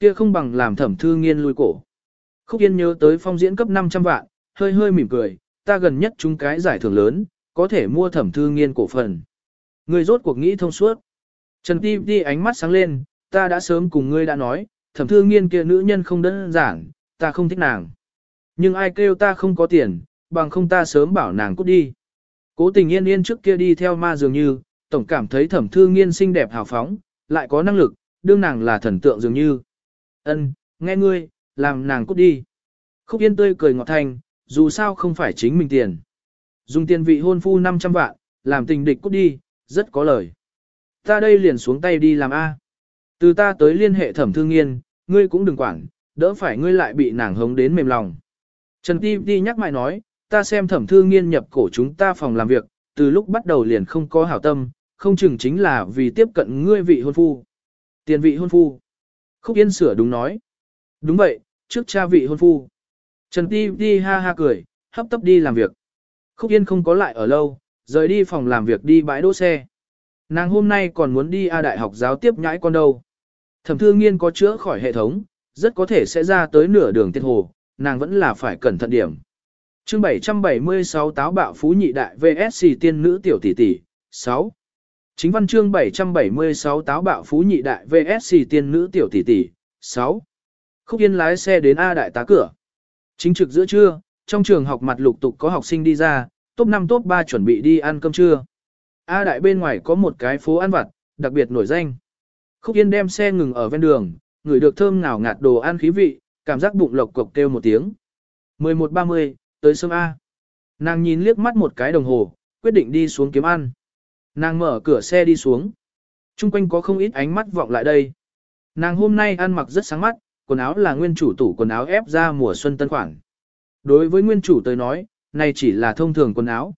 Kia không bằng làm thẩm thư nghiên lui cổ. Khúc Yên nhớ tới phong diễn cấp 500 vạn, hơi hơi mỉm cười, ta gần nhất chúng cái giải thưởng lớn, có thể mua thẩm thư nghiên cổ phần. Người rốt cuộc nghĩ thông suốt. Trần Ti đi ánh mắt sáng lên, ta đã sớm cùng ngươi đã nói, thẩm thư nghiên kia nữ nhân không đơn giản, ta không thích nàng. Nhưng ai kêu ta không có tiền, bằng không ta sớm bảo nàng cút đi. Cố tình yên yên trước kia đi theo ma dường như, tổng cảm thấy thẩm thư nghiên xinh đẹp hào phóng, lại có năng lực, đương nàng là thần tượng dường như. Ân, nghe ngươi, làm nàng cút đi. Khúc yên tươi cười ngọt thành, dù sao không phải chính mình tiền. Dùng tiền vị hôn phu 500 vạn, làm tình địch cút đi, rất có lời. Ta đây liền xuống tay đi làm A. Từ ta tới liên hệ thẩm thương nghiên, ngươi cũng đừng quản, đỡ phải ngươi lại bị nàng hống đến mềm lòng. Trần Ti đi nhắc mãi nói, ta xem thẩm thương nghiên nhập cổ chúng ta phòng làm việc, từ lúc bắt đầu liền không có hảo tâm, không chừng chính là vì tiếp cận ngươi vị hôn phu. Tiền vị hôn phu. Khúc Yên sửa đúng nói. Đúng vậy, trước cha vị hôn phu. Trần Ti đi ha ha cười, hấp tấp đi làm việc. Khúc Yên không có lại ở lâu, rời đi phòng làm việc đi bãi đỗ xe. Nàng hôm nay còn muốn đi A Đại học giáo tiếp nhãi con đâu. Thẩm thư nghiên có chữa khỏi hệ thống, rất có thể sẽ ra tới nửa đường tiết hồ, nàng vẫn là phải cẩn thận điểm. chương 776 táo bạo phú nhị đại VSC tiên nữ tiểu tỷ tỷ, 6. Chính văn chương 776 táo bạo phú nhị đại VSC tiên nữ tiểu tỷ tỷ, 6. Khúc Yên lái xe đến A đại tá cửa. Chính trực giữa trưa, trong trường học mặt lục tục có học sinh đi ra, top 5 top 3 chuẩn bị đi ăn cơm trưa. A đại bên ngoài có một cái phố ăn vặt, đặc biệt nổi danh. Khúc Yên đem xe ngừng ở ven đường, người được thơm ngào ngạt đồ ăn khí vị, cảm giác bụng lộc cộc kêu một tiếng. 11.30, tới sớm A. Nàng nhìn liếc mắt một cái đồng hồ, quyết định đi xuống kiếm ăn. Nàng mở cửa xe đi xuống. Trung quanh có không ít ánh mắt vọng lại đây. Nàng hôm nay ăn mặc rất sáng mắt, quần áo là nguyên chủ tủ quần áo ép ra mùa xuân tân khoản. Đối với nguyên chủ tới nói, này chỉ là thông thường quần áo.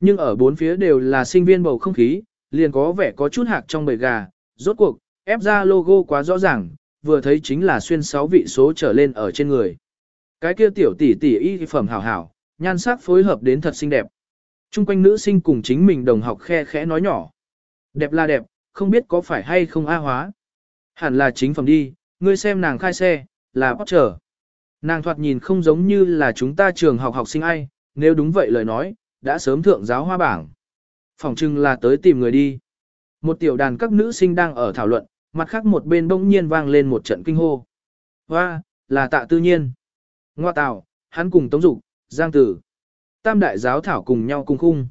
Nhưng ở bốn phía đều là sinh viên bầu không khí, liền có vẻ có chút hạc trong bầy gà. Rốt cuộc, ép ra logo quá rõ ràng, vừa thấy chính là xuyên sáu vị số trở lên ở trên người. Cái kia tiểu tỷ tỷ y phẩm hảo hảo, nhan sắc phối hợp đến thật xinh đẹp. Trung quanh nữ sinh cùng chính mình đồng học khe khẽ nói nhỏ. Đẹp là đẹp, không biết có phải hay không a hóa. Hẳn là chính phẩm đi, ngươi xem nàng khai xe, là bóc trở. Nàng thoạt nhìn không giống như là chúng ta trường học học sinh ai, nếu đúng vậy lời nói, đã sớm thượng giáo hoa bảng. Phòng trưng là tới tìm người đi. Một tiểu đàn các nữ sinh đang ở thảo luận, mặt khác một bên bỗng nhiên vang lên một trận kinh hô. Hoa, là tạ tư nhiên. Ngoa tào, hắn cùng Tống Dục, Giang Tử. Tam đại giáo thảo cùng nhau cung khung.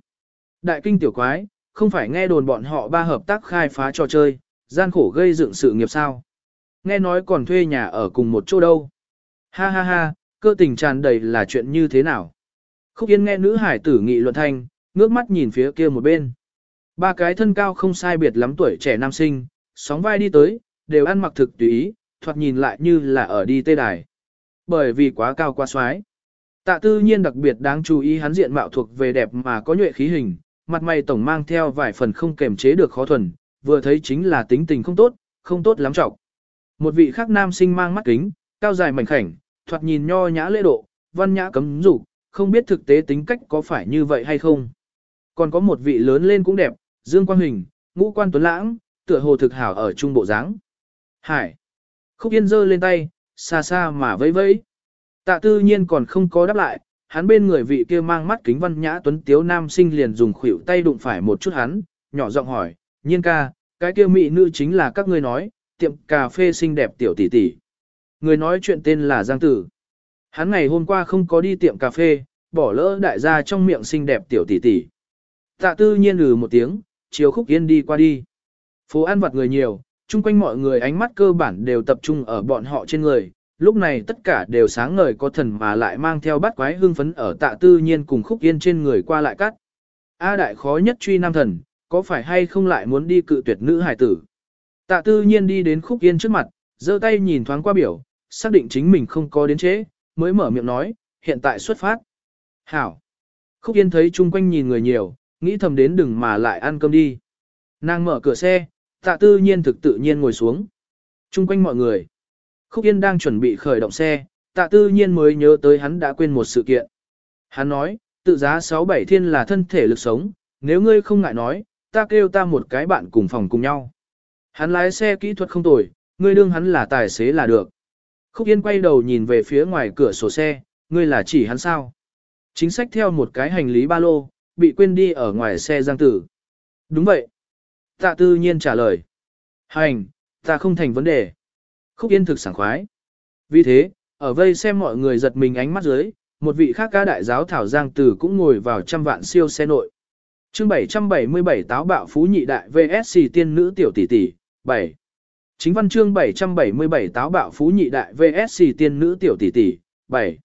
Đại kinh tiểu quái, không phải nghe đồn bọn họ ba hợp tác khai phá trò chơi, gian khổ gây dựng sự nghiệp sao. Nghe nói còn thuê nhà ở cùng một chỗ đâu. Ha ha ha, cơ tình tràn đầy là chuyện như thế nào. Khúc Yên nghe nữ hải tử nghị luận thanh, ngước mắt nhìn phía kia một bên. Ba cái thân cao không sai biệt lắm tuổi trẻ nam sinh, sóng vai đi tới, đều ăn mặc thực tùy ý, thoạt nhìn lại như là ở đi tê đài. Bởi vì quá cao quá xoái. Tạ tư nhiên đặc biệt đáng chú ý hắn diện mạo thuộc về đẹp mà có nhuệ khí hình, mặt mày tổng mang theo vài phần không kềm chế được khó thuần, vừa thấy chính là tính tình không tốt, không tốt lắm trọng. Một vị khác nam sinh mang mắt kính, cao dài mảnh khảnh, thoạt nhìn nho nhã lễ độ, văn nhã cấm dục, không biết thực tế tính cách có phải như vậy hay không. Còn có một vị lớn lên cũng đẹp, Dương Quang Hình, ngũ quan tuấn lãng, tựa hồ thực hảo ở trung bộ dáng. Hải. Khúc Yên giơ lên tay, xa xa mà vẫy vẫy. Tạ tư nhiên còn không có đáp lại, hắn bên người vị kia mang mắt kính văn nhã tuấn tiếu nam sinh liền dùng khuỷu tay đụng phải một chút hắn, nhỏ giọng hỏi, nhiên ca, cái kia mỹ nữ chính là các ngươi nói, tiệm cà phê xinh đẹp tiểu tỷ tỷ. Người nói chuyện tên là Giang Tử. Hắn ngày hôm qua không có đi tiệm cà phê, bỏ lỡ đại gia trong miệng xinh đẹp tiểu tỷ tỷ. Tạ tư nhiên lừ một tiếng, chiếu khúc yên đi qua đi. Phố ăn vặt người nhiều, chung quanh mọi người ánh mắt cơ bản đều tập trung ở bọn họ trên người, lúc này tất cả đều sáng ngời có thần mà lại mang theo bát quái hương phấn ở tạ tư nhiên cùng khúc yên trên người qua lại cắt. A đại khó nhất truy nam thần, có phải hay không lại muốn đi cự tuyệt nữ hải tử. Tạ tư nhiên đi đến khúc yên trước mặt, giơ tay nhìn thoáng qua biểu, xác định chính mình không có đến chế, mới mở miệng nói, hiện tại xuất phát. Hảo. Khúc yên thấy chung quanh nhìn người nhiều, nghĩ thầm đến đừng mà lại ăn cơm đi. Nàng mở cửa xe, tạ tư nhiên thực tự nhiên ngồi xuống. Chung quanh mọi người. Khúc Yên đang chuẩn bị khởi động xe, tạ tư nhiên mới nhớ tới hắn đã quên một sự kiện. Hắn nói, tự giá 6-7 thiên là thân thể lực sống, nếu ngươi không ngại nói, ta kêu ta một cái bạn cùng phòng cùng nhau. Hắn lái xe kỹ thuật không tồi, ngươi đương hắn là tài xế là được. Khúc Yên quay đầu nhìn về phía ngoài cửa sổ xe, ngươi là chỉ hắn sao? Chính sách theo một cái hành lý ba lô, bị quên đi ở ngoài xe giang tử. Đúng vậy. Tạ tư nhiên trả lời. Hành, ta không thành vấn đề. Khúc Yên thực sảng khoái. Vì thế, ở vây xem mọi người giật mình ánh mắt dưới, một vị khác ca đại giáo Thảo Giang Tử cũng ngồi vào trăm vạn siêu xe nội. chương 777 táo bạo phú nhị đại VSC tiên nữ tiểu tỷ tỷ, 7. Chính văn chương 777 táo bạo phú nhị đại VSC tiên nữ tiểu tỷ tỷ, 7.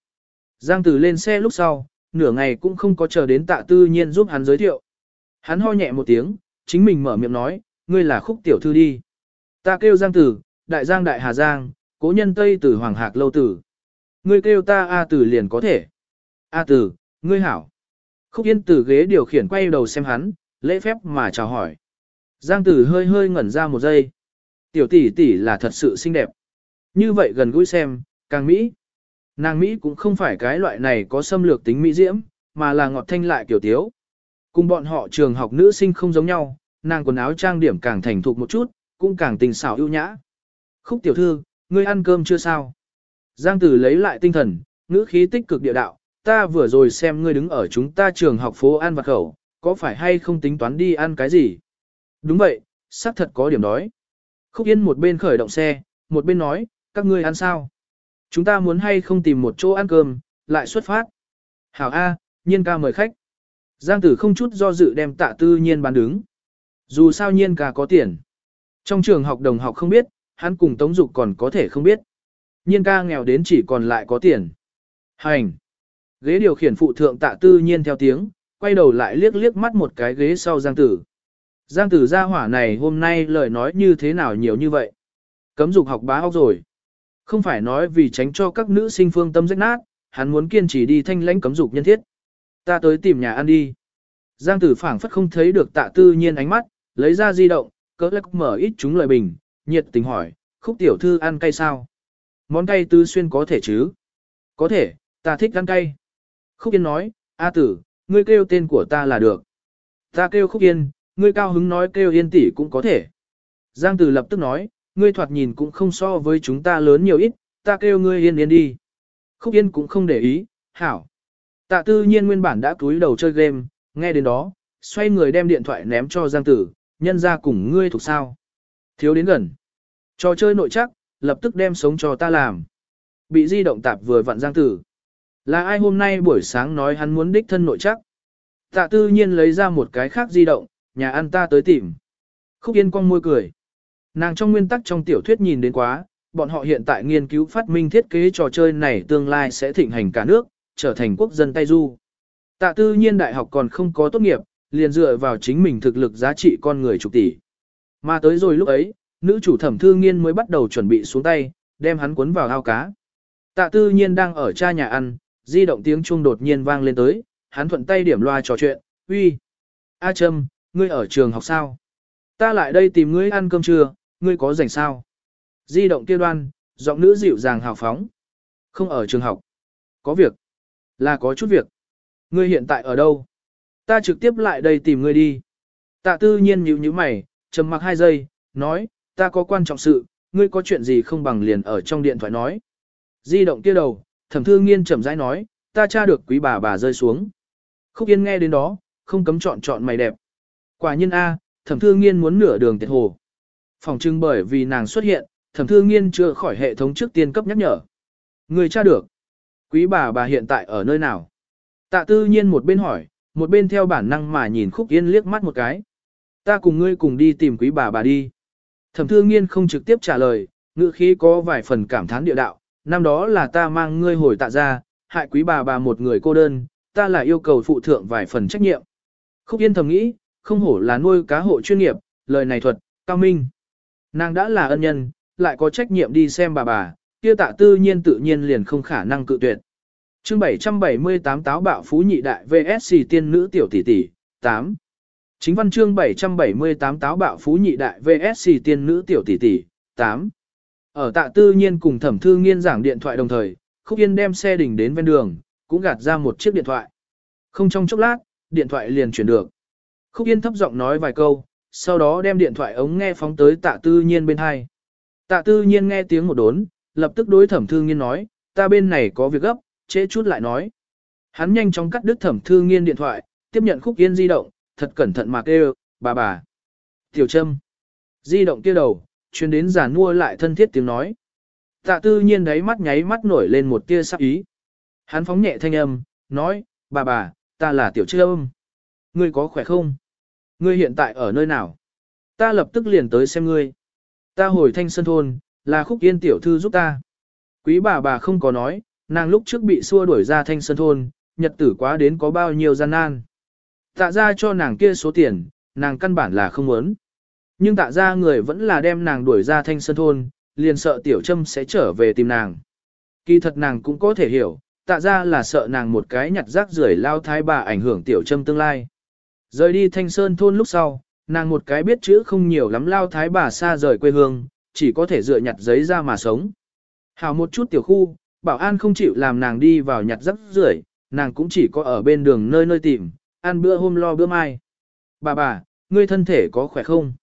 Giang Tử lên xe lúc sau, nửa ngày cũng không có chờ đến tạ tư nhiên giúp hắn giới thiệu. Hắn ho nhẹ một tiếng, chính mình mở miệng nói, ngươi là khúc tiểu thư đi. Ta kêu Giang Tử, đại Giang đại Hà Giang, cố nhân Tây Tử Hoàng Hạc Lâu Tử. Ngươi kêu ta A Tử liền có thể. A Tử, ngươi hảo. Khúc Yên từ ghế điều khiển quay đầu xem hắn, lễ phép mà chào hỏi. Giang Tử hơi hơi ngẩn ra một giây. Tiểu tỷ tỷ là thật sự xinh đẹp. Như vậy gần gũi xem, càng Mỹ. Nàng Mỹ cũng không phải cái loại này có xâm lược tính Mỹ diễm, mà là ngọt thanh lại kiểu tiếu. Cùng bọn họ trường học nữ sinh không giống nhau, nàng quần áo trang điểm càng thành thục một chút, cũng càng tình xảo ưu nhã. Khúc tiểu thư, ngươi ăn cơm chưa sao? Giang Tử lấy lại tinh thần, ngữ khí tích cực địa đạo, ta vừa rồi xem ngươi đứng ở chúng ta trường học phố ăn vặt khẩu, có phải hay không tính toán đi ăn cái gì? Đúng vậy, xác thật có điểm đói. Khúc Yên một bên khởi động xe, một bên nói, các ngươi ăn sao? Chúng ta muốn hay không tìm một chỗ ăn cơm, lại xuất phát. Hảo A, nhiên ca mời khách. Giang tử không chút do dự đem tạ tư nhiên bán đứng. Dù sao nhiên ca có tiền. Trong trường học đồng học không biết, hắn cùng tống dục còn có thể không biết. Nhiên ca nghèo đến chỉ còn lại có tiền. Hành. Ghế điều khiển phụ thượng tạ tư nhiên theo tiếng, quay đầu lại liếc liếc mắt một cái ghế sau Giang tử. Giang tử gia hỏa này hôm nay lời nói như thế nào nhiều như vậy. Cấm dục học bá học rồi. Không phải nói vì tránh cho các nữ sinh phương tâm rách nát, hắn muốn kiên trì đi thanh lãnh cấm dục nhân thiết. Ta tới tìm nhà ăn đi. Giang tử phảng phất không thấy được tạ tư nhiên ánh mắt, lấy ra di động, cỡ lắc mở ít chúng lời bình, nhiệt tình hỏi, khúc tiểu thư ăn cay sao? Món cay tư xuyên có thể chứ? Có thể, ta thích ăn cay. Khúc Yên nói, A tử, ngươi kêu tên của ta là được. Ta kêu Khúc Yên, ngươi cao hứng nói kêu Yên tỷ cũng có thể. Giang tử lập tức nói, ngươi thoạt nhìn cũng không so với chúng ta lớn nhiều ít, ta kêu ngươi Yên Yên đi. Khúc Yên cũng không để ý, hảo. Tạ tư nhiên nguyên bản đã túi đầu chơi game, nghe đến đó, xoay người đem điện thoại ném cho Giang tử, nhân ra cùng ngươi thuộc sao. Thiếu đến gần. Trò chơi nội chắc, lập tức đem sống cho ta làm. Bị di động tạp vừa vặn Giang tử. Là ai hôm nay buổi sáng nói hắn muốn đích thân nội chắc. Tạ tư nhiên lấy ra một cái khác di động, nhà ăn ta tới tìm. Khúc Yên quăng môi cười. Nàng trong nguyên tắc trong tiểu thuyết nhìn đến quá, bọn họ hiện tại nghiên cứu phát minh thiết kế trò chơi này tương lai sẽ thịnh hành cả nước, trở thành quốc dân Tây Du. Tạ tư nhiên đại học còn không có tốt nghiệp, liền dựa vào chính mình thực lực giá trị con người chục tỷ. Mà tới rồi lúc ấy, nữ chủ thẩm thư nghiên mới bắt đầu chuẩn bị xuống tay, đem hắn cuốn vào ao cá. Tạ tư nhiên đang ở cha nhà ăn, di động tiếng chuông đột nhiên vang lên tới, hắn thuận tay điểm loa trò chuyện, uy. A Trâm, ngươi ở trường học sao? Ta lại đây tìm ngươi ăn cơm trưa, ngươi có rảnh sao? Di động kia đoan, giọng nữ dịu dàng hào phóng. Không ở trường học. Có việc. Là có chút việc. Ngươi hiện tại ở đâu? Ta trực tiếp lại đây tìm ngươi đi. Tạ tư nhiên nhíu nhíu mày, trầm mặc hai giây, nói, ta có quan trọng sự, ngươi có chuyện gì không bằng liền ở trong điện thoại nói. Di động kia đầu, thẩm thư nghiên chậm rãi nói, ta tra được quý bà bà rơi xuống. Khúc Yên nghe đến đó, không cấm chọn chọn mày đẹp. Quả nhân A, thẩm thư nghiên muốn nửa đường tiệt hồ. Phòng trưng bởi vì nàng xuất hiện, thẩm thư nghiên chưa khỏi hệ thống trước tiên cấp nhắc nhở. Người tra được. Quý bà bà hiện tại ở nơi nào? Tạ tư nhiên một bên hỏi, một bên theo bản năng mà nhìn khúc yên liếc mắt một cái. Ta cùng ngươi cùng đi tìm quý bà bà đi. Thẩm thư nghiên không trực tiếp trả lời, ngữ khí có vài phần cảm thán địa đạo, năm đó là ta mang ngươi hồi tạ ra, hại quý bà bà một người cô đơn, ta là yêu cầu phụ thượng vài phần trách nhiệm. Khúc Yên thầm nghĩ, không hổ là nuôi cá hộ chuyên nghiệp, lời này thuật, cao minh. Nàng đã là ân nhân, lại có trách nhiệm đi xem bà bà, kia tạ tư nhiên tự nhiên liền không khả năng cự tuyệt. chương 778 táo bạo phú nhị đại VSC tiên nữ tiểu tỷ tỷ, 8. Chính văn chương 778 táo bạo phú nhị đại VSC tiên nữ tiểu tỷ tỷ, 8. Ở tạ tư nhiên cùng thẩm thư nghiên giảng điện thoại đồng thời, Khúc Yên đem xe đỉnh đến ven đường, cũng gạt ra một chiếc điện thoại. Không trong chốc lát, điện thoại liền chuyển được. Khúc Yên thấp giọng nói vài câu, sau đó đem điện thoại ống nghe phóng tới tạ tư nhiên bên hai. Tạ tư nhiên nghe tiếng một đốn, lập tức đối thẩm thư nghiên nói, ta bên này có việc gấp, trễ chút lại nói. Hắn nhanh chóng cắt đứt thẩm thư nghiên điện thoại, tiếp nhận khúc yên di động, thật cẩn thận mà kêu, bà bà. Tiểu Trâm. Di động kia đầu, chuyên đến giả mua lại thân thiết tiếng nói. Tạ tư nhiên đáy mắt nháy mắt nổi lên một tia sắc ý. Hắn phóng nhẹ thanh âm, nói, bà bà, ta là Tiểu Trâm. Ngươi có khỏe không? Ngươi hiện tại ở nơi nào? Ta lập tức liền tới xem ngươi. Ta hồi thanh sơn thôn, là khúc yên tiểu thư giúp ta. Quý bà bà không có nói, nàng lúc trước bị xua đuổi ra thanh sơn thôn, nhật tử quá đến có bao nhiêu gian nan. Tạ ra cho nàng kia số tiền, nàng căn bản là không muốn. Nhưng tạ ra người vẫn là đem nàng đuổi ra thanh sơn thôn, liền sợ tiểu trâm sẽ trở về tìm nàng. Kỳ thật nàng cũng có thể hiểu, tạ ra là sợ nàng một cái nhặt rác rưởi lao thái bà ảnh hưởng tiểu trâm tương lai. Rời đi thanh sơn thôn lúc sau, nàng một cái biết chữ không nhiều lắm lao thái bà xa rời quê hương, chỉ có thể dựa nhặt giấy ra mà sống. Hào một chút tiểu khu, bảo an không chịu làm nàng đi vào nhặt rác rưởi, nàng cũng chỉ có ở bên đường nơi nơi tìm, ăn bữa hôm lo bữa mai. Bà bà, ngươi thân thể có khỏe không?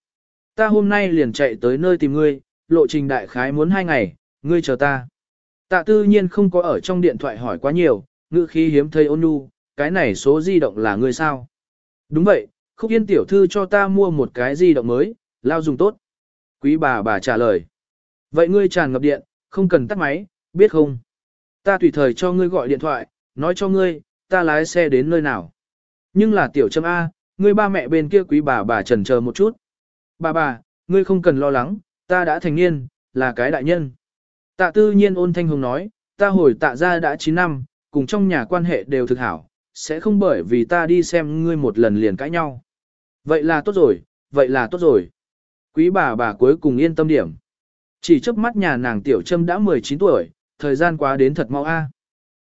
Ta hôm nay liền chạy tới nơi tìm ngươi, lộ trình đại khái muốn hai ngày, ngươi chờ ta. Tạ tư nhiên không có ở trong điện thoại hỏi quá nhiều, ngữ khí hiếm thấy ôn nhu, cái này số di động là ngươi sao? Đúng vậy, khúc yên tiểu thư cho ta mua một cái di động mới, lao dùng tốt. Quý bà bà trả lời. Vậy ngươi tràn ngập điện, không cần tắt máy, biết không? Ta tùy thời cho ngươi gọi điện thoại, nói cho ngươi, ta lái xe đến nơi nào. Nhưng là tiểu châm A, ngươi ba mẹ bên kia quý bà bà trần chờ một chút. Bà bà, ngươi không cần lo lắng, ta đã thành niên, là cái đại nhân. Tạ tư nhiên ôn thanh hồng nói, ta hồi tạ ra đã 9 năm, cùng trong nhà quan hệ đều thực hảo, sẽ không bởi vì ta đi xem ngươi một lần liền cãi nhau. Vậy là tốt rồi, vậy là tốt rồi. Quý bà bà cuối cùng yên tâm điểm. Chỉ trước mắt nhà nàng tiểu trâm đã 19 tuổi, thời gian quá đến thật mau a.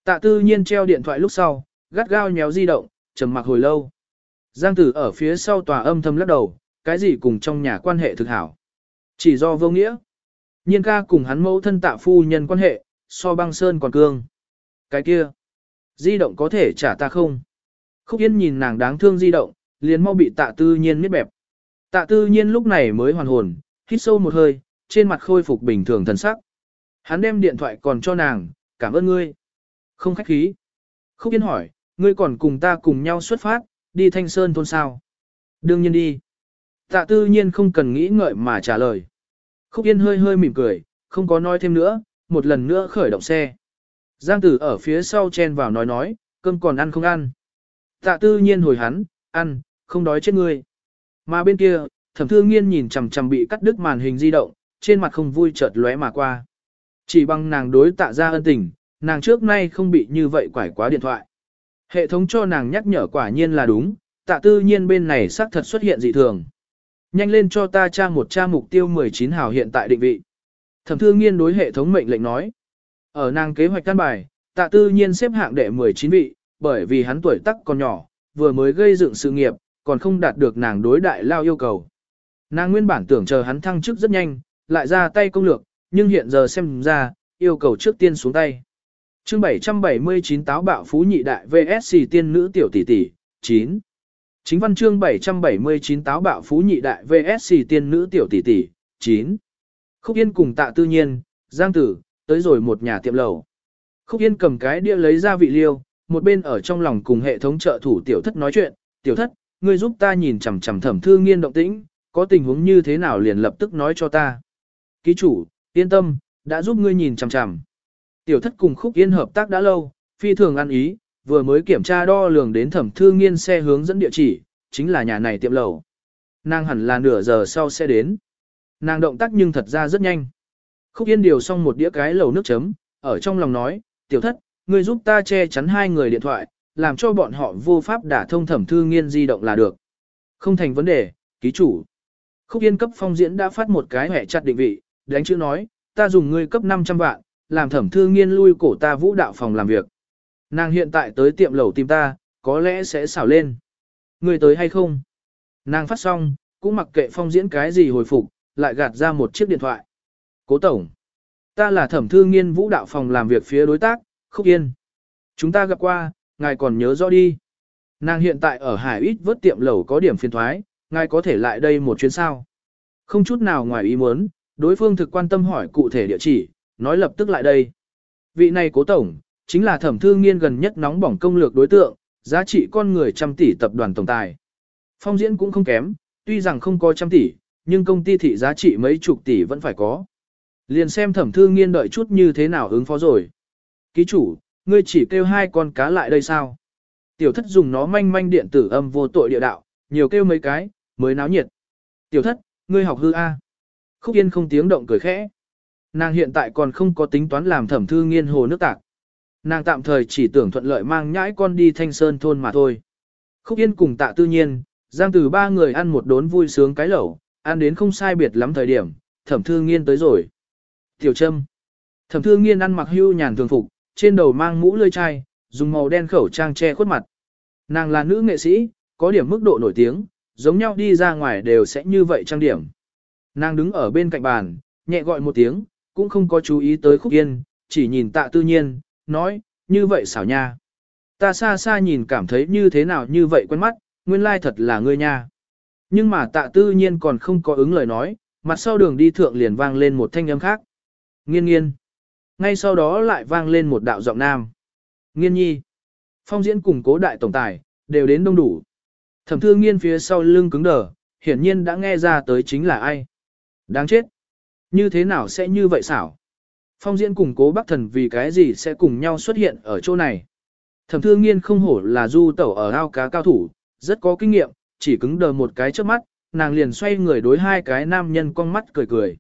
Tạ tư nhiên treo điện thoại lúc sau, gắt gao nhéo di động, trầm mặc hồi lâu. Giang tử ở phía sau tòa âm thầm lắc đầu, cái gì cùng trong nhà quan hệ thực hảo. Chỉ do vô nghĩa. Nhiên ca cùng hắn mẫu thân tạ phu nhân quan hệ, so băng sơn còn cương. Cái kia, di động có thể trả ta không? Khúc Yên nhìn nàng đáng thương di động, liền mau bị tạ tư nhiên miết bẹp. Tạ tư nhiên lúc này mới hoàn hồn, hít sâu một hơi, trên mặt khôi phục bình thường thần sắc. Hắn đem điện thoại còn cho nàng, cảm ơn ngươi. Không khách khí. Khúc Yên hỏi, ngươi còn cùng ta cùng nhau xuất phát, đi Thanh Sơn thôn sao? Đương nhiên đi. Tạ tư nhiên không cần nghĩ ngợi mà trả lời. Khúc Yên hơi hơi mỉm cười, không có nói thêm nữa, một lần nữa khởi động xe. Giang tử ở phía sau chen vào nói nói, cơm còn ăn không ăn. Tạ tư nhiên hồi hắn, ăn, không đói chết ngươi. Mà bên kia, thẩm thư nghiên nhìn chằm chằm bị cắt đứt màn hình di động, trên mặt không vui chợt lóe mà qua. Chỉ bằng nàng đối tạ ra ân tình, nàng trước nay không bị như vậy quải quá điện thoại. Hệ thống cho nàng nhắc nhở quả nhiên là đúng, tạ tư nhiên bên này xác thật xuất hiện dị thường. Nhanh lên cho ta tra một tra mục tiêu 19 hào hiện tại định vị. Thẩm thư nghiên đối hệ thống mệnh lệnh nói. Ở nàng kế hoạch căn bài, tạ tư nhiên xếp hạng đệ 19 vị, bởi vì hắn tuổi tác còn nhỏ, vừa mới gây dựng sự nghiệp, còn không đạt được nàng đối đại lao yêu cầu. Nàng nguyên bản tưởng chờ hắn thăng chức rất nhanh, lại ra tay công lược, nhưng hiện giờ xem ra, yêu cầu trước tiên xuống tay. Chương 779 táo bạo phú nhị đại VSC tiên nữ tiểu tỷ tỷ, 9. Chính văn chương 779 táo bạo phú nhị đại VSC tiên nữ tiểu tỷ tỷ, 9. Khúc Yên cùng tạ tư nhiên, Giang Tử, tới rồi một nhà tiệm lầu. Khúc Yên cầm cái đĩa lấy ra vị liêu, một bên ở trong lòng cùng hệ thống trợ thủ tiểu thất nói chuyện, tiểu thất, ngươi giúp ta nhìn chằm chằm thẩm thư nghiên động tĩnh, có tình huống như thế nào liền lập tức nói cho ta. Ký chủ, yên tâm, đã giúp ngươi nhìn chằm chằm. Tiểu thất cùng khúc yên hợp tác đã lâu, phi thường ăn ý, vừa mới kiểm tra đo lường đến thẩm thư nghiên xe hướng dẫn địa chỉ, chính là nhà này tiệm lầu. Nàng hẳn là nửa giờ sau sẽ đến. Nàng động tác nhưng thật ra rất nhanh. Khúc yên điều xong một đĩa cái lầu nước chấm, ở trong lòng nói, tiểu thất, người giúp ta che chắn hai người điện thoại, làm cho bọn họ vô pháp đả thông thẩm thư nghiên di động là được. Không thành vấn đề, ký chủ. Khúc yên cấp phong diễn đã phát một cái hẻ chặt định vị, đánh chữ nói, ta dùng ngươi cấp 500 vạn, làm thẩm thư nghiên lui cổ ta vũ đạo phòng làm việc. Nàng hiện tại tới tiệm lẩu tìm ta, có lẽ sẽ xảo lên. người tới hay không? Nàng phát xong, cũng mặc kệ phong diễn cái gì hồi phục, lại gạt ra một chiếc điện thoại. Cố tổng. Ta là thẩm thư nghiên vũ đạo phòng làm việc phía đối tác, Khúc Yên. Chúng ta gặp qua, ngài còn nhớ rõ đi. Nàng hiện tại ở Hải ít vớt tiệm lẩu có điểm phiền thoái, ngài có thể lại đây một chuyến sao. Không chút nào ngoài ý muốn, Đối phương thực quan tâm hỏi cụ thể địa chỉ, nói lập tức lại đây. Vị này cố tổng, chính là thẩm thư nghiên gần nhất nóng bỏng công lược đối tượng, giá trị con người trăm tỷ tập đoàn tổng tài. Phong diễn cũng không kém, tuy rằng không có trăm tỷ, nhưng công ty thị giá trị mấy chục tỷ vẫn phải có. Liền xem thẩm thư nghiên đợi chút như thế nào ứng phó rồi. Ký chủ, ngươi chỉ kêu hai con cá lại đây sao? Tiểu thất dùng nó manh manh điện tử âm vô tội địa đạo, nhiều kêu mấy cái, mới náo nhiệt. Tiểu thất, ngươi học hư A. Khúc Yên không tiếng động cười khẽ. Nàng hiện tại còn không có tính toán làm thẩm thư nghiên hồ nước tạc. Nàng tạm thời chỉ tưởng thuận lợi mang nhãi con đi thanh sơn thôn mà thôi. Khúc Yên cùng tạ tư nhiên, giang từ ba người ăn một đốn vui sướng cái lẩu, ăn đến không sai biệt lắm thời điểm, thẩm thư nghiên tới rồi. Tiểu Trâm Thẩm thư nghiên ăn mặc hưu nhàn thường phục, trên đầu mang mũ lươi chai, dùng màu đen khẩu trang che khuất mặt. Nàng là nữ nghệ sĩ, có điểm mức độ nổi tiếng, giống nhau đi ra ngoài đều sẽ như vậy trang điểm. Nàng đứng ở bên cạnh bàn, nhẹ gọi một tiếng, cũng không có chú ý tới khúc yên, chỉ nhìn tạ tư nhiên, nói, như vậy xảo nha. Ta xa xa nhìn cảm thấy như thế nào như vậy quen mắt, nguyên lai thật là ngươi nha. Nhưng mà tạ tư nhiên còn không có ứng lời nói, mặt sau đường đi thượng liền vang lên một thanh âm khác. Nghiên nghiên. Ngay sau đó lại vang lên một đạo giọng nam. Nghiên nhi. Phong diễn cùng cố đại tổng tài, đều đến đông đủ. Thẩm thư nghiên phía sau lưng cứng đờ, hiển nhiên đã nghe ra tới chính là ai. Đáng chết. Như thế nào sẽ như vậy xảo? Phong diễn cùng cố bác thần vì cái gì sẽ cùng nhau xuất hiện ở chỗ này? Thẩm thương nghiên không hổ là du tẩu ở ao cá cao thủ, rất có kinh nghiệm, chỉ cứng đờ một cái trước mắt, nàng liền xoay người đối hai cái nam nhân con mắt cười cười.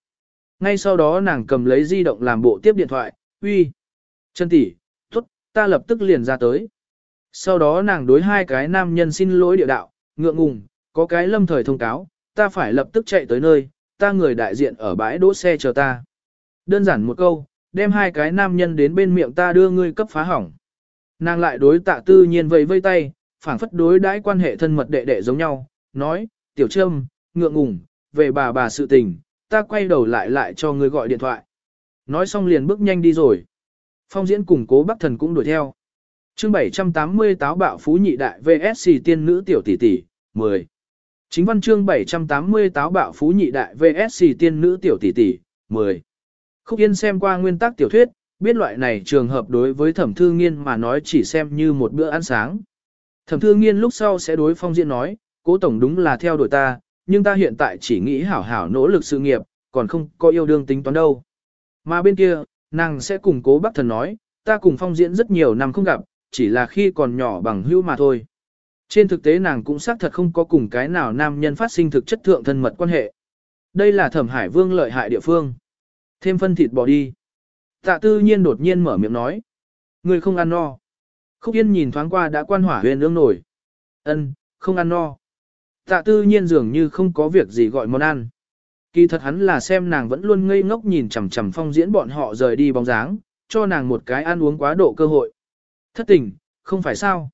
Ngay sau đó nàng cầm lấy di động làm bộ tiếp điện thoại, uy, chân tỷ, tốt, ta lập tức liền ra tới. Sau đó nàng đối hai cái nam nhân xin lỗi địa đạo, ngượng ngùng, có cái lâm thời thông cáo, ta phải lập tức chạy tới nơi, ta người đại diện ở bãi đỗ xe chờ ta. Đơn giản một câu, đem hai cái nam nhân đến bên miệng ta đưa ngươi cấp phá hỏng. Nàng lại đối tạ tư nhiên vẫy vây tay, phảng phất đối đãi quan hệ thân mật đệ đệ giống nhau, nói, tiểu trâm, ngượng ngùng, về bà bà sự tình, ta quay đầu lại lại cho ngươi gọi điện thoại. Nói xong liền bước nhanh đi rồi. Phong diễn cùng cố bác thần cũng đuổi theo. chương 780 táo bạo phú nhị đại VSC tiên nữ tiểu tỷ tỷ, 10. Chính văn chương 780 táo bạo phú nhị đại VSC tiên nữ tiểu tỷ tỷ, 10. Khúc Yên xem qua nguyên tắc tiểu thuyết, biết loại này trường hợp đối với thẩm thư nghiên mà nói chỉ xem như một bữa ăn sáng. Thẩm thư nghiên lúc sau sẽ đối phong diễn nói, cố tổng đúng là theo đuổi ta, nhưng ta hiện tại chỉ nghĩ hảo hảo nỗ lực sự nghiệp, còn không có yêu đương tính toán đâu. Mà bên kia, nàng sẽ cùng cố bác thần nói, ta cùng phong diễn rất nhiều năm không gặp, chỉ là khi còn nhỏ bằng hữu mà thôi. Trên thực tế nàng cũng xác thật không có cùng cái nào nam nhân phát sinh thực chất thượng thân mật quan hệ. Đây là thẩm hải vương lợi hại địa phương. Thêm phân thịt bò đi. Tạ tư nhiên đột nhiên mở miệng nói. Người không ăn no. Khúc yên nhìn thoáng qua đã quan hỏa huyền ương nổi. ân không ăn no. Tạ tư nhiên dường như không có việc gì gọi món ăn. Kỳ thật hắn là xem nàng vẫn luôn ngây ngốc nhìn chằm chằm phong diễn bọn họ rời đi bóng dáng, cho nàng một cái ăn uống quá độ cơ hội. Thất tình, không phải sao.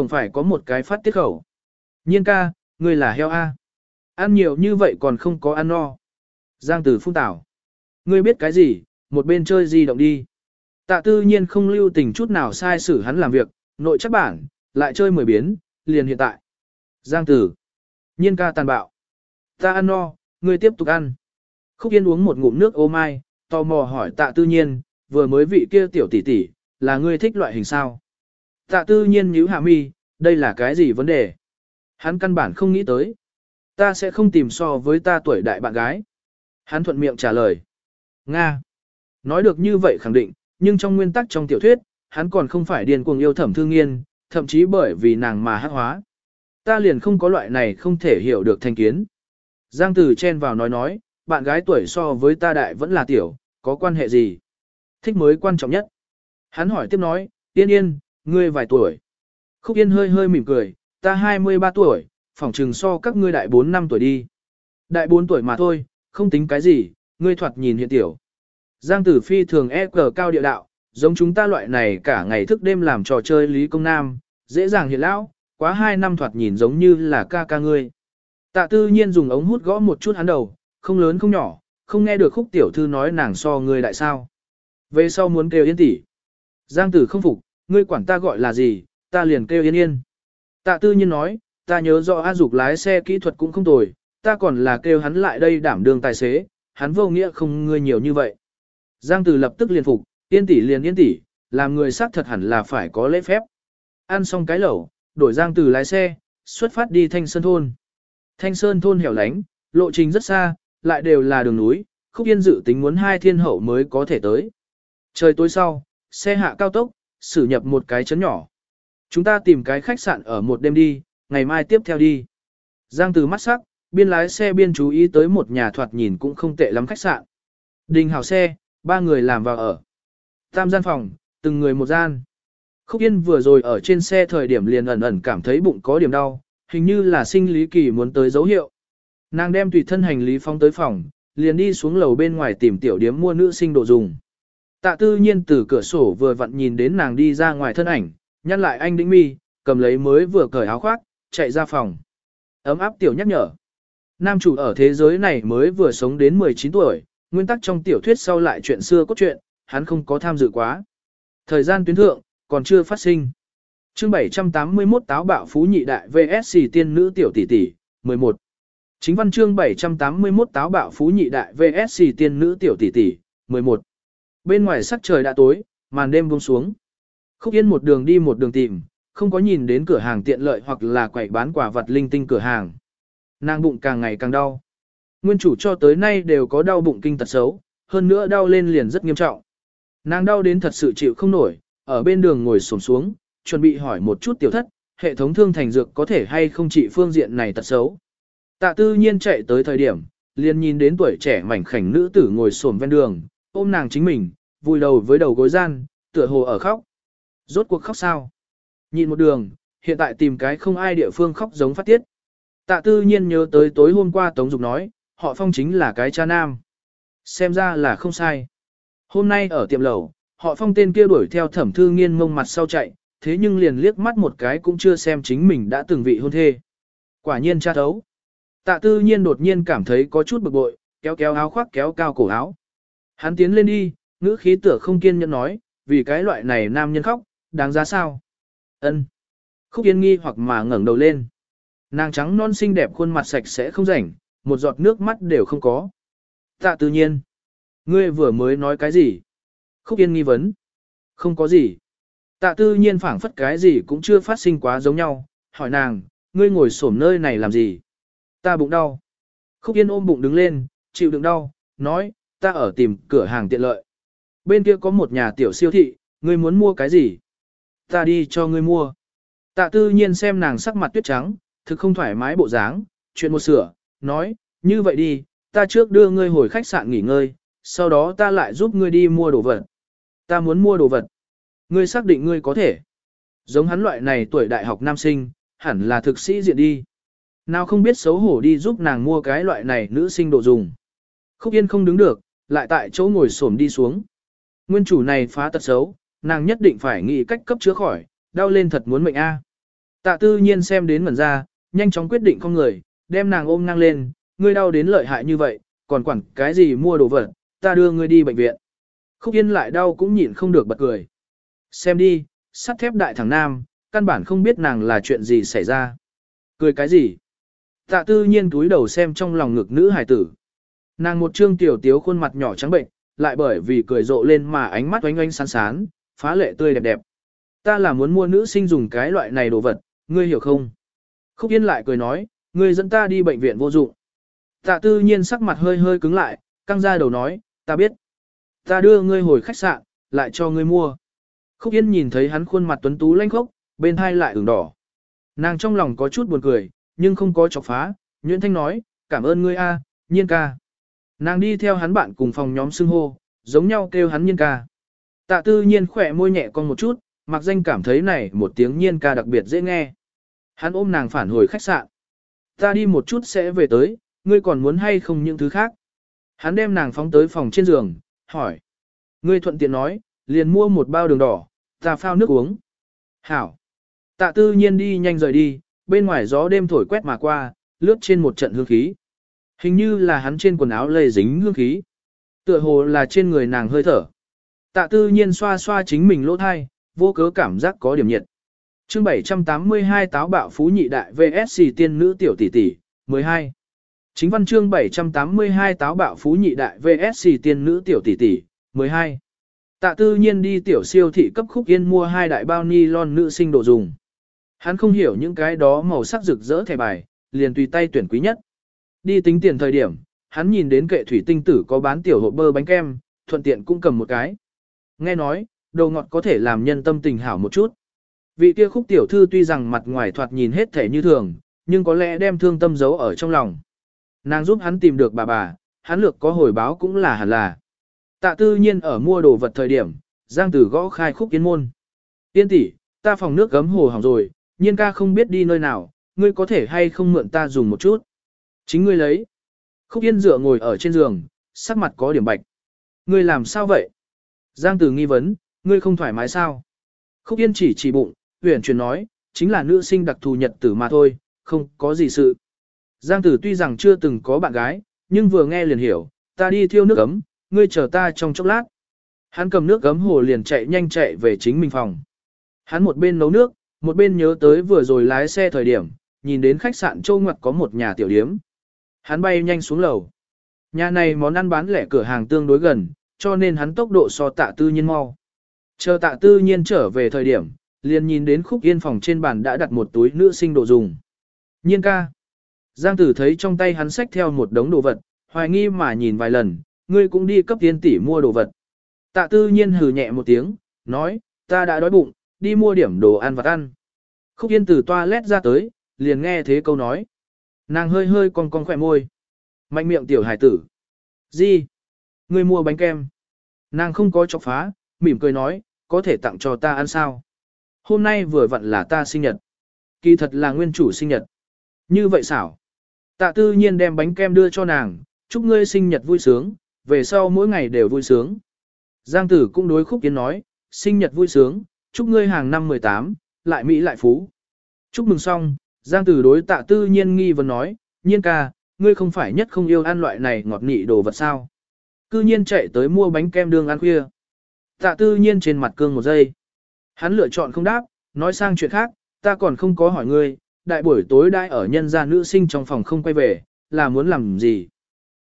Tổng phải có một cái phát tiết khẩu. Nhiên ca, ngươi là heo A. Ăn nhiều như vậy còn không có ăn no. Giang tử phung tảo. Ngươi biết cái gì, một bên chơi di động đi. Tạ tư nhiên không lưu tình chút nào sai xử hắn làm việc, nội chắc bản, lại chơi mười biến, liền hiện tại. Giang tử. Nhiên ca tàn bạo. Ta ăn no, ngươi tiếp tục ăn. Khúc Yên uống một ngụm nước ô mai, tò mò hỏi tạ tư nhiên, vừa mới vị kia tiểu tỷ tỷ, là ngươi thích loại hình sao? Tạ tư nhiên nhíu hạ mi, đây là cái gì vấn đề? Hắn căn bản không nghĩ tới. Ta sẽ không tìm so với ta tuổi đại bạn gái. Hắn thuận miệng trả lời. Nga. Nói được như vậy khẳng định, nhưng trong nguyên tắc trong tiểu thuyết, hắn còn không phải điên cuồng yêu thẩm thương nghiên, thậm chí bởi vì nàng mà hát hóa. Ta liền không có loại này không thể hiểu được thành kiến. Giang Tử chen vào nói nói, bạn gái tuổi so với ta đại vẫn là tiểu, có quan hệ gì? Thích mới quan trọng nhất. Hắn hỏi tiếp nói, tiên yên, ngươi vài tuổi. Khúc yên hơi hơi mỉm cười, ta 23 tuổi, phỏng trừng so các ngươi đại 4 năm tuổi đi. Đại 4 tuổi mà thôi, không tính cái gì, ngươi thoạt nhìn hiện tiểu. Giang tử phi thường e cờ cao địa đạo, giống chúng ta loại này cả ngày thức đêm làm trò chơi lý công nam, dễ dàng hiện lão, quá 2 năm thoạt nhìn giống như là ca ca ngươi. Tạ tư nhiên dùng ống hút gõ một chút hắn đầu, không lớn không nhỏ, không nghe được khúc tiểu thư nói nàng so ngươi đại sao. Về sau muốn kêu yên tỷ. Giang tử không phục, ngươi quản ta gọi là gì, ta liền kêu yên yên. Tạ tư nhiên nói, ta nhớ rõ A Dục lái xe kỹ thuật cũng không tồi, ta còn là kêu hắn lại đây đảm đương tài xế, hắn vô nghĩa không ngươi nhiều như vậy. Giang Từ lập tức liền phục, yên tỷ liền yên tỷ, làm người xác thật hẳn là phải có lễ phép. Ăn xong cái lẩu, đổi Giang Từ lái xe, xuất phát đi Thanh Sơn thôn. Thanh Sơn thôn hẻo lánh, lộ trình rất xa, lại đều là đường núi, Khúc Yên dự tính muốn hai thiên hậu mới có thể tới. Trời tối sau, xe hạ cao tốc, xử nhập một cái chấn nhỏ. Chúng ta tìm cái khách sạn ở một đêm đi, ngày mai tiếp theo đi. Giang từ mắt sắc, biên lái xe biên chú ý tới một nhà thoạt nhìn cũng không tệ lắm khách sạn. Đình hào xe, ba người làm vào ở. Tam gian phòng, từng người một gian. Khúc Yên vừa rồi ở trên xe thời điểm liền ẩn ẩn cảm thấy bụng có điểm đau, hình như là sinh lý kỳ muốn tới dấu hiệu. Nàng đem tùy thân hành lý phong tới phòng, liền đi xuống lầu bên ngoài tìm tiểu điếm mua nữ sinh đồ dùng. Tạ tư nhiên từ cửa sổ vừa vặn nhìn đến nàng đi ra ngoài thân ảnh, nhăn lại anh đĩnh mi, cầm lấy mới vừa cởi áo khoác, chạy ra phòng. Ấm áp tiểu nhắc nhở. Nam chủ ở thế giới này mới vừa sống đến 19 tuổi, nguyên tắc trong tiểu thuyết sau lại chuyện xưa cốt truyện, hắn không có tham dự quá. Thời gian tuyến thượng, còn chưa phát sinh. chương 781 táo bạo phú nhị đại VSC tiên nữ tiểu tỷ tỷ, 11. Chính văn chương 781 táo bạo phú nhị đại VSC tiên nữ tiểu tỷ tỷ, 11. Bên ngoài sắc trời đã tối, màn đêm buông xuống. Khúc Yên một đường đi một đường tìm, không có nhìn đến cửa hàng tiện lợi hoặc là quầy bán quả vật linh tinh cửa hàng. Nàng bụng càng ngày càng đau. Nguyên chủ cho tới nay đều có đau bụng kinh tật xấu, hơn nữa đau lên liền rất nghiêm trọng. Nàng đau đến thật sự chịu không nổi, ở bên đường ngồi xổm xuống, chuẩn bị hỏi một chút tiểu thất, hệ thống thương thành dược có thể hay không trị phương diện này tật xấu. Tạ tư nhiên chạy tới thời điểm, liền nhìn đến tuổi trẻ mảnh khảnh nữ tử ngồi xổm ven đường, ôm nàng chính mình, vùi đầu với đầu gối gian, tựa hồ ở khóc. Rốt cuộc khóc sao? Nhìn một đường, hiện tại tìm cái không ai địa phương khóc giống phát tiết. Tạ tư nhiên nhớ tới tối hôm qua Tống Dục nói, họ phong chính là cái cha nam. Xem ra là không sai. Hôm nay ở tiệm lẩu, họ phong tên kia đuổi theo thẩm thư nghiên mông mặt sau chạy, thế nhưng liền liếc mắt một cái cũng chưa xem chính mình đã từng vị hôn thê. Quả nhiên cha thấu. Tạ tư nhiên đột nhiên cảm thấy có chút bực bội, kéo kéo áo khoác kéo cao cổ áo. Hắn tiến lên đi, ngữ khí tựa không kiên nhẫn nói, vì cái loại này nam nhân khóc, đáng giá sao? Ân. Khúc Yên nghi hoặc mà ngẩng đầu lên. Nàng trắng non xinh đẹp khuôn mặt sạch sẽ không rảnh, một giọt nước mắt đều không có. Tạ tự nhiên. Ngươi vừa mới nói cái gì? Khúc Yên nghi vấn. Không có gì. Tạ tư nhiên phảng phất cái gì cũng chưa phát sinh quá giống nhau. Hỏi nàng, ngươi ngồi xổm nơi này làm gì? Ta bụng đau. Khúc Yên ôm bụng đứng lên, chịu đựng đau, nói, ta ở tìm cửa hàng tiện lợi. Bên kia có một nhà tiểu siêu thị, ngươi muốn mua cái gì? Ta đi cho ngươi mua. Tạ tư nhiên xem nàng sắc mặt tuyết trắng, thực không thoải mái bộ dáng, chuyện một sửa, nói, như vậy đi, ta trước đưa ngươi hồi khách sạn nghỉ ngơi, sau đó ta lại giúp ngươi đi mua đồ vật. Ta muốn mua đồ vật. Ngươi xác định ngươi có thể. Giống hắn loại này tuổi đại học nam sinh, hẳn là thực sĩ diện đi. Nào không biết xấu hổ đi giúp nàng mua cái loại này nữ sinh đồ dùng. Khúc Yên không đứng được, lại tại chỗ ngồi xổm đi xuống. Nguyên chủ này phá tật xấu, nàng nhất định phải nghĩ cách cấp chữa khỏi, đau lên thật muốn mệnh a. Tạ tư nhiên xem đến mẩn ra, nhanh chóng quyết định con người, đem nàng ôm ngang lên, ngươi đau đến lợi hại như vậy, còn quản cái gì mua đồ vật, ta đưa ngươi đi bệnh viện. Khúc Yên lại đau cũng nhịn không được bật cười. Xem đi, sắt thép đại thằng nam, căn bản không biết nàng là chuyện gì xảy ra. Cười cái gì? Tạ tư nhiên túi đầu xem trong lòng ngực nữ hải tử. Nàng một trương tiểu tiếu khuôn mặt nhỏ trắng bệnh, lại bởi vì cười rộ lên mà ánh mắt oanh oanh sáng sán, phá lệ tươi đẹp đẹp. Ta là muốn mua nữ sinh dùng cái loại này đồ vật, ngươi hiểu không? Khúc Yên lại cười nói, ngươi dẫn ta đi bệnh viện vô dụng. Tạ tư nhiên sắc mặt hơi hơi cứng lại, căng ra đầu nói, ta biết. Ta đưa ngươi hồi khách sạn, lại cho ngươi mua. Khúc Yên nhìn thấy hắn khuôn mặt tuấn tú lanh khốc, bên hai lại ửng đỏ. Nàng trong lòng có chút buồn cười, nhưng không có chọc phá, Nguyễn Thanh nói, cảm ơn ngươi a, nhiên ca. Nàng đi theo hắn bạn cùng phòng nhóm xưng hô, giống nhau kêu hắn nhiên ca. Tạ tư nhiên khỏe môi nhẹ con một chút, mặc danh cảm thấy này một tiếng nhiên ca đặc biệt dễ nghe. Hắn ôm nàng phản hồi khách sạn. Ta đi một chút sẽ về tới, ngươi còn muốn hay không những thứ khác. Hắn đem nàng phóng tới phòng trên giường, hỏi. Ngươi thuận tiện nói, liền mua một bao đường đỏ, ta phao nước uống. Hảo. Tạ tư nhiên đi nhanh rời đi, bên ngoài gió đêm thổi quét mà qua, lướt trên một trận hương khí. Hình như là hắn trên quần áo lây dính hương khí. Tựa hồ là trên người nàng hơi thở. Tạ tư nhiên xoa xoa chính mình lỗ thai, vô cớ cảm giác có điểm nhiệt. chương 782 táo bạo phú nhị đại VSC tiên nữ tiểu tỷ tỷ, 12. Chính văn chương 782 táo bạo phú nhị đại VSC tiên nữ tiểu tỷ tỷ, 12. Tạ tư nhiên đi tiểu siêu thị cấp khúc yên mua hai đại bao ni lon nữ sinh đồ dùng. Hắn không hiểu những cái đó màu sắc rực rỡ thẻ bài, liền tùy tay tuyển quý nhất. Đi tính tiền thời điểm, hắn nhìn đến kệ thủy tinh tử có bán tiểu hộp bơ bánh kem, thuận tiện cũng cầm một cái. Nghe nói, đồ ngọt có thể làm nhân tâm tình hảo một chút. Vị kia khúc tiểu thư tuy rằng mặt ngoài thoạt nhìn hết thể như thường, nhưng có lẽ đem thương tâm giấu ở trong lòng. Nàng giúp hắn tìm được bà bà, hắn lược có hồi báo cũng là hẳn là. Tạ tư nhiên ở mua đồ vật thời điểm, Giang Tử gõ khai khúc kiến môn. Tiên tỷ, ta phòng nước gấm hồ hỏng rồi, nhiên ca không biết đi nơi nào, ngươi có thể hay không mượn ta dùng một chút. Chính ngươi lấy. Khúc Yên dựa ngồi ở trên giường, sắc mặt có điểm bạch. Ngươi làm sao vậy? Giang Tử nghi vấn, ngươi không thoải mái sao? Khúc Yên chỉ chỉ bụng, huyền chuyển nói, chính là nữ sinh đặc thù nhật tử mà thôi, không có gì sự. Giang Tử tuy rằng chưa từng có bạn gái, nhưng vừa nghe liền hiểu, ta đi thiêu nước ấm, ngươi chờ ta trong chốc lát. Hắn cầm nước gấm hồ liền chạy nhanh chạy về chính mình phòng. Hắn một bên nấu nước, một bên nhớ tới vừa rồi lái xe thời điểm, nhìn đến khách sạn châu ngoặt có một nhà tiểu điếm. Hắn bay nhanh xuống lầu. Nhà này món ăn bán lẻ cửa hàng tương đối gần, cho nên hắn tốc độ so tạ tư nhiên mau. Chờ tạ tư nhiên trở về thời điểm, liền nhìn đến khúc yên phòng trên bàn đã đặt một túi nữ sinh đồ dùng. Nhiên ca. Giang tử thấy trong tay hắn xách theo một đống đồ vật, hoài nghi mà nhìn vài lần, ngươi cũng đi cấp tiên tỷ mua đồ vật. Tạ tư nhiên hừ nhẹ một tiếng, nói, ta đã đói bụng, đi mua điểm đồ ăn vặt ăn. Khúc yên từ toilet ra tới, liền nghe thế câu nói. Nàng hơi hơi cong cong khỏe môi. Mạnh miệng tiểu hải tử. Gì? Ngươi mua bánh kem. Nàng không có chọc phá, mỉm cười nói, có thể tặng cho ta ăn sao? Hôm nay vừa vặn là ta sinh nhật. Kỳ thật là nguyên chủ sinh nhật. Như vậy xảo. Tạ tư nhiên đem bánh kem đưa cho nàng, chúc ngươi sinh nhật vui sướng, về sau mỗi ngày đều vui sướng. Giang tử cũng đối khúc kiến nói, sinh nhật vui sướng, chúc ngươi hàng năm 18, lại Mỹ lại Phú. Chúc mừng xong, Giang tử đối tạ tư nhiên nghi vấn nói, nhiên ca, ngươi không phải nhất không yêu ăn loại này ngọt nị đồ vật sao. Cư nhiên chạy tới mua bánh kem đường ăn khuya. Tạ tư nhiên trên mặt cương một giây. Hắn lựa chọn không đáp, nói sang chuyện khác, ta còn không có hỏi ngươi, đại buổi tối đại ở nhân gia nữ sinh trong phòng không quay về, là muốn làm gì.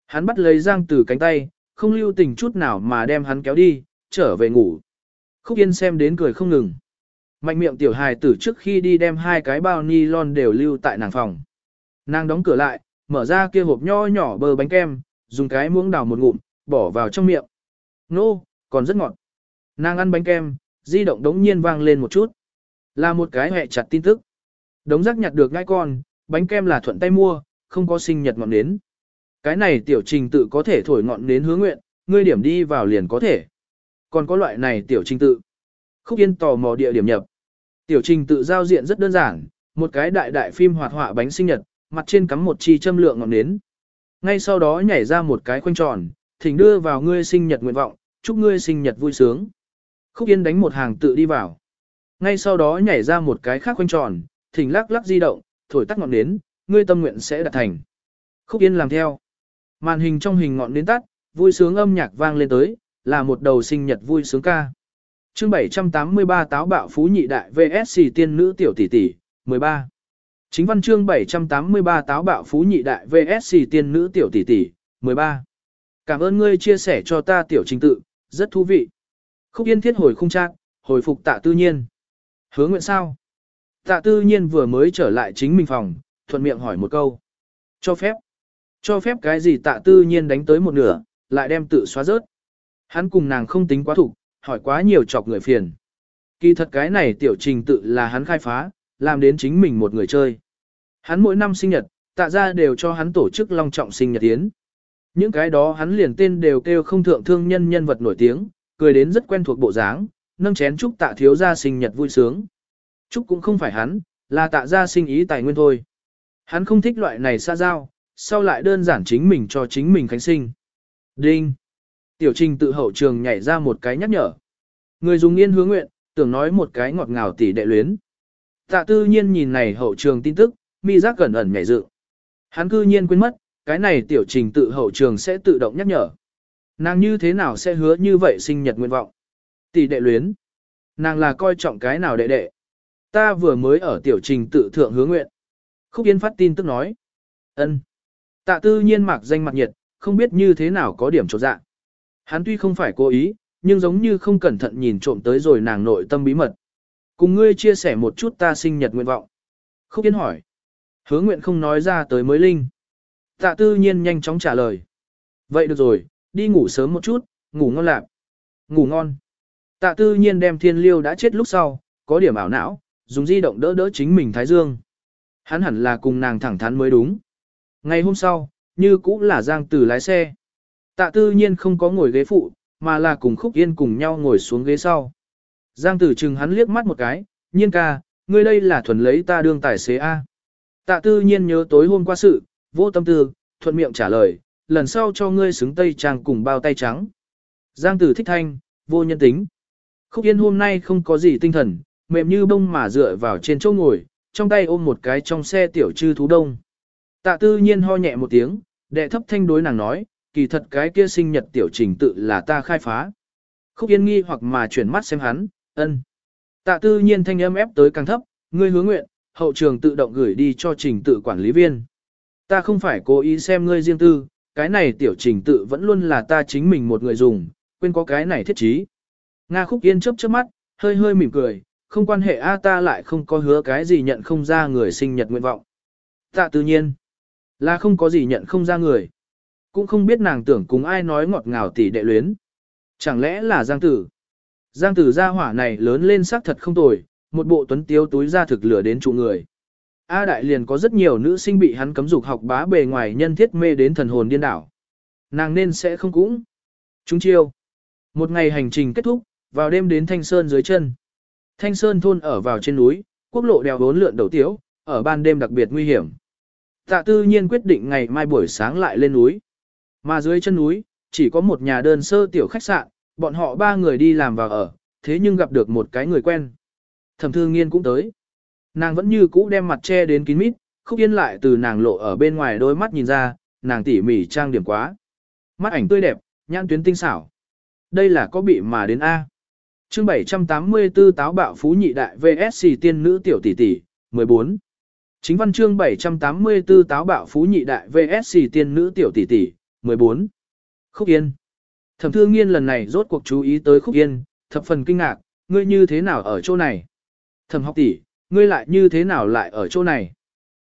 Hắn bắt lấy Giang Tử cánh tay, không lưu tình chút nào mà đem hắn kéo đi, trở về ngủ. Khúc Yên xem đến cười không ngừng. Mạnh miệng tiểu hài tử trước khi đi đem hai cái bao ni lon đều lưu tại nàng phòng. Nàng đóng cửa lại, mở ra kia hộp nho nhỏ bơ bánh kem, dùng cái muỗng đào một ngụm, bỏ vào trong miệng. Nô, còn rất ngọt. Nàng ăn bánh kem, di động đống nhiên vang lên một chút. Là một cái hẹ chặt tin tức. Đống rác nhặt được ngai con, bánh kem là thuận tay mua, không có sinh nhật ngọn nến. Cái này tiểu trình tự có thể thổi ngọn nến hứa nguyện, ngươi điểm đi vào liền có thể. Còn có loại này tiểu trình tự. Khúc Yên tò mò địa điểm nhập. Tiểu trình tự giao diện rất đơn giản, một cái đại đại phim hoạt họa bánh sinh nhật, mặt trên cắm một chi châm lượng ngọn nến. Ngay sau đó nhảy ra một cái khoanh tròn, thỉnh đưa vào ngươi sinh nhật nguyện vọng, chúc ngươi sinh nhật vui sướng. Khúc Yên đánh một hàng tự đi vào. Ngay sau đó nhảy ra một cái khác khoanh tròn, thỉnh lắc lắc di động, thổi tắt ngọn nến, ngươi tâm nguyện sẽ đạt thành. Khúc Yên làm theo. Màn hình trong hình ngọn nến tắt, vui sướng âm nhạc vang lên tới, là một đầu sinh nhật vui sướng ca chương 783 táo bạo phú nhị đại VSC tiên nữ tiểu tỷ tỷ, 13. Chính văn chương 783 táo bạo phú nhị đại VSC tiên nữ tiểu tỷ tỷ, 13. Cảm ơn ngươi chia sẻ cho ta tiểu trình tự, rất thú vị. Khúc yên thiết hồi khung trang, hồi phục tạ tư nhiên. Hứa nguyện sao? Tạ tư nhiên vừa mới trở lại chính mình phòng, thuận miệng hỏi một câu. Cho phép. Cho phép cái gì tạ tư nhiên đánh tới một nửa, lại đem tự xóa rớt. Hắn cùng nàng không tính quá thủ, hỏi quá nhiều chọc người phiền. Kỳ thật cái này tiểu trình tự là hắn khai phá, làm đến chính mình một người chơi. Hắn mỗi năm sinh nhật, tạ ra đều cho hắn tổ chức long trọng sinh nhật tiến. Những cái đó hắn liền tên đều kêu không thượng thương nhân nhân vật nổi tiếng, cười đến rất quen thuộc bộ dáng, nâng chén chúc tạ thiếu gia sinh nhật vui sướng. Chúc cũng không phải hắn, là tạ gia sinh ý tài nguyên thôi. Hắn không thích loại này xa giao, sau lại đơn giản chính mình cho chính mình khánh sinh. Đinh! Tiểu trình tự hậu trường nhảy ra một cái nhắc nhở. Người dùng yên hướng nguyện, tưởng nói một cái ngọt ngào tỉ đệ luyến. Tạ tư nhiên nhìn này hậu trường tin tức, mi giác cẩn ẩn nhảy dự. Hắn cư nhiên quên mất, cái này tiểu trình tự hậu trường sẽ tự động nhắc nhở. Nàng như thế nào sẽ hứa như vậy sinh nhật nguyện vọng? Tỷ đệ luyến. Nàng là coi trọng cái nào đệ đệ? Ta vừa mới ở tiểu trình tự thượng hứa nguyện. Khúc Yên phát tin tức nói. ân Tạ tư nhiên mặc danh mặt nhiệt, không biết như thế nào có điểm trột dạng. Hắn tuy không phải cố ý, nhưng giống như không cẩn thận nhìn trộm tới rồi nàng nội tâm bí mật. Cùng ngươi chia sẻ một chút ta sinh nhật nguyện vọng. Khúc Yên hỏi. Hứa nguyện không nói ra tới mới linh. Tạ tư nhiên nhanh chóng trả lời. Vậy được rồi, đi ngủ sớm một chút, ngủ ngon lạc. Ngủ ngon. Tạ tư nhiên đem thiên liêu đã chết lúc sau, có điểm ảo não, dùng di động đỡ đỡ chính mình Thái Dương. Hắn hẳn là cùng nàng thẳng thắn mới đúng. Ngày hôm sau, như cũng là Giang Tử lái xe. Tạ tư nhiên không có ngồi ghế phụ, mà là cùng Khúc Yên cùng nhau ngồi xuống ghế sau. Giang Tử trừng hắn liếc mắt một cái, nhiên ca, ngươi đây là thuần lấy ta đương tài xế A. Tạ tư nhiên nhớ tối hôm qua sự, vô tâm tư, thuận miệng trả lời, lần sau cho ngươi xứng tây trang cùng bao tay trắng. Giang Tử thích thanh, vô nhân tính. Khúc Yên hôm nay không có gì tinh thần, mềm như bông mà dựa vào trên chỗ ngồi, trong tay ôm một cái trong xe tiểu trư thú đông. Tạ tư nhiên ho nhẹ một tiếng, đệ thấp thanh đối nàng nói, kỳ thật cái kia sinh nhật tiểu trình tự là ta khai phá. Khúc Yên nghi hoặc mà chuyển mắt xem hắn, ân. Tạ tư nhiên thanh âm ép tới càng thấp, ngươi hứa nguyện, hậu trường tự động gửi đi cho trình tự quản lý viên. Ta không phải cố ý xem ngươi riêng tư, cái này tiểu trình tự vẫn luôn là ta chính mình một người dùng, quên có cái này thiết trí. Nga khúc yên chớp chớp mắt, hơi hơi mỉm cười, không quan hệ A ta lại không có hứa cái gì nhận không ra người sinh nhật nguyện vọng. Tạ tự nhiên, là không có gì nhận không ra người. Cũng không biết nàng tưởng cùng ai nói ngọt ngào tỉ đệ luyến. Chẳng lẽ là Giang Tử? Giang Tử gia hỏa này lớn lên sắc thật không tồi, một bộ tuấn tiếu túi ra thực lửa đến trụ người. A đại liền có rất nhiều nữ sinh bị hắn cấm dục học bá bề ngoài nhân thiết mê đến thần hồn điên đảo. Nàng nên sẽ không cũng. Chúng chiêu. Một ngày hành trình kết thúc, vào đêm đến Thanh Sơn dưới chân. Thanh Sơn thôn ở vào trên núi, quốc lộ đèo bốn lượn đầu tiếu, ở ban đêm đặc biệt nguy hiểm. Tạ tư nhiên quyết định ngày mai buổi sáng lại lên núi. Mà dưới chân núi, chỉ có một nhà đơn sơ tiểu khách sạn, bọn họ ba người đi làm vào ở, thế nhưng gặp được một cái người quen. Thẩm thư nghiên cũng tới. Nàng vẫn như cũ đem mặt che đến kín mít, khúc yên lại từ nàng lộ ở bên ngoài đôi mắt nhìn ra, nàng tỉ mỉ trang điểm quá. Mắt ảnh tươi đẹp, nhãn tuyến tinh xảo. Đây là có bị mà đến A. chương 784 táo bạo phú nhị đại VSC tiên nữ tiểu tỷ tỷ, 14. Chính văn chương 784 táo bạo phú nhị đại VSC tiên nữ tiểu tỷ tỷ, 14. Khúc Yên. Thẩm Thư Nghiên lần này rốt cuộc chú ý tới Khúc Yên, thập phần kinh ngạc, ngươi như thế nào ở chỗ này? Thẩm học tỷ, ngươi lại như thế nào lại ở chỗ này?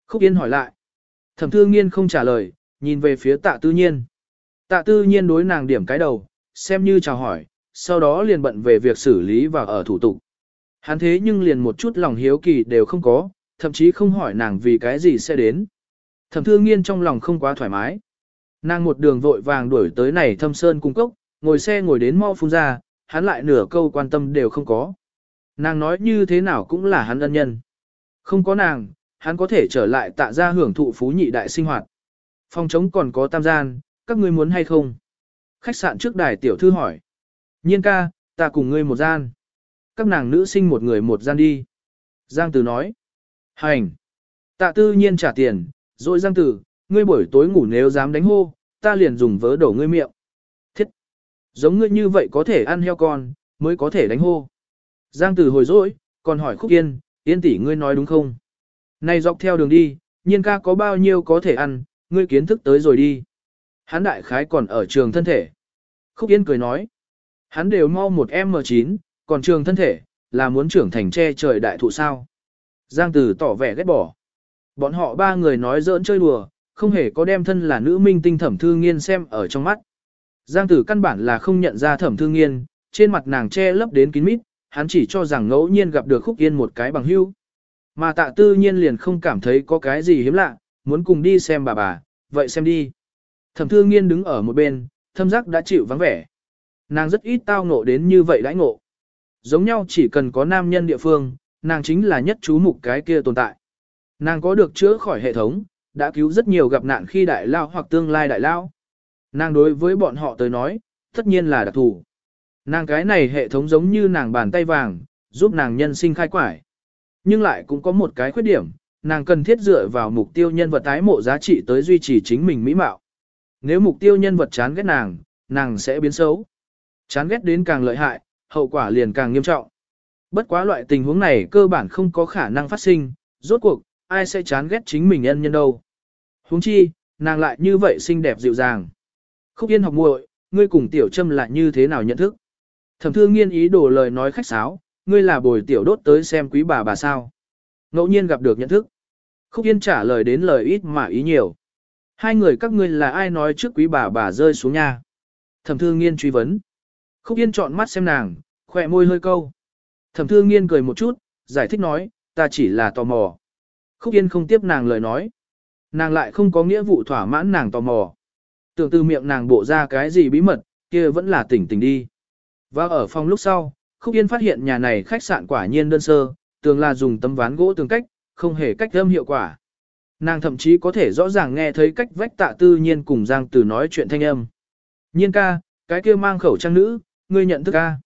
Khúc Yên hỏi lại. Thẩm Thư Nghiên không trả lời, nhìn về phía tạ tư nhiên. Tạ tư nhiên đối nàng điểm cái đầu, xem như chào hỏi, sau đó liền bận về việc xử lý và ở thủ tục. Hắn thế nhưng liền một chút lòng hiếu kỳ đều không có, thậm chí không hỏi nàng vì cái gì sẽ đến. Thẩm Thư Nghiên trong lòng không quá thoải mái. Nàng một đường vội vàng đuổi tới này thâm sơn cung cốc, ngồi xe ngồi đến mau phun ra, hắn lại nửa câu quan tâm đều không có. Nàng nói như thế nào cũng là hắn ân nhân. Không có nàng, hắn có thể trở lại tạ ra hưởng thụ phú nhị đại sinh hoạt. Phòng trống còn có tam gian, các ngươi muốn hay không? Khách sạn trước đài tiểu thư hỏi. Nhiên ca, ta cùng ngươi một gian. Các nàng nữ sinh một người một gian đi. Giang Tử nói. Hành. Tạ tư nhiên trả tiền, rồi Giang Tử, ngươi buổi tối ngủ nếu dám đánh hô, ta liền dùng vớ đổ ngươi miệng. Thiết! Giống ngươi như vậy có thể ăn heo con, mới có thể đánh hô. Giang Tử hồi dỗi, còn hỏi Khúc Yên, Yên tỷ ngươi nói đúng không? Này dọc theo đường đi, nhiên ca có bao nhiêu có thể ăn, ngươi kiến thức tới rồi đi. Hắn đại khái còn ở trường thân thể. Khúc Yên cười nói, hắn đều mau một M9, còn trường thân thể, là muốn trưởng thành che trời đại thụ sao. Giang Tử tỏ vẻ ghét bỏ. Bọn họ ba người nói giỡn chơi đùa, không hề có đem thân là nữ minh tinh thẩm thư nghiên xem ở trong mắt. Giang tử căn bản là không nhận ra thẩm thư nghiên, trên mặt nàng che lấp đến kín mít, hắn chỉ cho rằng ngẫu nhiên gặp được khúc yên một cái bằng hữu Mà tạ tư nhiên liền không cảm thấy có cái gì hiếm lạ, muốn cùng đi xem bà bà, vậy xem đi. Thẩm thư nghiên đứng ở một bên, thâm giác đã chịu vắng vẻ. Nàng rất ít tao ngộ đến như vậy đãi ngộ. Giống nhau chỉ cần có nam nhân địa phương, nàng chính là nhất chú mục cái kia tồn tại. Nàng có được chữa khỏi hệ thống, đã cứu rất nhiều gặp nạn khi đại lao hoặc tương lai đại lao. Nàng đối với bọn họ tới nói, tất nhiên là đặc thù. Nàng cái này hệ thống giống như nàng bàn tay vàng, giúp nàng nhân sinh khai quải. Nhưng lại cũng có một cái khuyết điểm, nàng cần thiết dựa vào mục tiêu nhân vật tái mộ giá trị tới duy trì chính mình mỹ mạo. Nếu mục tiêu nhân vật chán ghét nàng, nàng sẽ biến xấu. Chán ghét đến càng lợi hại, hậu quả liền càng nghiêm trọng. Bất quá loại tình huống này cơ bản không có khả năng phát sinh, rốt cuộc, ai sẽ chán ghét chính mình nhân nhân đâu. Huống chi, nàng lại như vậy xinh đẹp dịu dàng. Khúc Yên học muội, ngươi cùng tiểu trâm lại như thế nào nhận thức? Thẩm thương nghiên ý đồ lời nói khách sáo, ngươi là bồi tiểu đốt tới xem quý bà bà sao. Ngẫu nhiên gặp được nhận thức. Khúc Yên trả lời đến lời ít mà ý nhiều. Hai người các ngươi là ai nói trước quý bà bà rơi xuống nha. Thẩm thương nghiên truy vấn. Khúc Yên chọn mắt xem nàng, khỏe môi hơi câu. Thẩm thương nghiên cười một chút, giải thích nói, ta chỉ là tò mò. Khúc Yên không tiếp nàng lời nói. Nàng lại không có nghĩa vụ thỏa mãn nàng tò mò. Tưởng từ miệng nàng bộ ra cái gì bí mật, kia vẫn là tỉnh tỉnh đi. Và ở phòng lúc sau, Khúc Yên phát hiện nhà này khách sạn quả nhiên đơn sơ, tường là dùng tấm ván gỗ tường cách, không hề cách âm hiệu quả. Nàng thậm chí có thể rõ ràng nghe thấy cách vách tạ tư nhiên cùng Giang Tử nói chuyện thanh âm. Nhiên ca, cái kia mang khẩu trang nữ, ngươi nhận thức ca.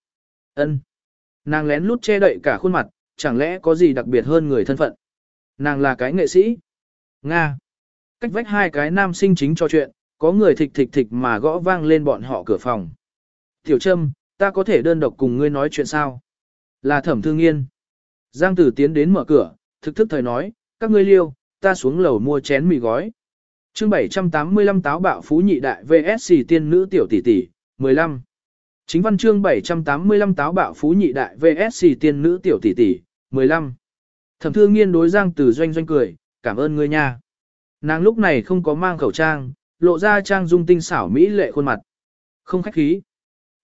ân Nàng lén lút che đậy cả khuôn mặt, chẳng lẽ có gì đặc biệt hơn người thân phận. Nàng là cái nghệ sĩ. Nga. Cách vách hai cái nam sinh chính cho chuyện, có người thịch thịch thịch mà gõ vang lên bọn họ cửa phòng. Tiểu Trâm, ta có thể đơn độc cùng ngươi nói chuyện sao? Là thẩm thương nghiên. Giang tử tiến đến mở cửa, thực thức thời nói, các ngươi liêu, ta xuống lầu mua chén mì gói. chương 785 táo bạo phú nhị đại VSC tiên nữ tiểu tỷ tỷ, 15. Chính văn chương 785 táo bạo phú nhị đại VSC tiên nữ tiểu tỷ tỷ, 15. Thẩm thương nghiên đối Giang Tử doanh doanh cười, cảm ơn ngươi nha. Nàng lúc này không có mang khẩu trang, lộ ra trang dung tinh xảo mỹ lệ khuôn mặt. Không khách khí.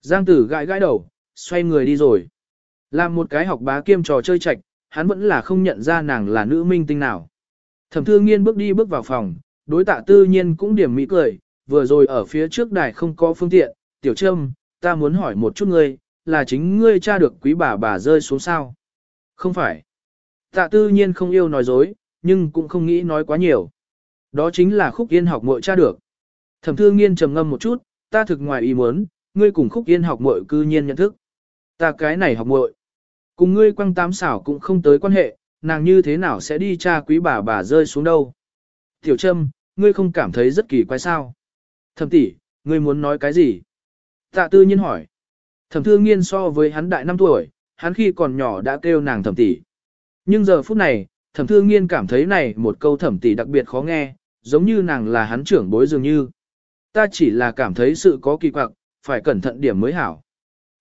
Giang Tử gãi gãi đầu, xoay người đi rồi. Làm một cái học bá kiêm trò chơi chạch, hắn vẫn là không nhận ra nàng là nữ minh tinh nào. Thẩm thương nghiên bước đi bước vào phòng, đối tạ tư nhiên cũng điểm mỹ cười, vừa rồi ở phía trước đài không có phương tiện, tiểu trâm, ta muốn hỏi một chút ngươi, là chính ngươi tra được quý bà bà rơi xuống sao? Không phải. Tạ tư nhiên không yêu nói dối, nhưng cũng không nghĩ nói quá nhiều. Đó chính là khúc yên học muội cha được. Thẩm thương nghiên trầm ngâm một chút, ta thực ngoài ý muốn, ngươi cùng khúc yên học muội cư nhiên nhận thức. Ta cái này học muội Cùng ngươi quăng tám xảo cũng không tới quan hệ, nàng như thế nào sẽ đi tra quý bà bà rơi xuống đâu. Tiểu Trâm, ngươi không cảm thấy rất kỳ quái sao? Thẩm tỷ, ngươi muốn nói cái gì? Tạ tư nhiên hỏi. Thẩm thương nghiên so với hắn đại 5 tuổi, hắn khi còn nhỏ đã kêu nàng thẩm tỷ. Nhưng giờ phút này, thẩm thương nghiên cảm thấy này một câu thẩm tỷ đặc biệt khó nghe, giống như nàng là hắn trưởng bối dường như. Ta chỉ là cảm thấy sự có kỳ quặc, phải cẩn thận điểm mới hảo.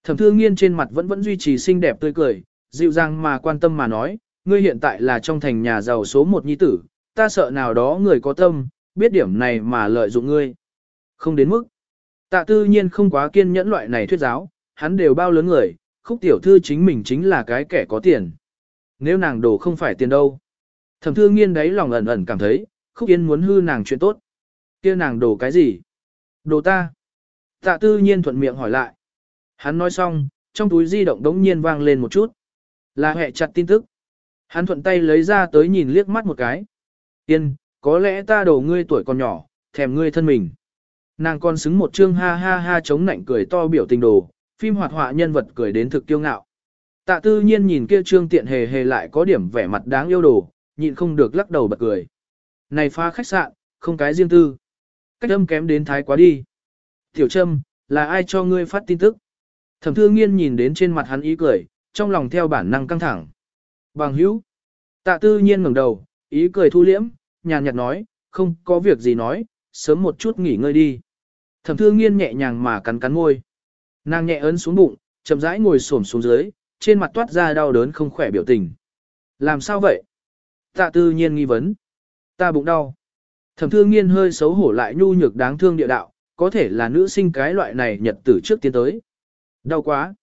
Thẩm thương nghiên trên mặt vẫn vẫn duy trì xinh đẹp tươi cười, dịu dàng mà quan tâm mà nói, ngươi hiện tại là trong thành nhà giàu số một nhi tử, ta sợ nào đó người có tâm, biết điểm này mà lợi dụng ngươi. Không đến mức. Tạ tư nhiên không quá kiên nhẫn loại này thuyết giáo, hắn đều bao lớn người, khúc tiểu thư chính mình chính là cái kẻ có tiền. Nếu nàng đổ không phải tiền đâu. Thẩm thư nghiên đấy lòng ẩn ẩn cảm thấy, khúc yên muốn hư nàng chuyện tốt. kia nàng đổ cái gì? Đồ ta. Tạ tư nhiên thuận miệng hỏi lại. Hắn nói xong, trong túi di động đống nhiên vang lên một chút. Là hệ chặt tin tức. Hắn thuận tay lấy ra tới nhìn liếc mắt một cái. Yên, có lẽ ta đổ ngươi tuổi còn nhỏ, thèm ngươi thân mình. Nàng còn xứng một chương ha ha ha chống nạnh cười to biểu tình đồ, phim hoạt họa nhân vật cười đến thực kiêu ngạo. Tạ tư nhiên nhìn kia trương tiện hề hề lại có điểm vẻ mặt đáng yêu đồ, nhịn không được lắc đầu bật cười. Này pha khách sạn, không cái riêng tư. Cách âm kém đến thái quá đi. Tiểu Trâm, là ai cho ngươi phát tin tức? Thẩm thư nghiên nhìn đến trên mặt hắn ý cười, trong lòng theo bản năng căng thẳng. Bằng hữu. Tạ tư nhiên ngẩng đầu, ý cười thu liễm, nhàn nhạt nói, không có việc gì nói, sớm một chút nghỉ ngơi đi. Thẩm thư nghiên nhẹ nhàng mà cắn cắn môi. Nàng nhẹ ấn xuống bụng, chậm rãi ngồi xổm xuống dưới, trên mặt toát ra đau đớn không khỏe biểu tình. Làm sao vậy? Tạ tư nhiên nghi vấn. Ta bụng đau. Thẩm thương nghiên hơi xấu hổ lại nhu nhược đáng thương địa đạo, có thể là nữ sinh cái loại này nhật tử trước tiến tới. Đau quá.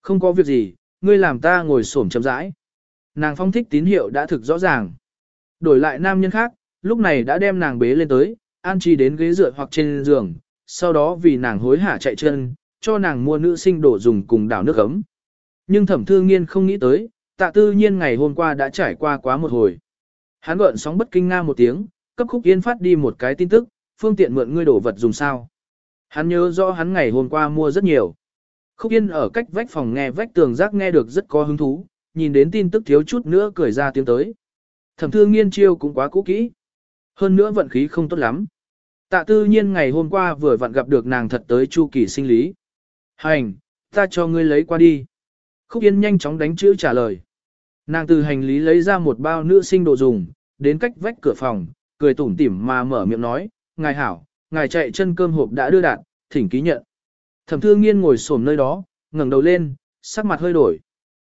Không có việc gì, ngươi làm ta ngồi xổm chậm rãi. Nàng phong thích tín hiệu đã thực rõ ràng. Đổi lại nam nhân khác, lúc này đã đem nàng bế lên tới, an chi đến ghế dựa hoặc trên giường, sau đó vì nàng hối hả chạy chân, cho nàng mua nữ sinh đổ dùng cùng đảo nước ấm. Nhưng thẩm thương nghiên không nghĩ tới, tạ tư nhiên ngày hôm qua đã trải qua quá một hồi. Hắn gợn sóng bất kinh nga một tiếng, cấp khúc yên phát đi một cái tin tức, phương tiện mượn ngươi đổ vật dùng sao. Hắn nhớ rõ hắn ngày hôm qua mua rất nhiều. Khúc yên ở cách vách phòng nghe vách tường giác nghe được rất có hứng thú, nhìn đến tin tức thiếu chút nữa cười ra tiếng tới. Thẩm thương nghiên chiêu cũng quá cũ kỹ. Hơn nữa vận khí không tốt lắm. Tạ tư nhiên ngày hôm qua vừa vặn gặp được nàng thật tới chu kỳ sinh lý. Hành, ta cho ngươi lấy qua đi. Khúc Yên nhanh chóng đánh chữ trả lời. Nàng từ hành lý lấy ra một bao nữ sinh đồ dùng, đến cách vách cửa phòng, cười tủm tỉm mà mở miệng nói, ngài hảo, ngài chạy chân cơm hộp đã đưa đạt, thỉnh ký nhận. Thẩm thư nghiên ngồi xổm nơi đó, ngẩng đầu lên, sắc mặt hơi đổi.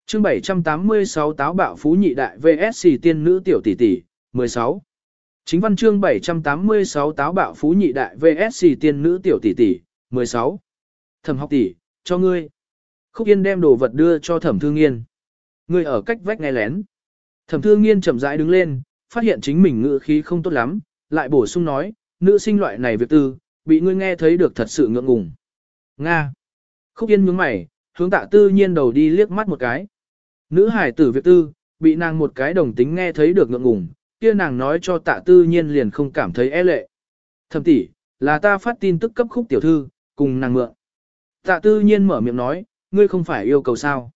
chương 786 táo bạo phú nhị đại VSC tiên nữ tiểu tỷ tỷ, 16. Chính văn chương 786 táo bạo phú nhị đại VSC tiên nữ tiểu tỷ tỷ, 16. Thẩm học tỷ, cho ngươi. Khúc Yên đem đồ vật đưa cho Thẩm Thư Nghiên. Ngươi ở cách vách nghe lén. Thẩm Thư Nghiên chậm rãi đứng lên, phát hiện chính mình ngữ khí không tốt lắm, lại bổ sung nói, nữ sinh loại này việc tư, bị ngươi nghe thấy được thật sự ngượng ngùng. Nga. Khúc Yên nhướng mày, hướng tạ tư nhiên đầu đi liếc mắt một cái. Nữ hải tử việc tư, bị nàng một cái đồng tính nghe thấy được ngượng ngùng, kia nàng nói cho tạ tư nhiên liền không cảm thấy e lệ. Thầm tỷ, là ta phát tin tức cấp khúc tiểu thư, cùng nàng mượn. Tạ tư nhiên mở miệng nói, ngươi không phải yêu cầu sao.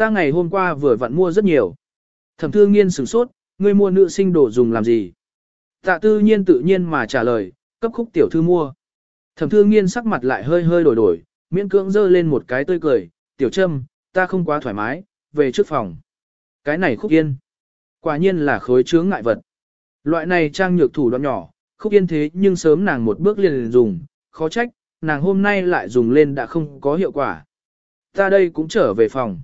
Ta ngày hôm qua vừa vặn mua rất nhiều. Thẩm thư nghiên sửng sốt, ngươi mua nữ sinh đồ dùng làm gì? Tạ tư nhiên tự nhiên mà trả lời, cấp khúc tiểu thư mua. Thẩm thư nghiên sắc mặt lại hơi hơi đổi đổi, miễn cưỡng dơ lên một cái tươi cười, tiểu trâm, ta không quá thoải mái, về trước phòng. Cái này khúc yên. Quả nhiên là khối chướng ngại vật. Loại này trang nhược thủ đoạn nhỏ, khúc yên thế nhưng sớm nàng một bước liền, liền dùng, khó trách, nàng hôm nay lại dùng lên đã không có hiệu quả. Ta đây cũng trở về phòng.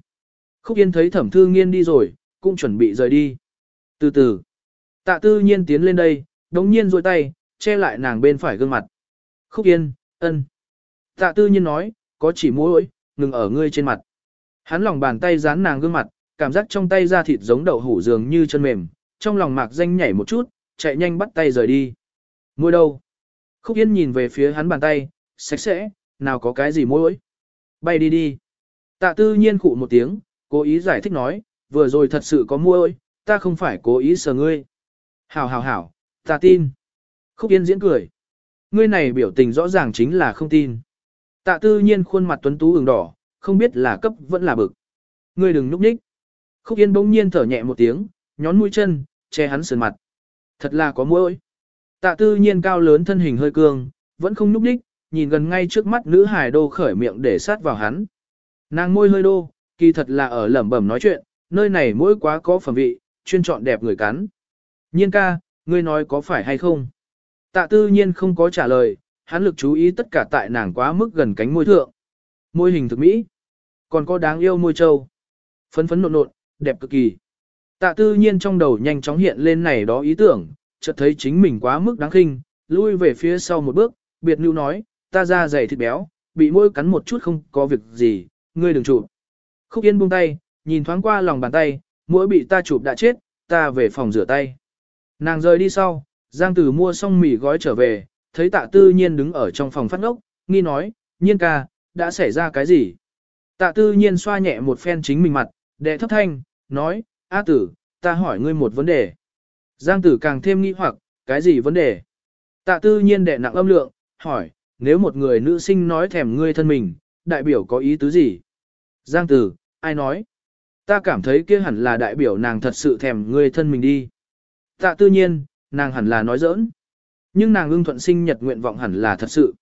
Khúc yên thấy thẩm thư nghiên đi rồi, cũng chuẩn bị rời đi. Từ từ, tạ tư nhiên tiến lên đây, đống nhiên rôi tay, che lại nàng bên phải gương mặt. Khúc yên, ân. Tạ tư nhiên nói, có chỉ mỗi, ngừng ở ngươi trên mặt. Hắn lòng bàn tay dán nàng gương mặt, cảm giác trong tay da thịt giống đậu hủ dường như chân mềm, trong lòng mạc danh nhảy một chút, chạy nhanh bắt tay rời đi. Môi đâu? Khúc Yên nhìn về phía hắn bàn tay, sạch sẽ, nào có cái gì môi Bay đi đi. Tạ tư nhiên khụ một tiếng, cố ý giải thích nói, vừa rồi thật sự có môi ta không phải cố ý sờ ngươi. Hảo hảo hảo, ta tin. Khúc Yên diễn cười. Ngươi này biểu tình rõ ràng chính là không tin. Tạ tư nhiên khuôn mặt tuấn tú ửng đỏ, không biết là cấp vẫn là bực. Ngươi đừng núp nhích. Khúc Yên bỗng nhiên thở nhẹ một tiếng, nhón mũi chân, che hắn sườn mặt. Thật là có mũi. Tạ tư nhiên cao lớn thân hình hơi cương, vẫn không núp đích, nhìn gần ngay trước mắt nữ hải đô khởi miệng để sát vào hắn. Nàng môi hơi đô, kỳ thật là ở lẩm bẩm nói chuyện, nơi này mỗi quá có phẩm vị, chuyên chọn đẹp người cắn. Nhiên ca, ngươi nói có phải hay không? Tạ tư nhiên không có trả lời, hắn lực chú ý tất cả tại nàng quá mức gần cánh môi thượng. Môi hình thực mỹ. Còn có đáng yêu môi trâu. Phấn phấn nộn nộn, đẹp cực kỳ. Tạ tư nhiên trong đầu nhanh chóng hiện lên này đó ý tưởng, chợt thấy chính mình quá mức đáng khinh, lui về phía sau một bước, biệt lưu nói, ta ra dày thịt béo, bị môi cắn một chút không có việc gì, ngươi đừng chụp. Khúc Yên buông tay, nhìn thoáng qua lòng bàn tay, mỗi bị ta chụp đã chết, ta về phòng rửa tay. Nàng rời đi sau, Giang Tử mua xong mì gói trở về, thấy tạ tư nhiên đứng ở trong phòng phát ngốc, nghi nói, nhiên ca, đã xảy ra cái gì? Tạ tư nhiên xoa nhẹ một phen chính mình mặt, đệ thấp thanh, nói, A tử, ta hỏi ngươi một vấn đề. Giang tử càng thêm nghi hoặc, cái gì vấn đề? Tạ tư nhiên đệ nặng âm lượng, hỏi, nếu một người nữ sinh nói thèm ngươi thân mình, đại biểu có ý tứ gì? Giang tử, ai nói? Ta cảm thấy kia hẳn là đại biểu nàng thật sự thèm ngươi thân mình đi. Tạ tự nhiên, nàng hẳn là nói giỡn. Nhưng nàng ưng thuận sinh nhật nguyện vọng hẳn là thật sự.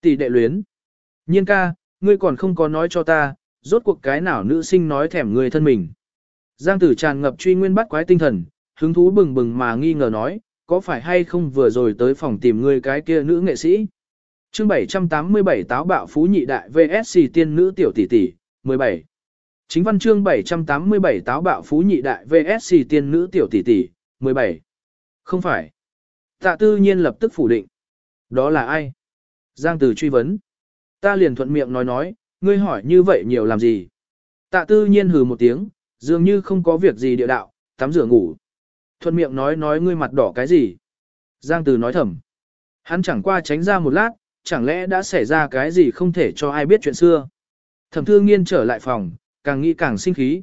Tỷ đệ luyến. Nhiên ca, ngươi còn không có nói cho ta, rốt cuộc cái nào nữ sinh nói thèm ngươi thân mình. Giang tử tràn ngập truy nguyên bắt quái tinh thần, hứng thú bừng bừng mà nghi ngờ nói, có phải hay không vừa rồi tới phòng tìm ngươi cái kia nữ nghệ sĩ. chương 787 táo bạo phú nhị đại VSC tiên nữ tiểu tỷ tỷ, 17. Chính văn chương 787 táo bạo phú nhị đại VSC tiên nữ tiểu tỷ tỷ, 17. Không phải. Tạ tư nhiên lập tức phủ định. Đó là ai? Giang tử truy vấn. Ta liền thuận miệng nói nói, ngươi hỏi như vậy nhiều làm gì? Tạ tư nhiên hừ một tiếng, dường như không có việc gì địa đạo, tắm rửa ngủ. Thuận miệng nói nói ngươi mặt đỏ cái gì? Giang Từ nói thầm. Hắn chẳng qua tránh ra một lát, chẳng lẽ đã xảy ra cái gì không thể cho ai biết chuyện xưa. Thẩm thương nghiên trở lại phòng, càng nghĩ càng sinh khí.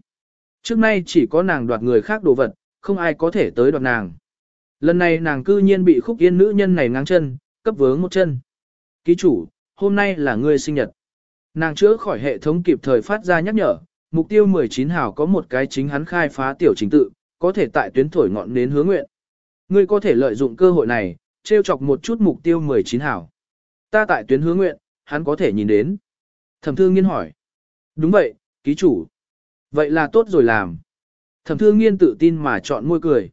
Trước nay chỉ có nàng đoạt người khác đồ vật, không ai có thể tới đoạt nàng. Lần này nàng cư nhiên bị khúc yên nữ nhân này ngang chân, cấp vướng một chân. Ký chủ, hôm nay là ngươi sinh nhật. Nàng chữa khỏi hệ thống kịp thời phát ra nhắc nhở, mục tiêu 19 hào có một cái chính hắn khai phá tiểu chính tự, có thể tại tuyến thổi ngọn đến hướng nguyện. Ngươi có thể lợi dụng cơ hội này, trêu chọc một chút mục tiêu 19 hào. Ta tại tuyến hướng nguyện, hắn có thể nhìn đến. Thẩm thương nghiên hỏi. Đúng vậy, ký chủ. Vậy là tốt rồi làm. Thẩm thương nghiên tự tin mà chọn môi cười.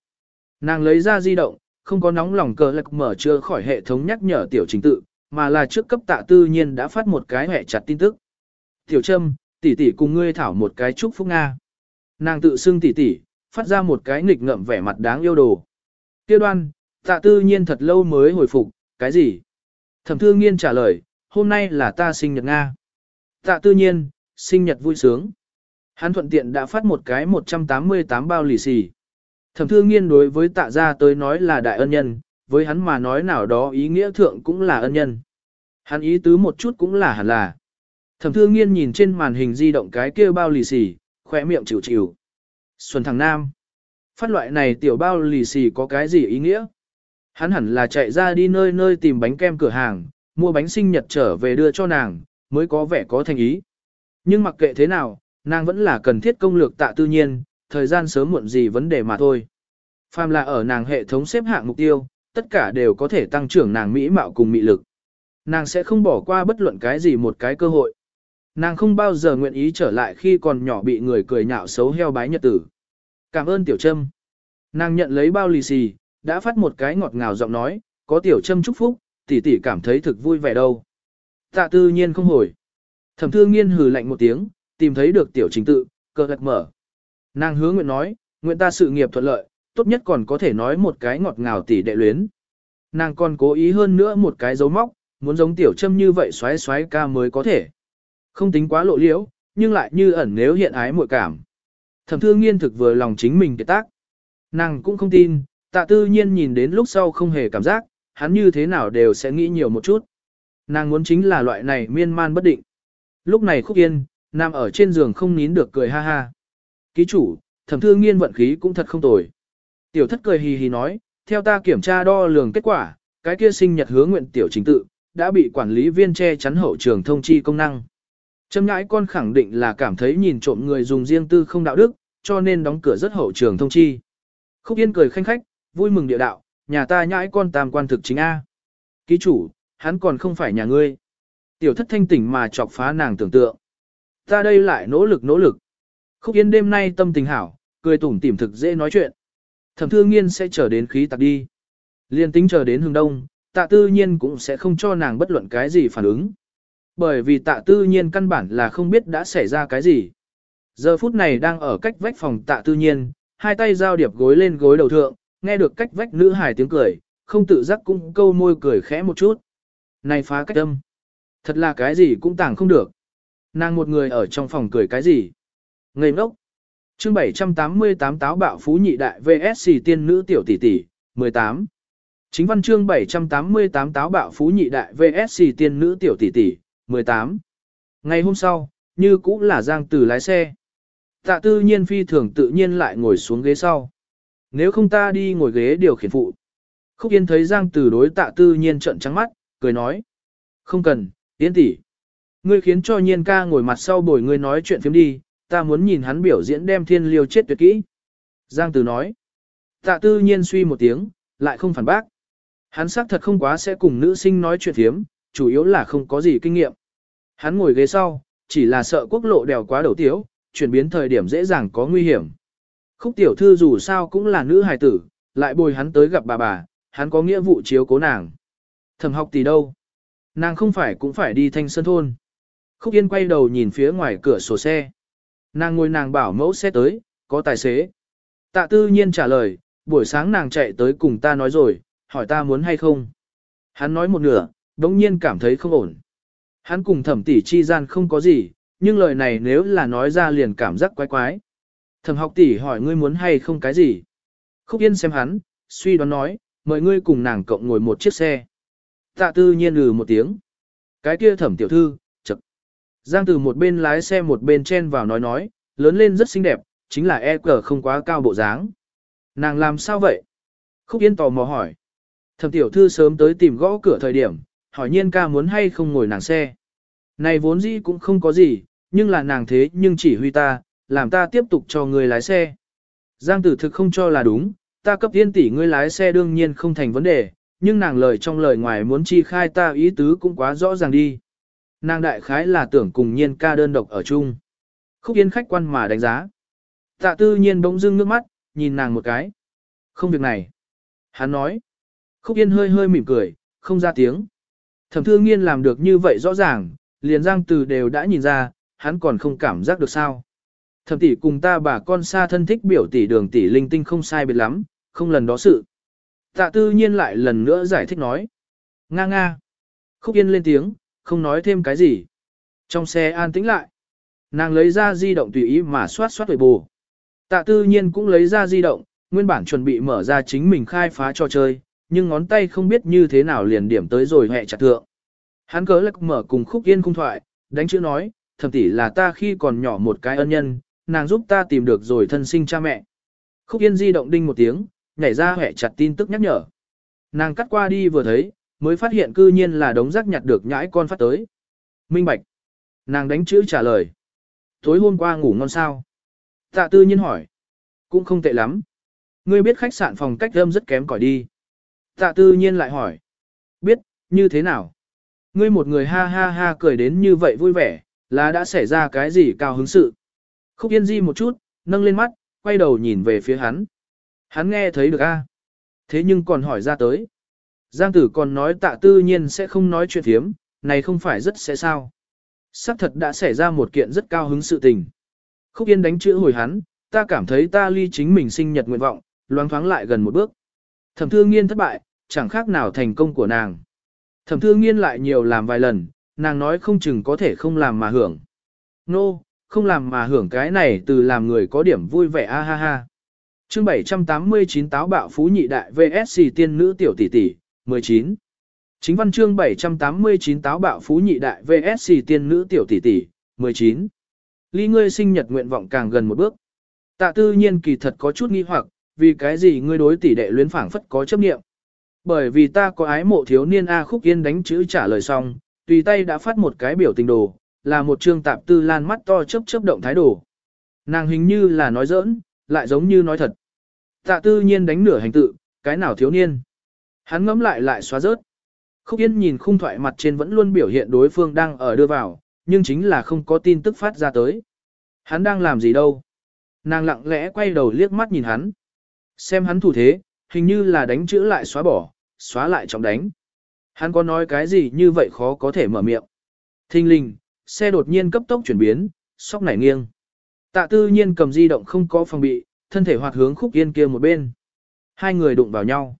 Nàng lấy ra di động, không có nóng lòng cờ lạc mở chưa khỏi hệ thống nhắc nhở tiểu trình tự, mà là trước cấp tạ tư nhiên đã phát một cái hệ chặt tin tức. Tiểu Trâm, tỷ tỷ cùng ngươi thảo một cái chúc phúc Nga. Nàng tự xưng tỷ tỷ, phát ra một cái nghịch ngợm vẻ mặt đáng yêu đồ. Tiêu đoan, tạ tư nhiên thật lâu mới hồi phục, cái gì? Thẩm thư nghiên trả lời, hôm nay là ta sinh nhật Nga. Tạ tư nhiên, sinh nhật vui sướng. Hắn thuận tiện đã phát một cái 188 bao lì xì. Thẩm thư nghiên đối với tạ gia tới nói là đại ân nhân, với hắn mà nói nào đó ý nghĩa thượng cũng là ân nhân. Hắn ý tứ một chút cũng là hẳn là. Thẩm thư nghiên nhìn trên màn hình di động cái kia bao lì xì, khỏe miệng chịu chịu. Xuân thằng Nam. Phát loại này tiểu bao lì xì có cái gì ý nghĩa? Hắn hẳn là chạy ra đi nơi nơi tìm bánh kem cửa hàng, mua bánh sinh nhật trở về đưa cho nàng, mới có vẻ có thành ý. Nhưng mặc kệ thế nào, nàng vẫn là cần thiết công lược tạ tư nhiên, thời gian sớm muộn gì vấn đề mà thôi. Phàm là ở nàng hệ thống xếp hạng mục tiêu, tất cả đều có thể tăng trưởng nàng mỹ mạo cùng mị lực. Nàng sẽ không bỏ qua bất luận cái gì một cái cơ hội. Nàng không bao giờ nguyện ý trở lại khi còn nhỏ bị người cười nhạo xấu heo bái nhật tử. Cảm ơn Tiểu Trâm. Nàng nhận lấy bao lì xì, đã phát một cái ngọt ngào giọng nói, có Tiểu Trâm chúc phúc, tỷ tỷ cảm thấy thực vui vẻ đâu. Tạ tư nhiên không hồi. Thẩm thư nghiên hừ lạnh một tiếng, tìm thấy được Tiểu Trình tự, cơ gật mở. Nàng hứa nguyện nói, nguyện ta sự nghiệp thuận lợi, tốt nhất còn có thể nói một cái ngọt ngào tỷ đệ luyến. Nàng còn cố ý hơn nữa một cái dấu móc, muốn giống Tiểu Trâm như vậy xoáy xoáy ca mới có thể. Không tính quá lộ liễu, nhưng lại như ẩn nếu hiện ái muội cảm. Thẩm thư nghiên thực vừa lòng chính mình cái tác. Nàng cũng không tin, tạ tư nhiên nhìn đến lúc sau không hề cảm giác, hắn như thế nào đều sẽ nghĩ nhiều một chút. Nàng muốn chính là loại này miên man bất định. Lúc này khúc yên, nằm ở trên giường không nín được cười ha ha. Ký chủ, thẩm thư nghiên vận khí cũng thật không tồi. Tiểu thất cười hì hì nói, theo ta kiểm tra đo lường kết quả, cái kia sinh nhật hứa nguyện tiểu chính tự, đã bị quản lý viên che chắn hậu trường thông chi công năng. Châm ngãi con khẳng định là cảm thấy nhìn trộm người dùng riêng tư không đạo đức, cho nên đóng cửa rất hậu trường thông chi. Khúc Yên cười khanh khách, vui mừng địa đạo, nhà ta nhãi con tam quan thực chính A. Ký chủ, hắn còn không phải nhà ngươi. Tiểu thất thanh tỉnh mà chọc phá nàng tưởng tượng. Ta đây lại nỗ lực nỗ lực. Khúc Yên đêm nay tâm tình hảo, cười tủm tỉm thực dễ nói chuyện. Thẩm thương nghiên sẽ chờ đến khí tạc đi. Liên tính chờ đến hướng đông, tạ tư nhiên cũng sẽ không cho nàng bất luận cái gì phản ứng. Bởi vì tạ tư nhiên căn bản là không biết đã xảy ra cái gì. Giờ phút này đang ở cách vách phòng tạ tư nhiên, hai tay giao điệp gối lên gối đầu thượng, nghe được cách vách nữ hài tiếng cười, không tự giác cũng câu môi cười khẽ một chút. Này phá cách âm. Thật là cái gì cũng tàng không được. Nàng một người ở trong phòng cười cái gì. Ngây ngốc. chương 788 táo bạo phú nhị đại VSC tiên nữ tiểu tỷ tỷ, 18. Chính văn chương 788 táo bạo phú nhị đại VSC tiên nữ tiểu tỷ tỷ, 18. Ngày hôm sau, như cũng là Giang Từ lái xe. Tạ tư nhiên phi thường tự nhiên lại ngồi xuống ghế sau. Nếu không ta đi ngồi ghế điều khiển phụ. Khúc Yên thấy Giang Từ đối tạ tư nhiên trận trắng mắt, cười nói. Không cần, Yến tỷ Ngươi khiến cho nhiên ca ngồi mặt sau bồi ngươi nói chuyện phiếm đi, ta muốn nhìn hắn biểu diễn đem thiên liêu chết tuyệt kỹ. Giang Từ nói. Tạ tư nhiên suy một tiếng, lại không phản bác. Hắn xác thật không quá sẽ cùng nữ sinh nói chuyện phiếm, chủ yếu là không có gì kinh nghiệm. Hắn ngồi ghế sau, chỉ là sợ quốc lộ đèo quá đầu tiếu, chuyển biến thời điểm dễ dàng có nguy hiểm. Khúc tiểu thư dù sao cũng là nữ hài tử, lại bồi hắn tới gặp bà bà, hắn có nghĩa vụ chiếu cố nàng. Thẩm học tỷ đâu? Nàng không phải cũng phải đi thanh sơn thôn. Khúc Yên quay đầu nhìn phía ngoài cửa sổ xe. Nàng ngồi nàng bảo mẫu xe tới, có tài xế. Tạ tư nhiên trả lời, buổi sáng nàng chạy tới cùng ta nói rồi, hỏi ta muốn hay không. Hắn nói một nửa, đống nhiên cảm thấy không ổn. Hắn cùng thẩm tỷ chi gian không có gì, nhưng lời này nếu là nói ra liền cảm giác quái quái. Thẩm học tỷ hỏi ngươi muốn hay không cái gì. Khúc Yên xem hắn, suy đoán nói, mời ngươi cùng nàng cộng ngồi một chiếc xe. Tạ tư nhiên lừ một tiếng. Cái kia thẩm tiểu thư, chật. Giang từ một bên lái xe một bên chen vào nói nói, lớn lên rất xinh đẹp, chính là e cờ không quá cao bộ dáng. Nàng làm sao vậy? Khúc Yên tò mò hỏi. Thẩm tiểu thư sớm tới tìm gõ cửa thời điểm, hỏi nhiên ca muốn hay không ngồi nàng xe. Này vốn dĩ cũng không có gì, nhưng là nàng thế nhưng chỉ huy ta, làm ta tiếp tục cho người lái xe. Giang tử thực không cho là đúng, ta cấp tiên tỷ ngươi lái xe đương nhiên không thành vấn đề, nhưng nàng lời trong lời ngoài muốn chi khai ta ý tứ cũng quá rõ ràng đi. Nàng đại khái là tưởng cùng nhiên ca đơn độc ở chung. Khúc yên khách quan mà đánh giá. Tạ tư nhiên bỗng dưng nước mắt, nhìn nàng một cái. Không việc này. Hắn nói, Khúc Yên hơi hơi mỉm cười, không ra tiếng. Thẩm thư nghiên làm được như vậy rõ ràng, liền giang từ đều đã nhìn ra, hắn còn không cảm giác được sao. Thẩm tỷ cùng ta bà con xa thân thích biểu tỷ đường tỷ linh tinh không sai biệt lắm, không lần đó sự. Tạ tư nhiên lại lần nữa giải thích nói. Nga nga. Khúc Yên lên tiếng, không nói thêm cái gì. Trong xe an tĩnh lại. Nàng lấy ra di động tùy ý mà soát soát tuổi bù. Tạ tư nhiên cũng lấy ra di động, nguyên bản chuẩn bị mở ra chính mình khai phá trò chơi, nhưng ngón tay không biết như thế nào liền điểm tới rồi hẹ chặt thượng. Hắn cớ lắc mở cùng khúc yên cung thoại, đánh chữ nói, thầm tỷ là ta khi còn nhỏ một cái ân nhân, nàng giúp ta tìm được rồi thân sinh cha mẹ. Khúc yên di động đinh một tiếng, nhảy ra hẹ chặt tin tức nhắc nhở. Nàng cắt qua đi vừa thấy, mới phát hiện cư nhiên là đống rác nhặt được nhãi con phát tới. Minh Bạch. Nàng đánh chữ trả lời. Tối hôm qua ngủ ngon sao? Tạ tư nhiên hỏi. Cũng không tệ lắm. Ngươi biết khách sạn phòng cách âm rất kém cỏi đi. Tạ tư nhiên lại hỏi. Biết, như thế nào? Ngươi một người ha ha ha cười đến như vậy vui vẻ, là đã xảy ra cái gì cao hứng sự. Khúc yên di một chút, nâng lên mắt, quay đầu nhìn về phía hắn. Hắn nghe thấy được a Thế nhưng còn hỏi ra tới. Giang tử còn nói tạ tư nhiên sẽ không nói chuyện thiếm, này không phải rất sẽ sao. Sắc thật đã xảy ra một kiện rất cao hứng sự tình. Khúc Yên đánh chữ hồi hắn, ta cảm thấy ta ly chính mình sinh nhật nguyện vọng, loáng thoáng lại gần một bước. Thẩm thương nghiên thất bại, chẳng khác nào thành công của nàng. Thẩm thương nghiên lại nhiều làm vài lần, nàng nói không chừng có thể không làm mà hưởng. Nô, no, không làm mà hưởng cái này từ làm người có điểm vui vẻ a ha ha. Chương 789 táo bạo phú nhị đại VSC tiên nữ tiểu tỷ tỷ, 19. Chính văn chương 789 táo bạo phú nhị đại VSC tiên nữ tiểu tỷ tỷ, 19. Ly ngươi sinh nhật nguyện vọng càng gần một bước. Tạ tư nhiên kỳ thật có chút nghi hoặc, vì cái gì ngươi đối tỷ đệ luyến phảng phất có chấp niệm. Bởi vì ta có ái mộ thiếu niên A khúc yên đánh chữ trả lời xong, tùy tay đã phát một cái biểu tình đồ, là một chương tạp tư lan mắt to chớp chớp động thái đồ. Nàng hình như là nói giỡn, lại giống như nói thật. Tạ tư nhiên đánh nửa hành tự, cái nào thiếu niên. Hắn ngẫm lại lại xóa rớt. Khúc Yên nhìn khung thoại mặt trên vẫn luôn biểu hiện đối phương đang ở đưa vào, nhưng chính là không có tin tức phát ra tới. Hắn đang làm gì đâu? Nàng lặng lẽ quay đầu liếc mắt nhìn hắn. Xem hắn thủ thế, hình như là đánh chữ lại xóa bỏ, xóa lại trọng đánh. Hắn có nói cái gì như vậy khó có thể mở miệng. Thinh linh, xe đột nhiên cấp tốc chuyển biến, sóc nảy nghiêng. Tạ tư nhiên cầm di động không có phòng bị, thân thể hoạt hướng khúc yên kia một bên. Hai người đụng vào nhau.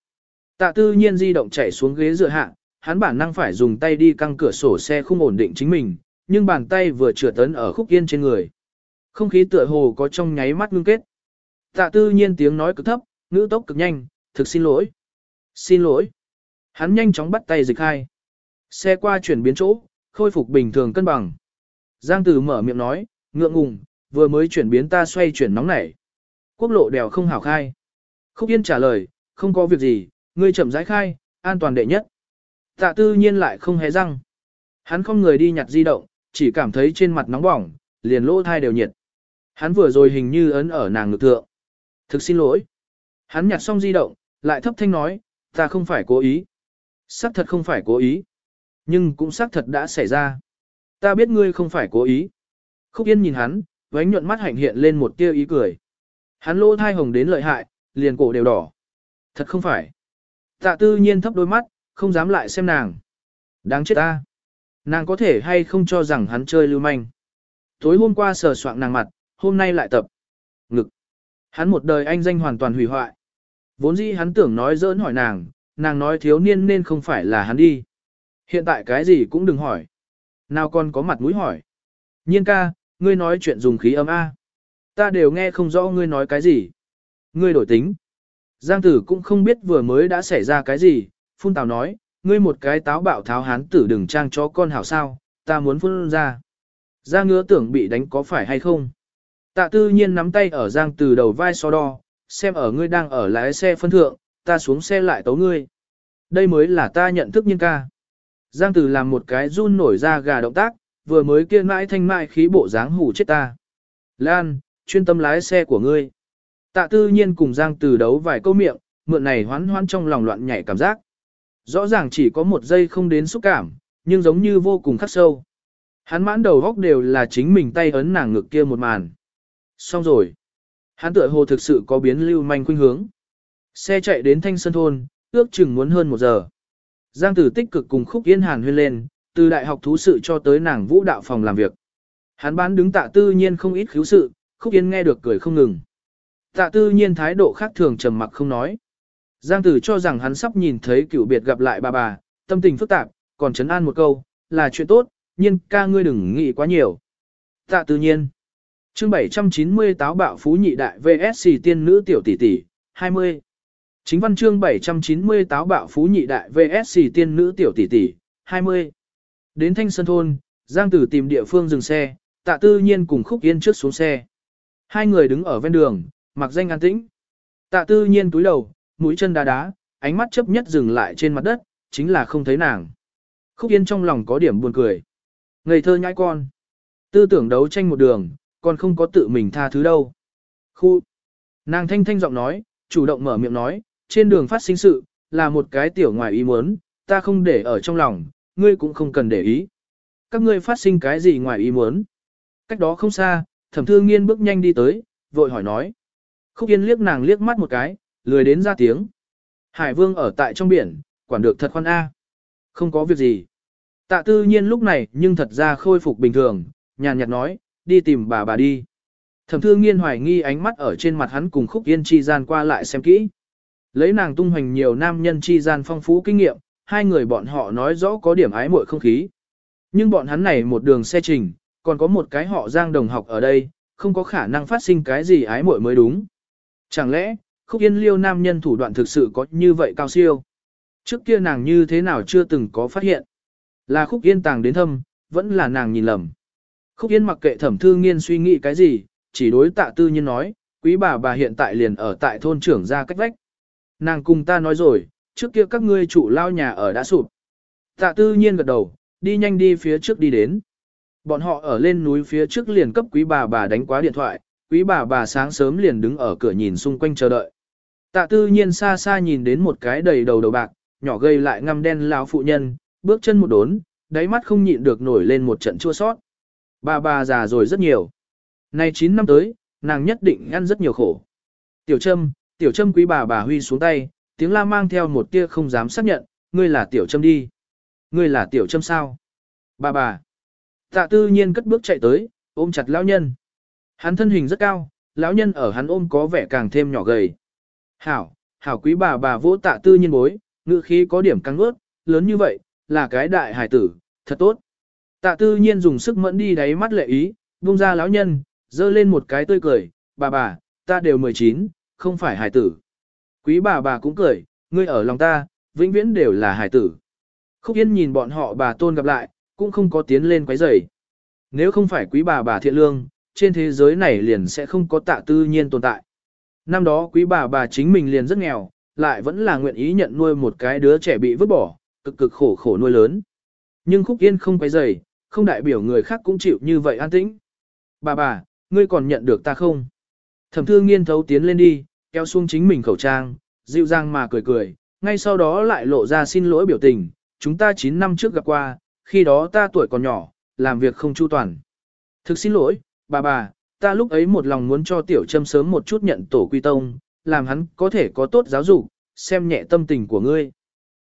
Tạ tư nhiên di động chạy xuống ghế dựa hạ, hắn bản năng phải dùng tay đi căng cửa sổ xe không ổn định chính mình, nhưng bàn tay vừa trượt tấn ở khúc yên trên người. Không khí tựa hồ có trong nháy mắt ngưng kết. Tạ tư nhiên tiếng nói cực thấp, ngữ tốc cực nhanh, thực xin lỗi. Xin lỗi. Hắn nhanh chóng bắt tay dịch hai. Xe qua chuyển biến chỗ, khôi phục bình thường cân bằng. Giang Tử mở miệng nói, ngượng ngùng, vừa mới chuyển biến ta xoay chuyển nóng nảy. Quốc lộ đèo không hảo khai. Khúc Yên trả lời, không có việc gì, ngươi chậm rãi khai, an toàn đệ nhất. Tạ tư nhiên lại không hề răng. Hắn không người đi nhặt di động, chỉ cảm thấy trên mặt nóng bỏng, liền lỗ thai đều nhiệt. Hắn vừa rồi hình như ấn ở nàng ngực thượng. Thực xin lỗi. Hắn nhặt xong di động, lại thấp thanh nói, ta không phải cố ý. Sắc thật không phải cố ý. Nhưng cũng xác thật đã xảy ra. Ta biết ngươi không phải cố ý. Khúc Yên nhìn hắn, vánh nhuận mắt hạnh hiện lên một tia ý cười. Hắn lỗ thai hồng đến lợi hại, liền cổ đều đỏ. Thật không phải. Tạ tư nhiên thấp đôi mắt, không dám lại xem nàng. Đáng chết ta. Nàng có thể hay không cho rằng hắn chơi lưu manh. Tối hôm qua sờ soạn nàng mặt, hôm nay lại tập. Ngực. Hắn một đời anh danh hoàn toàn hủy hoại. Vốn dĩ hắn tưởng nói dỡn hỏi nàng, nàng nói thiếu niên nên không phải là hắn đi. Hiện tại cái gì cũng đừng hỏi. Nào còn có mặt mũi hỏi. Nhiên ca, ngươi nói chuyện dùng khí ấm A. Ta đều nghe không rõ ngươi nói cái gì. Ngươi đổi tính. Giang tử cũng không biết vừa mới đã xảy ra cái gì, phun tào nói, ngươi một cái táo bạo tháo hán tử đừng trang cho con hảo sao, ta muốn phun ra. Ra ngứa tưởng bị đánh có phải hay không. Tạ tư nhiên nắm tay ở giang từ đầu vai so đo, xem ở ngươi đang ở lái xe phân thượng, ta xuống xe lại tấu ngươi. Đây mới là ta nhận thức nhân ca. Giang từ làm một cái run nổi ra gà động tác, vừa mới kia mãi thanh mại khí bộ dáng hủ chết ta. Lan, chuyên tâm lái xe của ngươi. Tạ tư nhiên cùng Giang từ đấu vài câu miệng, mượn này hoán hoán trong lòng loạn nhảy cảm giác. Rõ ràng chỉ có một giây không đến xúc cảm, nhưng giống như vô cùng khắc sâu. Hắn mãn đầu góc đều là chính mình tay ấn nàng ngực kia một màn. Xong rồi. Hắn tựa hồ thực sự có biến lưu manh khuynh hướng. Xe chạy đến thanh sơn thôn, ước chừng muốn hơn một giờ. Giang Tử tích cực cùng Khúc Yên Hàn huyên lên, từ đại học thú sự cho tới nàng vũ đạo phòng làm việc. Hắn bán đứng tạ tư nhiên không ít khiếu sự, Khúc Yên nghe được cười không ngừng. Tạ tư nhiên thái độ khác thường trầm mặc không nói. Giang Tử cho rằng hắn sắp nhìn thấy cựu biệt gặp lại bà bà, tâm tình phức tạp, còn chấn an một câu, là chuyện tốt, nhiên ca ngươi đừng nghĩ quá nhiều. Tạ tư nhiên. chương 790 táo bạo phú nhị đại VSC tiên nữ tiểu tỷ tỷ, 20. Chính văn chương 790 táo bạo phú nhị đại VSC tiên nữ tiểu tỷ tỷ, 20. Đến thanh sơn thôn, Giang Tử tìm địa phương dừng xe, tạ tư nhiên cùng khúc yên trước xuống xe. Hai người đứng ở ven đường, mặc danh an tĩnh. Tạ tư nhiên túi đầu, mũi chân đá đá, ánh mắt chấp nhất dừng lại trên mặt đất, chính là không thấy nàng. Khúc yên trong lòng có điểm buồn cười. Ngây thơ nhãi con. Tư tưởng đấu tranh một đường, còn không có tự mình tha thứ đâu. Khu. Nàng thanh thanh giọng nói, chủ động mở miệng nói, trên đường phát sinh sự, là một cái tiểu ngoài ý muốn, ta không để ở trong lòng, ngươi cũng không cần để ý. Các ngươi phát sinh cái gì ngoài ý muốn? Cách đó không xa, thẩm thư nghiên bước nhanh đi tới, vội hỏi nói. Khúc yên liếc nàng liếc mắt một cái, lười đến ra tiếng. Hải vương ở tại trong biển, quản được thật khoan A. Không có việc gì. Tạ tư nhiên lúc này nhưng thật ra khôi phục bình thường, nhàn nhạt nói, đi tìm bà bà đi. Thẩm thư nghiên hoài nghi ánh mắt ở trên mặt hắn cùng khúc yên chi gian qua lại xem kỹ. Lấy nàng tung hoành nhiều nam nhân chi gian phong phú kinh nghiệm, hai người bọn họ nói rõ có điểm ái muội không khí. Nhưng bọn hắn này một đường xe trình, còn có một cái họ giang đồng học ở đây, không có khả năng phát sinh cái gì ái muội mới đúng. Chẳng lẽ, khúc yên liêu nam nhân thủ đoạn thực sự có như vậy cao siêu? Trước kia nàng như thế nào chưa từng có phát hiện? Là khúc yên tàng đến thâm, vẫn là nàng nhìn lầm. Khúc yên mặc kệ thẩm thư nghiên suy nghĩ cái gì, chỉ đối tạ tư nhiên nói, quý bà bà hiện tại liền ở tại thôn trưởng ra cách vách. Nàng cùng ta nói rồi, trước kia các ngươi chủ lao nhà ở đã sụp. Tạ tư nhiên gật đầu, đi nhanh đi phía trước đi đến. Bọn họ ở lên núi phía trước liền cấp quý bà bà đánh quá điện thoại, quý bà bà sáng sớm liền đứng ở cửa nhìn xung quanh chờ đợi. Tạ tư nhiên xa xa nhìn đến một cái đầy đầu đầu bạc, nhỏ gây lại ngăm đen lão phụ nhân, bước chân một đốn, đáy mắt không nhịn được nổi lên một trận chua sót. Bà bà già rồi rất nhiều. Nay 9 năm tới, nàng nhất định ăn rất nhiều khổ. Tiểu Trâm, Tiểu Trâm quý bà bà huy xuống tay, tiếng la mang theo một tia không dám xác nhận, ngươi là Tiểu Trâm đi. Ngươi là Tiểu Trâm sao? Bà bà. Tạ tư nhiên cất bước chạy tới, ôm chặt lão nhân. Hắn thân hình rất cao, lão nhân ở hắn ôm có vẻ càng thêm nhỏ gầy. Hảo, hảo quý bà bà vỗ tạ tư nhiên bối, ngữ khí có điểm căng ướt, lớn như vậy, là cái đại hải tử, thật tốt. Tạ tư nhiên dùng sức mẫn đi đáy mắt lệ ý, buông ra lão nhân, dơ lên một cái tươi cười, bà bà, ta đều 19, không phải hải tử. Quý bà bà cũng cười, ngươi ở lòng ta, vĩnh viễn đều là hải tử. Khúc Yên nhìn bọn họ bà tôn gặp lại, cũng không có tiến lên quấy rầy. Nếu không phải quý bà bà thiện lương, trên thế giới này liền sẽ không có tạ tư nhiên tồn tại. Năm đó quý bà bà chính mình liền rất nghèo, lại vẫn là nguyện ý nhận nuôi một cái đứa trẻ bị vứt bỏ, cực cực khổ khổ nuôi lớn. Nhưng Khúc Yên không quấy rầy, không đại biểu người khác cũng chịu như vậy an tĩnh. Bà bà, ngươi còn nhận được ta không? Thẩm thư nghiên thấu tiến lên đi, kéo xuống chính mình khẩu trang, dịu dàng mà cười cười, ngay sau đó lại lộ ra xin lỗi biểu tình, chúng ta 9 năm trước gặp qua, khi đó ta tuổi còn nhỏ, làm việc không chu toàn. Thực xin lỗi, bà bà, ta lúc ấy một lòng muốn cho tiểu trâm sớm một chút nhận tổ quy tông, làm hắn có thể có tốt giáo dục, xem nhẹ tâm tình của ngươi.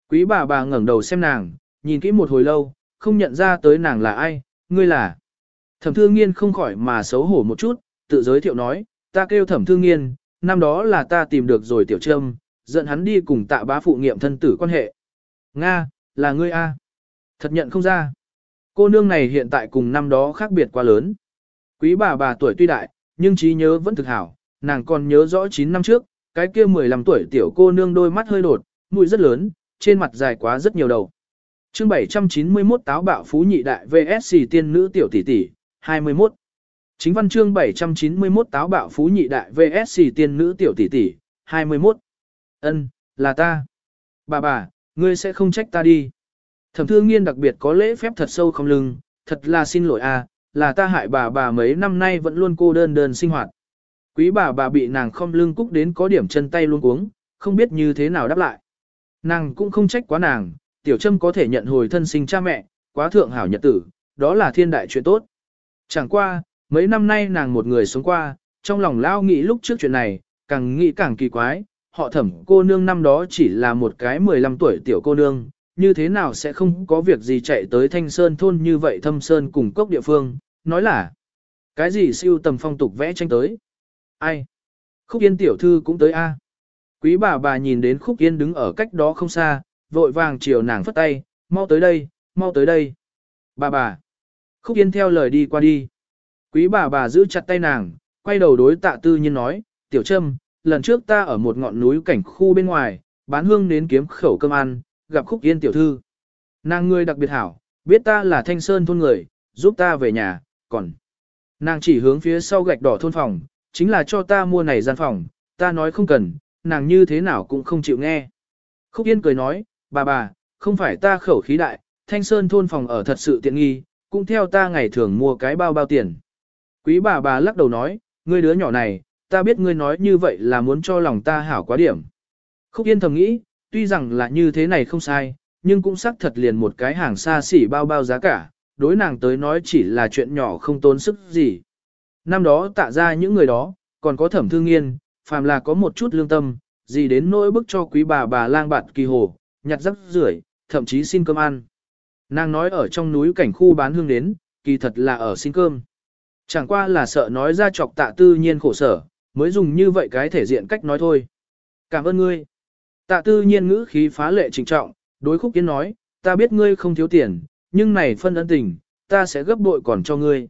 Quý bà bà ngẩng đầu xem nàng, nhìn kỹ một hồi lâu, không nhận ra tới nàng là ai, ngươi là. Thẩm thương nghiên không khỏi mà xấu hổ một chút, tự giới thiệu nói, ta kêu thẩm thương nghiên, năm đó là ta tìm được rồi tiểu trâm, dẫn hắn đi cùng tạ bá phụ nghiệm thân tử quan hệ. Nga, là ngươi A. Thật nhận không ra. Cô nương này hiện tại cùng năm đó khác biệt quá lớn. Quý bà bà tuổi tuy đại, nhưng trí nhớ vẫn thực hảo, nàng còn nhớ rõ 9 năm trước, cái kia 15 tuổi tiểu cô nương đôi mắt hơi đột, mũi rất lớn, trên mặt dài quá rất nhiều đầu. chương 791 táo bạo phú nhị đại VSC tiên nữ tiểu tỷ tỷ, 21. Chính văn chương 791 táo bạo phú nhị đại VSC tiên nữ tiểu tỷ tỷ, 21. Ân, là ta. Bà bà, ngươi sẽ không trách ta đi. Thẩm thương nghiên đặc biệt có lễ phép thật sâu không lưng, thật là xin lỗi à, là ta hại bà bà mấy năm nay vẫn luôn cô đơn đơn sinh hoạt. Quý bà bà bị nàng không lưng cúc đến có điểm chân tay luôn cuống, không biết như thế nào đáp lại. Nàng cũng không trách quá nàng, tiểu trâm có thể nhận hồi thân sinh cha mẹ, quá thượng hảo nhật tử, đó là thiên đại chuyện tốt. Chẳng qua, mấy năm nay nàng một người sống qua, trong lòng lao nghĩ lúc trước chuyện này, càng nghĩ càng kỳ quái, họ thẩm cô nương năm đó chỉ là một cái 15 tuổi tiểu cô nương, như thế nào sẽ không có việc gì chạy tới thanh sơn thôn như vậy thâm sơn cùng cốc địa phương, nói là cái gì siêu tầm phong tục vẽ tranh tới. Ai? Khúc Yên tiểu thư cũng tới a Quý bà bà nhìn đến Khúc Yên đứng ở cách đó không xa, vội vàng chiều nàng phất tay, mau tới đây, mau tới đây. Bà bà. Khúc Yên theo lời đi qua đi. Quý bà bà giữ chặt tay nàng, quay đầu đối tạ tư nhiên nói, tiểu trâm, lần trước ta ở một ngọn núi cảnh khu bên ngoài, bán hương đến kiếm khẩu cơm ăn, gặp Khúc Yên tiểu thư. Nàng người đặc biệt hảo, biết ta là thanh sơn thôn người, giúp ta về nhà, còn... Nàng chỉ hướng phía sau gạch đỏ thôn phòng, chính là cho ta mua này gian phòng, ta nói không cần, nàng như thế nào cũng không chịu nghe. Khúc Yên cười nói, bà bà, không phải ta khẩu khí đại, thanh sơn thôn phòng ở thật sự tiện nghi, cũng theo ta ngày thường mua cái bao bao tiền. Quý bà bà lắc đầu nói, ngươi đứa nhỏ này, ta biết ngươi nói như vậy là muốn cho lòng ta hảo quá điểm. Khúc Yên thầm nghĩ, tuy rằng là như thế này không sai, nhưng cũng xác thật liền một cái hàng xa xỉ bao bao giá cả, đối nàng tới nói chỉ là chuyện nhỏ không tốn sức gì. Năm đó tạ ra những người đó, còn có thẩm thương nghiên, phàm là có một chút lương tâm, gì đến nỗi bức cho quý bà bà lang bạt kỳ hồ, nhặt rắc rưởi thậm chí xin cơm ăn. Nàng nói ở trong núi cảnh khu bán hương đến, kỳ thật là ở xin cơm. Chẳng qua là sợ nói ra chọc tạ tư nhiên khổ sở, mới dùng như vậy cái thể diện cách nói thôi. Cảm ơn ngươi. Tạ tư nhiên ngữ khí phá lệ trịnh trọng, đối khúc kiến nói, ta biết ngươi không thiếu tiền, nhưng này phân ân tình, ta sẽ gấp bội còn cho ngươi.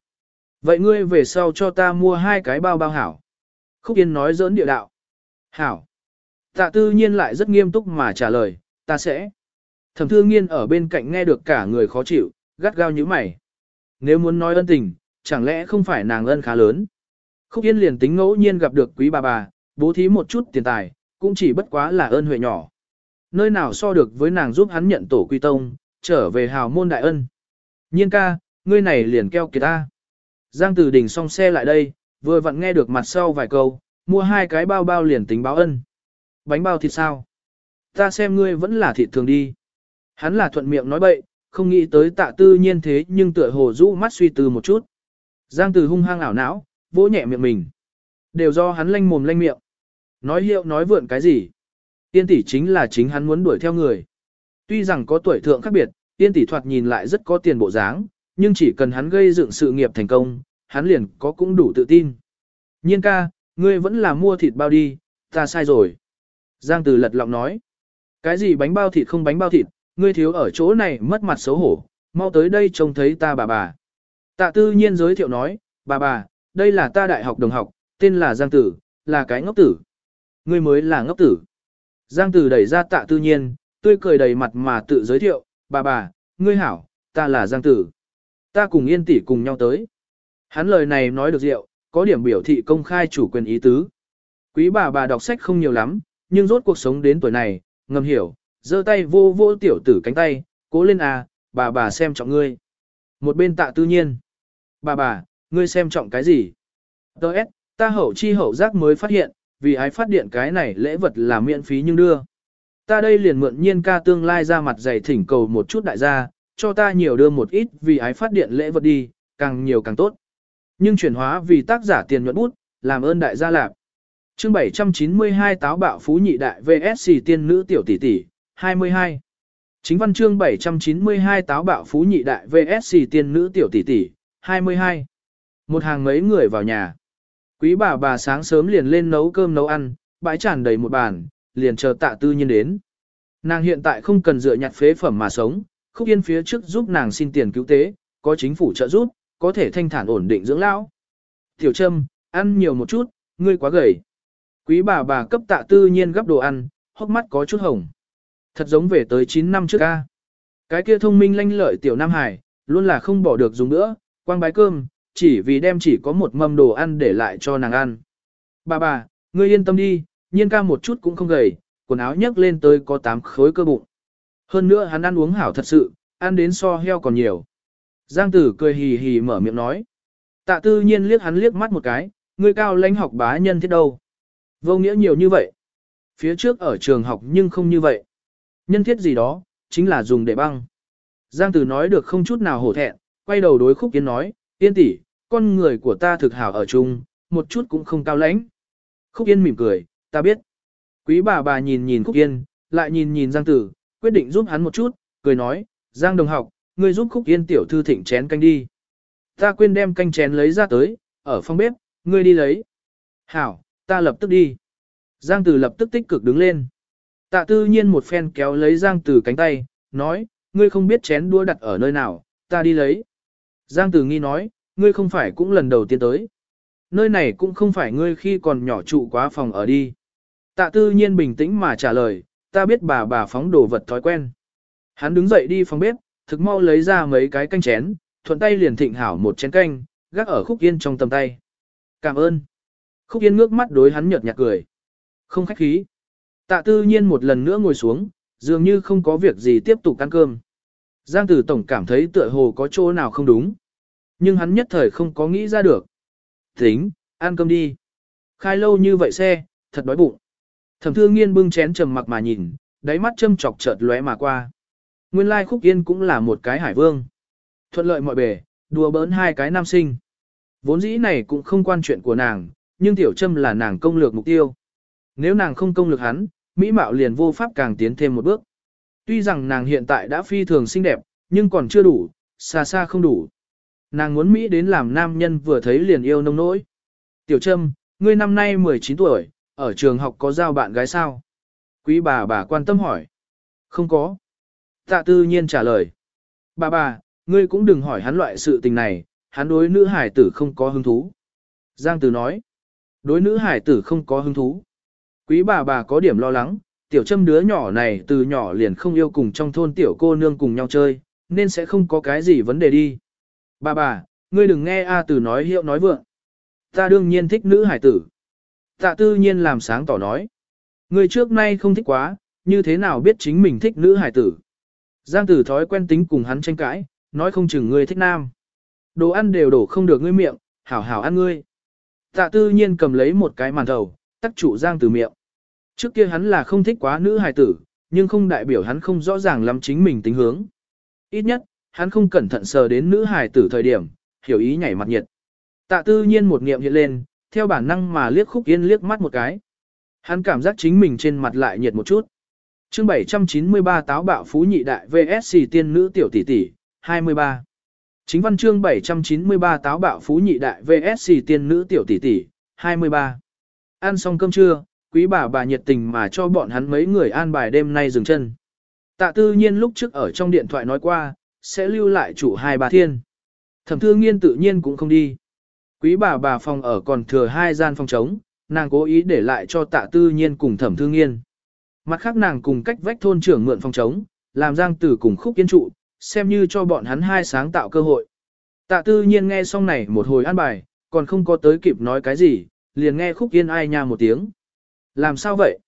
Vậy ngươi về sau cho ta mua hai cái bao bao hảo. Khúc Yên nói giỡn địa đạo. Hảo. Tạ tư nhiên lại rất nghiêm túc mà trả lời, ta sẽ. Thẩm thư nghiên ở bên cạnh nghe được cả người khó chịu, gắt gao như mày. Nếu muốn nói ân tình, chẳng lẽ không phải nàng ân khá lớn. Khúc Yên liền tính ngẫu nhiên gặp được quý bà bà, bố thí một chút tiền tài, cũng chỉ bất quá là ơn huệ nhỏ. Nơi nào so được với nàng giúp hắn nhận tổ quy tông, trở về hào môn đại ân. Nhiên ca, ngươi này liền keo kìa ta. Giang Tử Đình xong xe lại đây, vừa vặn nghe được mặt sau vài câu, mua hai cái bao bao liền tính báo ân. Bánh bao thịt sao? Ta xem ngươi vẫn là thịt thường đi. Hắn là thuận miệng nói bậy, không nghĩ tới tạ tư nhiên thế nhưng tựa hồ rũ mắt suy tư một chút. Giang Từ hung hăng ảo não, vỗ nhẹ miệng mình. Đều do hắn lanh mồm lanh miệng. Nói hiệu nói vượn cái gì? Tiên tỷ chính là chính hắn muốn đuổi theo người. Tuy rằng có tuổi thượng khác biệt, tiên tỷ thoạt nhìn lại rất có tiền bộ dáng, nhưng chỉ cần hắn gây dựng sự nghiệp thành công, hắn liền có cũng đủ tự tin. Nhiên ca, ngươi vẫn là mua thịt bao đi, ta sai rồi. Giang Từ lật lọng nói. Cái gì bánh bao thịt không bánh bao thịt, ngươi thiếu ở chỗ này mất mặt xấu hổ, mau tới đây trông thấy ta bà bà. Tạ tư nhiên giới thiệu nói, bà bà, đây là ta đại học đồng học, tên là Giang Tử, là cái ngốc tử. Ngươi mới là ngốc tử. Giang Tử đẩy ra tạ tư nhiên, tươi cười đầy mặt mà tự giới thiệu, bà bà, ngươi hảo, ta là Giang Tử. Ta cùng yên tỷ cùng nhau tới. Hắn lời này nói được rượu, có điểm biểu thị công khai chủ quyền ý tứ. Quý bà bà đọc sách không nhiều lắm, nhưng rốt cuộc sống đến tuổi này, ngầm hiểu, giơ tay vô vô tiểu tử cánh tay, cố lên à, bà bà xem trọng ngươi. Một bên tạ tư nhiên. Bà bà, ngươi xem trọng cái gì? Đợt, ta hậu chi hậu giác mới phát hiện, vì ai phát điện cái này lễ vật là miễn phí nhưng đưa. Ta đây liền mượn nhiên ca tương lai ra mặt dày thỉnh cầu một chút đại gia, cho ta nhiều đưa một ít vì ái phát điện lễ vật đi, càng nhiều càng tốt. Nhưng chuyển hóa vì tác giả tiền nhuận bút, làm ơn đại gia lạc. Chương 792 táo bạo phú nhị đại VSC tiên nữ tiểu tỷ tỷ, 22. Chính văn chương 792 táo bạo phú nhị đại VSC tiên nữ tiểu tỷ tỷ, 22. Một hàng mấy người vào nhà. Quý bà bà sáng sớm liền lên nấu cơm nấu ăn, bãi tràn đầy một bàn, liền chờ tạ tư nhiên đến. Nàng hiện tại không cần dựa nhặt phế phẩm mà sống, Khúc Yên phía trước giúp nàng xin tiền cứu tế, có chính phủ trợ giúp, có thể thanh thản ổn định dưỡng lão. Tiểu Trâm, ăn nhiều một chút, ngươi quá gầy. Quý bà bà cấp tạ tư nhiên gấp đồ ăn, hốc mắt có chút hồng. Thật giống về tới 9 năm trước ca. Cái kia thông minh lanh lợi tiểu Nam Hải, luôn là không bỏ được dùng nữa, quang bái cơm, chỉ vì đem chỉ có một mâm đồ ăn để lại cho nàng ăn. Bà bà, ngươi yên tâm đi, nhiên ca một chút cũng không gầy, quần áo nhấc lên tới có 8 khối cơ bụng. Hơn nữa hắn ăn uống hảo thật sự, ăn đến so heo còn nhiều. Giang tử cười hì hì mở miệng nói. Tạ tư nhiên liếc hắn liếc mắt một cái, ngươi cao lãnh học bá nhân thiết đâu. Vô nghĩa nhiều như vậy. Phía trước ở trường học nhưng không như vậy. Nhân thiết gì đó, chính là dùng để băng. Giang tử nói được không chút nào hổ thẹn, quay đầu đối khúc kiến nói, tiên tỷ, con người của ta thực hảo ở chung, một chút cũng không cao lãnh. Khúc yên mỉm cười, ta biết. Quý bà bà nhìn nhìn Khúc Yên, lại nhìn nhìn Giang Tử, quyết định giúp hắn một chút, cười nói, Giang đồng học, ngươi giúp Khúc Yên tiểu thư thịnh chén canh đi. Ta quên đem canh chén lấy ra tới, ở phòng bếp, ngươi đi lấy. Hảo, ta lập tức đi. Giang Tử lập tức tích cực đứng lên. Tạ tư nhiên một phen kéo lấy Giang Tử cánh tay, nói, ngươi không biết chén đua đặt ở nơi nào, ta đi lấy. Giang Tử nghi nói, ngươi không phải cũng lần đầu tiên tới. Nơi này cũng không phải ngươi khi còn nhỏ trụ quá phòng ở đi. Tạ tư nhiên bình tĩnh mà trả lời, ta biết bà bà phóng đồ vật thói quen. Hắn đứng dậy đi phòng bếp, thực mau lấy ra mấy cái canh chén, thuận tay liền thịnh hảo một chén canh, gác ở khúc yên trong tầm tay. Cảm ơn. Khúc yên ngước mắt đối hắn nhợt nhạt cười. Không khách khí. Tạ tư nhiên một lần nữa ngồi xuống, dường như không có việc gì tiếp tục ăn cơm. Giang tử tổng cảm thấy tựa hồ có chỗ nào không đúng. Nhưng hắn nhất thời không có nghĩ ra được. Tính, ăn cơm đi. Khai lâu như vậy xe, thật đói bụng. Thẩm thương nghiên bưng chén trầm mặc mà nhìn, đáy mắt châm chọc chợt lóe mà qua. Nguyên lai khúc yên cũng là một cái hải vương. Thuận lợi mọi bề, đùa bỡn hai cái nam sinh. Vốn dĩ này cũng không quan chuyện của nàng, nhưng tiểu trâm là nàng công lược mục tiêu. Nếu nàng không công lược hắn, Mỹ mạo liền vô pháp càng tiến thêm một bước. Tuy rằng nàng hiện tại đã phi thường xinh đẹp, nhưng còn chưa đủ, xa xa không đủ. Nàng muốn Mỹ đến làm nam nhân vừa thấy liền yêu nông nỗi. Tiểu Trâm, ngươi năm nay 19 tuổi, ở trường học có giao bạn gái sao? Quý bà bà quan tâm hỏi. Không có. Tạ tư nhiên trả lời. Bà bà, ngươi cũng đừng hỏi hắn loại sự tình này, hắn đối nữ hải tử không có hứng thú. Giang Tử nói. Đối nữ hải tử không có hứng thú. Quý bà bà có điểm lo lắng, tiểu Trâm đứa nhỏ này từ nhỏ liền không yêu cùng trong thôn tiểu cô nương cùng nhau chơi, nên sẽ không có cái gì vấn đề đi. Bà bà, ngươi đừng nghe A Từ nói hiệu nói vượng. Ta đương nhiên thích nữ hải tử. Tạ tư nhiên làm sáng tỏ nói. Ngươi trước nay không thích quá, như thế nào biết chính mình thích nữ hải tử. Giang tử thói quen tính cùng hắn tranh cãi, nói không chừng ngươi thích nam. Đồ ăn đều đổ không được ngươi miệng, hảo hảo ăn ngươi. Tạ tư nhiên cầm lấy một cái màn thầu, tắc trụ Giang tử miệng. Trước kia hắn là không thích quá nữ hài tử, nhưng không đại biểu hắn không rõ ràng lắm chính mình tính hướng. Ít nhất, hắn không cẩn thận sờ đến nữ hài tử thời điểm, hiểu ý nhảy mặt nhiệt. Tạ tư nhiên một niệm hiện lên, theo bản năng mà liếc khúc yên liếc mắt một cái. Hắn cảm giác chính mình trên mặt lại nhiệt một chút. chương 793 táo bạo phú nhị đại VSC tiên nữ tiểu tỷ tỷ, 23. Chính văn chương 793 táo bạo phú nhị đại VSC tiên nữ tiểu tỷ tỷ, 23. Ăn xong cơm trưa, quý bà bà nhiệt tình mà cho bọn hắn mấy người an bài đêm nay dừng chân. Tạ tư nhiên lúc trước ở trong điện thoại nói qua, sẽ lưu lại chủ hai bà thiên. Thẩm thư nghiên tự nhiên cũng không đi. Quý bà bà phòng ở còn thừa hai gian phòng trống, nàng cố ý để lại cho tạ tư nhiên cùng thẩm thư nghiên. Mặt khác nàng cùng cách vách thôn trưởng mượn phòng trống, làm giang tử cùng khúc kiến trụ, xem như cho bọn hắn hai sáng tạo cơ hội. Tạ tư nhiên nghe xong này một hồi an bài, còn không có tới kịp nói cái gì, liền nghe khúc yên ai nha một tiếng. Làm sao vậy?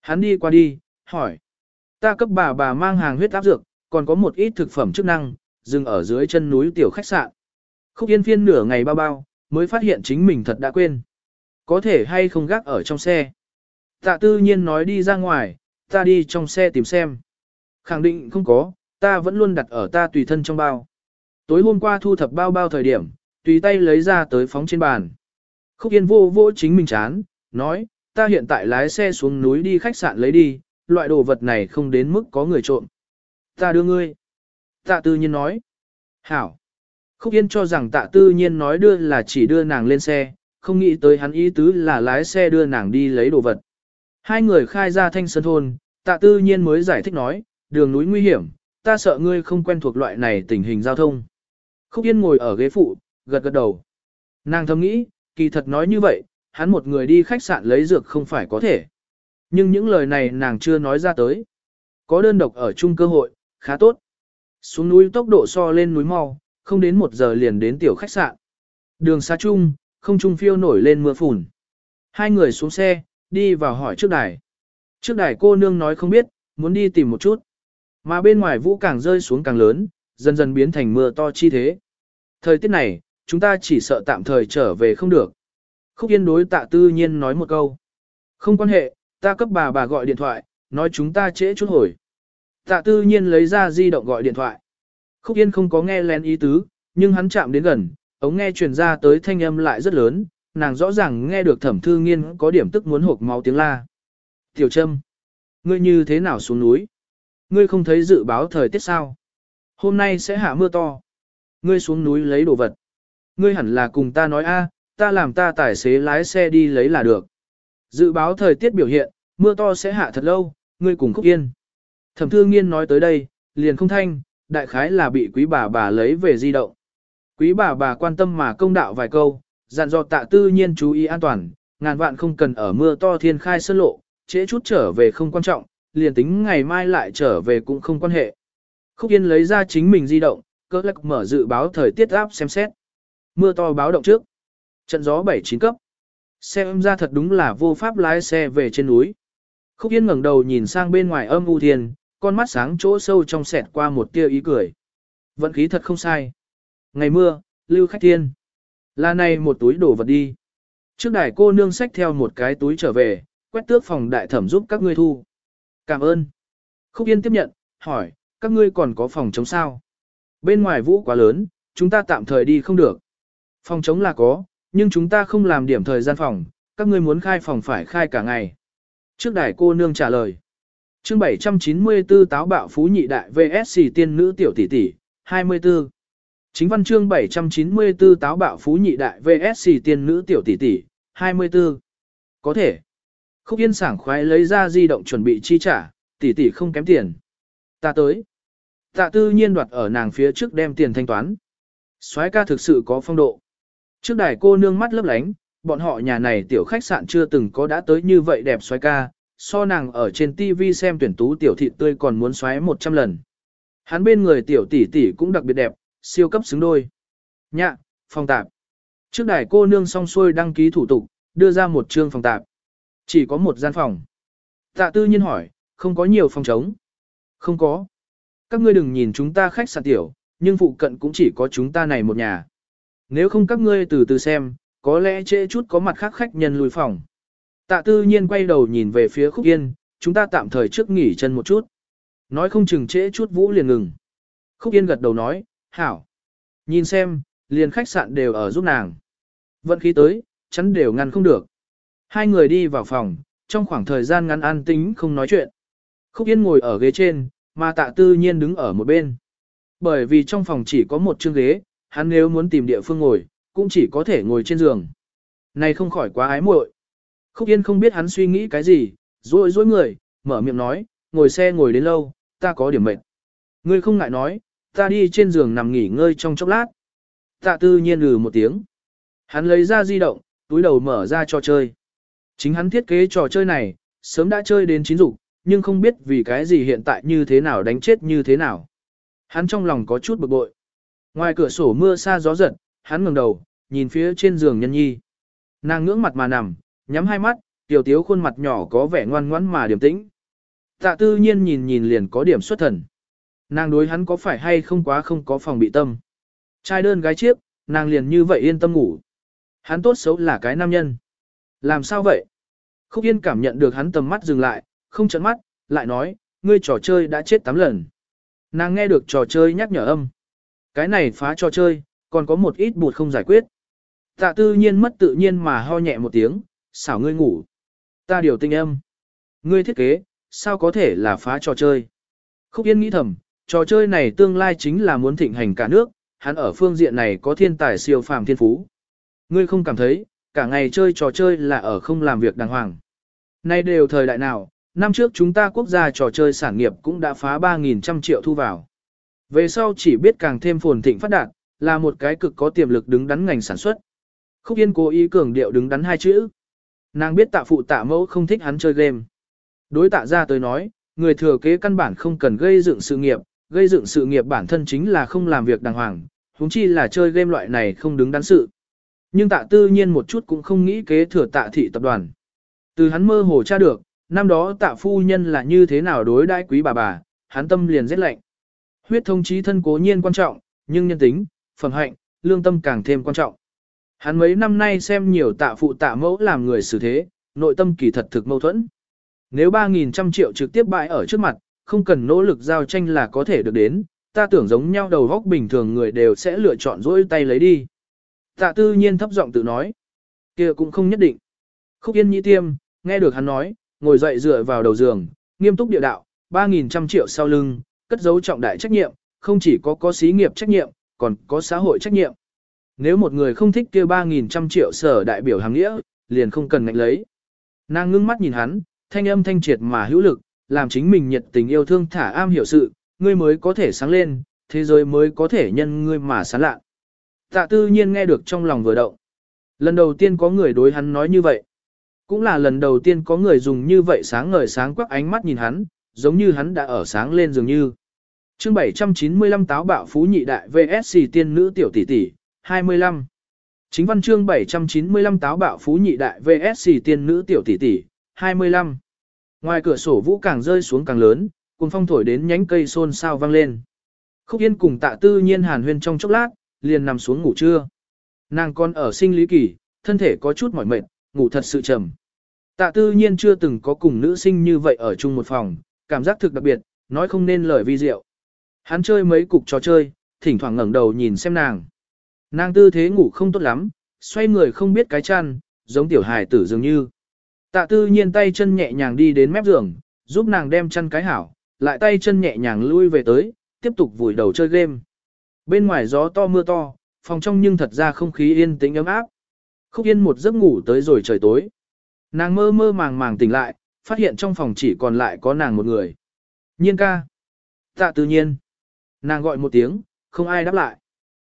Hắn đi qua đi, hỏi. Ta cấp bà bà mang hàng huyết áp dược, còn có một ít thực phẩm chức năng, dừng ở dưới chân núi tiểu khách sạn. Khúc yên phiên nửa ngày bao bao, mới phát hiện chính mình thật đã quên. Có thể hay không gác ở trong xe. Tạ tư nhiên nói đi ra ngoài, ta đi trong xe tìm xem. Khẳng định không có, ta vẫn luôn đặt ở ta tùy thân trong bao. Tối hôm qua thu thập bao bao thời điểm, tùy tay lấy ra tới phóng trên bàn. Khúc Yên vô vô chính mình chán, nói, ta hiện tại lái xe xuống núi đi khách sạn lấy đi, loại đồ vật này không đến mức có người trộm. Ta đưa ngươi. Tạ tư nhiên nói. Hảo. Khúc Yên cho rằng tạ tư nhiên nói đưa là chỉ đưa nàng lên xe, không nghĩ tới hắn ý tứ là lái xe đưa nàng đi lấy đồ vật. Hai người khai ra thanh sơn thôn, tạ tư nhiên mới giải thích nói, đường núi nguy hiểm, ta sợ ngươi không quen thuộc loại này tình hình giao thông. Khúc Yên ngồi ở ghế phụ, gật gật đầu. Nàng thầm nghĩ, kỳ thật nói như vậy, hắn một người đi khách sạn lấy dược không phải có thể. Nhưng những lời này nàng chưa nói ra tới. Có đơn độc ở chung cơ hội, khá tốt. Xuống núi tốc độ so lên núi mau, không đến một giờ liền đến tiểu khách sạn. Đường xa chung, không trung phiêu nổi lên mưa phùn. Hai người xuống xe, đi vào hỏi trước đài. Trước đài cô nương nói không biết, muốn đi tìm một chút. Mà bên ngoài vũ càng rơi xuống càng lớn, dần dần biến thành mưa to chi thế. Thời tiết này, chúng ta chỉ sợ tạm thời trở về không được. Khúc Yên đối tạ tư nhiên nói một câu. Không quan hệ, ta cấp bà bà gọi điện thoại, nói chúng ta trễ chút hồi. Tạ tư nhiên lấy ra di động gọi điện thoại. Khúc Yên không có nghe lén ý tứ, nhưng hắn chạm đến gần, ống nghe truyền ra tới thanh âm lại rất lớn, nàng rõ ràng nghe được thẩm thư nghiên có điểm tức muốn hộp máu tiếng la. Tiểu Trâm, ngươi như thế nào xuống núi? Ngươi không thấy dự báo thời tiết sao? Hôm nay sẽ hạ mưa to. Ngươi xuống núi lấy đồ vật. Ngươi hẳn là cùng ta nói a, ta làm ta tài xế lái xe đi lấy là được. Dự báo thời tiết biểu hiện, mưa to sẽ hạ thật lâu, ngươi cùng khúc yên. Thẩm thư nghiên nói tới đây, liền không thanh, đại khái là bị quý bà bà lấy về di động. Quý bà bà quan tâm mà công đạo vài câu, dặn dò tạ tư nhiên chú ý an toàn, ngàn vạn không cần ở mưa to thiên khai sơn lộ, trễ chút trở về không quan trọng, liền tính ngày mai lại trở về cũng không quan hệ. Khúc Yên lấy ra chính mình di động, cỡ lắc mở dự báo thời tiết áp xem xét. Mưa to báo động trước. Trận gió 7-9 cấp. Xem ra thật đúng là vô pháp lái xe về trên núi. Khúc Yên ngẩng đầu nhìn sang bên ngoài âm u thiên, con mắt sáng chỗ sâu trong sẹt qua một tia ý cười. Vận khí thật không sai. Ngày mưa, lưu khách thiên. Là này một túi đổ vật đi. Trước đài cô nương xách theo một cái túi trở về, quét tước phòng đại thẩm giúp các ngươi thu. Cảm ơn. Khúc Yên tiếp nhận, hỏi, các ngươi còn có phòng chống sao? Bên ngoài vũ quá lớn, chúng ta tạm thời đi không được. Phòng chống là có, nhưng chúng ta không làm điểm thời gian phòng, các ngươi muốn khai phòng phải khai cả ngày. Trước đài cô nương trả lời. chương 794 táo bạo phú nhị đại VSC tiên nữ tiểu tỷ tỷ, 24. Chính văn chương 794 táo bạo phú nhị đại VSC tiên nữ tiểu tỷ tỷ, 24. Có thể. Khúc Yên sảng khoái lấy ra di động chuẩn bị chi trả, tỷ tỷ không kém tiền. Ta tới. Tạ tư nhiên đoạt ở nàng phía trước đem tiền thanh toán. soái ca thực sự có phong độ. Trước đài cô nương mắt lấp lánh, bọn họ nhà này tiểu khách sạn chưa từng có đã tới như vậy đẹp xoái ca, so nàng ở trên TV xem tuyển tú tiểu thị tươi còn muốn xoáy 100 lần. Hắn bên người tiểu tỷ tỷ cũng đặc biệt đẹp, siêu cấp xứng đôi. Nhạ, phòng tạp. Trước đài cô nương xong xuôi đăng ký thủ tục, đưa ra một chương phòng tạp. Chỉ có một gian phòng. Tạ tư nhiên hỏi, không có nhiều phòng trống. Không có. Các ngươi đừng nhìn chúng ta khách sạn tiểu, nhưng phụ cận cũng chỉ có chúng ta này một nhà. Nếu không các ngươi từ từ xem, có lẽ trễ chút có mặt khác khách nhân lùi phòng. Tạ tư nhiên quay đầu nhìn về phía khúc yên, chúng ta tạm thời trước nghỉ chân một chút. Nói không chừng trễ chút vũ liền ngừng. Khúc yên gật đầu nói, hảo. Nhìn xem, liền khách sạn đều ở giúp nàng. Vận khí tới, chắn đều ngăn không được. Hai người đi vào phòng, trong khoảng thời gian ngắn an tính không nói chuyện. Khúc Yên ngồi ở ghế trên, mà tạ tư nhiên đứng ở một bên. Bởi vì trong phòng chỉ có một chương ghế, hắn nếu muốn tìm địa phương ngồi, cũng chỉ có thể ngồi trên giường. Này không khỏi quá ái muội. Khúc Yên không biết hắn suy nghĩ cái gì, rối rối người, mở miệng nói, ngồi xe ngồi đến lâu, ta có điểm mệt. Ngươi không ngại nói, ta đi trên giường nằm nghỉ ngơi trong chốc lát. Tạ tư nhiên lừ một tiếng. Hắn lấy ra di động, túi đầu mở ra trò chơi. Chính hắn thiết kế trò chơi này, sớm đã chơi đến chín dục, nhưng không biết vì cái gì hiện tại như thế nào đánh chết như thế nào. Hắn trong lòng có chút bực bội. Ngoài cửa sổ mưa xa gió giật, hắn ngẩng đầu, nhìn phía trên giường nhân nhi. Nàng ngưỡng mặt mà nằm, nhắm hai mắt, tiểu tiếu khuôn mặt nhỏ có vẻ ngoan ngoãn mà điềm tĩnh. Tạ tư nhiên nhìn nhìn liền có điểm xuất thần. Nàng đối hắn có phải hay không quá không có phòng bị tâm. Trai đơn gái chiếc, nàng liền như vậy yên tâm ngủ. Hắn tốt xấu là cái nam nhân. Làm sao vậy? Khúc Yên cảm nhận được hắn tầm mắt dừng lại, không chấn mắt, lại nói, ngươi trò chơi đã chết 8 lần. Nàng nghe được trò chơi nhắc nhở âm. Cái này phá trò chơi, còn có một ít bụt không giải quyết. Tạ tư nhiên mất tự nhiên mà ho nhẹ một tiếng, xảo ngươi ngủ. Ta điều tinh âm. Ngươi thiết kế, sao có thể là phá trò chơi? Khúc Yên nghĩ thầm, trò chơi này tương lai chính là muốn thịnh hành cả nước, hắn ở phương diện này có thiên tài siêu phàm thiên phú. Ngươi không cảm thấy, cả ngày chơi trò chơi là ở không làm việc đàng hoàng. Nay đều thời đại nào, năm trước chúng ta quốc gia trò chơi sản nghiệp cũng đã phá 3.000 trăm triệu thu vào. Về sau chỉ biết càng thêm phồn thịnh phát đạt, là một cái cực có tiềm lực đứng đắn ngành sản xuất. Khúc Yên cố ý cường điệu đứng đắn hai chữ. Nàng biết tạ phụ tạ mẫu không thích hắn chơi game. Đối tạ ra tới nói, người thừa kế căn bản không cần gây dựng sự nghiệp, gây dựng sự nghiệp bản thân chính là không làm việc đàng hoàng, huống chi là chơi game loại này không đứng đắn sự. Nhưng tạ tư nhiên một chút cũng không nghĩ kế thừa tạ thị tập đoàn. Từ hắn mơ hồ tra được, năm đó tạ phu nhân là như thế nào đối đãi quý bà bà, hắn tâm liền rét lạnh. Huyết thông chí thân cố nhiên quan trọng, nhưng nhân tính, phẩm hạnh, lương tâm càng thêm quan trọng. Hắn mấy năm nay xem nhiều tạ phụ tạ mẫu làm người xử thế, nội tâm kỳ thật thực mâu thuẫn. Nếu 3.000 trăm triệu trực tiếp bại ở trước mặt, không cần nỗ lực giao tranh là có thể được đến, ta tưởng giống nhau đầu góc bình thường người đều sẽ lựa chọn dỗi tay lấy đi. Tạ tư nhiên thấp giọng tự nói. kia cũng không nhất định. Khúc yên Nhĩ tiêm, nghe được hắn nói, ngồi dậy dựa vào đầu giường, nghiêm túc địa đạo, 3.000 trăm triệu sau lưng, cất giấu trọng đại trách nhiệm, không chỉ có có xí nghiệp trách nhiệm, còn có xã hội trách nhiệm. Nếu một người không thích kia 3.000 trăm triệu sở đại biểu hàng nghĩa, liền không cần ngạnh lấy. Nàng ngưng mắt nhìn hắn, thanh âm thanh triệt mà hữu lực, làm chính mình nhiệt tình yêu thương thả am hiểu sự, ngươi mới có thể sáng lên, thế giới mới có thể nhân ngươi mà sáng lạ. Tạ tư nhiên nghe được trong lòng vừa động. Lần đầu tiên có người đối hắn nói như vậy. Cũng là lần đầu tiên có người dùng như vậy sáng ngời sáng quắc ánh mắt nhìn hắn, giống như hắn đã ở sáng lên dường như. chương 795 táo bạo phú nhị đại VSC tiên nữ tiểu tỷ tỷ, 25. Chính văn chương 795 táo bạo phú nhị đại VSC tiên nữ tiểu tỷ tỷ, 25. Ngoài cửa sổ vũ càng rơi xuống càng lớn, cùng phong thổi đến nhánh cây xôn xao vang lên. Khúc Yên cùng tạ tư nhiên hàn huyên trong chốc lát, liền nằm xuống ngủ trưa. Nàng còn ở sinh lý kỳ, thân thể có chút mỏi mệt, ngủ thật sự trầm. Tạ tư nhiên chưa từng có cùng nữ sinh như vậy ở chung một phòng, cảm giác thực đặc biệt, nói không nên lời vi diệu. Hắn chơi mấy cục trò chơi, thỉnh thoảng ngẩng đầu nhìn xem nàng. Nàng tư thế ngủ không tốt lắm, xoay người không biết cái chăn, giống tiểu hài tử dường như. Tạ tư nhiên tay chân nhẹ nhàng đi đến mép giường, giúp nàng đem chăn cái hảo, lại tay chân nhẹ nhàng lui về tới, tiếp tục vùi đầu chơi game. Bên ngoài gió to mưa to, phòng trong nhưng thật ra không khí yên tĩnh ấm áp. Khúc yên một giấc ngủ tới rồi trời tối. Nàng mơ mơ màng màng tỉnh lại, phát hiện trong phòng chỉ còn lại có nàng một người. Nhiên ca. Tạ tự nhiên. Nàng gọi một tiếng, không ai đáp lại.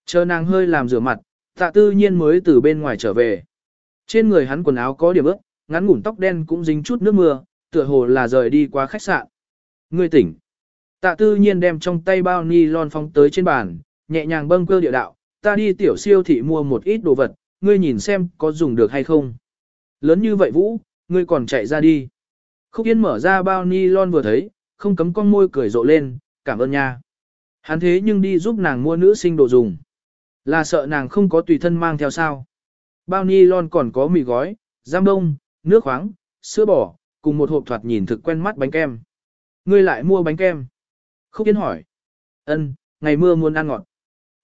Chờ nàng hơi làm rửa mặt, tạ tư nhiên mới từ bên ngoài trở về. Trên người hắn quần áo có điểm ướt, ngắn ngủn tóc đen cũng dính chút nước mưa, tựa hồ là rời đi qua khách sạn. Ngươi tỉnh. Tạ tư nhiên đem trong tay bao ni lon phóng tới trên bàn, nhẹ nhàng bâng cơ địa đạo, ta đi tiểu siêu thị mua một ít đồ vật, ngươi nhìn xem có dùng được hay không. Lớn như vậy Vũ, ngươi còn chạy ra đi. Khúc Yên mở ra bao ni lon vừa thấy, không cấm con môi cười rộ lên, cảm ơn nha. Hắn thế nhưng đi giúp nàng mua nữ sinh đồ dùng. Là sợ nàng không có tùy thân mang theo sao. Bao ni lon còn có mì gói, giam đông, nước khoáng, sữa bò, cùng một hộp thoạt nhìn thực quen mắt bánh kem. Ngươi lại mua bánh kem. Khúc Yên hỏi. ân ngày mưa muốn ăn ngọt.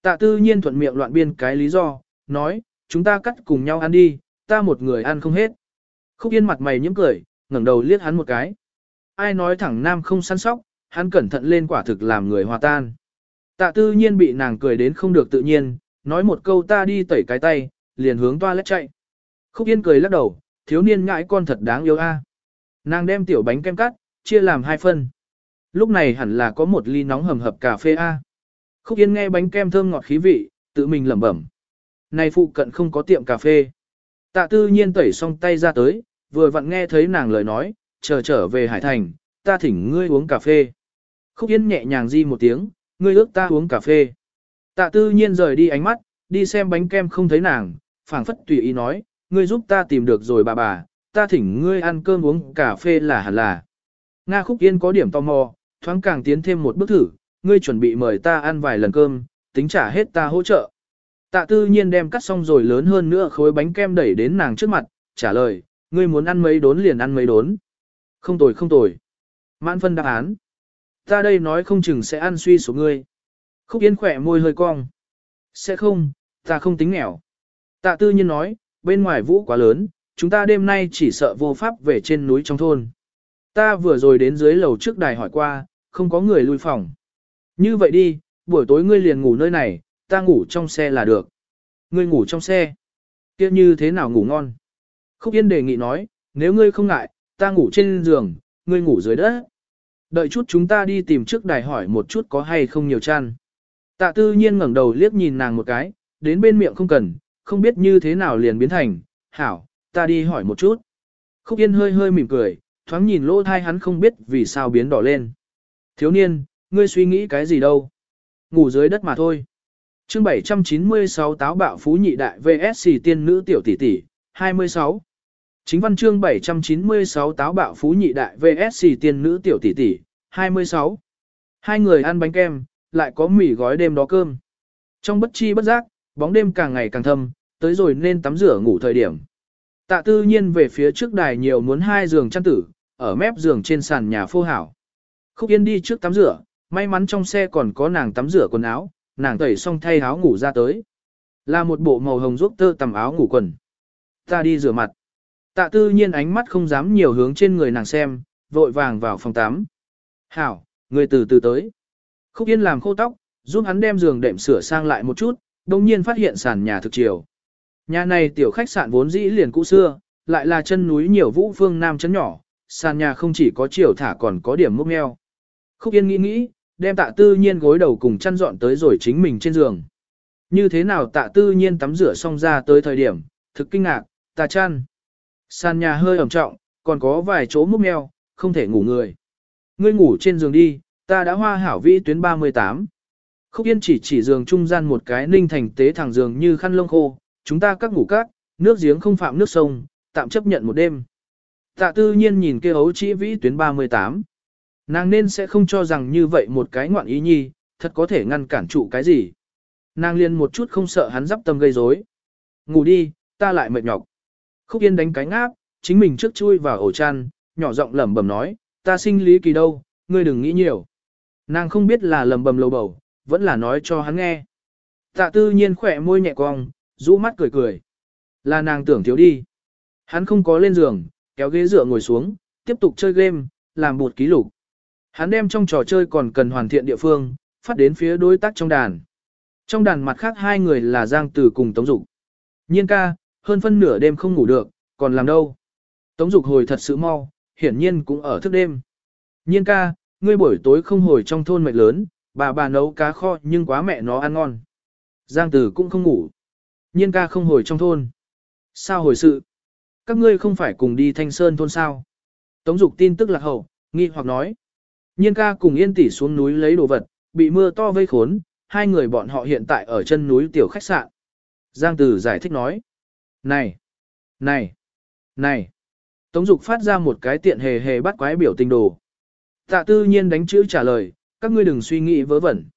Tạ tư nhiên thuận miệng loạn biên cái lý do, nói, chúng ta cắt cùng nhau ăn đi, ta một người ăn không hết. Khúc Yên mặt mày nhiễm cười, ngẩng đầu liếc hắn một cái. Ai nói thẳng nam không săn sóc, hắn cẩn thận lên quả thực làm người hòa tan. Tạ tư nhiên bị nàng cười đến không được tự nhiên, nói một câu ta đi tẩy cái tay, liền hướng toilet chạy. Khúc Yên cười lắc đầu, thiếu niên ngãi con thật đáng yêu a. À. Nàng đem tiểu bánh kem cắt, chia làm hai phân. Lúc này hẳn là có một ly nóng hầm hập cà phê a. Khúc Yên nghe bánh kem thơm ngọt khí vị, tự mình lẩm bẩm. Này phụ cận không có tiệm cà phê. Tạ tư nhiên tẩy xong tay ra tới, vừa vặn nghe thấy nàng lời nói, chờ trở về Hải Thành, ta thỉnh ngươi uống cà phê. Khúc Yên nhẹ nhàng di một tiếng, ngươi ước ta uống cà phê. Tạ tư nhiên rời đi ánh mắt, đi xem bánh kem không thấy nàng, phảng phất tùy ý nói, ngươi giúp ta tìm được rồi bà bà, ta thỉnh ngươi ăn cơm uống cà phê là hẳn là. Nga Khúc Yên có điểm tò mò, thoáng càng tiến thêm một bước thử, ngươi chuẩn bị mời ta ăn vài lần cơm, tính trả hết ta hỗ trợ. Tạ tư nhiên đem cắt xong rồi lớn hơn nữa khối bánh kem đẩy đến nàng trước mặt, trả lời, ngươi muốn ăn mấy đốn liền ăn mấy đốn. Không tồi không tồi. Mãn phân đáp án. Ta đây nói không chừng sẽ ăn suy số ngươi. Khúc Yên khỏe môi hơi cong. Sẽ không, ta không tính nghèo. Tạ tư nhiên nói, bên ngoài vũ quá lớn, chúng ta đêm nay chỉ sợ vô pháp về trên núi trong thôn. Ta vừa rồi đến dưới lầu trước đài hỏi qua, không có người lui phòng. Như vậy đi, buổi tối ngươi liền ngủ nơi này, ta ngủ trong xe là được. Ngươi ngủ trong xe. kia như thế nào ngủ ngon? Khúc Yên đề nghị nói, nếu ngươi không ngại, ta ngủ trên giường, ngươi ngủ dưới đất. Đợi chút chúng ta đi tìm trước đài hỏi một chút có hay không nhiều chăn. Tạ tư nhiên ngẩng đầu liếc nhìn nàng một cái, đến bên miệng không cần, không biết như thế nào liền biến thành, hảo, ta đi hỏi một chút. Khúc Yên hơi hơi mỉm cười, thoáng nhìn lỗ thai hắn không biết vì sao biến đỏ lên. Thiếu niên, ngươi suy nghĩ cái gì đâu? Ngủ dưới đất mà thôi. chương 796 táo bạo phú nhị đại VSC tiên nữ tiểu tỷ tỷ, 26. Chính văn chương 796 táo bạo phú nhị đại VSC tiên nữ tiểu tỷ tỷ, 26. Hai người ăn bánh kem, lại có mì gói đêm đó cơm. Trong bất chi bất giác, bóng đêm càng ngày càng thâm, tới rồi nên tắm rửa ngủ thời điểm. Tạ tư nhiên về phía trước đài nhiều muốn hai giường chăn tử, ở mép giường trên sàn nhà phô hảo. Khúc Yên đi trước tắm rửa, may mắn trong xe còn có nàng tắm rửa quần áo, nàng tẩy xong thay áo ngủ ra tới. Là một bộ màu hồng ruốc tơ tầm áo ngủ quần. Ta đi rửa mặt. Tạ tư nhiên ánh mắt không dám nhiều hướng trên người nàng xem, vội vàng vào phòng tắm. Hảo, người từ từ tới. Khúc Yên làm khô tóc, giúp hắn đem giường đệm sửa sang lại một chút, đồng nhiên phát hiện sàn nhà thực chiều. Nhà này tiểu khách sạn vốn dĩ liền cũ xưa, lại là chân núi nhiều vũ phương nam chấn nhỏ, sàn nhà không chỉ có chiều thả còn có điểm mốc meo. Khúc Yên nghĩ nghĩ, đem tạ tư nhiên gối đầu cùng chăn dọn tới rồi chính mình trên giường. Như thế nào tạ tư nhiên tắm rửa xong ra tới thời điểm, thực kinh ngạc, tạ chăn. Sàn nhà hơi ẩm trọng, còn có vài chỗ múc meo, không thể ngủ người. Ngươi ngủ trên giường đi, ta đã hoa hảo vĩ tuyến 38. Khúc Yên chỉ chỉ giường trung gian một cái ninh thành tế thẳng giường như khăn lông khô, chúng ta các ngủ các, nước giếng không phạm nước sông, tạm chấp nhận một đêm. Tạ tư nhiên nhìn kia ấu chỉ vĩ tuyến 38. Nàng nên sẽ không cho rằng như vậy một cái ngoạn ý nhi, thật có thể ngăn cản trụ cái gì. Nàng liền một chút không sợ hắn dắp tâm gây rối. Ngủ đi, ta lại mệt nhọc. Khúc Yên đánh cánh áp, chính mình trước chui vào ổ chăn, nhỏ giọng lẩm bẩm nói, ta sinh lý kỳ đâu, ngươi đừng nghĩ nhiều. Nàng không biết là lẩm bẩm lầu bầu, vẫn là nói cho hắn nghe. Tạ tư nhiên khỏe môi nhẹ cong, rũ mắt cười cười. Là nàng tưởng thiếu đi. Hắn không có lên giường, kéo ghế dựa ngồi xuống, tiếp tục chơi game, làm bột ký lục. Hắn đem trong trò chơi còn cần hoàn thiện địa phương, phát đến phía đối tác trong đàn. Trong đàn mặt khác hai người là Giang Tử cùng Tống Dục. Nhiên ca, hơn phân nửa đêm không ngủ được, còn làm đâu. Tống Dục hồi thật sự mau, hiển nhiên cũng ở thức đêm. Nhiên ca, ngươi buổi tối không hồi trong thôn mệt lớn, bà bà nấu cá kho nhưng quá mẹ nó ăn ngon. Giang Tử cũng không ngủ. Nhiên ca không hồi trong thôn. Sao hồi sự? Các ngươi không phải cùng đi Thanh Sơn thôn sao? Tống Dục tin tức lạc hậu, nghi hoặc nói. Nhiên ca cùng Yên tỷ xuống núi lấy đồ vật, bị mưa to vây khốn, hai người bọn họ hiện tại ở chân núi tiểu khách sạn. Giang Tử giải thích nói. Này! Này! Này! Tống Dục phát ra một cái tiện hề hề bắt quái biểu tình đồ. Tạ tư nhiên đánh chữ trả lời, các ngươi đừng suy nghĩ vớ vẩn.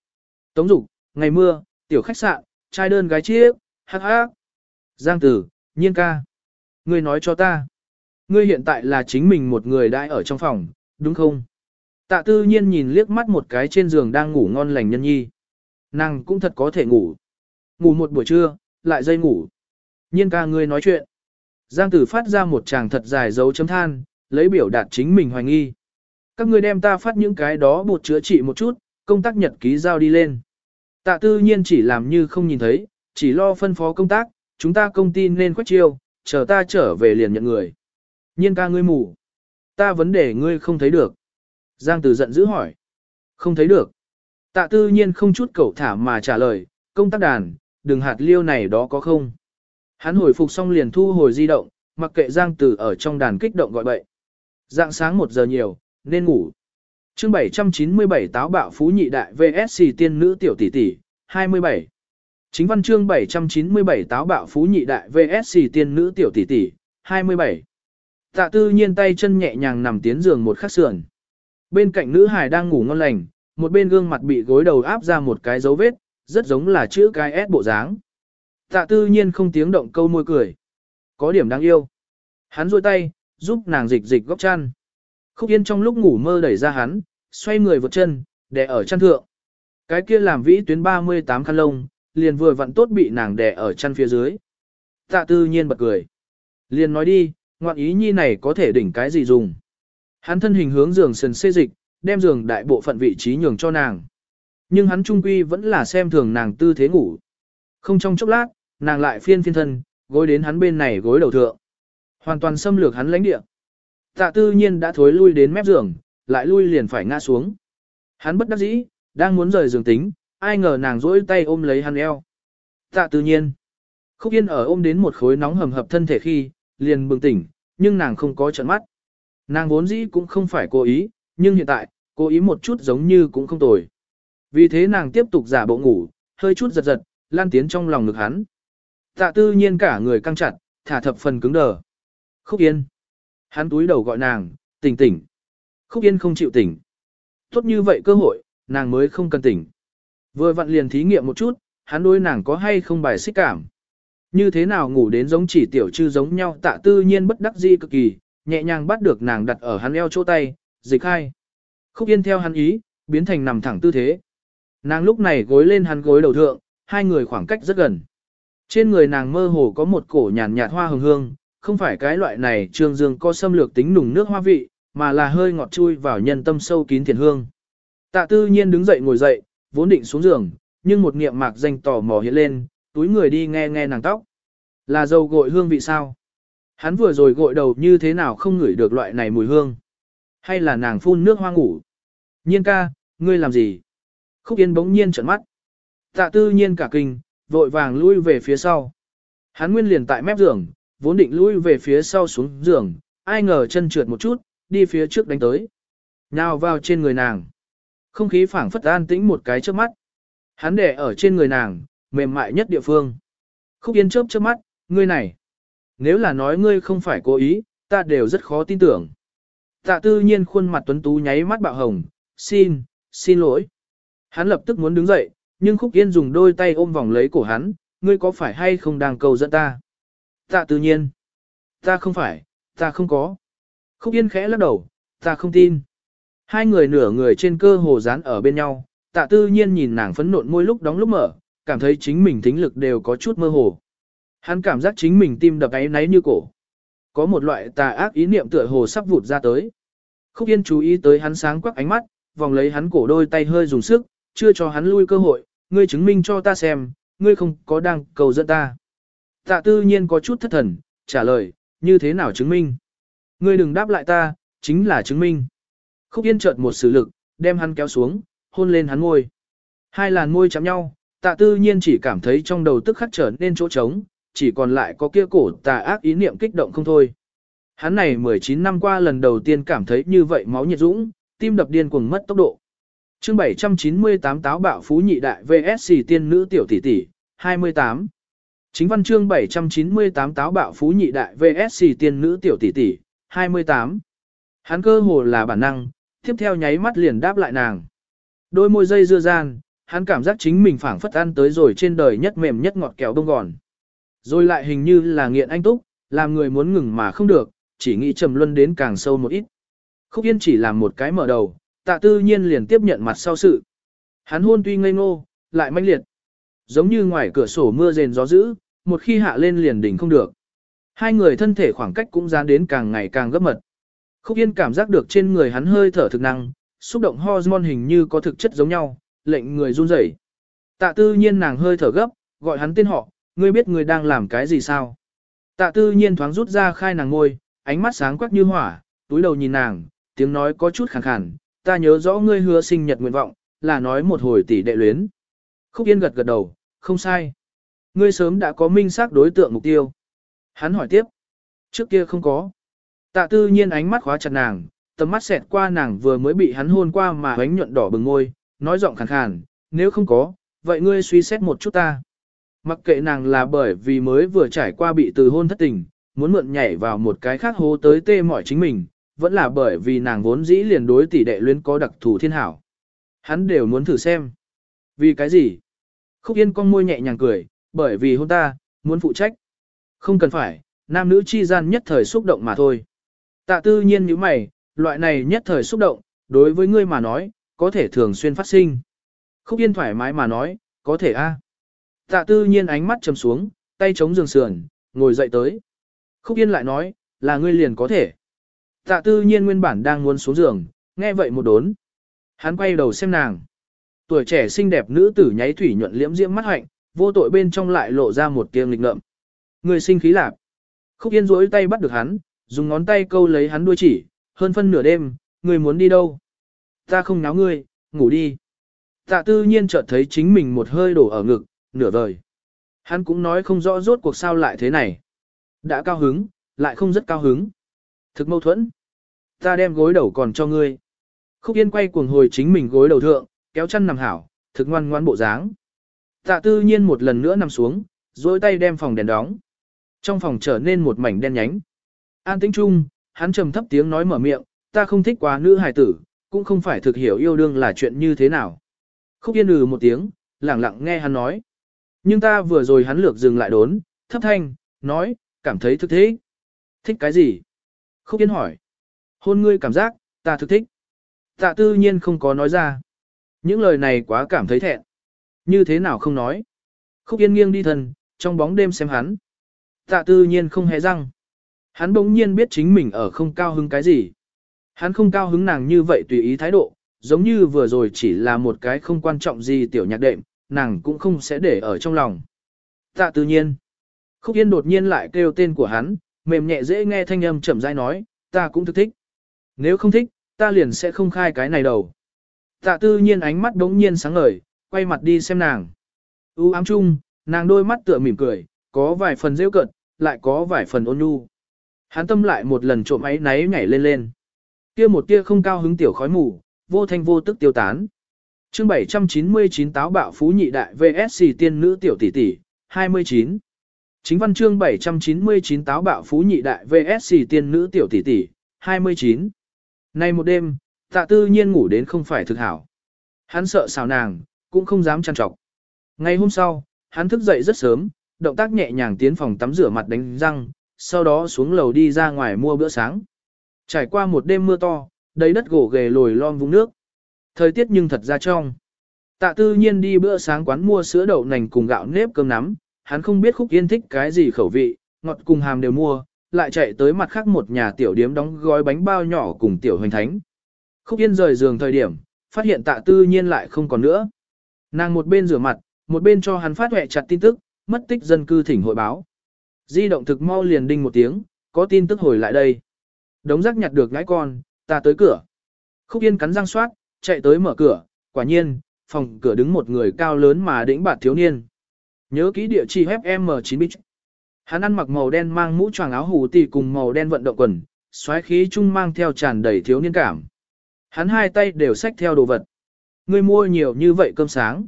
Tống Dục, ngày mưa, tiểu khách sạn, trai đơn gái chiếc, hắc hắc. Giang Tử, nhiên ca. Ngươi nói cho ta. Ngươi hiện tại là chính mình một người đãi ở trong phòng, đúng không? Tạ tư nhiên nhìn liếc mắt một cái trên giường đang ngủ ngon lành nhân nhi. Nàng cũng thật có thể ngủ. Ngủ một buổi trưa, lại dây ngủ. Nhiên ca ngươi nói chuyện. Giang tử phát ra một tràng thật dài dấu chấm than, lấy biểu đạt chính mình hoài nghi. Các ngươi đem ta phát những cái đó bột chữa trị một chút, công tác nhật ký giao đi lên. Tạ tư nhiên chỉ làm như không nhìn thấy, chỉ lo phân phó công tác, chúng ta công ty nên quách chiêu, chờ ta trở về liền nhận người. Nhiên ca ngươi mù. Ta vấn đề ngươi không thấy được. Giang Tử giận dữ hỏi. Không thấy được. Tạ tư nhiên không chút cẩu thả mà trả lời, công tác đàn, đừng hạt liêu này đó có không. Hắn hồi phục xong liền thu hồi di động, mặc kệ Giang Tử ở trong đàn kích động gọi bậy. Dạng sáng một giờ nhiều, nên ngủ. chương 797 táo bạo phú nhị đại VSC tiên nữ tiểu tỷ tỷ, 27. Chính văn chương 797 táo bạo phú nhị đại VSC tiên nữ tiểu tỷ tỷ, 27. Tạ tư nhiên tay chân nhẹ nhàng nằm tiến giường một khắc sườn. Bên cạnh nữ hài đang ngủ ngon lành, một bên gương mặt bị gối đầu áp ra một cái dấu vết, rất giống là chữ cái S bộ dáng. Tạ tư nhiên không tiếng động câu môi cười. Có điểm đáng yêu. Hắn rôi tay, giúp nàng dịch dịch góc chăn. Khúc yên trong lúc ngủ mơ đẩy ra hắn, xoay người vượt chân, đè ở chăn thượng. Cái kia làm vĩ tuyến 38 khăn lông, liền vừa vặn tốt bị nàng đè ở chăn phía dưới. Tạ tư nhiên bật cười. Liền nói đi, ngoạn ý nhi này có thể đỉnh cái gì dùng. Hắn thân hình hướng giường sần xê dịch, đem giường đại bộ phận vị trí nhường cho nàng. Nhưng hắn trung quy vẫn là xem thường nàng tư thế ngủ. Không trong chốc lát, nàng lại phiên phiên thân, gối đến hắn bên này gối đầu thượng. Hoàn toàn xâm lược hắn lãnh địa. Tạ tư nhiên đã thối lui đến mép giường, lại lui liền phải ngã xuống. Hắn bất đắc dĩ, đang muốn rời giường tính, ai ngờ nàng rỗi tay ôm lấy hắn eo. Tạ Tư nhiên. Khúc Yên ở ôm đến một khối nóng hầm hập thân thể khi, liền bừng tỉnh, nhưng nàng không có trận mắt. Nàng vốn dĩ cũng không phải cố ý, nhưng hiện tại, cố ý một chút giống như cũng không tồi. Vì thế nàng tiếp tục giả bộ ngủ, hơi chút giật giật, lan tiến trong lòng ngực hắn. Tạ tư nhiên cả người căng chặt, thả thập phần cứng đờ. Khúc Yên. Hắn túi đầu gọi nàng, tỉnh tỉnh. Khúc Yên không chịu tỉnh. Tốt như vậy cơ hội, nàng mới không cần tỉnh. Vừa vặn liền thí nghiệm một chút, hắn đối nàng có hay không bài xích cảm. Như thế nào ngủ đến giống chỉ tiểu chư giống nhau tạ tư nhiên bất đắc di cực kỳ, nhẹ nhàng bắt được nàng đặt ở hắn eo chỗ tay, dịch hai. Khúc yên theo hắn ý, biến thành nằm thẳng tư thế. Nàng lúc này gối lên hắn gối đầu thượng, hai người khoảng cách rất gần. Trên người nàng mơ hồ có một cổ nhàn nhạt hoa hồng hương, không phải cái loại này trương dương có xâm lược tính nùng nước hoa vị, mà là hơi ngọt chui vào nhân tâm sâu kín thiền hương. Tạ tư nhiên đứng dậy ngồi dậy, vốn định xuống giường, nhưng một niệm mạc danh tò mò hiện lên, túi người đi nghe nghe nàng tóc. Là dầu gội hương vị sao? Hắn vừa rồi gội đầu như thế nào không ngửi được loại này mùi hương? Hay là nàng phun nước hoa ngủ? Nhiên ca, ngươi làm gì? Khúc Yên bỗng nhiên trợn mắt. Tạ tư nhiên cả kinh, vội vàng lui về phía sau. Hắn nguyên liền tại mép giường, vốn định lui về phía sau xuống giường, ai ngờ chân trượt một chút, đi phía trước đánh tới. Nào vào trên người nàng. Không khí phảng phất an tĩnh một cái trước mắt. Hắn để ở trên người nàng, mềm mại nhất địa phương. Khúc Yên chớp chớp mắt, ngươi này. Nếu là nói ngươi không phải cố ý, ta đều rất khó tin tưởng. Tạ tư nhiên khuôn mặt tuấn tú nháy mắt bạo hồng, xin, xin lỗi. Hắn lập tức muốn đứng dậy, nhưng Khúc Yên dùng đôi tay ôm vòng lấy cổ hắn, ngươi có phải hay không đang cầu dẫn ta? Tạ tự nhiên. Ta không phải, ta không có. Khúc Yên khẽ lắc đầu, ta không tin. Hai người nửa người trên cơ hồ dán ở bên nhau, tạ tư nhiên nhìn nàng phấn nộn môi lúc đóng lúc mở, cảm thấy chính mình thính lực đều có chút mơ hồ. Hắn cảm giác chính mình tim đập ấy náy như cổ. Có một loại tà ác ý niệm tựa hồ sắp vụt ra tới. Khúc Yên chú ý tới hắn sáng quắc ánh mắt, vòng lấy hắn cổ đôi tay hơi dùng sức, chưa cho hắn lui cơ hội, ngươi chứng minh cho ta xem, ngươi không có đang cầu dẫn ta. Tạ tư nhiên có chút thất thần, trả lời, như thế nào chứng minh? Ngươi đừng đáp lại ta, chính là chứng minh. Khúc Yên chợt một sử lực, đem hắn kéo xuống, hôn lên hắn môi. Hai làn môi chạm nhau, tạ tư nhiên chỉ cảm thấy trong đầu tức khắc trở nên chỗ trống, chỉ còn lại có kia cổ tà ác ý niệm kích động không thôi. Hắn này 19 năm qua lần đầu tiên cảm thấy như vậy máu nhiệt dũng, tim đập điên cuồng mất tốc độ. Chương 798 táo bạo phú nhị đại VS tiên nữ tiểu tỷ tỷ, 28. Chính văn chương 798 táo bạo phú nhị đại VS tiên nữ tiểu tỷ tỷ, 28. Hắn cơ hồ là bản năng, tiếp theo nháy mắt liền đáp lại nàng. Đôi môi dây dưa gian, hắn cảm giác chính mình phảng phất ăn tới rồi trên đời nhất mềm nhất ngọt kẹo đông gòn. Rồi lại hình như là nghiện anh túc, làm người muốn ngừng mà không được, chỉ nghĩ trầm luân đến càng sâu một ít. Khúc Yên chỉ làm một cái mở đầu, tạ tư nhiên liền tiếp nhận mặt sau sự. Hắn hôn tuy ngây ngô, lại manh liệt. Giống như ngoài cửa sổ mưa rền gió dữ, một khi hạ lên liền đỉnh không được. Hai người thân thể khoảng cách cũng dán đến càng ngày càng gấp mật. Khúc Yên cảm giác được trên người hắn hơi thở thực năng, xúc động hormone hình như có thực chất giống nhau, lệnh người run rẩy. Tạ tư nhiên nàng hơi thở gấp, gọi hắn tên họ, ngươi biết ngươi đang làm cái gì sao? Tạ tư nhiên thoáng rút ra khai nàng ngôi, ánh mắt sáng quắc như hỏa, túi đầu nhìn nàng, tiếng nói có chút khàn khàn, ta nhớ rõ ngươi hứa sinh nhật nguyện vọng, là nói một hồi tỷ đệ luyến. Khúc Yên gật gật đầu, không sai. Ngươi sớm đã có minh xác đối tượng mục tiêu. Hắn hỏi tiếp. Trước kia không có. Tạ tư nhiên ánh mắt khóa chặt nàng, tầm mắt xẹt qua nàng vừa mới bị hắn hôn qua mà ánh nhuận đỏ bừng ngôi, nói giọng khàn khàn, nếu không có, vậy ngươi suy xét một chút ta. Mặc kệ nàng là bởi vì mới vừa trải qua bị từ hôn thất tình, muốn mượn nhảy vào một cái khác hố tới tê mỏi chính mình, vẫn là bởi vì nàng vốn dĩ liền đối tỷ đệ luyến có đặc thù thiên hảo. Hắn đều muốn thử xem. Vì cái gì? Khúc Yên con môi nhẹ nhàng cười, bởi vì hôn ta, muốn phụ trách. Không cần phải, nam nữ chi gian nhất thời xúc động mà thôi. Tạ tư nhiên như mày, loại này nhất thời xúc động, đối với ngươi mà nói, có thể thường xuyên phát sinh. Khúc Yên thoải mái mà nói, có thể a Tạ tư nhiên ánh mắt trầm xuống, tay chống giường sườn, ngồi dậy tới. Khúc Yên lại nói, là ngươi liền có thể. Tạ tư nhiên nguyên bản đang muốn xuống giường, nghe vậy một đốn. Hắn quay đầu xem nàng. Tuổi trẻ xinh đẹp nữ tử nháy thủy nhuận liễm diễm mắt hạnh, vô tội bên trong lại lộ ra một tiếng lịch ngợm. Người sinh khí lạc. Khúc Yên rỗi tay bắt được hắn, dùng ngón tay câu lấy hắn đuôi chỉ, hơn phân nửa đêm, người muốn đi đâu? Ta không náo ngươi, ngủ đi. Tạ tư nhiên chợt thấy chính mình một hơi đổ ở ngực, nửa vời. Hắn cũng nói không rõ rốt cuộc sao lại thế này. Đã cao hứng, lại không rất cao hứng. Thực mâu thuẫn. Ta đem gối đầu còn cho ngươi. Khúc Yên quay cuồng hồi chính mình gối đầu thượng, kéo chân nằm hảo, thực ngoan ngoan bộ dáng. Tạ tư nhiên một lần nữa nằm xuống, dối tay đem phòng đèn đóng. Trong phòng trở nên một mảnh đen nhánh. An tĩnh chung, hắn trầm thấp tiếng nói mở miệng, ta không thích quá nữ hài tử, cũng không phải thực hiểu yêu đương là chuyện như thế nào. Khúc Yên ừ một tiếng, lặng lặng nghe hắn nói. Nhưng ta vừa rồi hắn lược dừng lại đốn, thấp thanh, nói, cảm thấy thực thế. Thích cái gì? Khúc Yên hỏi. Hôn ngươi cảm giác, ta thực thích. Tạ tư nhiên không có nói ra. Những lời này quá cảm thấy thẹn. Như thế nào không nói. Khúc Yên nghiêng đi thần, trong bóng đêm xem hắn. Tạ tư nhiên không hề răng. Hắn bỗng nhiên biết chính mình ở không cao hứng cái gì. Hắn không cao hứng nàng như vậy tùy ý thái độ, giống như vừa rồi chỉ là một cái không quan trọng gì tiểu nhạc đệm, nàng cũng không sẽ để ở trong lòng. Tạ tự nhiên. Khúc Yên đột nhiên lại kêu tên của hắn, mềm nhẹ dễ nghe thanh âm chậm rãi nói, ta cũng thực thích. Nếu không thích, ta liền sẽ không khai cái này đầu. Tạ tư nhiên ánh mắt đống nhiên sáng ngời, quay mặt đi xem nàng. U ám chung, nàng đôi mắt tựa mỉm cười, có vài phần rêu cận, lại có vài phần ôn nhu. Hán tâm lại một lần trộm ấy náy nhảy lên lên. Kia một tia không cao hứng tiểu khói mù, vô thanh vô tức tiêu tán. Chương 799 táo bạo phú nhị đại VSC tiên nữ tiểu tỷ tỷ, 29. Chính văn chương 799 táo bạo phú nhị đại VSC tiên nữ tiểu tỷ tỷ, 29. Nay một đêm, tạ tư nhiên ngủ đến không phải thực hảo. Hắn sợ xào nàng, cũng không dám chăn trọc. Ngày hôm sau, hắn thức dậy rất sớm, động tác nhẹ nhàng tiến phòng tắm rửa mặt đánh răng, sau đó xuống lầu đi ra ngoài mua bữa sáng. Trải qua một đêm mưa to, đầy đất gỗ ghề lồi lom vũng nước. Thời tiết nhưng thật ra trong. Tạ tư nhiên đi bữa sáng quán mua sữa đậu nành cùng gạo nếp cơm nắm, hắn không biết khúc yên thích cái gì khẩu vị, ngọt cùng hàm đều mua, lại chạy tới mặt khác một nhà tiểu điếm đóng gói bánh bao nhỏ cùng tiểu hoành thánh. Khúc yên rời giường thời điểm, phát hiện tạ tư nhiên lại không còn nữa. Nàng một bên rửa mặt, một bên cho hắn phát huệ chặt tin tức, mất tích dân cư thỉnh hội báo. Di động thực mau liền đinh một tiếng, có tin tức hồi lại đây. Đống rác nhặt được ngãi con, ta tới cửa. Khúc Yên cắn răng soát, chạy tới mở cửa, quả nhiên, phòng cửa đứng một người cao lớn mà đĩnh bạt thiếu niên. Nhớ kỹ địa chỉ web m9bit Hắn ăn mặc màu đen mang mũ choàng áo hủ tì cùng màu đen vận động quần, xoáy khí trung mang theo tràn đầy thiếu niên cảm. Hắn hai tay đều xách theo đồ vật. Ngươi mua nhiều như vậy cơm sáng.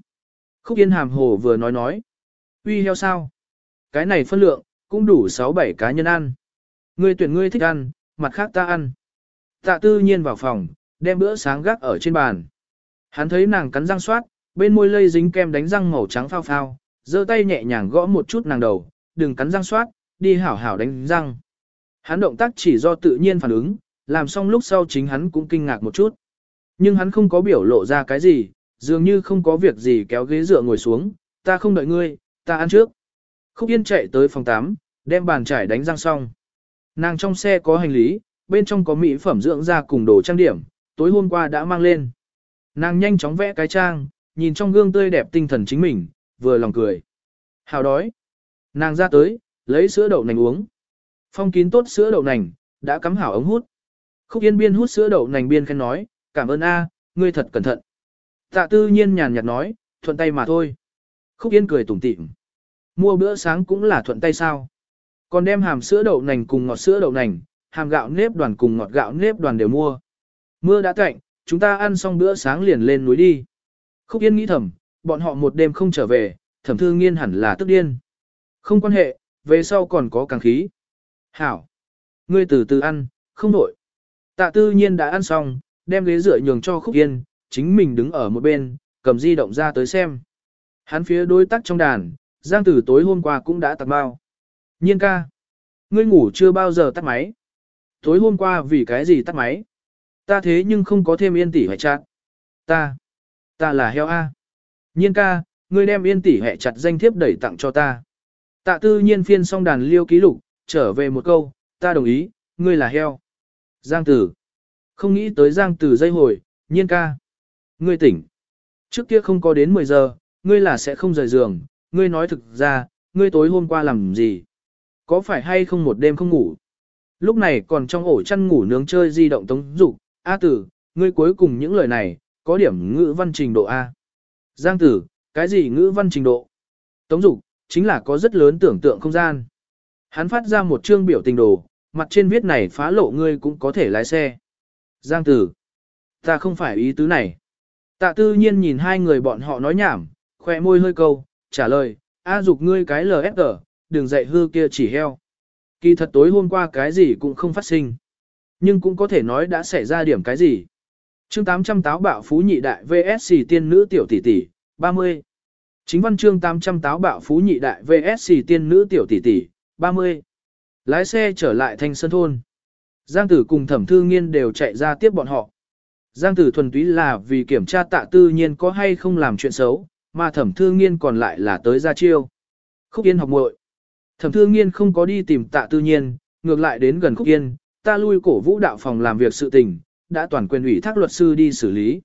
Khúc Yên hàm hồ vừa nói nói. Uy heo sao? Cái này phân lượng, cũng đủ 6-7 cá nhân ăn. Ngươi tuyển ngươi thích ăn, mặt khác ta ăn. Tạ tư nhiên vào phòng, đem bữa sáng gác ở trên bàn. Hắn thấy nàng cắn răng soát, bên môi lây dính kem đánh răng màu trắng phao phao, giơ tay nhẹ nhàng gõ một chút nàng đầu, đừng cắn răng soát, đi hảo hảo đánh răng. Hắn động tác chỉ do tự nhiên phản ứng, làm xong lúc sau chính hắn cũng kinh ngạc một chút. Nhưng hắn không có biểu lộ ra cái gì, dường như không có việc gì kéo ghế dựa ngồi xuống, ta không đợi ngươi, ta ăn trước. Khúc Yên chạy tới phòng 8, đem bàn trải đánh răng xong. Nàng trong xe có hành lý, bên trong có mỹ phẩm dưỡng da cùng đồ trang điểm, tối hôm qua đã mang lên. Nàng nhanh chóng vẽ cái trang, nhìn trong gương tươi đẹp tinh thần chính mình, vừa lòng cười. Hào đói. Nàng ra tới, lấy sữa đậu nành uống. Phong kín tốt sữa đậu nành, đã cắm hảo ống hút. Khúc Yên biên hút sữa đậu nành biên khen nói, cảm ơn A, ngươi thật cẩn thận. Tạ tư nhiên nhàn nhạt nói, thuận tay mà thôi. Khúc Yên cười tủm tỉm. Mua bữa sáng cũng là thuận tay sao. Còn đem hàm sữa đậu nành cùng ngọt sữa đậu nành, hàm gạo nếp đoàn cùng ngọt gạo nếp đoàn đều mua. Mưa đã cạnh, chúng ta ăn xong bữa sáng liền lên núi đi. Khúc Yên nghĩ thầm, bọn họ một đêm không trở về, thẩm thư nghiên hẳn là tức điên. Không quan hệ, về sau còn có càng khí. Hảo! Ngươi từ từ ăn, không nổi. Tạ tư nhiên đã ăn xong, đem ghế rửa nhường cho Khúc Yên, chính mình đứng ở một bên, cầm di động ra tới xem. Hắn phía đối tác trong đàn, Giang Tử tối hôm qua cũng đã tặng bao. Nhiên ca, ngươi ngủ chưa bao giờ tắt máy. Tối hôm qua vì cái gì tắt máy? Ta thế nhưng không có thêm yên tỉ hoài chát. Ta, ta là heo A. Nhiên ca, ngươi đem yên tỷ hệ chặt danh thiếp đẩy tặng cho ta. Tạ tư nhiên phiên xong đàn liêu ký lục, trở về một câu, ta đồng ý, ngươi là heo. Giang tử. Không nghĩ tới giang tử dây hồi, nhiên ca. Ngươi tỉnh. Trước kia không có đến 10 giờ, ngươi là sẽ không rời giường, ngươi nói thực ra, ngươi tối hôm qua làm gì? Có phải hay không một đêm không ngủ? Lúc này còn trong ổ chăn ngủ nướng chơi di động tống dục A tử, ngươi cuối cùng những lời này, có điểm ngữ văn trình độ A. Giang tử, cái gì ngữ văn trình độ? Tống dục chính là có rất lớn tưởng tượng không gian. Hắn phát ra một chương biểu tình đồ, mặt trên viết này phá lộ ngươi cũng có thể lái xe. Giang tử, ta không phải ý tứ này. Tạ tư nhiên nhìn hai người bọn họ nói nhảm, khoe môi hơi câu, trả lời, A dục ngươi cái LFG, đừng dạy hư kia chỉ heo. Kỳ thật tối hôm qua cái gì cũng không phát sinh. Nhưng cũng có thể nói đã xảy ra điểm cái gì chương 800 táo bạo phú nhị đại VSC tiên nữ tiểu tỷ tỷ, 30. Chính văn chương 800 táo bạo phú nhị đại VSC tiên nữ tiểu tỷ tỷ, 30. Lái xe trở lại thanh sơn thôn. Giang tử cùng thẩm thư nghiên đều chạy ra tiếp bọn họ. Giang tử thuần túy là vì kiểm tra tạ tư nhiên có hay không làm chuyện xấu, mà thẩm thư nghiên còn lại là tới ra chiêu. Khúc yên học muội Thẩm thư nghiên không có đi tìm tạ tư nhiên, ngược lại đến gần Khúc Yên, ta lui cổ vũ đạo phòng làm việc sự tình, đã toàn quyền ủy thác luật sư đi xử lý.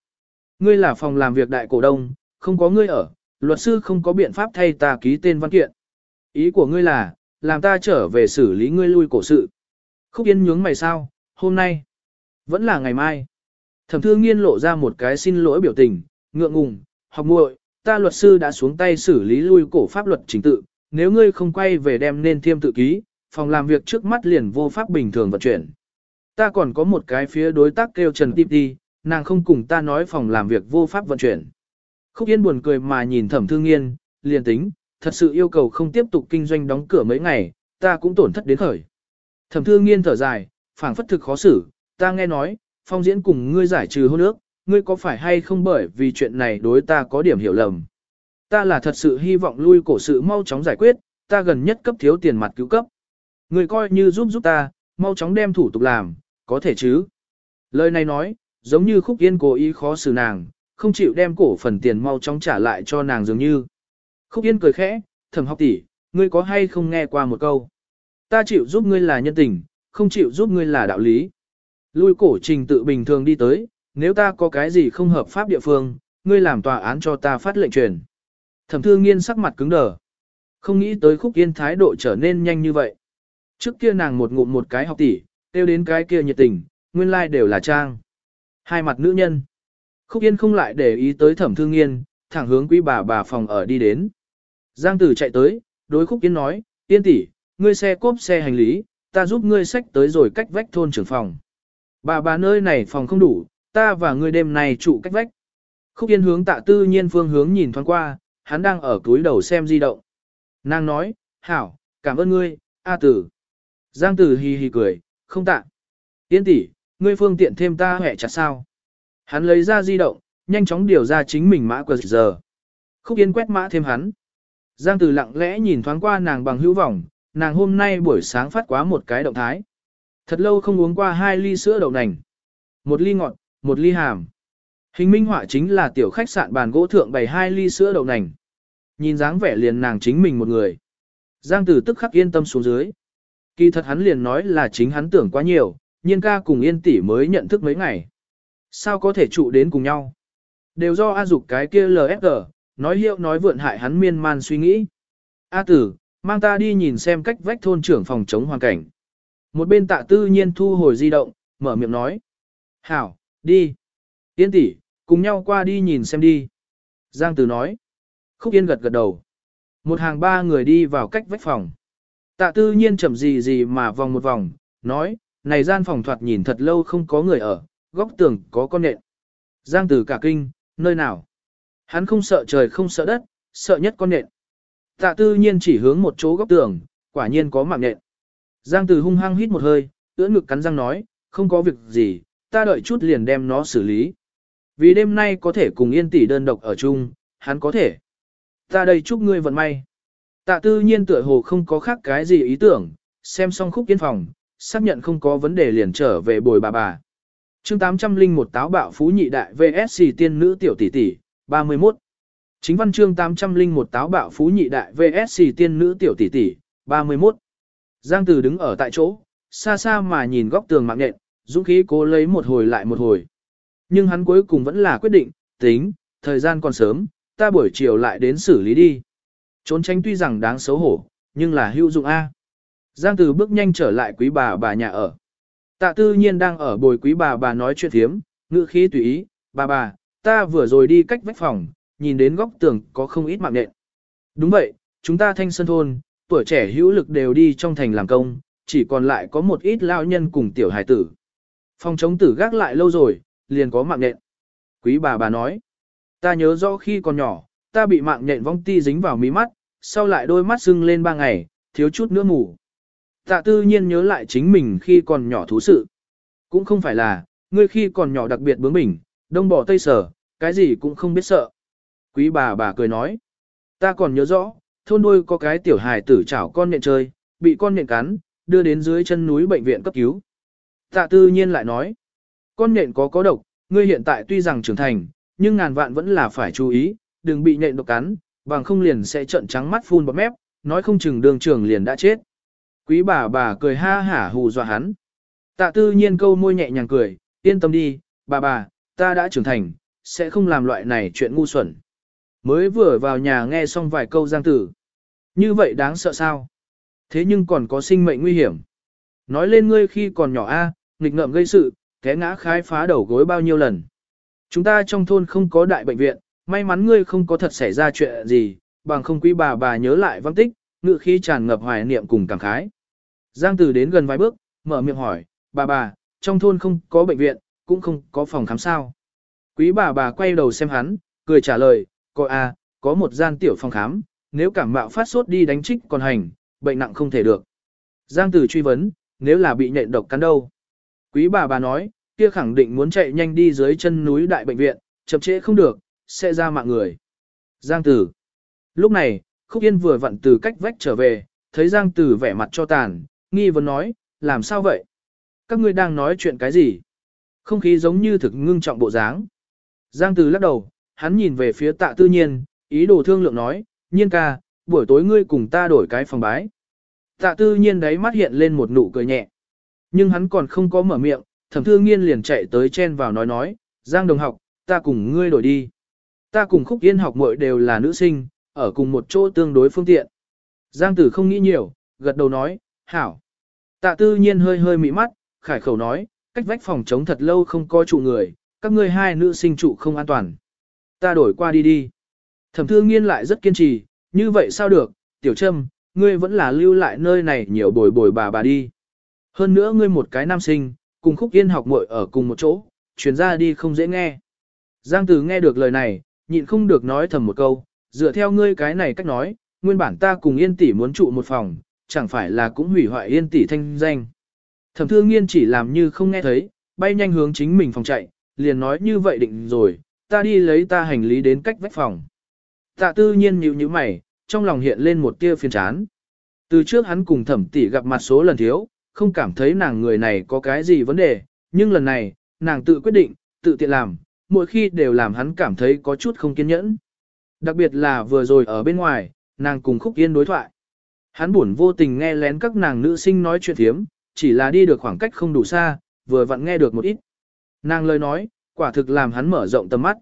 Ngươi là phòng làm việc đại cổ đông, không có ngươi ở, luật sư không có biện pháp thay ta ký tên văn kiện. Ý của ngươi là, làm ta trở về xử lý ngươi lui cổ sự. Khúc Yên nhướng mày sao, hôm nay, vẫn là ngày mai. Thẩm thư nghiên lộ ra một cái xin lỗi biểu tình, ngượng ngùng, học muội ta luật sư đã xuống tay xử lý lui cổ pháp luật chính tự, nếu ngươi không quay về đem nên thiêm tự ký, phòng làm việc trước mắt liền vô pháp bình thường vận chuyển. Ta còn có một cái phía đối tác kêu Trần Tiếp Đi, nàng không cùng ta nói phòng làm việc vô pháp vận chuyển. Khúc Yên buồn cười mà nhìn thẩm thương nghiên, liền tính, thật sự yêu cầu không tiếp tục kinh doanh đóng cửa mấy ngày, ta cũng tổn thất đến khởi. Thẩm thương nghiên thở dài, phảng phất thực khó xử, ta nghe nói, phong diễn cùng ngươi giải trừ hôn ước, ngươi có phải hay không bởi vì chuyện này đối ta có điểm hiểu lầm. Ta là thật sự hy vọng lui cổ sự mau chóng giải quyết, ta gần nhất cấp thiếu tiền mặt cứu cấp. Ngươi coi như giúp giúp ta, mau chóng đem thủ tục làm, có thể chứ. Lời này nói, giống như khúc yên cố ý khó xử nàng, không chịu đem cổ phần tiền mau chóng trả lại cho nàng dường như. Khúc yên cười khẽ, thầm học tỷ, ngươi có hay không nghe qua một câu. Ta chịu giúp ngươi là nhân tình, không chịu giúp ngươi là đạo lý. Lui cổ trình tự bình thường đi tới, nếu ta có cái gì không hợp pháp địa phương, ngươi làm tòa án cho ta phát lệnh truyền. Thẩm thư nghiên sắc mặt cứng đờ. Không nghĩ tới khúc yên thái độ trở nên nhanh như vậy. Trước kia nàng một ngụm một cái học tỷ, tiêu đến cái kia nhiệt tình, nguyên lai like đều là trang. Hai mặt nữ nhân. Khúc yên không lại để ý tới thẩm thương nghiên, thẳng hướng quý bà bà phòng ở đi đến. Giang tử chạy tới, đối khúc yên nói, yên tỷ, ngươi xe cốp xe hành lý, ta giúp ngươi xách tới rồi cách vách thôn trưởng phòng. Bà bà nơi này phòng không đủ, ta và ngươi đêm này trụ cách vách. Khúc Yên hướng tạ tư nhiên phương hướng nhìn thoáng qua, hắn đang ở túi đầu xem di động. Nàng nói, hảo, cảm ơn ngươi, A tử. Giang tử hì hì cười, không tạ. Yên tỷ, ngươi phương tiện thêm ta hẹ chặt sao. Hắn lấy ra di động, nhanh chóng điều ra chính mình mã quờ giờ. Khúc Yên quét mã thêm hắn. Giang tử lặng lẽ nhìn thoáng qua nàng bằng hữu vọng, nàng hôm nay buổi sáng phát quá một cái động thái. Thật lâu không uống qua hai ly sữa đậu nành. Một ly ngọt, một ly hàm. Hình minh họa chính là tiểu khách sạn bàn gỗ thượng bày hai ly sữa đậu nành. Nhìn dáng vẻ liền nàng chính mình một người. Giang tử tức khắc yên tâm xuống dưới. Kỳ thật hắn liền nói là chính hắn tưởng quá nhiều, nhiên ca cùng yên tỷ mới nhận thức mấy ngày. Sao có thể trụ đến cùng nhau? Đều do A dục cái kia LSG, nói hiệu nói vượn hại hắn miên man suy nghĩ. A tử, mang ta đi nhìn xem cách vách thôn trưởng phòng chống hoàn cảnh. Một bên tạ tư nhiên thu hồi di động, mở miệng nói. Hảo, đi. Yên tỷ, cùng nhau qua đi nhìn xem đi. Giang tử nói. Khúc Yên gật gật đầu. Một hàng ba người đi vào cách vách phòng. Tạ tư nhiên chậm gì gì mà vòng một vòng, nói, này gian phòng thoạt nhìn thật lâu không có người ở, góc tường có con nện. Giang Từ cả kinh, nơi nào? Hắn không sợ trời không sợ đất, sợ nhất con nện. Tạ tư nhiên chỉ hướng một chỗ góc tường, quả nhiên có mạng nện. Giang Từ hung hăng hít một hơi, ưỡn ngực cắn răng nói, không có việc gì, ta đợi chút liền đem nó xử lý. Vì đêm nay có thể cùng yên tỷ đơn độc ở chung, hắn có thể. Ta đây chúc ngươi vận may. Tạ tư nhiên tựa hồ không có khác cái gì ý tưởng, xem xong khúc yên phòng, xác nhận không có vấn đề liền trở về bồi bà bà. chương 801 táo bạo phú nhị đại VSC tiên nữ tiểu tỷ tỷ, 31. Chính văn chương 801 táo bạo phú nhị đại VSC tiên nữ tiểu tỷ tỷ, 31. Giang Từ đứng ở tại chỗ, xa xa mà nhìn góc tường mạng nện, dũng khí cố lấy một hồi lại một hồi. Nhưng hắn cuối cùng vẫn là quyết định, tính, thời gian còn sớm, ta buổi chiều lại đến xử lý đi. Trốn tránh tuy rằng đáng xấu hổ, nhưng là hữu dụng A. Giang Từ bước nhanh trở lại quý bà bà nhà ở. Tạ tư nhiên đang ở bồi quý bà bà nói chuyện thiếm, ngữ khí tùy ý, bà bà, ta vừa rồi đi cách vách phòng, nhìn đến góc tường có không ít mạng nện. Đúng vậy, chúng ta thanh sơn thôn, tuổi trẻ hữu lực đều đi trong thành làm công, chỉ còn lại có một ít lao nhân cùng tiểu hải tử. Phòng chống tử gác lại lâu rồi, liền có mạng nện Quý bà bà nói, ta nhớ rõ khi còn nhỏ, ta bị mạng nhện vong ti dính vào mí mắt, sau lại đôi mắt sưng lên ba ngày, thiếu chút nữa ngủ. Tạ tư nhiên nhớ lại chính mình khi còn nhỏ thú sự. Cũng không phải là, ngươi khi còn nhỏ đặc biệt bướng bỉnh, đông bỏ tây sở, cái gì cũng không biết sợ. Quý bà bà cười nói, ta còn nhớ rõ, thôn đuôi có cái tiểu hài tử chảo con nhện chơi, bị con nhện cắn, đưa đến dưới chân núi bệnh viện cấp cứu. Tạ tư nhiên lại nói, con nhện có có độc, ngươi hiện tại tuy rằng trưởng thành, nhưng ngàn vạn vẫn là phải chú ý, đừng bị nhện độc cắn, bằng không liền sẽ trợn trắng mắt phun bọt mép, nói không chừng đường trưởng liền đã chết. Quý bà bà cười ha hả hù dọa hắn. Tạ tư nhiên câu môi nhẹ nhàng cười, yên tâm đi, bà bà, ta đã trưởng thành, sẽ không làm loại này chuyện ngu xuẩn. Mới vừa vào nhà nghe xong vài câu giang tử. Như vậy đáng sợ sao? Thế nhưng còn có sinh mệnh nguy hiểm. Nói lên ngươi khi còn nhỏ a, nghịch ngợm gây sự, té ngã khai phá đầu gối bao nhiêu lần. Chúng ta trong thôn không có đại bệnh viện, may mắn ngươi không có thật xảy ra chuyện gì, bằng không quý bà bà nhớ lại văn tích, ngự khi tràn ngập hoài niệm cùng cảm khái. Giang Tử đến gần vài bước, mở miệng hỏi, bà bà, trong thôn không có bệnh viện, cũng không có phòng khám sao. Quý bà bà quay đầu xem hắn, cười trả lời, có a, có một gian tiểu phòng khám, nếu cảm mạo phát sốt đi đánh trích còn hành, bệnh nặng không thể được. Giang Tử truy vấn, nếu là bị nhện độc cắn đâu? Quý bà bà nói, kia khẳng định muốn chạy nhanh đi dưới chân núi đại bệnh viện, chậm trễ không được, sẽ ra mạng người. Giang Tử. Lúc này, Khúc Yên vừa vặn từ cách vách trở về, thấy Giang Tử vẻ mặt cho tàn, nghi vấn nói, làm sao vậy? Các ngươi đang nói chuyện cái gì? Không khí giống như thực ngưng trọng bộ dáng. Giang Tử lắc đầu, hắn nhìn về phía tạ tư nhiên, ý đồ thương lượng nói, nhiên ca, buổi tối ngươi cùng ta đổi cái phòng bái. Tạ tư nhiên đấy mắt hiện lên một nụ cười nhẹ. Nhưng hắn còn không có mở miệng, thẩm thư nghiên liền chạy tới chen vào nói nói, Giang đồng học, ta cùng ngươi đổi đi. Ta cùng khúc yên học muội đều là nữ sinh, ở cùng một chỗ tương đối phương tiện. Giang tử không nghĩ nhiều, gật đầu nói, hảo. Tạ tư nhiên hơi hơi mị mắt, khải khẩu nói, cách vách phòng chống thật lâu không có trụ người, các ngươi hai nữ sinh trụ không an toàn. Ta đổi qua đi đi. Thẩm thư nghiên lại rất kiên trì, như vậy sao được, tiểu trâm, ngươi vẫn là lưu lại nơi này nhiều bồi bồi bà bà đi. Hơn nữa ngươi một cái nam sinh, cùng khúc yên học muội ở cùng một chỗ, chuyển ra đi không dễ nghe. Giang Tử nghe được lời này, nhịn không được nói thầm một câu, dựa theo ngươi cái này cách nói, nguyên bản ta cùng yên tỷ muốn trụ một phòng, chẳng phải là cũng hủy hoại yên tỷ thanh danh. Thẩm thư nghiên chỉ làm như không nghe thấy, bay nhanh hướng chính mình phòng chạy, liền nói như vậy định rồi, ta đi lấy ta hành lý đến cách vách phòng. Tạ tư nhiên nhíu nhíu mày, trong lòng hiện lên một tia phiền chán. Từ trước hắn cùng thẩm tỷ gặp mặt số lần thiếu, không cảm thấy nàng người này có cái gì vấn đề, nhưng lần này, nàng tự quyết định, tự tiện làm, mỗi khi đều làm hắn cảm thấy có chút không kiên nhẫn. Đặc biệt là vừa rồi ở bên ngoài, nàng cùng khúc yên đối thoại. Hắn buồn vô tình nghe lén các nàng nữ sinh nói chuyện thiếm, chỉ là đi được khoảng cách không đủ xa, vừa vặn nghe được một ít. Nàng lời nói, quả thực làm hắn mở rộng tầm mắt.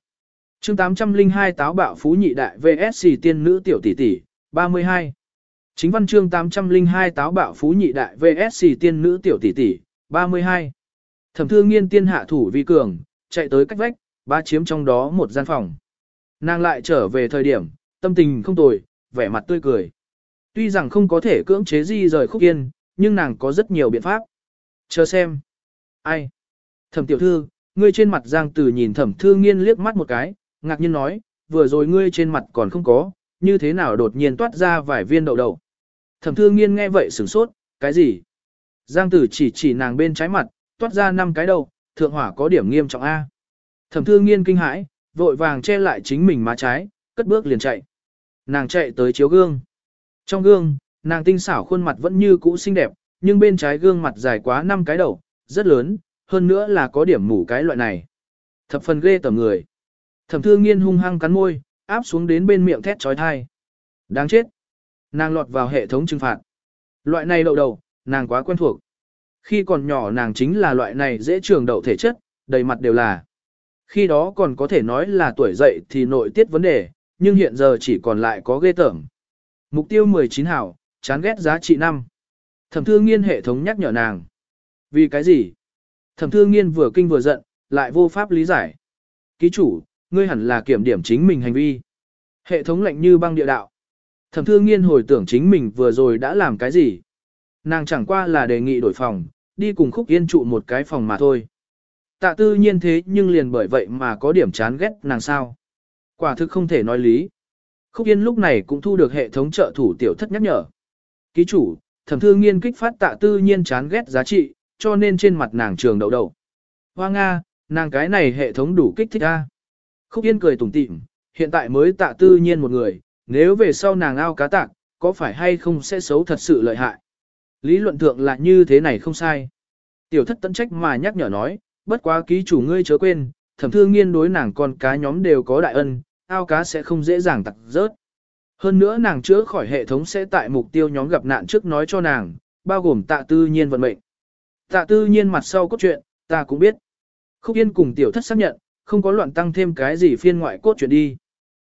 chương 802 táo bạo phú nhị đại VSC tiên nữ tiểu tỷ tỷ, 32. Chính văn chương 802 táo bạo phú nhị đại VSC tiên nữ tiểu tỷ tỷ, 32. Thẩm thư nghiên tiên hạ thủ vi cường, chạy tới cách vách, ba chiếm trong đó một gian phòng. Nàng lại trở về thời điểm, tâm tình không tồi, vẻ mặt tươi cười. Tuy rằng không có thể cưỡng chế gì rời khúc yên, nhưng nàng có rất nhiều biện pháp. Chờ xem. Ai? Thẩm tiểu thư, ngươi trên mặt giang tử nhìn thẩm thư nghiên liếc mắt một cái, ngạc nhiên nói, vừa rồi ngươi trên mặt còn không có, như thế nào đột nhiên toát ra vài viên đậu đậu. Thẩm thư nghiên nghe vậy sửng sốt, cái gì? Giang tử chỉ chỉ nàng bên trái mặt, toát ra năm cái đầu, thượng hỏa có điểm nghiêm trọng A. Thẩm thư nghiên kinh hãi, vội vàng che lại chính mình má trái, cất bước liền chạy. Nàng chạy tới chiếu gương. Trong gương, nàng tinh xảo khuôn mặt vẫn như cũ xinh đẹp, nhưng bên trái gương mặt dài quá năm cái đầu, rất lớn, hơn nữa là có điểm mủ cái loại này. Thập phần ghê tởm người. Thẩm thư nghiên hung hăng cắn môi, áp xuống đến bên miệng thét trói thai. Đáng chết. Nàng lọt vào hệ thống trừng phạt. Loại này đậu đầu, nàng quá quen thuộc. Khi còn nhỏ nàng chính là loại này dễ trường đậu thể chất, đầy mặt đều là. Khi đó còn có thể nói là tuổi dậy thì nội tiết vấn đề, nhưng hiện giờ chỉ còn lại có ghê tởm. Mục tiêu 19 hảo, chán ghét giá trị 5. Thẩm thư nghiên hệ thống nhắc nhở nàng. Vì cái gì? Thẩm thư nghiên vừa kinh vừa giận, lại vô pháp lý giải. Ký chủ, ngươi hẳn là kiểm điểm chính mình hành vi. Hệ thống lạnh như băng địa đạo. Thẩm thư nghiên hồi tưởng chính mình vừa rồi đã làm cái gì. Nàng chẳng qua là đề nghị đổi phòng, đi cùng khúc yên trụ một cái phòng mà thôi. Tạ tư nhiên thế nhưng liền bởi vậy mà có điểm chán ghét nàng sao. Quả thực không thể nói lý. Khúc yên lúc này cũng thu được hệ thống trợ thủ tiểu thất nhắc nhở. Ký chủ, thẩm thư nghiên kích phát tạ tư nhiên chán ghét giá trị, cho nên trên mặt nàng trường đậu đậu. Hoa Nga, nàng cái này hệ thống đủ kích thích a. Khúc yên cười tủm tỉm, hiện tại mới tạ tư nhiên một người, nếu về sau nàng ao cá tạc, có phải hay không sẽ xấu thật sự lợi hại. Lý luận thượng là như thế này không sai. Tiểu thất tận trách mà nhắc nhở nói, bất quá ký chủ ngươi chớ quên, thẩm thư nghiên đối nàng con cá nhóm đều có đại ân, ao cá sẽ không dễ dàng tặc rớt. Hơn nữa nàng chữa khỏi hệ thống sẽ tại mục tiêu nhóm gặp nạn trước nói cho nàng, bao gồm tạ tư nhiên vận mệnh. Tạ tư nhiên mặt sau cốt truyện, ta cũng biết. Khúc Yên cùng tiểu thất xác nhận, không có loạn tăng thêm cái gì phiên ngoại cốt truyện đi.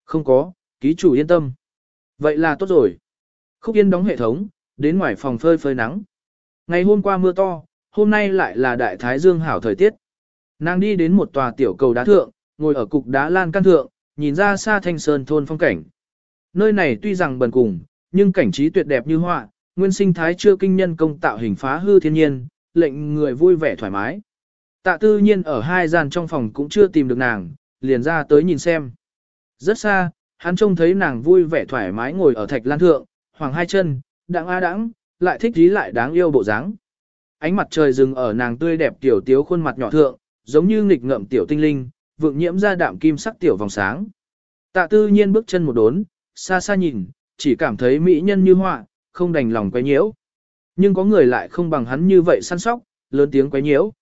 Không có, ký chủ yên tâm. Vậy là tốt rồi. Khúc Yên đóng hệ thống, đến ngoài phòng phơi phơi nắng. Ngày hôm qua mưa to, hôm nay lại là đại thái dương hảo thời tiết. Nàng đi đến một tòa tiểu cầu đá thượng, ngồi ở cục đá lan căn thượng, nhìn ra xa thanh sơn thôn phong cảnh. Nơi này tuy rằng bần cùng, nhưng cảnh trí tuyệt đẹp như họa, nguyên sinh thái chưa kinh nhân công tạo hình phá hư thiên nhiên, lệnh người vui vẻ thoải mái. Tạ tư nhiên ở hai gian trong phòng cũng chưa tìm được nàng, liền ra tới nhìn xem. Rất xa, hắn trông thấy nàng vui vẻ thoải mái ngồi ở thạch lan thượng, hoàng hai chân, đặng a đãng, lại thích dí lại đáng yêu bộ dáng. Ánh mặt trời dừng ở nàng tươi đẹp tiểu tiếu khuôn mặt nhỏ thượng, giống như nghịch ngợm tiểu tinh linh, vượng nhiễm ra đạm kim sắc tiểu vòng sáng. Tạ tư nhiên bước chân một đốn, xa xa nhìn, chỉ cảm thấy mỹ nhân như họa, không đành lòng quay nhiễu. Nhưng có người lại không bằng hắn như vậy săn sóc, lớn tiếng quấy nhiễu.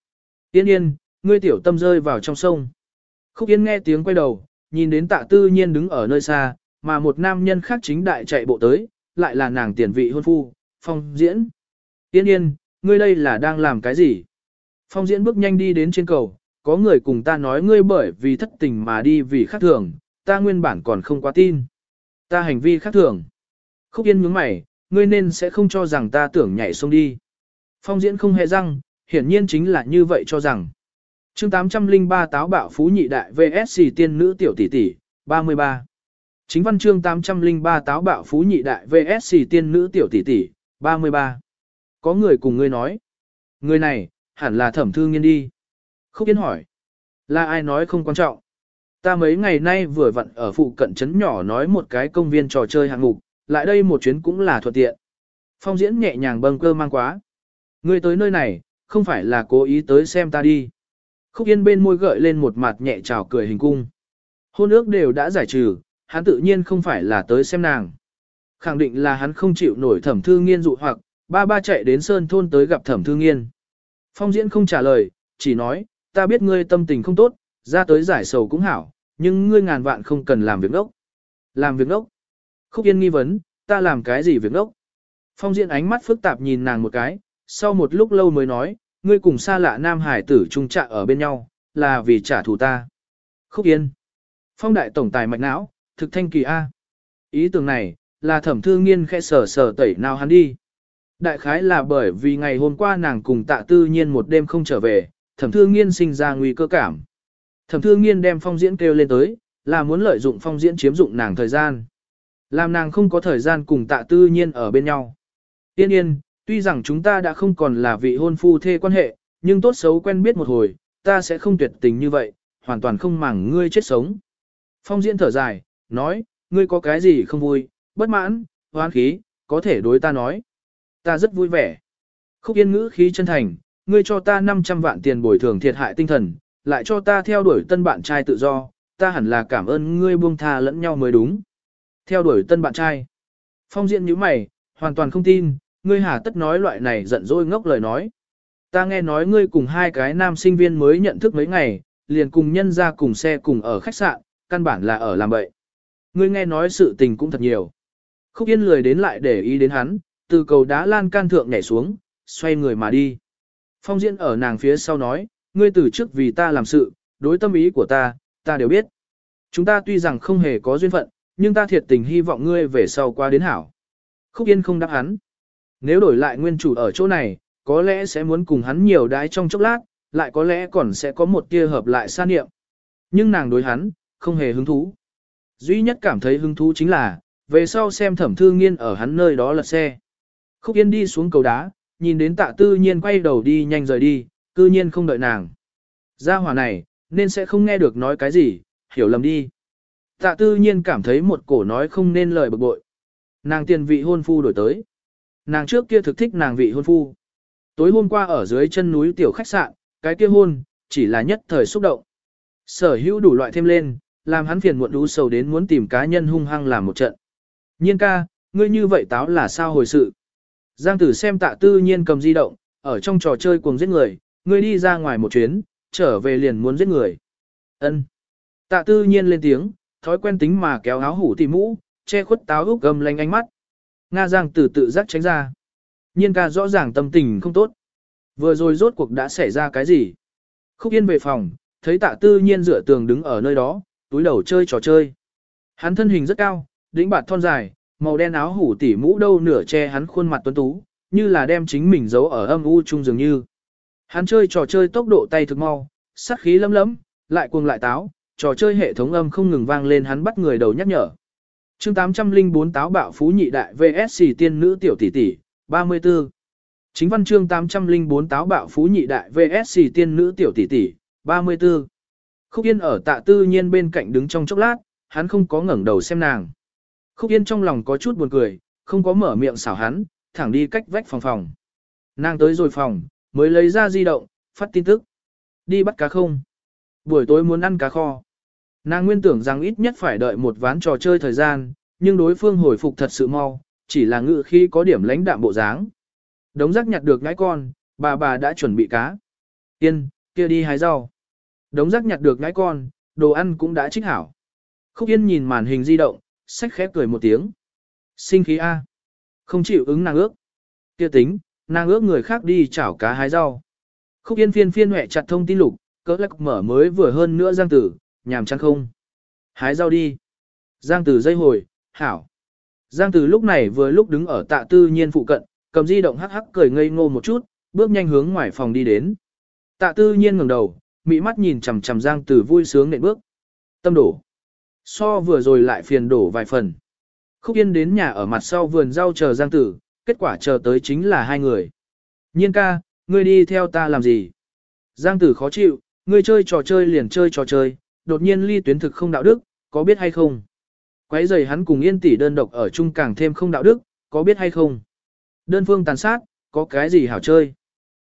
Yên yên, ngươi tiểu tâm rơi vào trong sông. Khúc yên nghe tiếng quay đầu, nhìn đến tạ tư nhiên đứng ở nơi xa, mà một nam nhân khác chính đại chạy bộ tới, lại là nàng tiền vị hôn phu, phong diễn. Yên yên, ngươi đây là đang làm cái gì? Phong diễn bước nhanh đi đến trên cầu, có người cùng ta nói ngươi bởi vì thất tình mà đi vì khác thường, ta nguyên bản còn không quá tin. Ta hành vi khác thường. Khúc yên nhướng mày, ngươi nên sẽ không cho rằng ta tưởng nhảy xuống đi. Phong diễn không hề răng, hiển nhiên chính là như vậy cho rằng. chương 803 táo bạo phú nhị đại VSC tiên nữ tiểu tỷ tỷ, 33. Chính văn chương 803 táo bạo phú nhị đại VSC tiên nữ tiểu tỷ tỷ, 33. Có người cùng ngươi nói. Người này, hẳn là thẩm thư nghiên đi. Khúc Yên hỏi. Là ai nói không quan trọng? Ta mấy ngày nay vừa vặn ở phụ cận trấn nhỏ nói một cái công viên trò chơi hạng mục, lại đây một chuyến cũng là thuận tiện. Phong diễn nhẹ nhàng bâng cơ mang quá. Ngươi tới nơi này, không phải là cố ý tới xem ta đi. Khúc Yên bên môi gợi lên một mặt nhẹ trào cười hình cung. Hôn ước đều đã giải trừ, hắn tự nhiên không phải là tới xem nàng. Khẳng định là hắn không chịu nổi thẩm thư nghiên dụ hoặc, ba ba chạy đến sơn thôn tới gặp thẩm thư nghiên. Phong diễn không trả lời, chỉ nói, ta biết ngươi tâm tình không tốt, ra tới giải sầu cũng hảo, nhưng ngươi ngàn vạn không cần làm việc ngốc. Làm việc ngốc. Khúc Yên nghi vấn, ta làm cái gì việc ngốc? Phong diễn ánh mắt phức tạp nhìn nàng một cái, sau một lúc lâu mới nói, ngươi cùng xa lạ nam hải tử trung trạ ở bên nhau, là vì trả thù ta. Khúc Yên. Phong đại tổng tài mạch não, thực thanh kỳ A. Ý tưởng này, là thẩm thư nghiên khẽ sở sở tẩy nào hắn đi. Đại khái là bởi vì ngày hôm qua nàng cùng tạ tư nhiên một đêm không trở về, thẩm thư nghiên sinh ra nguy cơ cảm. Thẩm thư nghiên đem phong diễn kêu lên tới, là muốn lợi dụng phong diễn chiếm dụng nàng thời gian. Làm nàng không có thời gian cùng tạ tư nhiên ở bên nhau. Tiên yên, tuy rằng chúng ta đã không còn là vị hôn phu thê quan hệ, nhưng tốt xấu quen biết một hồi, ta sẽ không tuyệt tình như vậy, hoàn toàn không màng ngươi chết sống. Phong diễn thở dài, nói, ngươi có cái gì không vui, bất mãn, hoan khí, có thể đối ta nói. Ta rất vui vẻ. Khúc yên ngữ khí chân thành, ngươi cho ta 500 vạn tiền bồi thường thiệt hại tinh thần, lại cho ta theo đuổi tân bạn trai tự do, ta hẳn là cảm ơn ngươi buông tha lẫn nhau mới đúng. Theo đuổi tân bạn trai. Phong diện như mày, hoàn toàn không tin, ngươi hà tất nói loại này giận dỗi ngốc lời nói. Ta nghe nói ngươi cùng hai cái nam sinh viên mới nhận thức mấy ngày, liền cùng nhân ra cùng xe cùng ở khách sạn, căn bản là ở làm bậy. Ngươi nghe nói sự tình cũng thật nhiều. Khúc Yên lười đến lại để ý đến hắn, từ cầu đá lan can thượng nhảy xuống, xoay người mà đi. Phong diễn ở nàng phía sau nói, ngươi từ trước vì ta làm sự, đối tâm ý của ta, ta đều biết. Chúng ta tuy rằng không hề có duyên phận, nhưng ta thiệt tình hy vọng ngươi về sau qua đến hảo. Khúc Yên không đáp hắn. Nếu đổi lại nguyên chủ ở chỗ này, có lẽ sẽ muốn cùng hắn nhiều đái trong chốc lát, lại có lẽ còn sẽ có một tia hợp lại xa niệm. Nhưng nàng đối hắn, không hề hứng thú. Duy nhất cảm thấy hứng thú chính là, về sau xem thẩm thư nghiên ở hắn nơi đó lật xe. Khúc Yên đi xuống cầu đá, nhìn đến tạ tư nhiên quay đầu đi nhanh rời đi, cư nhiên không đợi nàng. Gia hỏa này, nên sẽ không nghe được nói cái gì, hiểu lầm đi. Tạ tư nhiên cảm thấy một cổ nói không nên lời bực bội. Nàng tiền vị hôn phu đổi tới. Nàng trước kia thực thích nàng vị hôn phu. Tối hôm qua ở dưới chân núi tiểu khách sạn, cái kia hôn, chỉ là nhất thời xúc động. Sở hữu đủ loại thêm lên, làm hắn phiền muộn đú sầu đến muốn tìm cá nhân hung hăng làm một trận. Nhiên ca, ngươi như vậy táo là sao hồi sự? Giang tử xem tạ tư nhiên cầm di động, ở trong trò chơi cuồng giết người, ngươi đi ra ngoài một chuyến, trở về liền muốn giết người. Ân. Tạ tư nhiên lên tiếng, thói quen tính mà kéo áo hủ tỉ mũ, che khuất táo úc gầm lanh ánh mắt. Nga Giang tử tự giác tránh ra. Nhiên ca rõ ràng tâm tình không tốt. Vừa rồi rốt cuộc đã xảy ra cái gì? Khúc Yên về phòng, thấy tạ tư nhiên dựa tường đứng ở nơi đó, túi đầu chơi trò chơi. Hắn thân hình rất cao, đỉnh bạt thon dài, màu đen áo hủ tỉ mũ đâu nửa che hắn khuôn mặt tuấn tú, như là đem chính mình giấu ở âm u chung dường như. Hắn chơi trò chơi tốc độ tay thực mau, sát khí lấm lấm, lại cuồng lại táo, trò chơi hệ thống âm không ngừng vang lên hắn bắt người đầu nhắc nhở. chương 804 táo bạo phú nhị đại VSC tiên nữ tiểu tỷ tỷ, 34. Chính văn chương 804 táo bạo phú nhị đại VSC tiên nữ tiểu tỷ tỷ, 34. Khúc Yên ở tạ tư nhiên bên cạnh đứng trong chốc lát, hắn không có ngẩng đầu xem nàng. Khúc Yên trong lòng có chút buồn cười, không có mở miệng xảo hắn, thẳng đi cách vách phòng phòng. Nàng tới rồi phòng, mới lấy ra di động, phát tin tức. Đi bắt cá không? Buổi tối muốn ăn cá kho. Nàng nguyên tưởng rằng ít nhất phải đợi một ván trò chơi thời gian, nhưng đối phương hồi phục thật sự mau, chỉ là ngự khi có điểm lãnh đạm bộ dáng. Đống rác nhặt được ngãi con, bà bà đã chuẩn bị cá. Yên, kia đi hái rau. Đống rác nhặt được ngãi con, đồ ăn cũng đã trích hảo. Khúc Yên nhìn màn hình di động, sách khép cười một tiếng. Sinh khí A. Không chịu ứng nàng ước. kia tính, nàng ước người khác đi chảo cá hái rau. Khúc Yên phiên phiên hẹ chặt thông tin lục, cỡ lắc mở mới vừa hơn nữa Giang Tử, nhàm chán không. Hái rau đi. Giang Tử dây hồi, hảo. Giang Tử lúc này vừa lúc đứng ở tạ tư nhiên phụ cận, cầm di động hắc hắc cười ngây ngô một chút, bước nhanh hướng ngoài phòng đi đến. Tạ tư nhiên ngẩng đầu, mỹ mắt nhìn chằm chằm Giang Tử vui sướng nện bước. Tâm đổ. So vừa rồi lại phiền đổ vài phần. Khúc Yên đến nhà ở mặt sau vườn rau chờ Giang Tử, kết quả chờ tới chính là hai người. Nhiên ca, ngươi đi theo ta làm gì? Giang Tử khó chịu, ngươi chơi trò chơi liền chơi trò chơi, đột nhiên ly tuyến thực không đạo đức, có biết hay không? Quấy giày hắn cùng Yên tỷ đơn độc ở chung càng thêm không đạo đức, có biết hay không? Đơn phương tàn sát, có cái gì hảo chơi?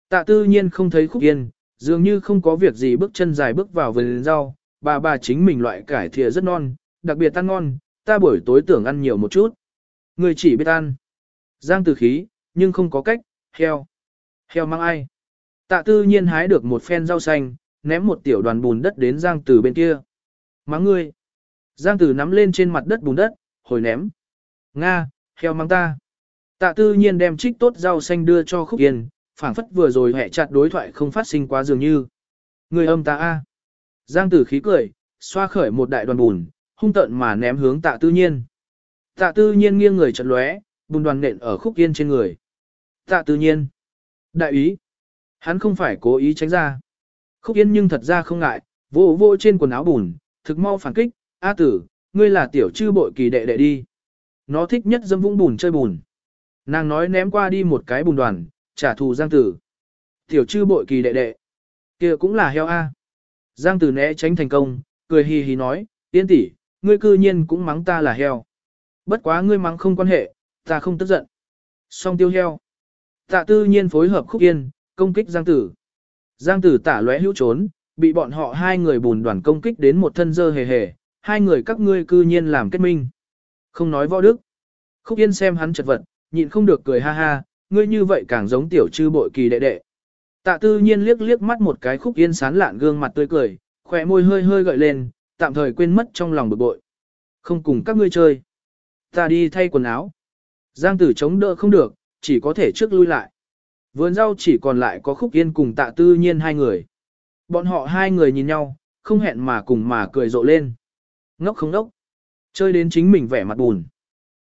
Tạ tư nhiên không thấy Khúc Yên, dường như không có việc gì bước chân dài bước vào vườn rau, bà bà chính mình loại cải thìa rất non, đặc biệt ăn ngon, ta buổi tối tưởng ăn nhiều một chút. Người chỉ biết ăn. Giang từ khí, nhưng không có cách, heo. Heo mang ai? Tạ tư nhiên hái được một phen rau xanh, ném một tiểu đoàn bùn đất đến Giang từ bên kia. Mắng ngươi. Giang từ nắm lên trên mặt đất bùn đất, hồi ném. Nga, heo mang ta. Tạ tư nhiên đem trích tốt rau xanh đưa cho khúc yên, phảng phất vừa rồi hẹ chặt đối thoại không phát sinh quá dường như. Người âm ta a. Giang tử khí cười, xoa khởi một đại đoàn bùn, hung tận mà ném hướng tạ tư nhiên. Tạ tư nhiên nghiêng người chật lóe, bùn đoàn nện ở khúc yên trên người. Tạ tư nhiên. Đại ý. Hắn không phải cố ý tránh ra. Khúc yên nhưng thật ra không ngại, vô vô trên quần áo bùn, thực mau phản kích. A tử, ngươi là tiểu chư bội kỳ đệ đệ đi. Nó thích nhất dâm vũng bùn chơi bùn. Nàng nói ném qua đi một cái bùn đoàn, trả thù giang tử. Tiểu chư bội kỳ đệ đệ. kia cũng là heo A. Giang Tử né tránh thành công, cười hì hì nói, tiên tỷ, ngươi cư nhiên cũng mắng ta là heo. Bất quá ngươi mắng không quan hệ, ta không tức giận. Song tiêu heo. Tạ tư nhiên phối hợp khúc yên, công kích Giang Tử. Giang Tử tả lóe hữu trốn, bị bọn họ hai người bùn đoàn công kích đến một thân dơ hề hề, hai người các ngươi cư nhiên làm kết minh. Không nói võ đức. Khúc yên xem hắn chật vật, nhịn không được cười ha ha, ngươi như vậy càng giống tiểu trư bội kỳ đệ đệ. Tạ tư nhiên liếc liếc mắt một cái khúc yên sán lạn gương mặt tươi cười, khỏe môi hơi hơi gợi lên, tạm thời quên mất trong lòng bực bội. Không cùng các ngươi chơi. Ta đi thay quần áo. Giang tử chống đỡ không được, chỉ có thể trước lui lại. Vườn rau chỉ còn lại có khúc yên cùng tạ tư nhiên hai người. Bọn họ hai người nhìn nhau, không hẹn mà cùng mà cười rộ lên. Ngốc không ngốc. Chơi đến chính mình vẻ mặt bùn.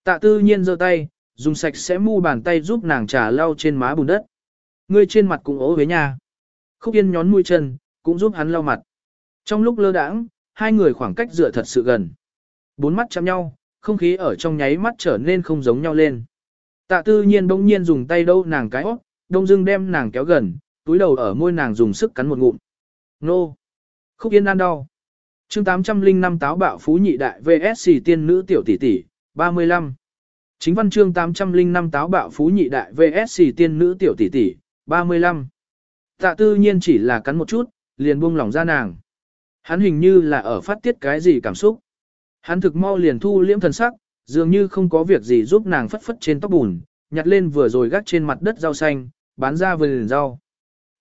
Tạ tư nhiên giơ tay, dùng sạch sẽ mu bàn tay giúp nàng trà lau trên má bùn đất. Ngươi trên mặt cũng ố với nha. Khúc Yên nhón mũi chân, cũng giúp hắn lau mặt. Trong lúc lơ đãng, hai người khoảng cách dựa thật sự gần. Bốn mắt chạm nhau, không khí ở trong nháy mắt trở nên không giống nhau lên. Tạ tư nhiên đông nhiên dùng tay đâu nàng cái óc, đông dưng đem nàng kéo gần, túi đầu ở môi nàng dùng sức cắn một ngụm. Nô! Khúc Yên ăn đau. chương 805 táo bạo phú nhị đại VSC tiên nữ tiểu tỷ tỷ, 35. Chính văn chương 805 táo bạo phú nhị đại VSC tiên nữ tiểu tỷ tỷ, 35. Tạ tư nhiên chỉ là cắn một chút, liền buông lỏng ra nàng. Hắn hình như là ở phát tiết cái gì cảm xúc. Hắn thực mau liền thu liễm thần sắc, dường như không có việc gì giúp nàng phất phất trên tóc bùn, nhặt lên vừa rồi gác trên mặt đất rau xanh, bán ra vườn rau.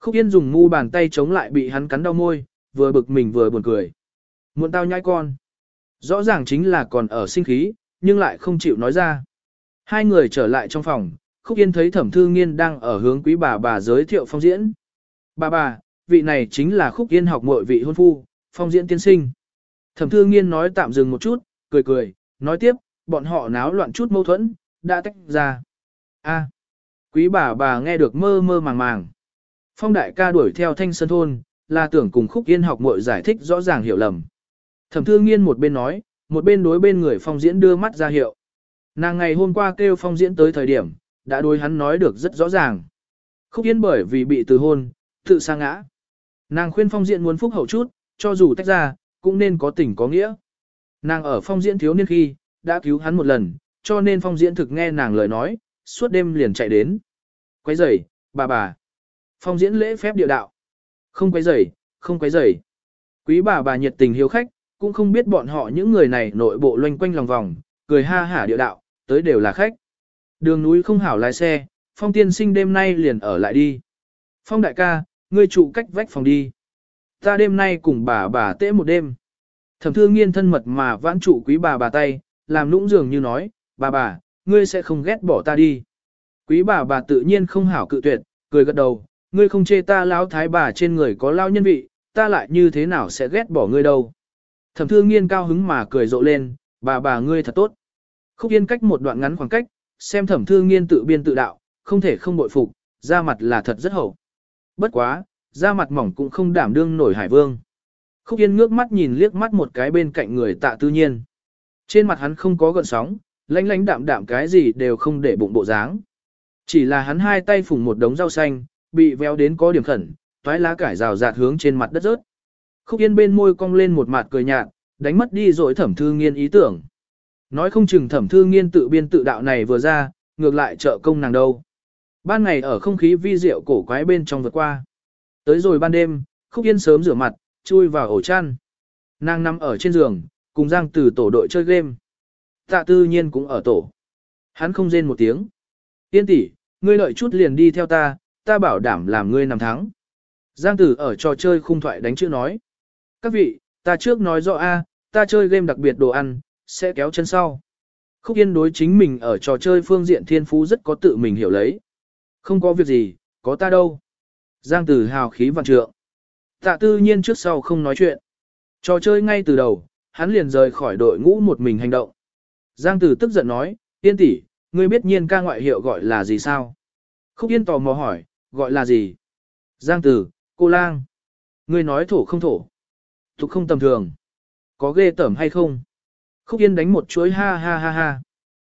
Khúc Yên dùng mu bàn tay chống lại bị hắn cắn đau môi, vừa bực mình vừa buồn cười. Muộn tao nhai con. Rõ ràng chính là còn ở sinh khí, nhưng lại không chịu nói ra. Hai người trở lại trong phòng, Khúc Yên thấy Thẩm Thư Nghiên đang ở hướng quý bà bà giới thiệu phong diễn. Bà bà, vị này chính là Khúc Yên học muội vị hôn phu, phong diễn tiên sinh. Thẩm Thư Nghiên nói tạm dừng một chút, cười cười, nói tiếp, bọn họ náo loạn chút mâu thuẫn, đã tách ra. A. À, quý bà bà nghe được mơ mơ màng màng. Phong đại ca đuổi theo thanh sơn thôn, là tưởng cùng Khúc Yên học muội giải thích rõ ràng hiểu lầm. Thẩm Thư Nghiên một bên nói, một bên đối bên người phong diễn đưa mắt ra hiệu. Nàng ngày hôm qua kêu phong diễn tới thời điểm, đã đối hắn nói được rất rõ ràng. Khúc Yên bởi vì bị từ hôn, tự sa ngã. Nàng khuyên phong diễn muốn phúc hậu chút, cho dù tách ra, cũng nên có tình có nghĩa. Nàng ở phong diễn thiếu niên khi, đã cứu hắn một lần, cho nên phong diễn thực nghe nàng lời nói, suốt đêm liền chạy đến. Quấy rầy, bà bà. Phong diễn lễ phép địa đạo. Không quấy rầy, không quấy rầy. Quý bà bà nhiệt tình hiếu khách, cũng không biết bọn họ những người này nội bộ loanh quanh lòng vòng, cười ha hả địa đạo, tới đều là khách. Đường núi không hảo lái xe, phong tiên sinh đêm nay liền ở lại đi. Phong đại ca, ngươi trụ cách vách phòng đi. Ta đêm nay cùng bà bà tễ một đêm. Thẩm thương nghiên thân mật mà vãn trụ quý bà bà tay, làm nũng dường như nói, bà bà, ngươi sẽ không ghét bỏ ta đi. Quý bà bà tự nhiên không hảo cự tuyệt, cười gật đầu, ngươi không chê ta lão thái bà trên người có lao nhân vị, ta lại như thế nào sẽ ghét bỏ ngươi đâu. Thẩm thương nghiên cao hứng mà cười rộ lên, bà bà ngươi thật tốt. Khúc yên cách một đoạn ngắn khoảng cách, xem thẩm thư nghiên tự biên tự đạo, không thể không bội phục, da mặt là thật rất hậu. Bất quá, da mặt mỏng cũng không đảm đương nổi hải vương. Khúc yên ngước mắt nhìn liếc mắt một cái bên cạnh người tạ tư nhiên. Trên mặt hắn không có gợn sóng, lánh lánh đạm đạm cái gì đều không để bụng bộ dáng. Chỉ là hắn hai tay phủng một đống rau xanh, bị véo đến có điểm khẩn, toái lá cải rào rạt hướng trên mặt đất rớt. Khúc yên bên môi cong lên một mặt cười nhạt, đánh mất đi rồi thẩm thư nghiên ý tưởng. Nói không chừng thẩm thư nghiên tự biên tự đạo này vừa ra, ngược lại trợ công nàng đâu. Ban ngày ở không khí vi diệu cổ quái bên trong vượt qua. Tới rồi ban đêm, khúc yên sớm rửa mặt, chui vào ổ chăn. Nàng nằm ở trên giường, cùng Giang Tử tổ đội chơi game. Tạ tư nhiên cũng ở tổ. Hắn không rên một tiếng. Yên tỷ, ngươi lợi chút liền đi theo ta, ta bảo đảm làm ngươi nằm thắng. Giang Tử ở trò chơi khung thoại đánh chữ nói. Các vị, ta trước nói rõ A, ta chơi game đặc biệt đồ ăn, sẽ kéo chân sau. Khúc Yên đối chính mình ở trò chơi phương diện thiên phú rất có tự mình hiểu lấy. Không có việc gì, có ta đâu. Giang Tử hào khí vạn trượng. Tạ tư nhiên trước sau không nói chuyện. Trò chơi ngay từ đầu, hắn liền rời khỏi đội ngũ một mình hành động. Giang Tử tức giận nói, Yên tỷ, ngươi biết nhiên ca ngoại hiệu gọi là gì sao? Khúc Yên tò mò hỏi, gọi là gì? Giang Tử, cô lang. Ngươi nói thổ không thổ. Thục không tầm thường. Có ghê tởm hay không? Khúc Yên đánh một chuối ha ha ha ha.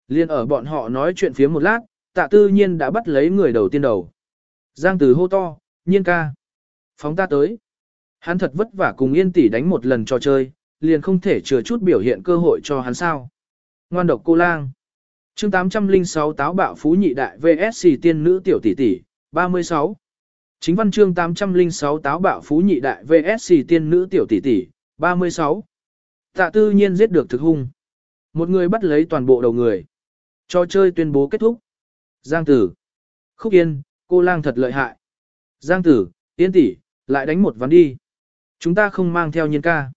Liên ở bọn họ nói chuyện phía một lát, tạ tư nhiên đã bắt lấy người đầu tiên đầu. Giang Tử hô to, nhiên ca. Phóng ta tới. Hắn thật vất vả cùng Yên tỷ đánh một lần trò chơi, liền không thể chừa chút biểu hiện cơ hội cho hắn sao. Ngoan độc cô lang. chương 806 táo bạo phú nhị đại VSC tiên nữ tiểu tỷ tỷ, 36. Chính văn chương 806 táo bạo phú nhị đại VSC tiên nữ tiểu tỷ tỷ, 36. Tạ tư nhiên giết được thực hung. Một người bắt lấy toàn bộ đầu người. Trò chơi tuyên bố kết thúc. Giang tử. Khúc yên, cô lang thật lợi hại. Giang tử, yên tỷ, lại đánh một ván đi. Chúng ta không mang theo nhân ca.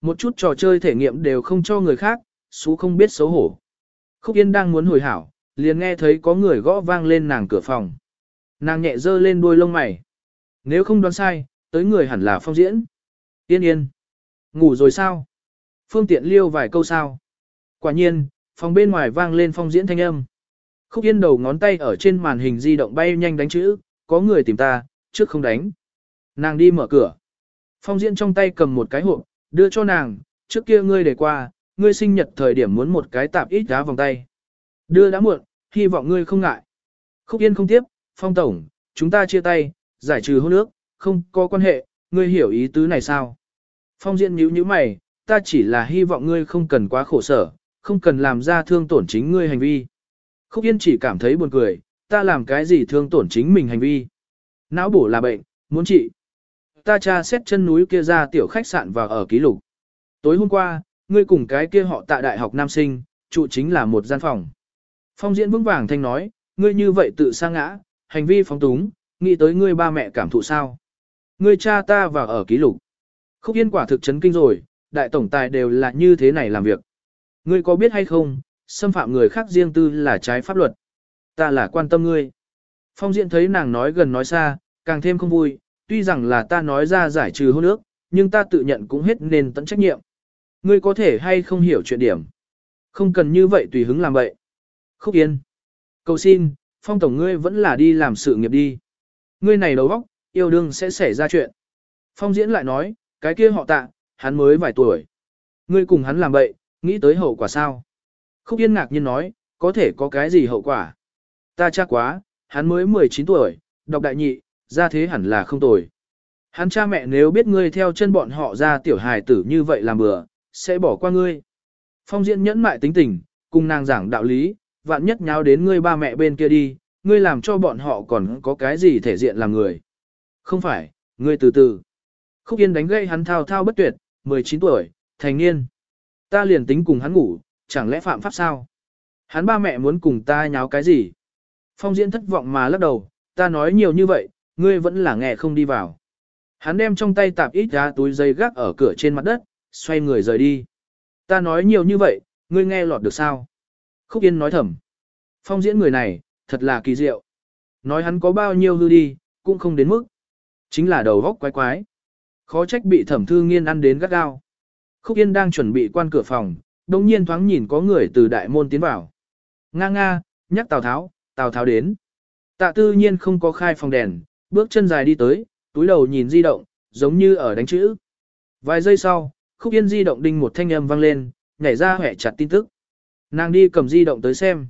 Một chút trò chơi thể nghiệm đều không cho người khác, xú không biết xấu hổ. Khúc yên đang muốn hồi hảo, liền nghe thấy có người gõ vang lên nàng cửa phòng. Nàng nhẹ dơ lên đuôi lông mày. Nếu không đoán sai, tới người hẳn là phong diễn. Yên yên. Ngủ rồi sao? Phương tiện liêu vài câu sao? Quả nhiên, phòng bên ngoài vang lên phong diễn thanh âm. Khúc yên đầu ngón tay ở trên màn hình di động bay nhanh đánh chữ, có người tìm ta, trước không đánh. Nàng đi mở cửa. Phong diễn trong tay cầm một cái hộp, đưa cho nàng, trước kia ngươi để qua, ngươi sinh nhật thời điểm muốn một cái tạp ít đá vòng tay. Đưa đã muộn, hy vọng ngươi không ngại. Khúc yên không tiếp, phong tổng, chúng ta chia tay, giải trừ hôn ước, không có quan hệ, ngươi hiểu ý tứ này sao? Phong diễn nhíu nhíu mày, ta chỉ là hy vọng ngươi không cần quá khổ sở, không cần làm ra thương tổn chính ngươi hành vi. Khúc Yên chỉ cảm thấy buồn cười, ta làm cái gì thương tổn chính mình hành vi. Não bổ là bệnh, muốn trị. Ta tra xét chân núi kia ra tiểu khách sạn và ở ký lục. Tối hôm qua, ngươi cùng cái kia họ tại đại học nam sinh, trụ chính là một gian phòng. Phong diễn vững vàng thanh nói, ngươi như vậy tự sa ngã, hành vi phóng túng, nghĩ tới ngươi ba mẹ cảm thụ sao. Ngươi cha ta vào ở ký lục. Khúc Yên quả thực chấn kinh rồi, đại tổng tài đều là như thế này làm việc. Ngươi có biết hay không, xâm phạm người khác riêng tư là trái pháp luật. Ta là quan tâm ngươi. Phong diện thấy nàng nói gần nói xa, càng thêm không vui, tuy rằng là ta nói ra giải trừ hôn ước, nhưng ta tự nhận cũng hết nên tận trách nhiệm. Ngươi có thể hay không hiểu chuyện điểm. Không cần như vậy tùy hứng làm vậy. Khúc Yên. Cầu xin, Phong Tổng ngươi vẫn là đi làm sự nghiệp đi. Ngươi này đầu óc, yêu đương sẽ xảy ra chuyện. Phong Diễn lại nói, cái kia họ tạ, hắn mới vài tuổi. Ngươi cùng hắn làm bậy, nghĩ tới hậu quả sao? Khúc Yên ngạc nhiên nói, có thể có cái gì hậu quả? Ta chắc quá, hắn mới 19 tuổi, đọc đại nhị, ra thế hẳn là không tồi. Hắn cha mẹ nếu biết ngươi theo chân bọn họ ra tiểu hài tử như vậy làm bừa, sẽ bỏ qua ngươi. Phong diễn nhẫn mại tính tình, cùng nàng giảng đạo lý, vạn nhất nháo đến ngươi ba mẹ bên kia đi, ngươi làm cho bọn họ còn có cái gì thể diện làm người. Không phải, ngươi từ từ. Khúc Yên đánh gây hắn thao thao bất tuyệt, 19 tuổi, thành niên. Ta liền tính cùng hắn ngủ, chẳng lẽ phạm pháp sao? Hắn ba mẹ muốn cùng ta nháo cái gì? Phong diễn thất vọng mà lắc đầu, ta nói nhiều như vậy, ngươi vẫn là nghe không đi vào. Hắn đem trong tay tạp ít ra túi dây gác ở cửa trên mặt đất, xoay người rời đi. Ta nói nhiều như vậy, ngươi nghe lọt được sao? Khúc Yên nói thầm. Phong diễn người này, thật là kỳ diệu. Nói hắn có bao nhiêu hư đi, cũng không đến mức. Chính là đầu góc quái quái. Khó trách bị thẩm thư nghiên ăn đến gắt gao. Khúc Yên đang chuẩn bị quan cửa phòng, đồng nhiên thoáng nhìn có người từ đại môn tiến vào. Nga nga, nhắc Tào Tháo, Tào Tháo đến. Tạ tư nhiên không có khai phòng đèn, bước chân dài đi tới, túi đầu nhìn di động, giống như ở đánh chữ. Vài giây sau, khúc yên di động đinh một thanh âm vang lên, nhảy ra hẻ chặt tin tức. Nàng đi cầm di động tới xem.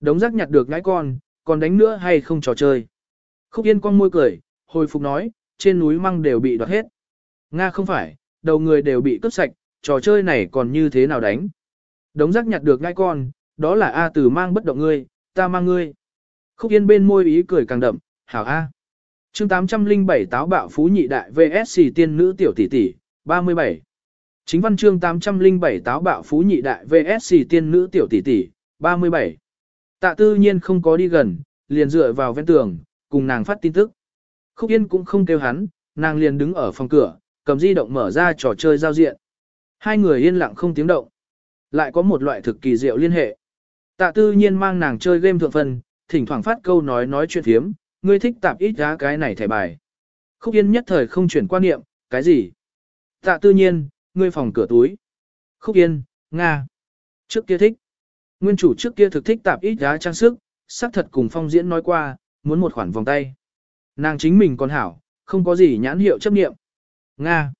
Đống rác nhặt được ngãi con, còn đánh nữa hay không trò chơi. Khúc yên con môi cười, hồi phục nói, trên núi măng đều bị đoạt hết. Nga không phải, đầu người đều bị cướp sạch, trò chơi này còn như thế nào đánh. Đống rác nhặt được ngay con, đó là A Tử mang bất động ngươi, ta mang ngươi. Khúc yên bên môi ý cười càng đậm, hảo A. chương 807 táo bạo phú nhị đại VSC tiên nữ tiểu tỷ tỷ, 37. Chính văn chương 807 táo bạo phú nhị đại VSC tiên nữ tiểu tỷ tỷ, 37. Tạ tư nhiên không có đi gần, liền dựa vào ven tường, cùng nàng phát tin tức. Khúc Yên cũng không kêu hắn, nàng liền đứng ở phòng cửa, cầm di động mở ra trò chơi giao diện. Hai người yên lặng không tiếng động. Lại có một loại thực kỳ diệu liên hệ. Tạ tư nhiên mang nàng chơi game thượng phần, thỉnh thoảng phát câu nói nói chuyện thiếm, ngươi thích tạp ít giá cái này thẻ bài. Khúc Yên nhất thời không chuyển quan niệm, cái gì? Tạ tư nhiên, ngươi phòng cửa túi. Khúc Yên, Nga. Trước kia thích. Nguyên chủ trước kia thực thích tạp ít giá trang sức, xác thật cùng phong diễn nói qua, muốn một khoản vòng tay. Nàng chính mình còn hảo, không có gì nhãn hiệu chấp nghiệm. Nga.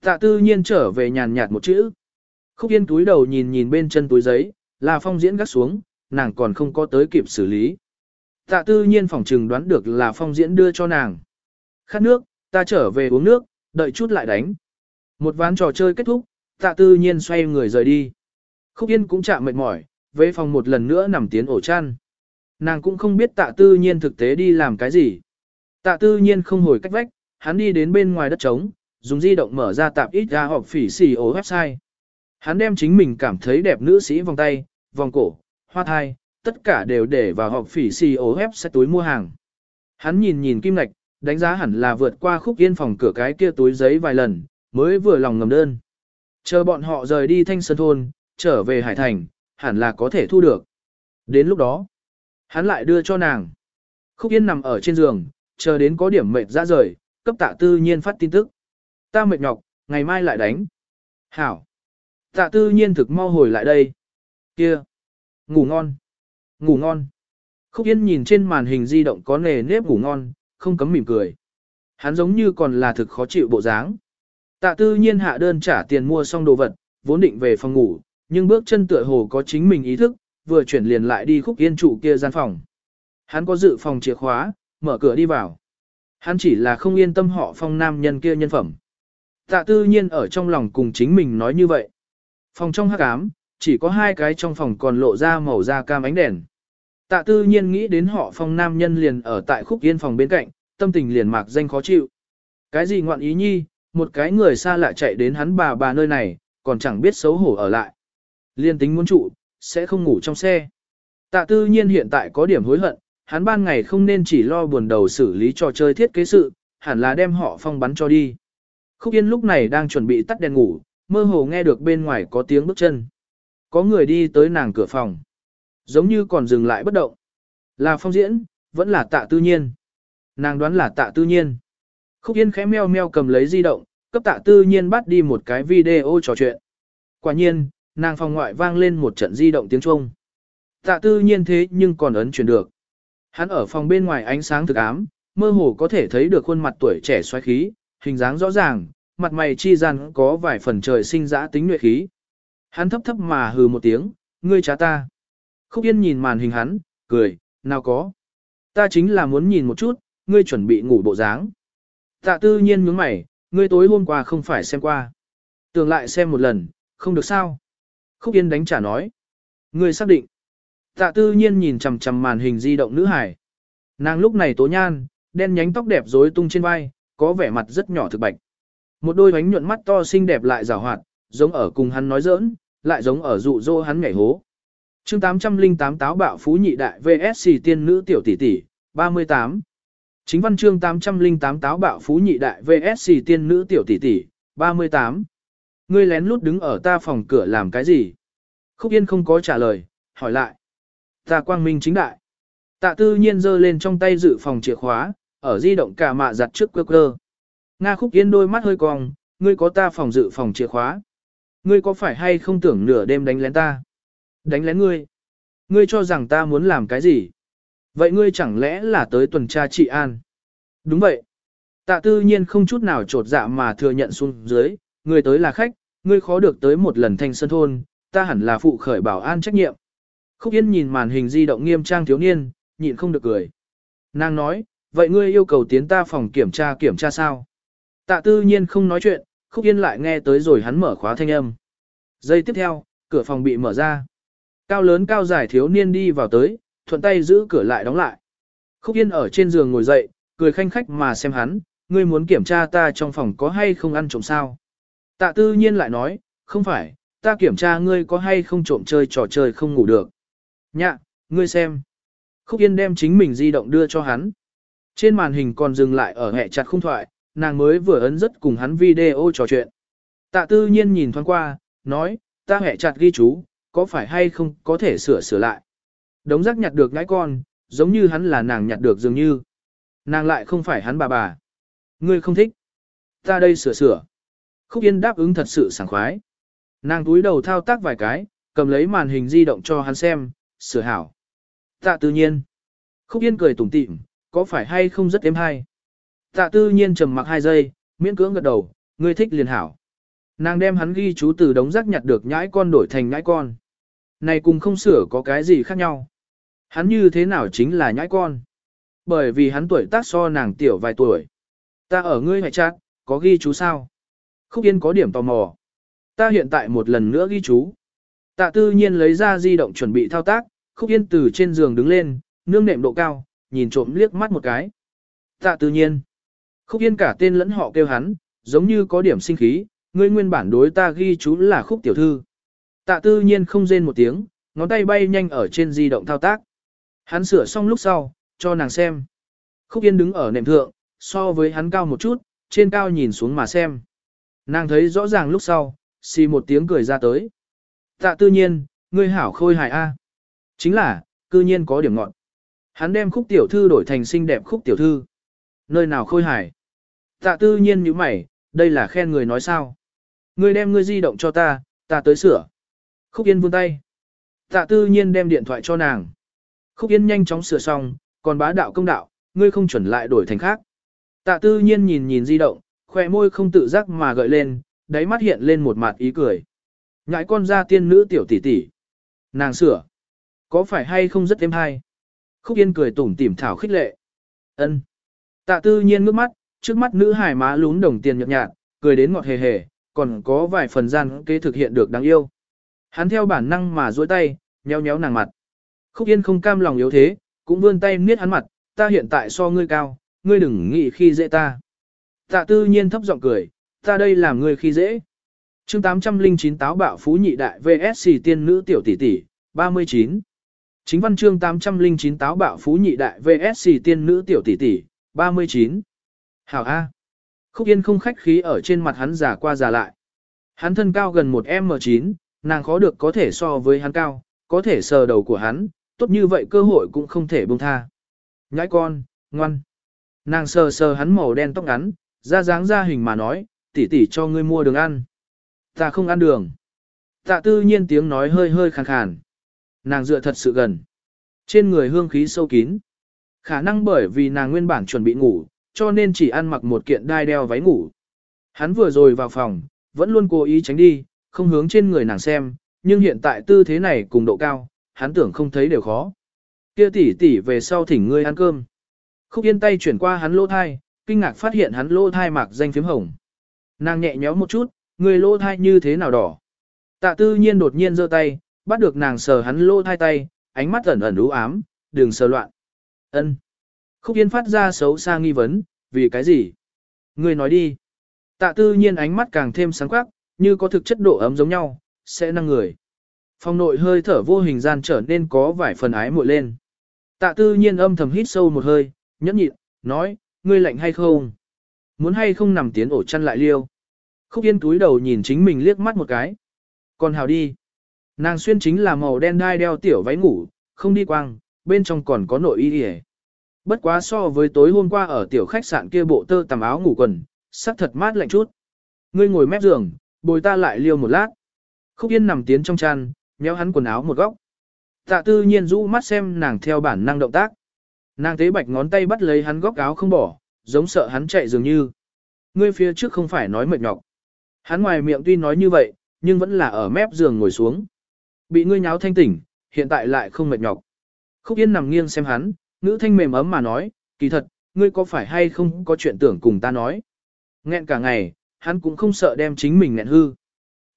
Tạ tư nhiên trở về nhàn nhạt một chữ. Khúc Yên túi đầu nhìn nhìn bên chân túi giấy, là phong diễn gắt xuống, nàng còn không có tới kịp xử lý. Tạ tư nhiên phỏng trừng đoán được là phong diễn đưa cho nàng. Khát nước, ta trở về uống nước, đợi chút lại đánh. Một ván trò chơi kết thúc, tạ tư nhiên xoay người rời đi. Khúc Yên cũng chạm mệt mỏi, về phòng một lần nữa nằm tiến ổ chăn. Nàng cũng không biết tạ tư nhiên thực tế đi làm cái gì. Tạ tư nhiên không hồi cách vách, hắn đi đến bên ngoài đất trống, dùng di động mở ra tạp ít ra họp phỉ xì ổ website. Hắn đem chính mình cảm thấy đẹp nữ sĩ vòng tay, vòng cổ, hoa thai, tất cả đều để vào họp phỉ xì ổ website túi mua hàng. Hắn nhìn nhìn kim ngạch, đánh giá hẳn là vượt qua khúc yên phòng cửa cái kia túi giấy vài lần, mới vừa lòng ngầm đơn. Chờ bọn họ rời đi thanh sơn thôn, trở về Hải Thành, hẳn là có thể thu được. Đến lúc đó, hắn lại đưa cho nàng. Khúc Yên nằm ở trên giường, chờ đến có điểm mệt ra rời, cấp tạ tư nhiên phát tin tức. Ta mệt nhọc, ngày mai lại đánh. Hảo. Tạ tư nhiên thực mau hồi lại đây. Kia. Ngủ ngon. Ngủ ngon. Khúc Yên nhìn trên màn hình di động có nề nếp ngủ ngon, không cấm mỉm cười. Hắn giống như còn là thực khó chịu bộ dáng. Tạ tư nhiên hạ đơn trả tiền mua xong đồ vật, vốn định về phòng ngủ, nhưng bước chân tựa hồ có chính mình ý thức, vừa chuyển liền lại đi khúc yên trụ kia gian phòng. Hắn có dự phòng chìa khóa, mở cửa đi vào. Hắn chỉ là không yên tâm họ phong nam nhân kia nhân phẩm. Tạ tư nhiên ở trong lòng cùng chính mình nói như vậy. Phòng trong hắc ám, chỉ có hai cái trong phòng còn lộ ra màu da cam ánh đèn. Tạ tư nhiên nghĩ đến họ phong nam nhân liền ở tại khúc yên phòng bên cạnh, tâm tình liền mạc danh khó chịu. Cái gì ngoạn ý nhi, một cái người xa lạ chạy đến hắn bà bà nơi này, còn chẳng biết xấu hổ ở lại. Liên tính muốn trụ, sẽ không ngủ trong xe. Tạ tư nhiên hiện tại có điểm hối hận, hắn ban ngày không nên chỉ lo buồn đầu xử lý trò chơi thiết kế sự, hẳn là đem họ phong bắn cho đi. Khúc Yên lúc này đang chuẩn bị tắt đèn ngủ, mơ hồ nghe được bên ngoài có tiếng bước chân. Có người đi tới nàng cửa phòng. Giống như còn dừng lại bất động. Là phong diễn, vẫn là tạ tư nhiên. Nàng đoán là tạ tư nhiên. Khúc Yên khẽ meo meo cầm lấy di động, cấp tạ tư nhiên bắt đi một cái video trò chuyện. Quả nhiên, nàng phòng ngoại vang lên một trận di động tiếng Trung. Tạ tư nhiên thế nhưng còn ấn chuyển được. Hắn ở phòng bên ngoài ánh sáng thực ám, mơ hồ có thể thấy được khuôn mặt tuổi trẻ xoáy khí, hình dáng rõ ràng, mặt mày chi gian có vài phần trời sinh dã tính nhuệ khí. Hắn thấp thấp mà hừ một tiếng, ngươi trả ta. Khúc Yên nhìn màn hình hắn, cười, nào có. Ta chính là muốn nhìn một chút, ngươi chuẩn bị ngủ bộ dáng. Tạ tư nhiên nhướng mày, ngươi tối hôm qua không phải xem qua. Tưởng lại xem một lần, không được sao. Khúc Yên đánh trả nói. Ngươi xác định. Tạ tư nhiên nhìn chầm chầm màn hình di động nữ hải. Nàng lúc này tố nhan, đen nhánh tóc đẹp rối tung trên vai, có vẻ mặt rất nhỏ thực bạch. Một đôi bánh nhuận mắt to xinh đẹp lại rào hoạt, giống ở cùng hắn nói giỡn, lại giống ở dụ dỗ hắn nhảy hố. chương 808 táo bạo phú nhị đại VSC tiên nữ tiểu tỷ tỷ, 38. Chính văn chương 808 táo bạo phú nhị đại VSC tiên nữ tiểu tỷ tỷ, 38. Ngươi lén lút đứng ở ta phòng cửa làm cái gì? Khúc Yên không có trả lời, hỏi lại. Ta quang minh chính đại. Tạ tư nhiên giơ lên trong tay dự phòng chìa khóa, ở di động cả mạ giặt trước quơ quơ. Nga Khúc Yên đôi mắt hơi cong, ngươi có ta phòng dự phòng chìa khóa. Ngươi có phải hay không tưởng nửa đêm đánh lén ta? Đánh lén ngươi? Ngươi cho rằng ta muốn làm cái gì? Vậy ngươi chẳng lẽ là tới tuần tra trị an? Đúng vậy. Tạ tư nhiên không chút nào trột dạ mà thừa nhận xuống dưới, ngươi tới là khách, ngươi khó được tới một lần thanh sân thôn, ta hẳn là phụ khởi bảo an trách nhiệm. Khúc Yên nhìn màn hình di động nghiêm trang thiếu niên, nhịn không được cười. Nàng nói, vậy ngươi yêu cầu tiến ta phòng kiểm tra kiểm tra sao? Tạ tư nhiên không nói chuyện, Khúc Yên lại nghe tới rồi hắn mở khóa thanh âm. Giây tiếp theo, cửa phòng bị mở ra. Cao lớn cao dài thiếu niên đi vào tới, thuận tay giữ cửa lại đóng lại. Khúc Yên ở trên giường ngồi dậy, cười khanh khách mà xem hắn, ngươi muốn kiểm tra ta trong phòng có hay không ăn trộm sao. Tạ tư nhiên lại nói, không phải, ta kiểm tra ngươi có hay không trộm chơi trò chơi không ngủ được. Nhạ, ngươi xem. Khúc Yên đem chính mình di động đưa cho hắn. Trên màn hình còn dừng lại ở hẹ chặt khung thoại, nàng mới vừa ấn rất cùng hắn video trò chuyện. Tạ tư nhiên nhìn thoáng qua, nói, ta hẹ chặt ghi chú, có phải hay không có thể sửa sửa lại. Đống rác nhặt được ngãi con, giống như hắn là nàng nhặt được dường như. Nàng lại không phải hắn bà bà. Ngươi không thích. Ta đây sửa sửa. Khúc Yên đáp ứng thật sự sảng khoái. Nàng túi đầu thao tác vài cái, cầm lấy màn hình di động cho hắn xem, sửa hảo. Tạ tự nhiên. Khúc Yên cười tủm tỉm, có phải hay không rất êm hay. Tạ tư nhiên trầm mặc hai giây, miễn cưỡng gật đầu, ngươi thích liền hảo. Nàng đem hắn ghi chú từ đống rác nhặt được nhãi con đổi thành nhãi con. Này cùng không sửa có cái gì khác nhau. Hắn như thế nào chính là nhãi con. Bởi vì hắn tuổi tác so nàng tiểu vài tuổi. Ta ở ngươi hoại chát, có ghi chú sao? Khúc Yên có điểm tò mò. Ta hiện tại một lần nữa ghi chú. Tạ tư nhiên lấy ra di động chuẩn bị thao tác, Khúc Yên từ trên giường đứng lên, nương nệm độ cao, nhìn trộm liếc mắt một cái. Tạ tư nhiên. Khúc Yên cả tên lẫn họ kêu hắn, giống như có điểm sinh khí, ngươi nguyên bản đối ta ghi chú là khúc tiểu thư. Tạ tư nhiên không rên một tiếng, ngón tay bay nhanh ở trên di động thao tác. Hắn sửa xong lúc sau, cho nàng xem. Khúc Yên đứng ở nệm thượng, so với hắn cao một chút, trên cao nhìn xuống mà xem. Nàng thấy rõ ràng lúc sau, xì một tiếng cười ra tới. Tạ tư nhiên, ngươi hảo khôi hài A. Chính là, cư nhiên có điểm ngọn. Hắn đem khúc tiểu thư đổi thành xinh đẹp khúc tiểu thư. Nơi nào khôi hài. Tạ tư nhiên như mày, đây là khen người nói sao. Ngươi đem ngươi di động cho ta, ta tới sửa. Khúc Yên vươn tay. Tạ tư nhiên đem điện thoại cho nàng. Khúc Yên nhanh chóng sửa xong, còn bá đạo công đạo, ngươi không chuẩn lại đổi thành khác. Tạ tư nhiên nhìn nhìn di động, khỏe môi không tự giác mà gợi lên, đáy mắt hiện lên một mặt ý cười. Ngãi con ra tiên nữ tiểu tỷ tỷ. Nàng sửa. Có phải hay không rất êm hay? Khúc Yên cười tủm tỉm thảo khích lệ. ân Tạ tư nhiên ngước mắt, trước mắt nữ hải má lún đồng tiền nhợt nhạt, cười đến ngọt hề hề, còn có vài phần gian kế thực hiện được đáng yêu. Hắn theo bản năng mà duỗi tay, nhéo nhéo nàng mặt. Khúc Yên không cam lòng yếu thế, cũng vươn tay niết hắn mặt, ta hiện tại so ngươi cao, ngươi đừng nghĩ khi dễ ta. Tạ tư nhiên thấp giọng cười, ta đây làm ngươi khi dễ. chương 809 táo bạo phú nhị đại VSC tiên nữ tiểu tỷ tỷ, 39. Chính văn chương 809 táo bạo phú nhị đại VSC tiên nữ tiểu tỷ tỷ, 39. Hảo A. Khúc Yên không khách khí ở trên mặt hắn giả qua giả lại. Hắn thân cao gần một M9, nàng khó được có thể so với hắn cao, có thể sờ đầu của hắn, tốt như vậy cơ hội cũng không thể buông tha. Nhãi con, ngoan. Nàng sờ sờ hắn màu đen tóc ngắn, ra dáng ra hình mà nói, tỷ tỷ cho ngươi mua đường ăn. Ta không ăn đường. Tạ tư nhiên tiếng nói hơi hơi khàn khàn. Nàng dựa thật sự gần. Trên người hương khí sâu kín. Khả năng bởi vì nàng nguyên bản chuẩn bị ngủ, cho nên chỉ ăn mặc một kiện đai đeo váy ngủ. Hắn vừa rồi vào phòng, vẫn luôn cố ý tránh đi, không hướng trên người nàng xem, nhưng hiện tại tư thế này cùng độ cao, hắn tưởng không thấy đều khó. Kia tỷ tỷ về sau thỉnh ngươi ăn cơm. Khúc yên tay chuyển qua hắn lỗ thai, kinh ngạc phát hiện hắn lỗ thai mạc danh phím hồng. Nàng nhẹ nhéo một chút, người lỗ thai như thế nào đỏ. Tạ tư nhiên đột nhiên giơ tay, bắt được nàng sờ hắn lỗ thai tay, ánh mắt ẩn ẩn u ám, đừng sờ loạn. ân Khúc yên phát ra xấu xa nghi vấn, vì cái gì? Người nói đi. Tạ tư nhiên ánh mắt càng thêm sáng quắc, như có thực chất độ ấm giống nhau, sẽ năng người. Phòng nội hơi thở vô hình gian trở nên có vài phần ái muội lên. Tạ tư nhiên âm thầm hít sâu một hơi, nhẫn nhịn, nói, ngươi lạnh hay không? Muốn hay không nằm tiến ổ chăn lại liêu? Khúc yên túi đầu nhìn chính mình liếc mắt một cái. Còn hào đi. Nàng xuyên chính là màu đen đai đeo tiểu váy ngủ, không đi quang, bên trong còn có nội y hề. Bất quá so với tối hôm qua ở tiểu khách sạn kia bộ tơ tầm áo ngủ quần, sắc thật mát lạnh chút. Ngươi ngồi mép giường, bồi ta lại liêu một lát. Khúc Yên nằm tiến trong chăn, nhéo hắn quần áo một góc. Tạ tư nhiên rũ mắt xem nàng theo bản năng động tác. Nàng tế bạch ngón tay bắt lấy hắn góc áo không bỏ, giống sợ hắn chạy dường như. Ngươi phía trước không phải nói mệt nhọc. Hắn ngoài miệng tuy nói như vậy, nhưng vẫn là ở mép giường ngồi xuống. Bị ngươi nháo thanh tỉnh, hiện tại lại không mệt nhọc. Khúc Yên nằm nghiêng xem hắn, ngữ thanh mềm ấm mà nói, kỳ thật, ngươi có phải hay không có chuyện tưởng cùng ta nói. Nghẹn cả ngày, hắn cũng không sợ đem chính mình nghẹn hư.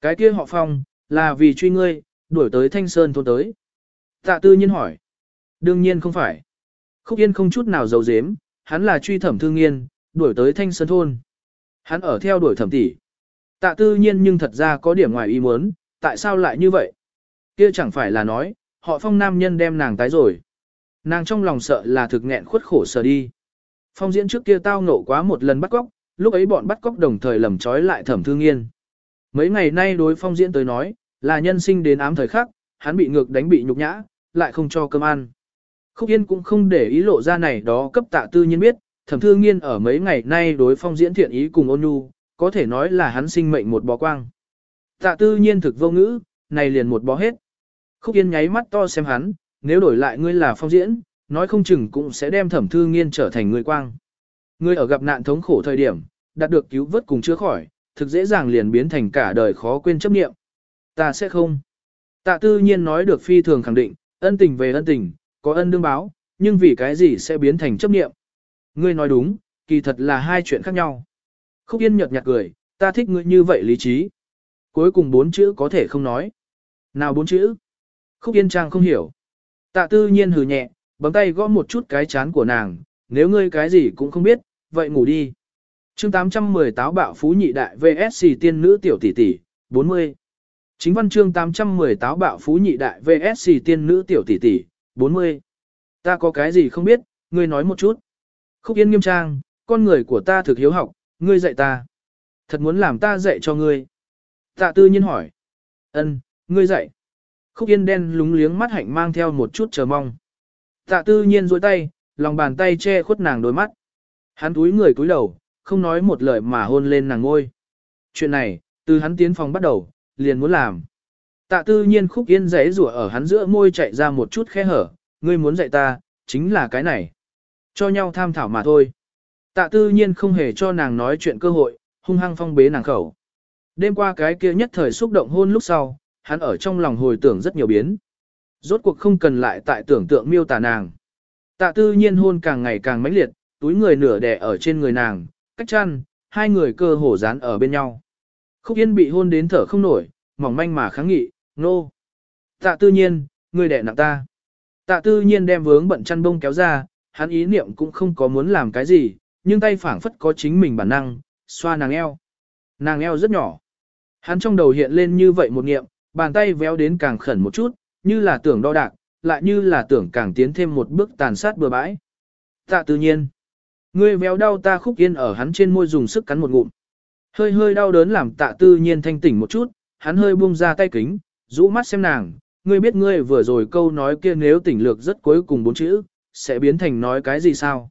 Cái kia họ phong, là vì truy ngươi, đuổi tới Thanh Sơn thôn tới. Tạ tư nhiên hỏi. Đương nhiên không phải. Khúc Yên không chút nào giấu giếm, hắn là truy thẩm thương nghiên, đuổi tới Thanh Sơn thôn. Hắn ở theo đuổi thẩm tỷ. Tạ tư nhiên nhưng thật ra có điểm ngoài ý muốn, tại sao lại như vậy? Kia chẳng phải là nói, họ phong nam nhân đem nàng tái rồi. Nàng trong lòng sợ là thực nghẹn khuất khổ sở đi. Phong diễn trước kia tao ngộ quá một lần bắt cóc, lúc ấy bọn bắt cóc đồng thời lầm trói lại thẩm thương nghiên. Mấy ngày nay đối phong diễn tới nói, là nhân sinh đến ám thời khắc, hắn bị ngược đánh bị nhục nhã, lại không cho cơm ăn. Khúc Yên cũng không để ý lộ ra này đó cấp tạ tư nhiên biết, thẩm thương nghiên ở mấy ngày nay đối phong diễn thiện ý cùng ôn nhu, có thể nói là hắn sinh mệnh một bó quang. Tạ tư nhiên thực vô ngữ, này liền một bó hết. Khúc Yên nháy mắt to xem hắn, nếu đổi lại ngươi là phong diễn, nói không chừng cũng sẽ đem thẩm thư nghiên trở thành người quang. Ngươi ở gặp nạn thống khổ thời điểm, đạt được cứu vớt cùng chữa khỏi, thực dễ dàng liền biến thành cả đời khó quên chấp nghiệm. Ta sẽ không. Tạ tư nhiên nói được phi thường khẳng định, ân tình về ân tình, có ân đương báo, nhưng vì cái gì sẽ biến thành chấp nghiệm. Ngươi nói đúng, kỳ thật là hai chuyện khác nhau. Khúc Yên nhợt nhạt cười, ta thích ngươi như vậy lý trí. Cuối cùng bốn chữ có thể không nói. Nào bốn chữ? Khúc Yên Trang không hiểu. Tạ tư nhiên hừ nhẹ, bấm tay gõ một chút cái chán của nàng, nếu ngươi cái gì cũng không biết, vậy ngủ đi. chương 810 táo bạo phú nhị đại VSC tiên nữ tiểu tỷ tỷ, 40. Chính văn chương 810 táo bạo phú nhị đại VSC tiên nữ tiểu tỷ tỷ, 40. Ta có cái gì không biết, ngươi nói một chút. Khúc Yên nghiêm trang, con người của ta thực hiếu học, ngươi dạy ta. Thật muốn làm ta dạy cho ngươi. Tạ tư nhiên hỏi. ân ngươi dạy. Khúc Yên đen lúng liếng mắt hạnh mang theo một chút chờ mong. Tạ tư nhiên dôi tay, lòng bàn tay che khuất nàng đôi mắt. Hắn túi người túi đầu, không nói một lời mà hôn lên nàng ngôi. Chuyện này, từ hắn tiến phòng bắt đầu, liền muốn làm. Tạ tư nhiên khúc yên giấy rủa ở hắn giữa môi chạy ra một chút khe hở, ngươi muốn dạy ta, chính là cái này. Cho nhau tham thảo mà thôi. Tạ tư nhiên không hề cho nàng nói chuyện cơ hội, hung hăng phong bế nàng khẩu. Đêm qua cái kia nhất thời xúc động hôn lúc sau, hắn ở trong lòng hồi tưởng rất nhiều biến. Rốt cuộc không cần lại tại tưởng tượng miêu tả nàng. Tạ tư nhiên hôn càng ngày càng mãnh liệt, túi người nửa đè ở trên người nàng, cách chăn, hai người cơ hồ dán ở bên nhau. Khúc Yên bị hôn đến thở không nổi, mỏng manh mà kháng nghị, nô. Tạ tư nhiên, người đẻ nặng ta. Tạ tư nhiên đem vướng bận chăn bông kéo ra, hắn ý niệm cũng không có muốn làm cái gì, nhưng tay phảng phất có chính mình bản năng, xoa nàng eo. Nàng eo rất nhỏ. Hắn trong đầu hiện lên như vậy một niệm, bàn tay véo đến càng khẩn một chút, như là tưởng đo đạc, lại như là tưởng càng tiến thêm một bước tàn sát bừa bãi. Tạ tự nhiên. Ngươi véo đau ta khúc yên ở hắn trên môi dùng sức cắn một ngụm. Hơi hơi đau đớn làm tạ tư nhiên thanh tỉnh một chút, hắn hơi buông ra tay kính, rũ mắt xem nàng, ngươi biết ngươi vừa rồi câu nói kia nếu tỉnh lược rất cuối cùng bốn chữ, sẽ biến thành nói cái gì sao?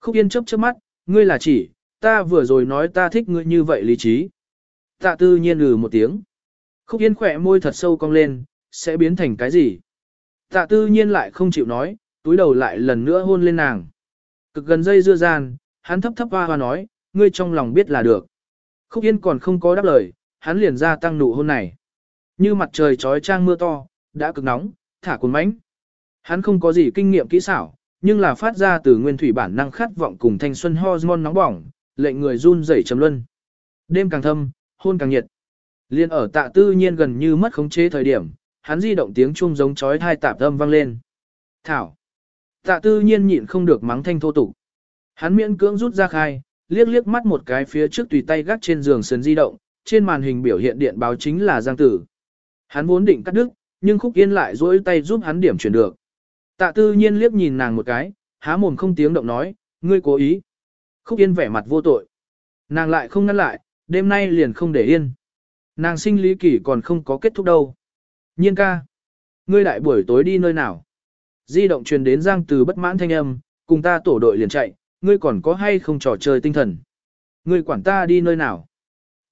Khúc Yên chớp chớp mắt, ngươi là chỉ, ta vừa rồi nói ta thích ngươi như vậy lý trí. Tạ tư nhiên lừ một tiếng. Khúc Yên khỏe môi thật sâu cong lên, sẽ biến thành cái gì? Tạ tư nhiên lại không chịu nói, túi đầu lại lần nữa hôn lên nàng. Cực gần dây dưa gian, hắn thấp thấp hoa hoa nói, ngươi trong lòng biết là được. Khúc Yên còn không có đáp lời, hắn liền ra tăng nụ hôn này. Như mặt trời trói trang mưa to, đã cực nóng, thả cuốn mánh. Hắn không có gì kinh nghiệm kỹ xảo, nhưng là phát ra từ nguyên thủy bản năng khát vọng cùng thanh xuân hormone nóng bỏng, lệnh người run rẩy trầm luân. Đêm càng thâm, hôn càng nhiệt. Liên ở tạ tư nhiên gần như mất khống chế thời điểm, hắn di động tiếng chuông giống chói thai tạp âm vang lên. Thảo. Tạ tư nhiên nhịn không được mắng thanh thô tục. Hắn miễn cưỡng rút ra khai, liếc liếc mắt một cái phía trước tùy tay gác trên giường sườn di động, trên màn hình biểu hiện điện báo chính là Giang Tử. Hắn vốn định cắt đứt, nhưng Khúc Yên lại duỗi tay giúp hắn điểm chuyển được. Tạ tư nhiên liếc nhìn nàng một cái, há mồm không tiếng động nói, ngươi cố ý. Khúc Yên vẻ mặt vô tội. Nàng lại không ngăn lại, đêm nay liền không để yên. Nàng sinh lý kỳ còn không có kết thúc đâu. Nhiên ca. Ngươi đại buổi tối đi nơi nào? Di động truyền đến Giang Từ bất mãn thanh âm, cùng ta tổ đội liền chạy, ngươi còn có hay không trò chơi tinh thần? Ngươi quản ta đi nơi nào?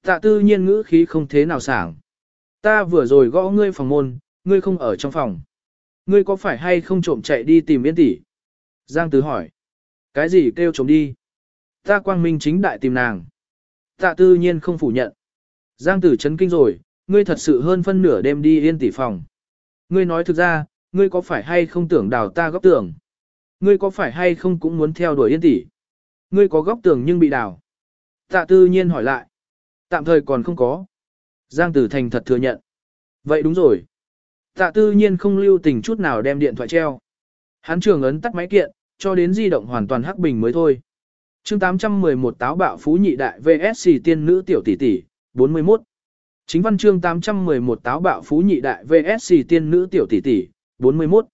Tạ tư nhiên ngữ khí không thế nào sảng. Ta vừa rồi gõ ngươi phòng môn, ngươi không ở trong phòng. Ngươi có phải hay không trộm chạy đi tìm yên tỷ? Giang Từ hỏi. Cái gì kêu trộm đi? Ta quang minh chính đại tìm nàng. Tạ tư nhiên không phủ nhận. Giang Tử chấn kinh rồi, ngươi thật sự hơn phân nửa đêm đi yên tỷ phòng. Ngươi nói thực ra, ngươi có phải hay không tưởng đào ta góc tường? Ngươi có phải hay không cũng muốn theo đuổi yên tỷ? Ngươi có góc tường nhưng bị đào. Tạ tư nhiên hỏi lại. Tạm thời còn không có. Giang Tử thành thật thừa nhận. Vậy đúng rồi. Tạ tư nhiên không lưu tình chút nào đem điện thoại treo. Hắn trường ấn tắt máy kiện, cho đến di động hoàn toàn hắc bình mới thôi. chương 811 táo bạo phú nhị đại VSC tiên nữ tiểu tỷ tỷ, 41. Chính văn chương 811 táo bạo phú nhị đại VSC tiên nữ tiểu tỷ tỷ, 41.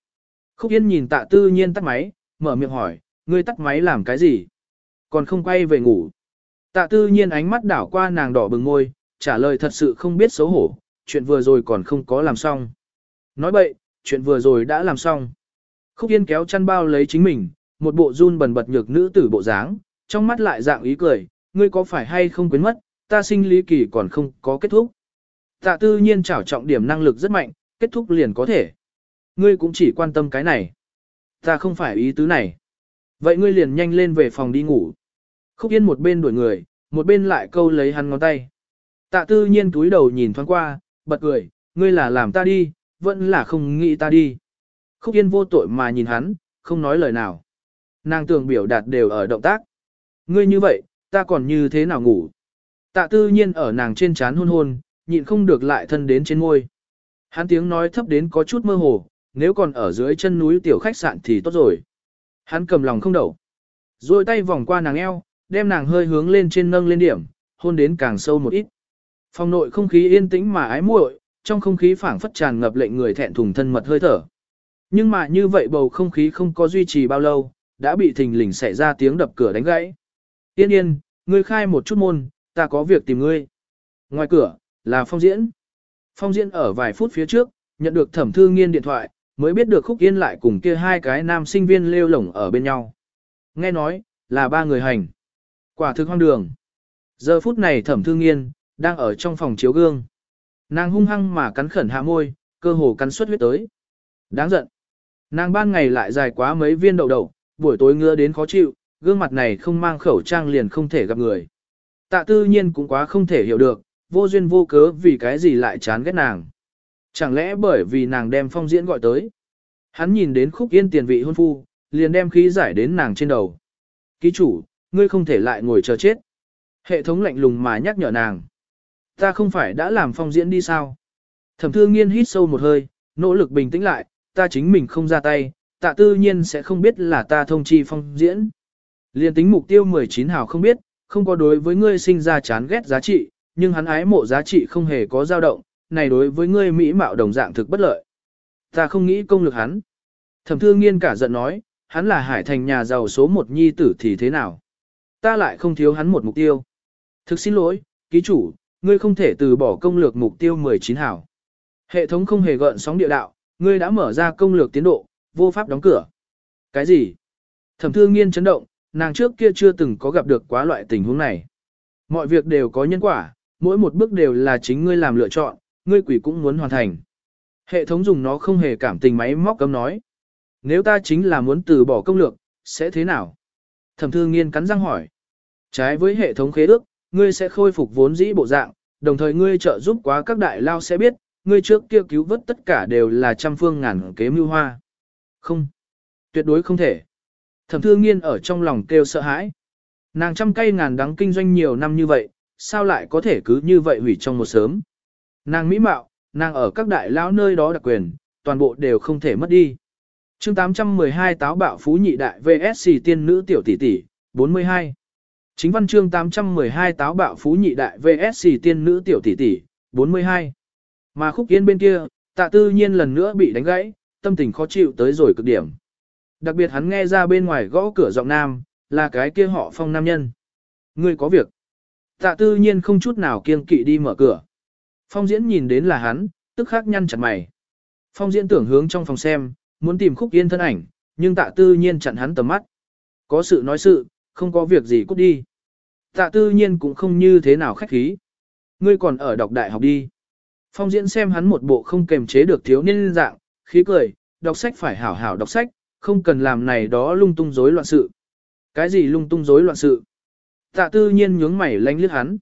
Khúc Yên nhìn tạ tư nhiên tắt máy, mở miệng hỏi, ngươi tắt máy làm cái gì? Còn không quay về ngủ. Tạ tư nhiên ánh mắt đảo qua nàng đỏ bừng ngôi, trả lời thật sự không biết xấu hổ, chuyện vừa rồi còn không có làm xong. Nói bậy, chuyện vừa rồi đã làm xong. Khúc Yên kéo chăn bao lấy chính mình, một bộ run bần bật nhược nữ tử bộ dáng, trong mắt lại dạng ý cười, ngươi có phải hay không quên mất, ta sinh lý kỳ còn không có kết thúc. Tạ tư nhiên trảo trọng điểm năng lực rất mạnh, kết thúc liền có thể. Ngươi cũng chỉ quan tâm cái này. Ta không phải ý tứ này. Vậy ngươi liền nhanh lên về phòng đi ngủ. Khúc Yên một bên đuổi người, một bên lại câu lấy hắn ngón tay. Tạ tư nhiên túi đầu nhìn thoáng qua, bật cười, ngươi là làm ta đi, vẫn là không nghĩ ta đi. Khúc Yên vô tội mà nhìn hắn, không nói lời nào. Nàng tưởng biểu đạt đều ở động tác. Ngươi như vậy, ta còn như thế nào ngủ? Tạ tư nhiên ở nàng trên chán hôn hôn, nhịn không được lại thân đến trên ngôi. Hắn tiếng nói thấp đến có chút mơ hồ, nếu còn ở dưới chân núi tiểu khách sạn thì tốt rồi. Hắn cầm lòng không đậu. Rồi tay vòng qua nàng eo, đem nàng hơi hướng lên trên nâng lên điểm, hôn đến càng sâu một ít. Phòng nội không khí yên tĩnh mà ái muội, trong không khí phảng phất tràn ngập lệnh người thẹn thùng thân mật hơi thở. Nhưng mà như vậy bầu không khí không có duy trì bao lâu, đã bị thình lình xảy ra tiếng đập cửa đánh gãy. Tiên yên, ngươi khai một chút môn, ta có việc tìm ngươi. Ngoài cửa, là phong diễn. Phong diễn ở vài phút phía trước, nhận được thẩm thư nghiên điện thoại, mới biết được khúc yên lại cùng kia hai cái nam sinh viên lêu lổng ở bên nhau. Nghe nói, là ba người hành. Quả thực hoang đường. Giờ phút này thẩm thư nghiên, đang ở trong phòng chiếu gương. Nàng hung hăng mà cắn khẩn hạ môi, cơ hồ cắn suất huyết tới. Đáng giận. Nàng ban ngày lại dài quá mấy viên đậu đậu, buổi tối ngứa đến khó chịu, gương mặt này không mang khẩu trang liền không thể gặp người. Tạ tư nhiên cũng quá không thể hiểu được, vô duyên vô cớ vì cái gì lại chán ghét nàng. Chẳng lẽ bởi vì nàng đem phong diễn gọi tới. Hắn nhìn đến khúc yên tiền vị hôn phu, liền đem khí giải đến nàng trên đầu. Ký chủ, ngươi không thể lại ngồi chờ chết. Hệ thống lạnh lùng mà nhắc nhở nàng. Ta không phải đã làm phong diễn đi sao? Thẩm thư nghiên hít sâu một hơi, nỗ lực bình tĩnh lại, ta chính mình không ra tay, tạ tư nhiên sẽ không biết là ta thông chi phong diễn. Liên tính mục tiêu 19 hào không biết, không có đối với ngươi sinh ra chán ghét giá trị, nhưng hắn ái mộ giá trị không hề có dao động, này đối với ngươi mỹ mạo đồng dạng thực bất lợi. Ta không nghĩ công lực hắn. Thẩm thư nghiên cả giận nói, hắn là hải thành nhà giàu số một nhi tử thì thế nào? Ta lại không thiếu hắn một mục tiêu. Thực xin lỗi, ký chủ, ngươi không thể từ bỏ công lược mục tiêu 19 hảo. Hệ thống không hề gợn sóng địa đạo, Ngươi đã mở ra công lược tiến độ, vô pháp đóng cửa. Cái gì? Thẩm thư nghiên chấn động, nàng trước kia chưa từng có gặp được quá loại tình huống này. Mọi việc đều có nhân quả, mỗi một bước đều là chính ngươi làm lựa chọn, ngươi quỷ cũng muốn hoàn thành. Hệ thống dùng nó không hề cảm tình máy móc cấm nói. Nếu ta chính là muốn từ bỏ công lược, sẽ thế nào? Thẩm thư nghiên cắn răng hỏi. Trái với hệ thống khế ước, ngươi sẽ khôi phục vốn dĩ bộ dạng, đồng thời ngươi trợ giúp quá các đại lao sẽ biết, ngươi trước kia cứu vớt tất cả đều là trăm phương ngàn kế mưu hoa. Không, tuyệt đối không thể. Thẩm thư nghiên ở trong lòng kêu sợ hãi. Nàng trăm cây ngàn đắng kinh doanh nhiều năm như vậy, sao lại có thể cứ như vậy hủy trong một sớm. Nàng mỹ mạo, nàng ở các đại lão nơi đó đặc quyền, toàn bộ đều không thể mất đi. chương 812 táo bạo phú nhị đại VSC tiên nữ tiểu tỷ tỷ, 42. Chính văn chương 812 táo bạo phú nhị đại VSC tiên nữ tiểu tỷ tỷ, 42. Mà khúc yên bên kia, tạ tư nhiên lần nữa bị đánh gãy, tâm tình khó chịu tới rồi cực điểm. Đặc biệt hắn nghe ra bên ngoài gõ cửa giọng nam, là cái kia họ phong nam nhân. Ngươi có việc. Tạ tư nhiên không chút nào kiêng kỵ đi mở cửa. Phong diễn nhìn đến là hắn, tức khắc nhăn chặt mày. Phong diễn tưởng hướng trong phòng xem, muốn tìm khúc yên thân ảnh, nhưng tạ tư nhiên chặn hắn tầm mắt. Có sự nói sự, không có việc gì cút đi. Tạ tư nhiên cũng không như thế nào khách khí. Ngươi còn ở đọc đại học đi. Phong diễn xem hắn một bộ không kềm chế được thiếu niên dạng, khí cười, đọc sách phải hảo hảo đọc sách, không cần làm này đó lung tung rối loạn sự. Cái gì lung tung rối loạn sự? Tạ tư nhiên nhướng mày lánh liếc hắn.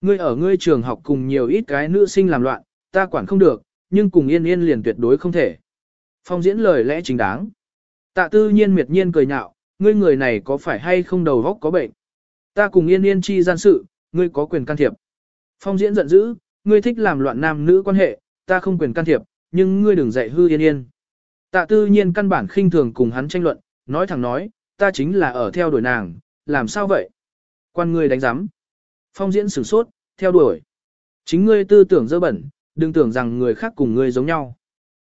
Ngươi ở ngươi trường học cùng nhiều ít cái nữ sinh làm loạn, ta quản không được, nhưng cùng yên yên liền tuyệt đối không thể. Phong diễn lời lẽ chính đáng. Tạ tư nhiên miệt nhiên cười nhạo, ngươi người này có phải hay không đầu góc có bệnh? Ta cùng yên yên chi gian sự, ngươi có quyền can thiệp. Phong diễn giận dữ, ngươi thích làm loạn nam nữ quan hệ, ta không quyền can thiệp, nhưng ngươi đừng dạy hư yên yên. Tạ tư nhiên căn bản khinh thường cùng hắn tranh luận, nói thẳng nói, ta chính là ở theo đuổi nàng, làm sao vậy? Quan ngươi đánh giám. Phong diễn sửng sốt, theo đuổi. Chính ngươi tư tưởng dơ bẩn, đừng tưởng rằng người khác cùng ngươi giống nhau.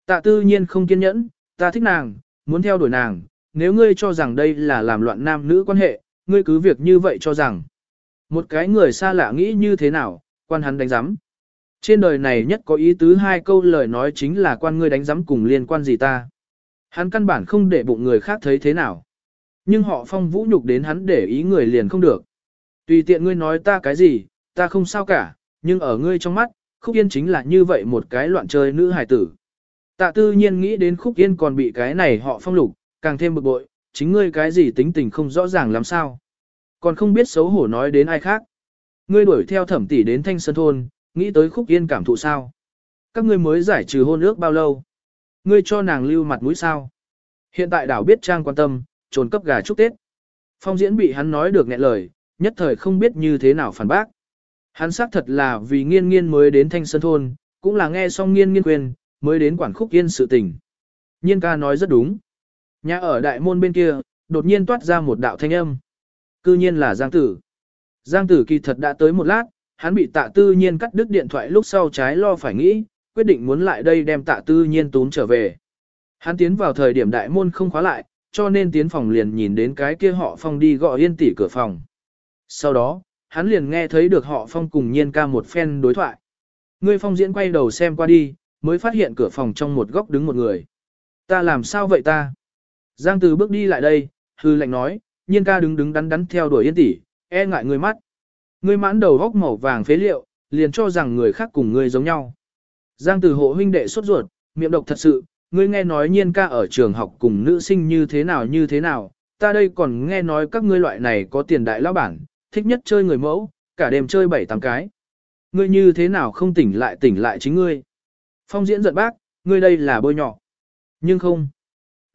Tạ tư nhiên không kiên nhẫn, ta thích nàng, muốn theo đuổi nàng, nếu ngươi cho rằng đây là làm loạn nam nữ quan hệ, ngươi cứ việc như vậy cho rằng. Một cái người xa lạ nghĩ như thế nào, quan hắn đánh giám. Trên đời này nhất có ý tứ hai câu lời nói chính là quan ngươi đánh giám cùng liên quan gì ta. Hắn căn bản không để bụng người khác thấy thế nào. Nhưng họ phong vũ nhục đến hắn để ý người liền không được. Tùy tiện ngươi nói ta cái gì, ta không sao cả, nhưng ở ngươi trong mắt, khúc yên chính là như vậy một cái loạn chơi nữ hải tử. Tạ tư nhiên nghĩ đến khúc yên còn bị cái này họ phong lục, càng thêm bực bội, chính ngươi cái gì tính tình không rõ ràng làm sao. Còn không biết xấu hổ nói đến ai khác. Ngươi đuổi theo thẩm tỷ đến thanh sơn thôn, nghĩ tới khúc yên cảm thụ sao. Các ngươi mới giải trừ hôn ước bao lâu. Ngươi cho nàng lưu mặt mũi sao. Hiện tại đảo biết trang quan tâm, trồn cấp gà chúc Tết. Phong diễn bị hắn nói được nghẹn lời, nhất thời không biết như thế nào phản bác. Hắn xác thật là vì nghiên nghiên mới đến thanh sơn thôn, cũng là nghe xong nghiên nghiên quyền, mới đến quản khúc yên sự tình. Nhiên ca nói rất đúng. Nhà ở đại môn bên kia, đột nhiên toát ra một đạo thanh âm. Cư nhiên là Giang Tử. Giang Tử kỳ thật đã tới một lát, hắn bị tạ tư nhiên cắt đứt điện thoại lúc sau trái lo phải nghĩ, quyết định muốn lại đây đem tạ tư nhiên tún trở về. Hắn tiến vào thời điểm đại môn không khóa lại, cho nên tiến phòng liền nhìn đến cái kia họ phong đi gọi yên tỷ cửa phòng. Sau đó, hắn liền nghe thấy được họ phong cùng nhiên ca một phen đối thoại. Ngươi phong diễn quay đầu xem qua đi, mới phát hiện cửa phòng trong một góc đứng một người. Ta làm sao vậy ta? Giang từ bước đi lại đây, hư lệnh nói, nhiên ca đứng đứng đắn đắn theo đuổi yên tỷ, e ngại người mắt. Ngươi mãn đầu góc màu vàng phế liệu, liền cho rằng người khác cùng ngươi giống nhau. Giang Tử hộ huynh đệ sốt ruột, miệng độc thật sự, ngươi nghe nói nhiên ca ở trường học cùng nữ sinh như thế nào như thế nào, ta đây còn nghe nói các ngươi loại này có tiền đại lão bản, thích nhất chơi người mẫu, cả đêm chơi bảy tám cái. Ngươi như thế nào không tỉnh lại tỉnh lại chính ngươi. Phong diễn giận bác, ngươi đây là bôi nhỏ. Nhưng không.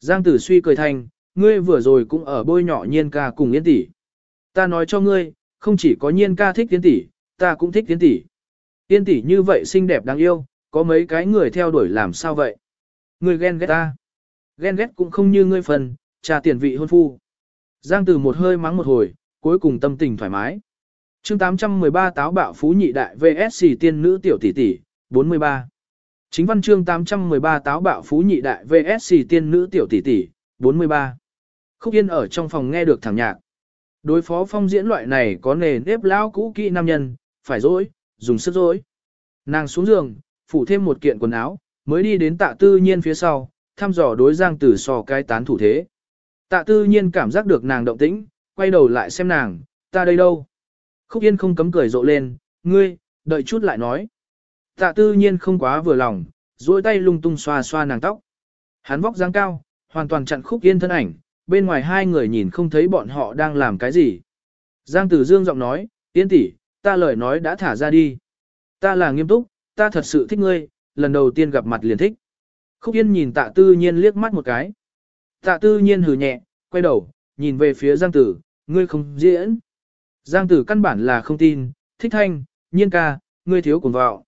Giang tử suy cười thành, ngươi vừa rồi cũng ở bôi nhỏ nhiên ca cùng yên tỷ. Ta nói cho ngươi, không chỉ có nhiên ca thích tiến tỷ, ta cũng thích tiến tỷ. Tiên tỷ như vậy xinh đẹp đáng yêu, có mấy cái người theo đuổi làm sao vậy? Người ghen ghét ta. Ghen ghét cũng không như ngươi phần, trà tiền vị hôn phu. Giang từ một hơi mắng một hồi, cuối cùng tâm tình thoải mái. chương 813 táo bạo phú nhị đại VSC tiên nữ tiểu tỷ tỷ, 43. Chính văn chương 813 táo bạo phú nhị đại VSC tiên nữ tiểu tỷ tỷ, 43. Khúc Yên ở trong phòng nghe được thẳng nhạc. Đối phó phong diễn loại này có nề nếp lão cũ kỹ nam nhân, phải dối, dùng sức dối. Nàng xuống giường, phủ thêm một kiện quần áo, mới đi đến tạ tư nhiên phía sau, thăm dò đối Giang Tử so cái tán thủ thế. Tạ tư nhiên cảm giác được nàng động tĩnh, quay đầu lại xem nàng, ta đây đâu. Khúc Yên không cấm cười rộ lên, ngươi, đợi chút lại nói. Tạ tư nhiên không quá vừa lòng, duỗi tay lung tung xoa xoa nàng tóc. Hắn vóc dáng cao, hoàn toàn chặn Khúc Yên thân ảnh, bên ngoài hai người nhìn không thấy bọn họ đang làm cái gì. Giang Tử Dương giọng nói, tiến tỷ, ta lời nói đã thả ra đi. Ta là nghiêm túc, ta thật sự thích ngươi, lần đầu tiên gặp mặt liền thích. Khúc Yên nhìn tạ tư nhiên liếc mắt một cái. Tạ tư nhiên hừ nhẹ, quay đầu, nhìn về phía Giang Tử, ngươi không diễn. Giang Tử căn bản là không tin, thích thanh, nhiên ca, ngươi thiếu cùng vào.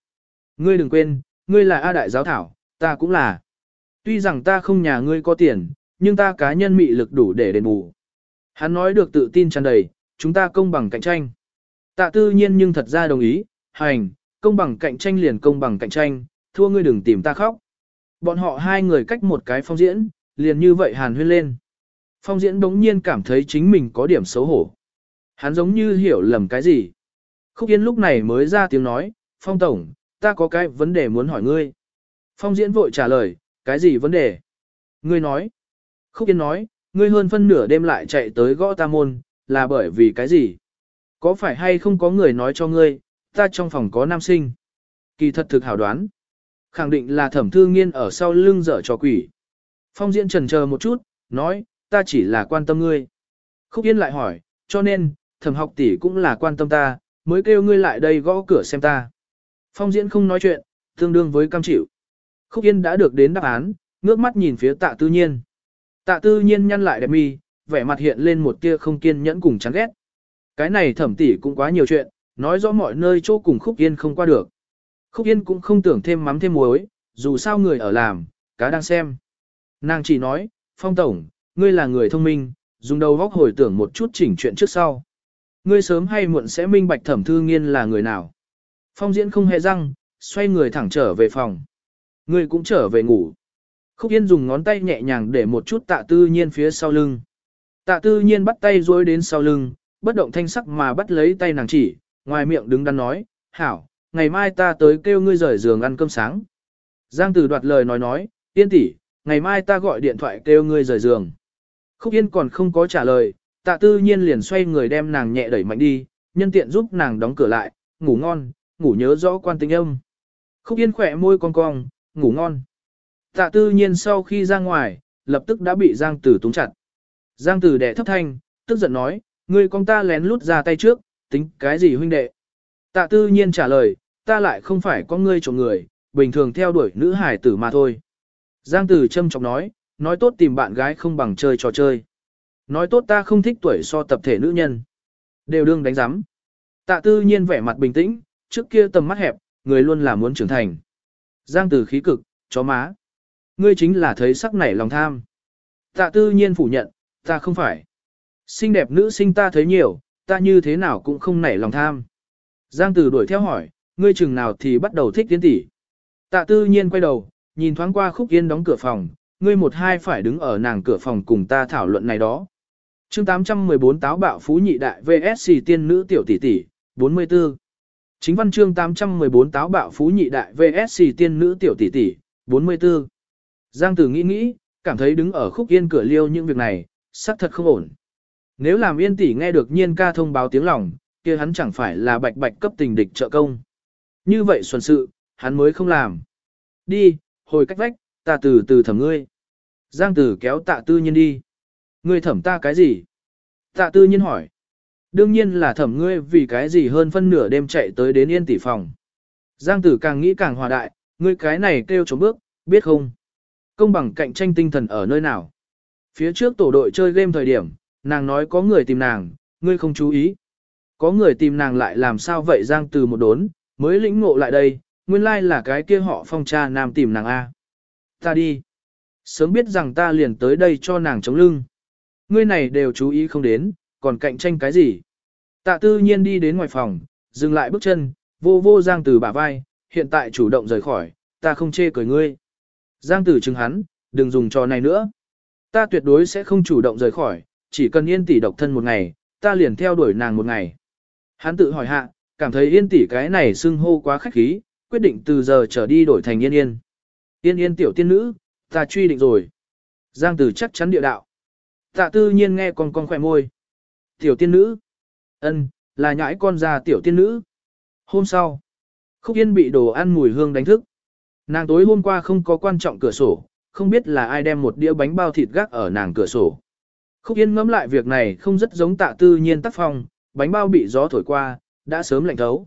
Ngươi đừng quên, ngươi là A Đại Giáo Thảo, ta cũng là. Tuy rằng ta không nhà ngươi có tiền, nhưng ta cá nhân mị lực đủ để đền bù. Hắn nói được tự tin tràn đầy, chúng ta công bằng cạnh tranh. Tạ tư nhiên nhưng thật ra đồng ý, hành, công bằng cạnh tranh liền công bằng cạnh tranh, thua ngươi đừng tìm ta khóc. Bọn họ hai người cách một cái phong diễn, liền như vậy hàn huyên lên. Phong diễn đống nhiên cảm thấy chính mình có điểm xấu hổ. Hắn giống như hiểu lầm cái gì. Khúc Yên lúc này mới ra tiếng nói, Phong Tổng, ta có cái vấn đề muốn hỏi ngươi. Phong diễn vội trả lời, cái gì vấn đề? Ngươi nói. Khúc Yên nói, ngươi hơn phân nửa đêm lại chạy tới gõ ta môn, là bởi vì cái gì? Có phải hay không có người nói cho ngươi, ta trong phòng có nam sinh? Kỳ thật thực hảo đoán. Khẳng định là thẩm thư nghiên ở sau lưng dở cho quỷ. Phong diễn trần chờ một chút, nói, ta chỉ là quan tâm ngươi. Khúc Yên lại hỏi, cho nên, thẩm học tỷ cũng là quan tâm ta, mới kêu ngươi lại đây gõ cửa xem ta. Phong diễn không nói chuyện, tương đương với cam chịu. Khúc Yên đã được đến đáp án, ngước mắt nhìn phía tạ tư nhiên. Tạ tư nhiên nhăn lại đẹp mi, vẻ mặt hiện lên một tia không kiên nhẫn cùng chán ghét. Cái này thẩm tỷ cũng quá nhiều chuyện, nói rõ mọi nơi chỗ cùng Khúc Yên không qua được. Khúc Yên cũng không tưởng thêm mắm thêm muối, dù sao người ở làm, cá đang xem. Nàng chỉ nói, Phong Tổng, ngươi là người thông minh, dùng đầu vóc hồi tưởng một chút chỉnh chuyện trước sau. Ngươi sớm hay muộn sẽ minh bạch thẩm thư nghiên là người nào. Phong diễn không hề răng, xoay người thẳng trở về phòng. Ngươi cũng trở về ngủ. Khúc Yên dùng ngón tay nhẹ nhàng để một chút tạ tư nhiên phía sau lưng. Tạ tư nhiên bắt tay dối đến sau lưng, bất động thanh sắc mà bắt lấy tay nàng chỉ, ngoài miệng đứng đắn nói, hảo, ngày mai ta tới kêu ngươi rời giường ăn cơm sáng. Giang Tử đoạt lời nói nói, yên tỷ, ngày mai ta gọi điện thoại kêu ngươi rời giường. Khúc Yên còn không có trả lời, tạ tư nhiên liền xoay người đem nàng nhẹ đẩy mạnh đi, nhân tiện giúp nàng đóng cửa lại, ngủ ngon, ngủ nhớ rõ quan tính âm. Khúc Yên khỏe môi cong cong, ngủ ngon. Tạ tư nhiên sau khi ra ngoài, lập tức đã bị Giang Tử túng chặt. Giang Tử đẻ thấp thanh, tức giận nói, ngươi con ta lén lút ra tay trước, tính cái gì huynh đệ. Tạ tư nhiên trả lời, ta lại không phải có ngươi trộm người, bình thường theo đuổi nữ hải tử mà thôi. Giang Tử châm trọng nói, nói tốt tìm bạn gái không bằng chơi trò chơi. Nói tốt ta không thích tuổi so tập thể nữ nhân. Đều đương đánh giám. Tạ tư nhiên vẻ mặt bình tĩnh, trước kia tầm mắt hẹp, người luôn là muốn trưởng thành. Giang Tử khí cực, chó má. Ngươi chính là thấy sắc nảy lòng tham. Tạ tư nhiên phủ nhận, ta không phải. Xinh đẹp nữ sinh ta thấy nhiều, ta như thế nào cũng không nảy lòng tham. Giang Tử đuổi theo hỏi, ngươi chừng nào thì bắt đầu thích tiến tỷ. Tạ tư nhiên quay đầu, nhìn thoáng qua khúc yên đóng cửa phòng, ngươi một hai phải đứng ở nàng cửa phòng cùng ta thảo luận này đó. chương 814 táo bạo phú nhị đại VSC tiên nữ tiểu tỷ tỷ, 44. Chính văn chương 814 táo bạo phú nhị đại VSC tiên nữ tiểu tỷ tỷ, 44. Giang Tử nghĩ nghĩ, cảm thấy đứng ở khúc yên cửa liêu những việc này, xác thật không ổn. Nếu làm yên tỷ nghe được nhiên ca thông báo tiếng lòng, kia hắn chẳng phải là bạch bạch cấp tình địch trợ công. Như vậy xuân sự, hắn mới không làm. Đi, hồi cách vách, ta từ từ thẩm ngươi. Giang tử kéo tạ tư nhiên đi. Ngươi thẩm ta cái gì? Tạ tư nhiên hỏi. Đương nhiên là thẩm ngươi vì cái gì hơn phân nửa đêm chạy tới đến yên tỷ phòng. Giang tử càng nghĩ càng hòa đại, ngươi cái này kêu chống bước, biết không? Công bằng cạnh tranh tinh thần ở nơi nào? Phía trước tổ đội chơi game thời điểm, nàng nói có người tìm nàng, ngươi không chú ý. Có người tìm nàng lại làm sao vậy Giang từ một đốn, mới lĩnh ngộ lại đây, nguyên lai like là cái kia họ phong cha nam tìm nàng A. Ta đi. Sớm biết rằng ta liền tới đây cho nàng chống lưng. Ngươi này đều chú ý không đến, còn cạnh tranh cái gì. Tạ tư nhiên đi đến ngoài phòng, dừng lại bước chân, vô vô Giang từ bả vai, hiện tại chủ động rời khỏi, ta không chê cười ngươi. Giang tử chứng hắn, đừng dùng trò này nữa. Ta tuyệt đối sẽ không chủ động rời khỏi, chỉ cần yên tỷ độc thân một ngày, ta liền theo đuổi nàng một ngày. Hắn tự hỏi hạ, cảm thấy yên tỷ cái này xưng hô quá khách khí, quyết định từ giờ trở đi đổi thành yên yên. Yên yên tiểu tiên nữ, ta truy định rồi. Giang tử chắc chắn địa đạo. Tạ tư nhiên nghe con con khỏe môi. Tiểu tiên nữ. ân, là nhãi con già tiểu tiên nữ. Hôm sau, Khúc Yên bị đồ ăn mùi hương đánh thức. Nàng tối hôm qua không có quan trọng cửa sổ, không biết là ai đem một đĩa bánh bao thịt gác ở nàng cửa sổ. Khúc Yên ngẫm lại việc này không rất giống tạ tư nhiên tác phong, bánh bao bị gió thổi qua, đã sớm lạnh thấu.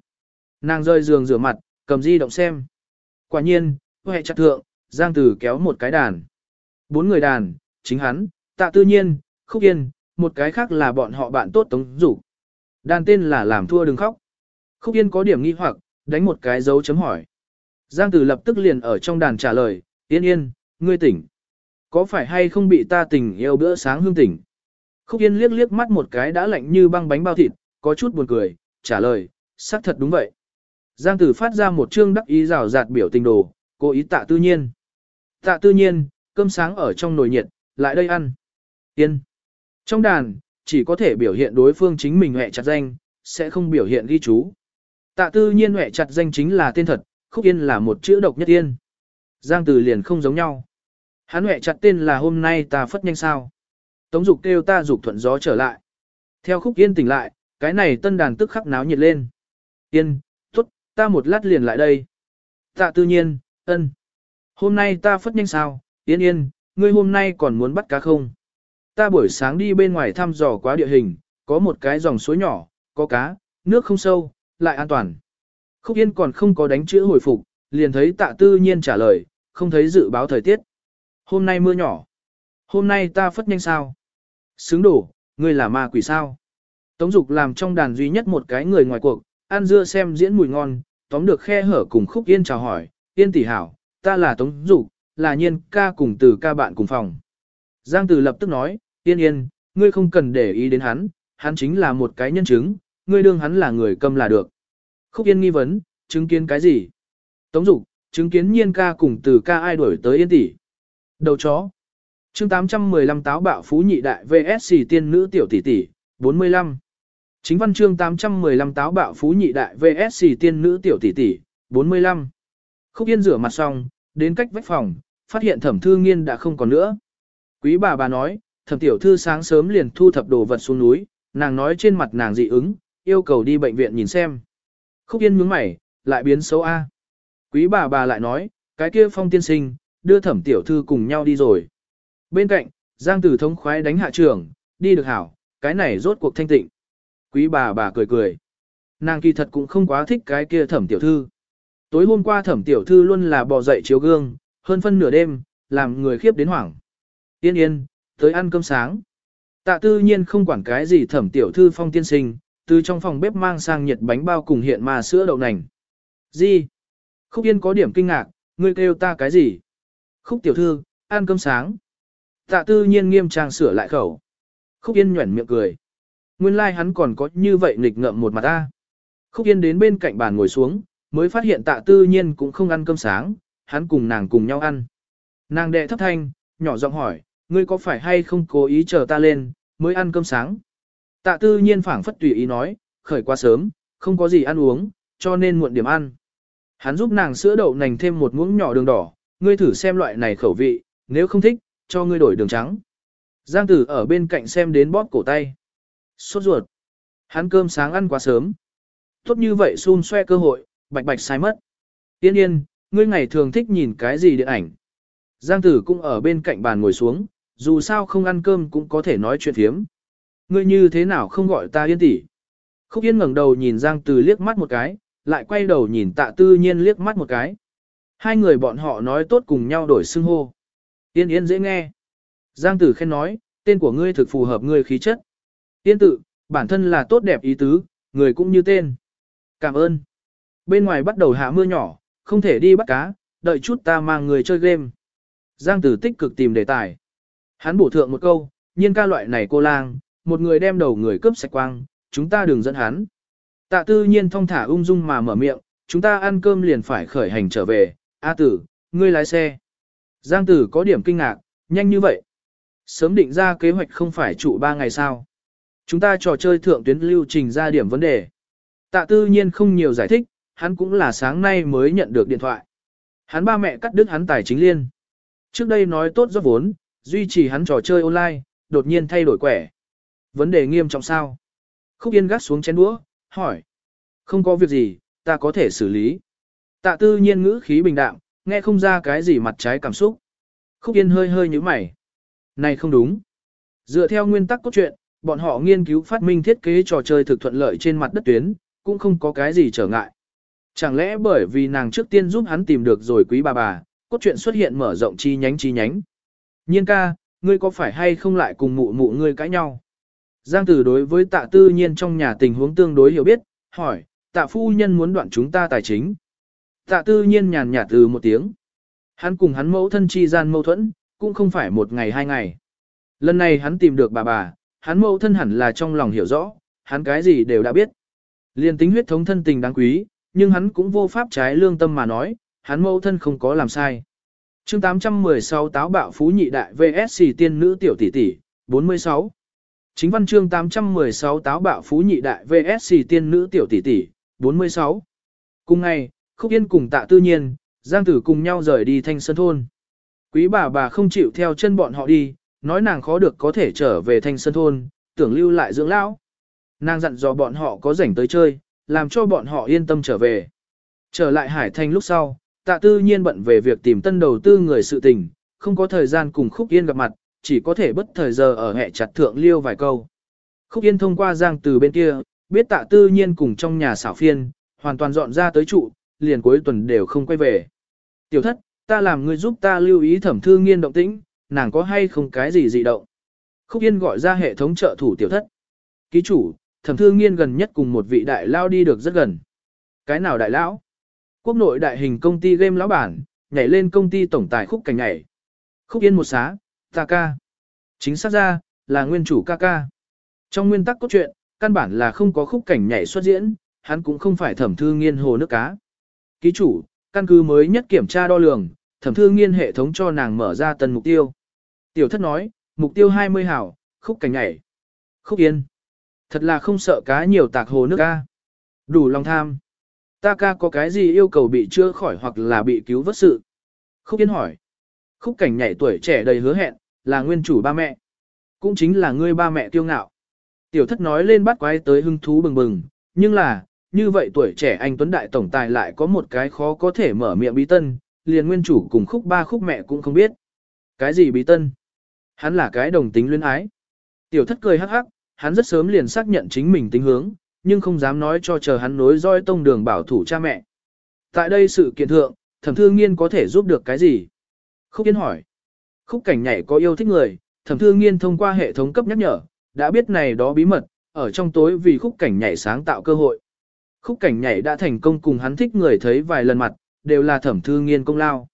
Nàng rơi giường rửa mặt, cầm di động xem. Quả nhiên, hệ chặt thượng, Giang Tử kéo một cái đàn. Bốn người đàn, chính hắn, tạ tư nhiên, Khúc Yên, một cái khác là bọn họ bạn tốt Tống Dục Đàn tên là làm thua đừng khóc. Khúc Yên có điểm nghi hoặc, đánh một cái dấu chấm hỏi. Giang Tử lập tức liền ở trong đàn trả lời, Yên Yên, ngươi tỉnh. Có phải hay không bị ta tình yêu bữa sáng hương tỉnh? Khúc Yên liếc liếc mắt một cái đã lạnh như băng bánh bao thịt, có chút buồn cười, trả lời, xác thật đúng vậy. Giang Tử phát ra một chương đắc ý rào rạt biểu tình đồ, cố ý tạ tư nhiên. Tạ tư nhiên, cơm sáng ở trong nồi nhiệt, lại đây ăn. Yên. Trong đàn, chỉ có thể biểu hiện đối phương chính mình hẹ chặt danh, sẽ không biểu hiện ghi chú. Tạ tư nhiên hẹ chặt danh chính là tên thật, khúc yên là một chữ độc nhất yên. Giang từ liền không giống nhau. Hắn hẹ chặt tên là hôm nay ta phất nhanh sao. Tống dục kêu ta dục thuận gió trở lại. Theo khúc yên tỉnh lại, cái này tân đàn tức khắc náo nhiệt lên. Yên, tốt, ta một lát liền lại đây. Tạ tư nhiên, ân. Hôm nay ta phất nhanh sao, yên yên, ngươi hôm nay còn muốn bắt cá không? Ta buổi sáng đi bên ngoài thăm dò quá địa hình, có một cái dòng suối nhỏ, có cá, nước không sâu, lại an toàn. Khúc yên còn không có đánh chữ hồi phục, liền thấy tạ tư nhiên trả lời, không thấy dự báo thời tiết. Hôm nay mưa nhỏ. Hôm nay ta phất nhanh sao? Xứng đủ, ngươi là ma quỷ sao? Tống dục làm trong đàn duy nhất một cái người ngoài cuộc, ăn dưa xem diễn mùi ngon, tóm được khe hở cùng khúc yên chào hỏi, yên tỷ hảo, ta là Tống dục, là nhiên ca cùng từ ca bạn cùng phòng. Giang Từ lập tức nói, yên yên, ngươi không cần để ý đến hắn, hắn chính là một cái nhân chứng, ngươi đương hắn là người câm là được. Khúc yên nghi vấn, chứng kiến cái gì? Tống dục, chứng kiến nhiên ca cùng từ ca ai đuổi tới yên tỷ. Đầu chó. chương 815 táo bạo phú nhị đại VSC tiên nữ tiểu tỷ tỷ, 45. Chính văn chương 815 táo bạo phú nhị đại VSC tiên nữ tiểu tỷ tỷ, 45. Khúc Yên rửa mặt xong, đến cách vách phòng, phát hiện thẩm thư nghiên đã không còn nữa. Quý bà bà nói, thẩm tiểu thư sáng sớm liền thu thập đồ vật xuống núi, nàng nói trên mặt nàng dị ứng, yêu cầu đi bệnh viện nhìn xem. Khúc Yên nhướng mày, lại biến xấu A. Quý bà bà lại nói, cái kia phong tiên sinh, đưa thẩm tiểu thư cùng nhau đi rồi. Bên cạnh, Giang Tử thống khoái đánh hạ trưởng, đi được hảo, cái này rốt cuộc thanh tịnh. Quý bà bà cười cười. Nàng kỳ thật cũng không quá thích cái kia thẩm tiểu thư. Tối hôm qua thẩm tiểu thư luôn là bò dậy chiếu gương, hơn phân nửa đêm, làm người khiếp đến hoảng. Yên yên, tới ăn cơm sáng. Tạ tư nhiên không quản cái gì thẩm tiểu thư phong tiên sinh, từ trong phòng bếp mang sang nhiệt bánh bao cùng hiện mà sữa đậu nành. Gì? Khúc yên có điểm kinh ngạc, ngươi kêu ta cái gì? Khúc tiểu thư, ăn cơm sáng. Tạ tư nhiên nghiêm trang sửa lại khẩu. Khúc yên nhuẩn miệng cười. Nguyên lai like hắn còn có như vậy nghịch ngợm một mặt ta. Khúc yên đến bên cạnh bàn ngồi xuống, mới phát hiện tạ tư nhiên cũng không ăn cơm sáng, hắn cùng nàng cùng nhau ăn. Nàng đệ thấp thanh, nhỏ giọng hỏi, ngươi có phải hay không cố ý chờ ta lên, mới ăn cơm sáng. Tạ tư nhiên phảng phất tùy ý nói, khởi quá sớm, không có gì ăn uống, cho nên muộn điểm ăn. Hắn giúp nàng sữa đậu nành thêm một muỗng nhỏ đường đỏ, ngươi thử xem loại này khẩu vị, nếu không thích, cho ngươi đổi đường trắng. Giang tử ở bên cạnh xem đến bóp cổ tay. Sốt ruột. Hắn cơm sáng ăn quá sớm. Tốt như vậy xun xoe cơ hội, bạch bạch sai mất. Tiên yên, ngươi ngày thường thích nhìn cái gì điện ảnh. Giang tử cũng ở bên cạnh bàn ngồi xuống, dù sao không ăn cơm cũng có thể nói chuyện thiếm. Ngươi như thế nào không gọi ta yên tỷ? Khúc Yên ngẩng đầu nhìn Giang Từ liếc mắt một cái, lại quay đầu nhìn Tạ Tư Nhiên liếc mắt một cái. Hai người bọn họ nói tốt cùng nhau đổi xưng hô. Yên Yên dễ nghe. Giang Tử khen nói, tên của ngươi thực phù hợp ngươi khí chất. Yên tự, bản thân là tốt đẹp ý tứ, người cũng như tên. Cảm ơn. Bên ngoài bắt đầu hạ mưa nhỏ, không thể đi bắt cá, đợi chút ta mang người chơi game. Giang Tử tích cực tìm đề tài. Hắn bổ thượng một câu, nhiên ca loại này cô lang, một người đem đầu người cướp sạch quang, chúng ta đừng dẫn hắn. Tạ tư nhiên thong thả ung dung mà mở miệng, chúng ta ăn cơm liền phải khởi hành trở về, A tử, ngươi lái xe. Giang tử có điểm kinh ngạc, nhanh như vậy. Sớm định ra kế hoạch không phải trụ ba ngày sao. Chúng ta trò chơi thượng tuyến lưu trình ra điểm vấn đề. Tạ tư nhiên không nhiều giải thích, hắn cũng là sáng nay mới nhận được điện thoại. Hắn ba mẹ cắt đứt hắn tài chính liên. Trước đây nói tốt do vốn, duy trì hắn trò chơi online, đột nhiên thay đổi quẻ. Vấn đề nghiêm trọng sao? Khúc Yên gắt xuống chén đũa, hỏi. Không có việc gì, ta có thể xử lý. Tạ tư nhiên ngữ khí bình đạm, nghe không ra cái gì mặt trái cảm xúc. Khúc Yên hơi hơi như mày. Này không đúng. Dựa theo nguyên tắc cốt truyện, bọn họ nghiên cứu phát minh thiết kế trò chơi thực thuận lợi trên mặt đất tuyến, cũng không có cái gì trở ngại. Chẳng lẽ bởi vì nàng trước tiên giúp hắn tìm được rồi quý bà bà, cốt truyện xuất hiện mở rộng chi nhánh chi nhánh. Nhiên ca, ngươi có phải hay không lại cùng mụ mụ ngươi cãi nhau? Giang tử đối với tạ tư nhiên trong nhà tình huống tương đối hiểu biết, hỏi, tạ phu nhân muốn đoạn chúng ta tài chính. Tạ tư nhiên nhàn nhạt từ một tiếng. Hắn cùng hắn mẫu thân chi gian mâu thuẫn, cũng không phải một ngày hai ngày. Lần này hắn tìm được bà bà, hắn mẫu thân hẳn là trong lòng hiểu rõ, hắn cái gì đều đã biết. Liên tính huyết thống thân tình đáng quý, nhưng hắn cũng vô pháp trái lương tâm mà nói, hắn mẫu thân không có làm sai. chương 816 táo bạo phú nhị đại VSC tiên nữ tiểu tỷ tỷ, 46. Chính văn chương 816 táo bạo phú nhị đại VSC tiên nữ tiểu tỷ tỷ, 46. Cùng ngày, Khúc Yên cùng tạ tư nhiên, Giang Tử cùng nhau rời đi thanh sơn thôn. Quý bà bà không chịu theo chân bọn họ đi, nói nàng khó được có thể trở về thanh sơn thôn, tưởng lưu lại dưỡng lão. Nàng dặn dò bọn họ có rảnh tới chơi, làm cho bọn họ yên tâm trở về. Trở lại Hải Thanh lúc sau, tạ tư nhiên bận về việc tìm tân đầu tư người sự tình, không có thời gian cùng Khúc Yên gặp mặt, chỉ có thể bất thời giờ ở hẹ chặt thượng liêu vài câu. Khúc Yên thông qua Giang từ bên kia, biết tạ tư nhiên cùng trong nhà xảo phiên, hoàn toàn dọn ra tới trụ, liền cuối tuần đều không quay về. Tiểu thất, ta làm người giúp ta lưu ý thẩm thư nghiên động tĩnh, nàng có hay không cái gì dị động. Khúc Yên gọi ra hệ thống trợ thủ tiểu thất. Ký chủ, thẩm thư nghiên gần nhất cùng một vị đại lao đi được rất gần. Cái nào đại lão? Quốc nội đại hình công ty game lão bản, nhảy lên công ty tổng tài khúc cảnh nhảy. Khúc Yên một xá, ta ca. Chính xác ra, là nguyên chủ ca ca. Trong nguyên tắc cốt truyện, căn bản là không có khúc cảnh nhảy xuất diễn, hắn cũng không phải thẩm thư nghiên hồ nước cá. Ký chủ, căn cứ mới nhất kiểm tra đo lường, thẩm thư nghiên hệ thống cho nàng mở ra tân mục tiêu. Tiểu thất nói, mục tiêu 20 hảo, khúc cảnh nhảy. Khúc yên. Thật là không sợ cá nhiều tạc hồ nước ca. Đủ lòng tham. Ta ca có cái gì yêu cầu bị chữa khỏi hoặc là bị cứu vớt sự? Khúc yên hỏi. Khúc cảnh nhảy tuổi trẻ đầy hứa hẹn, là nguyên chủ ba mẹ. Cũng chính là ngươi ba mẹ kiêu ngạo. Tiểu thất nói lên bắt quái tới hưng thú bừng bừng, nhưng là, như vậy tuổi trẻ anh Tuấn Đại Tổng Tài lại có một cái khó có thể mở miệng bí tân, liền nguyên chủ cùng khúc ba khúc mẹ cũng không biết. Cái gì bí tân? Hắn là cái đồng tính luyến ái. Tiểu thất cười hắc hắc, hắn rất sớm liền xác nhận chính mình tính hướng, nhưng không dám nói cho chờ hắn nối roi tông đường bảo thủ cha mẹ. Tại đây sự kiện thượng, thẩm thương nghiên có thể giúp được cái gì? Khúc Yên hỏi. Khúc cảnh nhảy có yêu thích người, thẩm thương nghiên thông qua hệ thống cấp nhắc nhở, đã biết này đó bí mật, ở trong tối vì khúc cảnh nhảy sáng tạo cơ hội. Khúc cảnh nhảy đã thành công cùng hắn thích người thấy vài lần mặt, đều là thẩm thư nghiên công lao.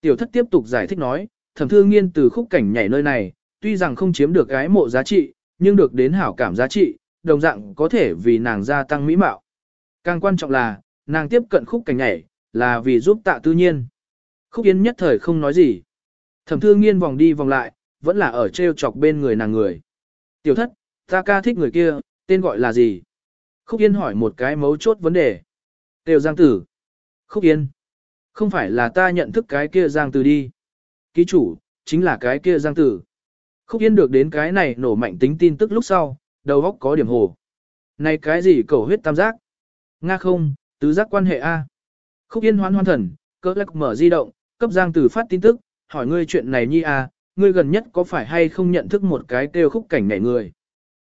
Tiểu thất tiếp tục giải thích nói, thẩm thư nghiên từ khúc cảnh nhảy nơi này, tuy rằng không chiếm được gái mộ giá trị, nhưng được đến hảo cảm giá trị, đồng dạng có thể vì nàng gia tăng mỹ mạo. Càng quan trọng là, nàng tiếp cận khúc cảnh nhảy, là vì giúp tạ tư nhiên. Khúc Yên nhất thời không nói gì. Thẩm thư nghiên vòng đi vòng lại, vẫn là ở treo chọc bên người nàng người. Tiểu thất, ta ca thích người kia, tên gọi là gì? Khúc Yên hỏi một cái mấu chốt vấn đề. Tiêu Giang Tử. Khúc Yên. Không phải là ta nhận thức cái kia Giang Tử đi. Ký chủ, chính là cái kia Giang Tử. Khúc Yên được đến cái này nổ mạnh tính tin tức lúc sau, đầu óc có điểm hồ. Này cái gì cầu huyết tam giác? Nga không, tứ giác quan hệ A. Khúc Yên hoan hoan thần, cơ lắc mở di động, cấp Giang Tử phát tin tức, hỏi ngươi chuyện này nhi A, ngươi gần nhất có phải hay không nhận thức một cái kêu khúc cảnh nhảy người.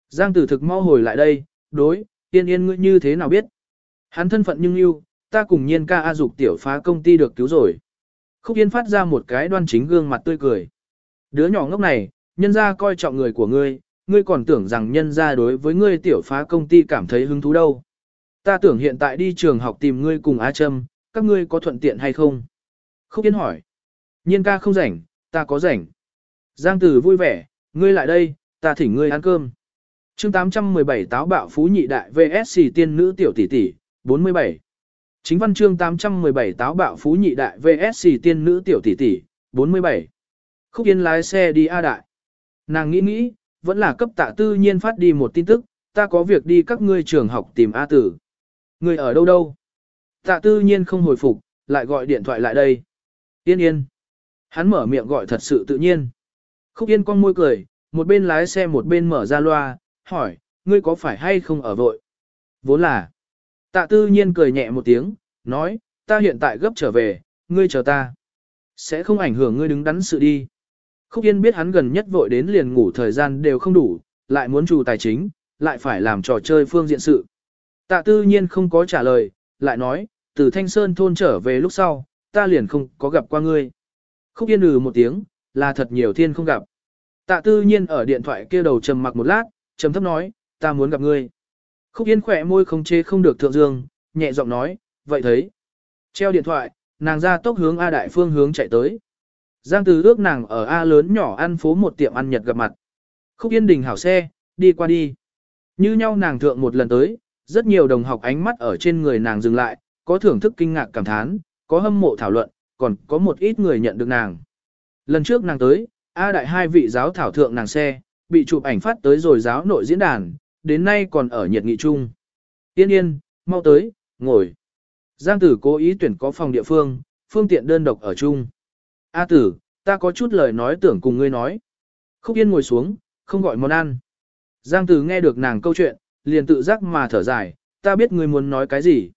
Giang Tử thực mau hồi lại đây, đối, Tiên yên ngươi như thế nào biết? Hắn thân phận nhưng yêu, ta cùng nhiên ca A dục tiểu phá công ty được cứu rồi. Khúc Yên phát ra một cái đoan chính gương mặt tươi cười. Đứa nhỏ ngốc này, nhân ra coi trọng người của ngươi, ngươi còn tưởng rằng nhân ra đối với ngươi tiểu phá công ty cảm thấy hứng thú đâu. Ta tưởng hiện tại đi trường học tìm ngươi cùng A Trâm, các ngươi có thuận tiện hay không? Khúc Yên hỏi. Nhiên ca không rảnh, ta có rảnh. Giang Tử vui vẻ, ngươi lại đây, ta thỉnh ngươi ăn cơm chương 817 táo bạo phú nhị đại VSC tiên nữ tiểu tỷ tỷ, 47. Chính văn chương 817 táo bạo phú nhị đại VSC tiên nữ tiểu tỷ tỷ, 47. Khúc Yên lái xe đi A đại. Nàng nghĩ nghĩ, vẫn là cấp tạ tư nhiên phát đi một tin tức, ta có việc đi các ngươi trường học tìm A tử. Người ở đâu đâu? Tạ tư nhiên không hồi phục, lại gọi điện thoại lại đây. Yên yên. Hắn mở miệng gọi thật sự tự nhiên. Khúc yên con môi cười, một bên lái xe một bên mở ra loa, hỏi, ngươi có phải hay không ở vội? Vốn là. Tạ tư nhiên cười nhẹ một tiếng, nói, ta hiện tại gấp trở về, ngươi chờ ta. Sẽ không ảnh hưởng ngươi đứng đắn sự đi. Khúc Yên biết hắn gần nhất vội đến liền ngủ thời gian đều không đủ, lại muốn chủ tài chính, lại phải làm trò chơi phương diện sự. Tạ tư nhiên không có trả lời, lại nói, từ Thanh Sơn thôn trở về lúc sau, ta liền không có gặp qua ngươi. Khúc Yên ừ một tiếng, là thật nhiều thiên không gặp. Tạ tư nhiên ở điện thoại kia đầu trầm mặc một lát, trầm thấp nói, ta muốn gặp ngươi. Khúc Yên khỏe môi không chê không được thượng dương, nhẹ giọng nói, vậy thấy. Treo điện thoại, nàng ra tốc hướng A đại phương hướng chạy tới. Giang Từ ước nàng ở A lớn nhỏ ăn phố một tiệm ăn nhật gặp mặt. Khúc Yên Đình hảo xe, đi qua đi. Như nhau nàng thượng một lần tới, rất nhiều đồng học ánh mắt ở trên người nàng dừng lại, có thưởng thức kinh ngạc cảm thán, có hâm mộ thảo luận, còn có một ít người nhận được nàng. Lần trước nàng tới, A đại hai vị giáo thảo thượng nàng xe, bị chụp ảnh phát tới rồi giáo nội diễn đàn, đến nay còn ở nhiệt nghị chung. Yên yên, mau tới, ngồi. Giang tử cố ý tuyển có phòng địa phương, phương tiện đơn độc ở chung. A tử, ta có chút lời nói tưởng cùng ngươi nói. Khúc Yên ngồi xuống, không gọi món ăn. Giang tử nghe được nàng câu chuyện, liền tự giác mà thở dài, ta biết ngươi muốn nói cái gì.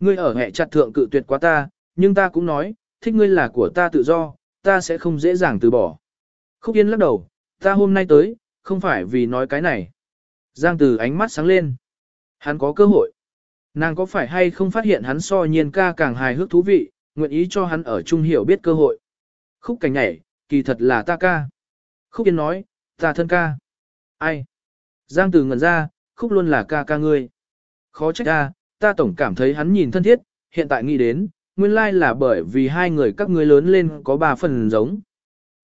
Ngươi ở hệ chặt thượng cự tuyệt quá ta, nhưng ta cũng nói, thích ngươi là của ta tự do, ta sẽ không dễ dàng từ bỏ. Khúc Yên lắc đầu, ta hôm nay tới, không phải vì nói cái này. Giang Từ ánh mắt sáng lên. Hắn có cơ hội. Nàng có phải hay không phát hiện hắn so nhiên ca càng hài hước thú vị, nguyện ý cho hắn ở chung hiểu biết cơ hội. Khúc cảnh nhảy, kỳ thật là ta ca. Khúc Yên nói, ta thân ca. Ai? Giang Từ ngẩn ra, khúc luôn là ca ca ngươi. Khó trách ca, ta tổng cảm thấy hắn nhìn thân thiết, hiện tại nghĩ đến, nguyên lai là bởi vì hai người các ngươi lớn lên có ba phần giống.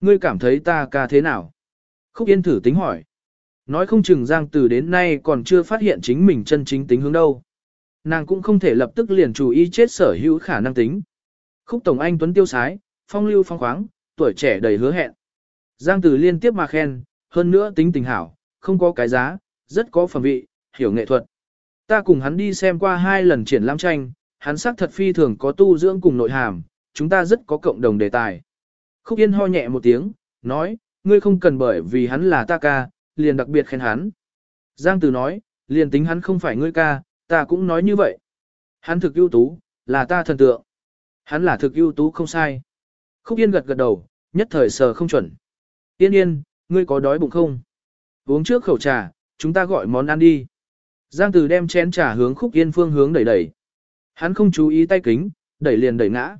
Ngươi cảm thấy ta ca thế nào? Khúc Yên thử tính hỏi. Nói không chừng Giang Tử đến nay còn chưa phát hiện chính mình chân chính tính hướng đâu. Nàng cũng không thể lập tức liền chú ý chết sở hữu khả năng tính. Khúc Tổng Anh Tuấn Tiêu Sái, phong lưu phong khoáng, tuổi trẻ đầy hứa hẹn. Giang Tử liên tiếp mà khen, hơn nữa tính tình hảo, không có cái giá, rất có phẩm vị, hiểu nghệ thuật. Ta cùng hắn đi xem qua hai lần triển lãm tranh, hắn sắc thật phi thường có tu dưỡng cùng nội hàm, chúng ta rất có cộng đồng đề tài. Khúc Yên ho nhẹ một tiếng, nói, ngươi không cần bởi vì hắn là ta ca, liền đặc biệt khen hắn. Giang Từ nói, liền tính hắn không phải ngươi ca, ta cũng nói như vậy. Hắn thực ưu tú, là ta thần tượng. Hắn là thực ưu tú không sai. Khúc Yên gật gật đầu, nhất thời sờ không chuẩn. Yên yên, ngươi có đói bụng không? Uống trước khẩu trà, chúng ta gọi món ăn đi. Giang Từ đem chén trà hướng Khúc Yên phương hướng đẩy đẩy. Hắn không chú ý tay kính, đẩy liền đẩy ngã.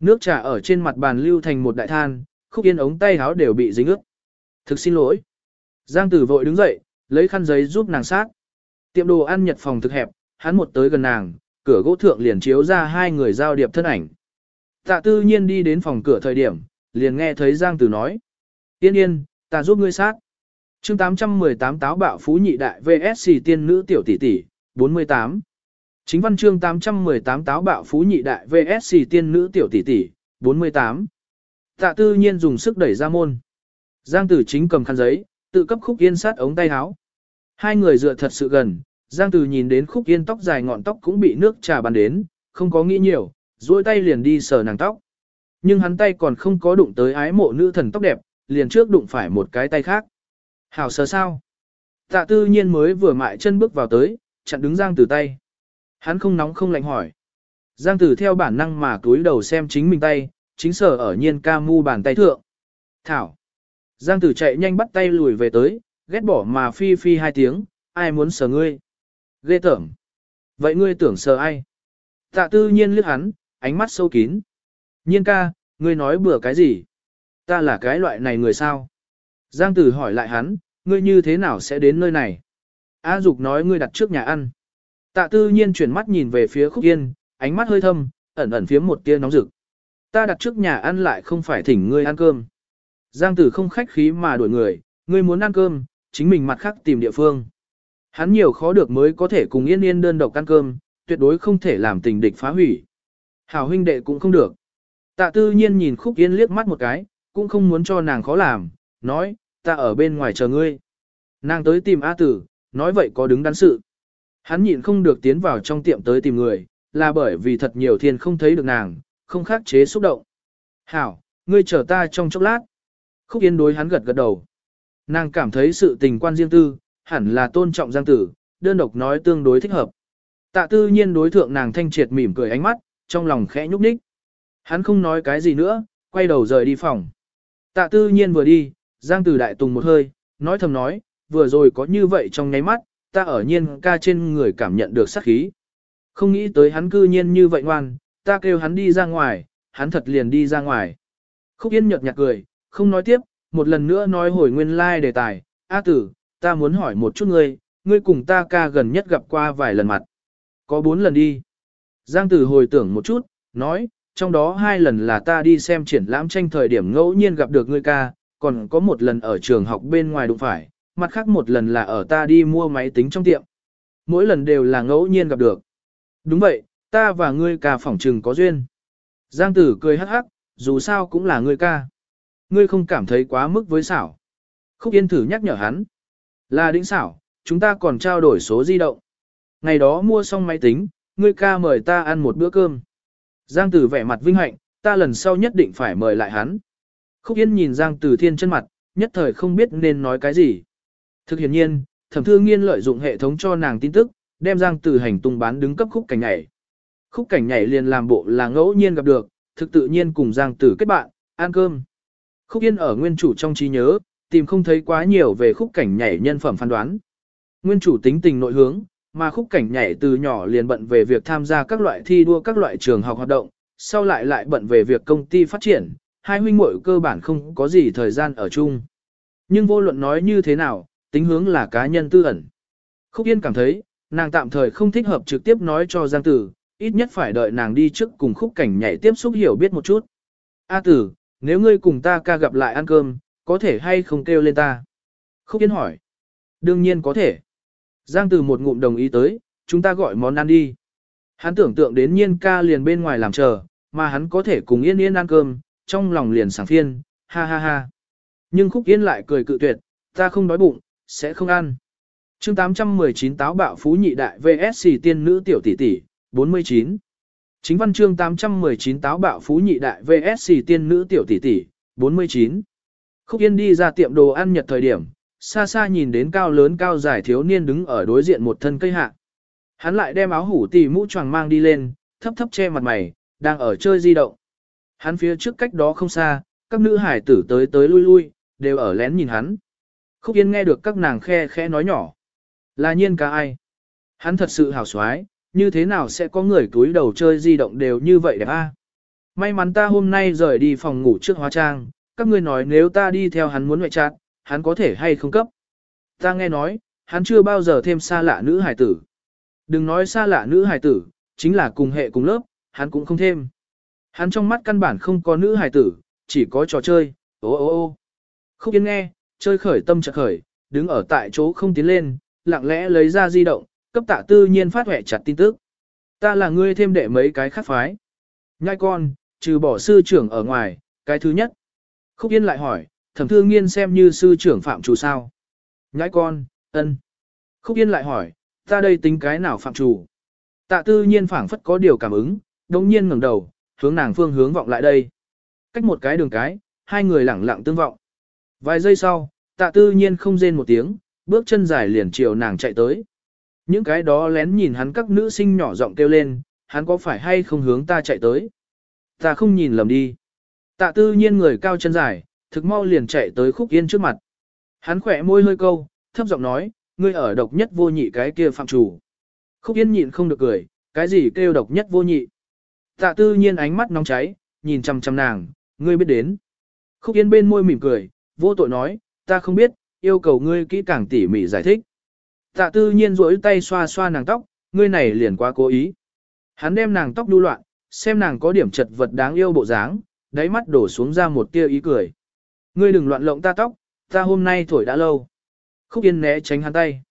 Nước trà ở trên mặt bàn lưu thành một đại than, Khúc Yên ống tay áo đều bị dính ướt. Thực xin lỗi. Giang Tử vội đứng dậy, lấy khăn giấy giúp nàng sát. Tiệm đồ ăn nhật phòng thực hẹp, hắn một tới gần nàng, cửa gỗ thượng liền chiếu ra hai người giao điệp thân ảnh. Tạ tư nhiên đi đến phòng cửa thời điểm, liền nghe thấy Giang Tử nói. Yên yên, ta giúp ngươi sát. chương 818 táo bạo phú nhị đại VSC tiên nữ tiểu tỷ tỷ, 48. Chính văn chương 818 táo bạo phú nhị đại VSC tiên nữ tiểu tỷ tỷ, 48. Tạ tư nhiên dùng sức đẩy ra môn. Giang tử chính cầm khăn giấy, tự cấp khúc yên sát ống tay áo. Hai người dựa thật sự gần, Giang tử nhìn đến khúc yên tóc dài ngọn tóc cũng bị nước trà bắn đến, không có nghĩ nhiều, duỗi tay liền đi sờ nàng tóc. Nhưng hắn tay còn không có đụng tới ái mộ nữ thần tóc đẹp, liền trước đụng phải một cái tay khác. Hảo sờ sao? Tạ tư nhiên mới vừa mại chân bước vào tới, chặn đứng Giang tử tay. Hắn không nóng không lạnh hỏi. Giang tử theo bản năng mà túi đầu xem chính mình tay, chính sở ở nhiên ca mu bàn tay thượng. Thảo. Giang tử chạy nhanh bắt tay lùi về tới, ghét bỏ mà phi phi hai tiếng, ai muốn sờ ngươi. Ghê tởm. Vậy ngươi tưởng sờ ai? Tạ tư nhiên liếc hắn, ánh mắt sâu kín. Nhiên ca, ngươi nói bừa cái gì? Ta là cái loại này người sao? Giang tử hỏi lại hắn, ngươi như thế nào sẽ đến nơi này? A Dục nói ngươi đặt trước nhà ăn. Tạ tư nhiên chuyển mắt nhìn về phía khúc yên, ánh mắt hơi thâm, ẩn ẩn phía một tia nóng rực. Ta đặt trước nhà ăn lại không phải thỉnh ngươi ăn cơm. Giang tử không khách khí mà đuổi người, ngươi muốn ăn cơm, chính mình mặt khác tìm địa phương. Hắn nhiều khó được mới có thể cùng yên yên đơn độc ăn cơm, tuyệt đối không thể làm tình địch phá hủy. Hảo huynh đệ cũng không được. Tạ tư nhiên nhìn khúc yên liếc mắt một cái, cũng không muốn cho nàng khó làm, nói, ta ở bên ngoài chờ ngươi. Nàng tới tìm A tử, nói vậy có đứng đắn sự. Hắn nhịn không được tiến vào trong tiệm tới tìm người, là bởi vì thật nhiều thiên không thấy được nàng, không khắc chế xúc động. Hảo, ngươi chờ ta trong chốc lát. Khúc Yên đối hắn gật gật đầu. Nàng cảm thấy sự tình quan riêng tư, hẳn là tôn trọng Giang Tử, đơn độc nói tương đối thích hợp. Tạ tư nhiên đối thượng nàng thanh triệt mỉm cười ánh mắt, trong lòng khẽ nhúc nhích. Hắn không nói cái gì nữa, quay đầu rời đi phòng. Tạ tư nhiên vừa đi, Giang Tử đại tùng một hơi, nói thầm nói, vừa rồi có như vậy trong nháy mắt, ta ở nhiên ca trên người cảm nhận được sát khí. Không nghĩ tới hắn cư nhiên như vậy ngoan, ta kêu hắn đi ra ngoài, hắn thật liền đi ra ngoài. Khúc Yên nhợt nhạt cười, không nói tiếp, một lần nữa nói hồi nguyên lai like đề tài, A tử, ta muốn hỏi một chút ngươi, ngươi cùng ta ca gần nhất gặp qua vài lần mặt. Có bốn lần đi. Giang tử hồi tưởng một chút, nói, trong đó hai lần là ta đi xem triển lãm tranh thời điểm ngẫu nhiên gặp được ngươi ca, còn có một lần ở trường học bên ngoài đụng phải, mặt khác một lần là ở ta đi mua máy tính trong tiệm. Mỗi lần đều là ngẫu nhiên gặp được. Đúng vậy, ta và ngươi ca phỏng trừng có duyên. Giang tử cười hắc hắc, dù sao cũng là ngươi ca. Ngươi không cảm thấy quá mức với xảo. Khúc Yên thử nhắc nhở hắn. Là đĩnh xảo, chúng ta còn trao đổi số di động. Ngày đó mua xong máy tính, ngươi ca mời ta ăn một bữa cơm. Giang tử vẻ mặt vinh hạnh, ta lần sau nhất định phải mời lại hắn. Khúc Yên nhìn Giang tử thiên chân mặt, nhất thời không biết nên nói cái gì. Thực hiện nhiên, thẩm thư nghiên lợi dụng hệ thống cho nàng tin tức, đem Giang tử hành tung bán đứng cấp khúc cảnh nhảy. Khúc cảnh nhảy liền làm bộ là ngẫu nhiên gặp được, thực tự nhiên cùng Giang tử kết bạn, ăn cơm. Khúc Yên ở nguyên chủ trong trí nhớ, tìm không thấy quá nhiều về khúc cảnh nhảy nhân phẩm phán đoán. Nguyên chủ tính tình nội hướng, mà khúc cảnh nhảy từ nhỏ liền bận về việc tham gia các loại thi đua các loại trường học hoạt động, sau lại lại bận về việc công ty phát triển, hai huynh muội cơ bản không có gì thời gian ở chung. Nhưng vô luận nói như thế nào, tính hướng là cá nhân tư ẩn. Khúc Yên cảm thấy, nàng tạm thời không thích hợp trực tiếp nói cho Giang Tử, ít nhất phải đợi nàng đi trước cùng khúc cảnh nhảy tiếp xúc hiểu biết một chút. A Tử, nếu ngươi cùng ta ca gặp lại ăn cơm, có thể hay không kêu lên ta? Khúc Yên hỏi. Đương nhiên có thể. Giang Từ một ngụm đồng ý tới, chúng ta gọi món ăn đi. Hắn tưởng tượng đến nhiên ca liền bên ngoài làm chờ, mà hắn có thể cùng yên yên ăn cơm, trong lòng liền sảng phiên, ha ha ha. Nhưng Khúc Yên lại cười cự tuyệt, ta không đói bụng, sẽ không ăn. chương 819 táo bạo phú nhị đại VSC tiên nữ tiểu tỷ tỷ, 49. Chính văn chương 819 táo bạo phú nhị đại VSC tiên nữ tiểu tỷ tỷ, 49. Khúc Yên đi ra tiệm đồ ăn nhật thời điểm, xa xa nhìn đến cao lớn cao dài thiếu niên đứng ở đối diện một thân cây hạ. Hắn lại đem áo hủ tì mũ choàng mang đi lên, thấp thấp che mặt mày, đang ở chơi di động. Hắn phía trước cách đó không xa, các nữ hải tử tới tới lui lui, đều ở lén nhìn hắn. Khúc Yên nghe được các nàng khe khẽ nói nhỏ. Là nhiên cả ai? Hắn thật sự hào xoái, như thế nào sẽ có người túi đầu chơi di động đều như vậy đẹp a? May mắn ta hôm nay rời đi phòng ngủ trước hóa trang, các ngươi nói nếu ta đi theo hắn muốn ngoại trạng, hắn có thể hay không cấp. Ta nghe nói, hắn chưa bao giờ thêm xa lạ nữ hải tử. Đừng nói xa lạ nữ hải tử, chính là cùng hệ cùng lớp, hắn cũng không thêm. Hắn trong mắt căn bản không có nữ hải tử, chỉ có trò chơi, ô ô ô. Khúc Yên nghe, chơi khởi tâm chợt khởi, đứng ở tại chỗ không tiến lên, lặng lẽ lấy ra di động, cấp tạ tư nhiên phát hệ chặt tin tức. Ta là ngươi thêm đệ mấy cái khác phái. Nhai con, trừ bỏ sư trưởng ở ngoài, cái thứ nhất. Khúc Yên lại hỏi, thẩm thư nghiên xem như sư trưởng phạm chủ sao. Nhai con, ân. Khúc Yên lại hỏi, ta đây tính cái nào phạm chủ. Tạ tư nhiên phảng phất có điều cảm ứng, đồng nhiên ngẩng đầu, hướng nàng phương hướng vọng lại đây. Cách một cái đường cái, hai người lẳng lặng tương vọng. Vài giây sau, tạ tư nhiên không rên một tiếng, bước chân dài liền chiều nàng chạy tới. Những cái đó lén nhìn hắn các nữ sinh nhỏ giọng kêu lên, hắn có phải hay không hướng ta chạy tới. Ta không nhìn lầm đi. Tạ tư nhiên người cao chân dài, thực mau liền chạy tới khúc yên trước mặt. Hắn khỏe môi hơi câu, thấp giọng nói, ngươi ở độc nhất vô nhị cái kia phạm chủ. Khúc yên nhịn không được cười, cái gì kêu độc nhất vô nhị. Tạ tư nhiên ánh mắt nóng cháy, nhìn chăm chăm nàng, ngươi biết đến. Khúc yên bên môi mỉm cười, vô tội nói, ta không biết, yêu cầu ngươi kỹ càng tỉ mỉ giải thích. Tạ tư nhiên rỗi tay xoa xoa nàng tóc, ngươi này liền quá cố ý. Hắn đem nàng tóc đu loạn, xem nàng có điểm chật vật đáng yêu bộ dáng, đáy mắt đổ xuống ra một tia ý cười. Ngươi đừng loạn lộng ta tóc, ta hôm nay thổi đã lâu. Khúc Yên né tránh hắn tay.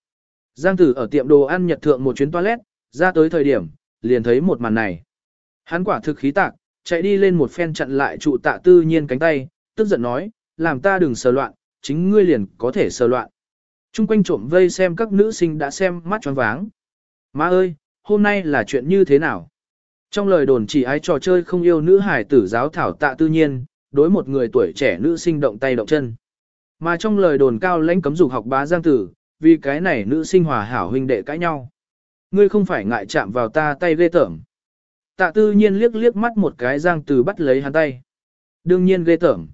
Giang tử ở tiệm đồ ăn nhật thượng một chuyến toilet, ra tới thời điểm, liền thấy một màn này. Hắn quả thực khí tạc, chạy đi lên một phen chặn lại trụ tạ tư nhiên cánh tay, tức giận nói, làm ta đừng sờ loạn, chính ngươi liền có thể sờ loạn. Trung quanh trộm vây xem các nữ sinh đã xem mắt tròn váng. Má ơi, hôm nay là chuyện như thế nào? Trong lời đồn chỉ ái trò chơi không yêu nữ hải tử giáo thảo tạ tư nhiên, đối một người tuổi trẻ nữ sinh động tay động chân. Mà trong lời đồn cao lãnh cấm dục học bá giang tử, vì cái này nữ sinh hòa hảo huynh đệ cãi nhau. Ngươi không phải ngại chạm vào ta tay ghê tởm. Tạ tư nhiên liếc liếc mắt một cái giang tử bắt lấy hắn tay. Đương nhiên ghê tởm.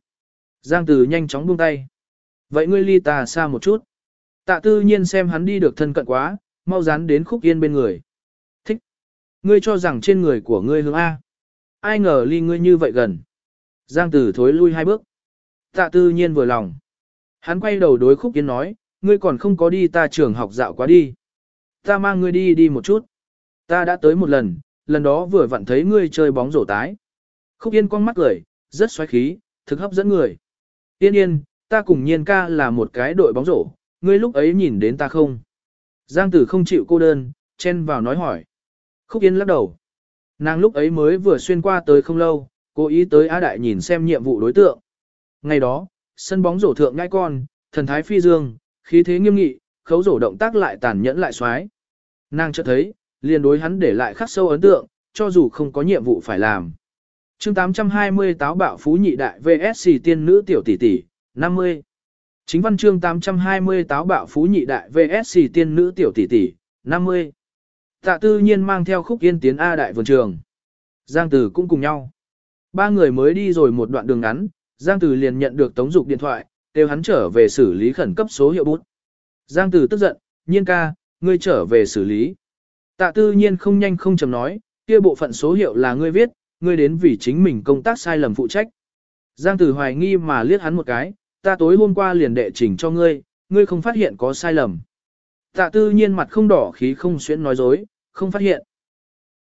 Giang tử nhanh chóng buông tay. Vậy ngươi ly ta xa một chút. Tạ tư nhiên xem hắn đi được thân cận quá, mau dán đến khúc yên bên người. Thích. Ngươi cho rằng trên người của ngươi hướng A. Ai ngờ ly ngươi như vậy gần. Giang tử thối lui hai bước. Tạ tư nhiên vừa lòng. Hắn quay đầu đối khúc yên nói, ngươi còn không có đi ta trường học dạo quá đi. Ta mang ngươi đi đi một chút. Ta đã tới một lần, lần đó vừa vặn thấy ngươi chơi bóng rổ tái. Khúc yên con mắt cười, rất xoáy khí, thực hấp dẫn người. Yên yên, ta cùng nhiên ca là một cái đội bóng rổ, ngươi lúc ấy nhìn đến ta không? Giang tử không chịu cô đơn, chen vào nói hỏi. Khúc yên lắc đầu. Nàng lúc ấy mới vừa xuyên qua tới không lâu, cố ý tới Á Đại nhìn xem nhiệm vụ đối tượng. Ngày đó, sân bóng rổ thượng ngai con, thần thái phi dương, khí thế nghiêm nghị, khấu rổ động tác lại tàn nhẫn lại xoái. Nàng chợt thấy, liền đối hắn để lại khắc sâu ấn tượng, cho dù không có nhiệm vụ phải làm chương 820 táo bạo phú nhị đại VSC tiên nữ tiểu tỷ tỷ, 50. Chính văn chương 820 táo bạo phú nhị đại VSC tiên nữ tiểu tỷ tỷ, 50. Tạ tư nhiên mang theo khúc yên tiến A đại vườn trường. Giang Tử cũng cùng nhau. Ba người mới đi rồi một đoạn đường ngắn, Giang Tử liền nhận được tống dục điện thoại, kêu hắn trở về xử lý khẩn cấp số hiệu bút. Giang Tử tức giận, nhiên ca, ngươi trở về xử lý. Tạ tư nhiên không nhanh không chầm nói, kia bộ phận số hiệu là ngươi viết, ngươi đến vì chính mình công tác sai lầm phụ trách. Giang Tử hoài nghi mà liếc hắn một cái, ta tối hôm qua liền đệ trình cho ngươi, ngươi không phát hiện có sai lầm. Tạ tư nhiên mặt không đỏ khí không xuyến nói dối, không phát hiện.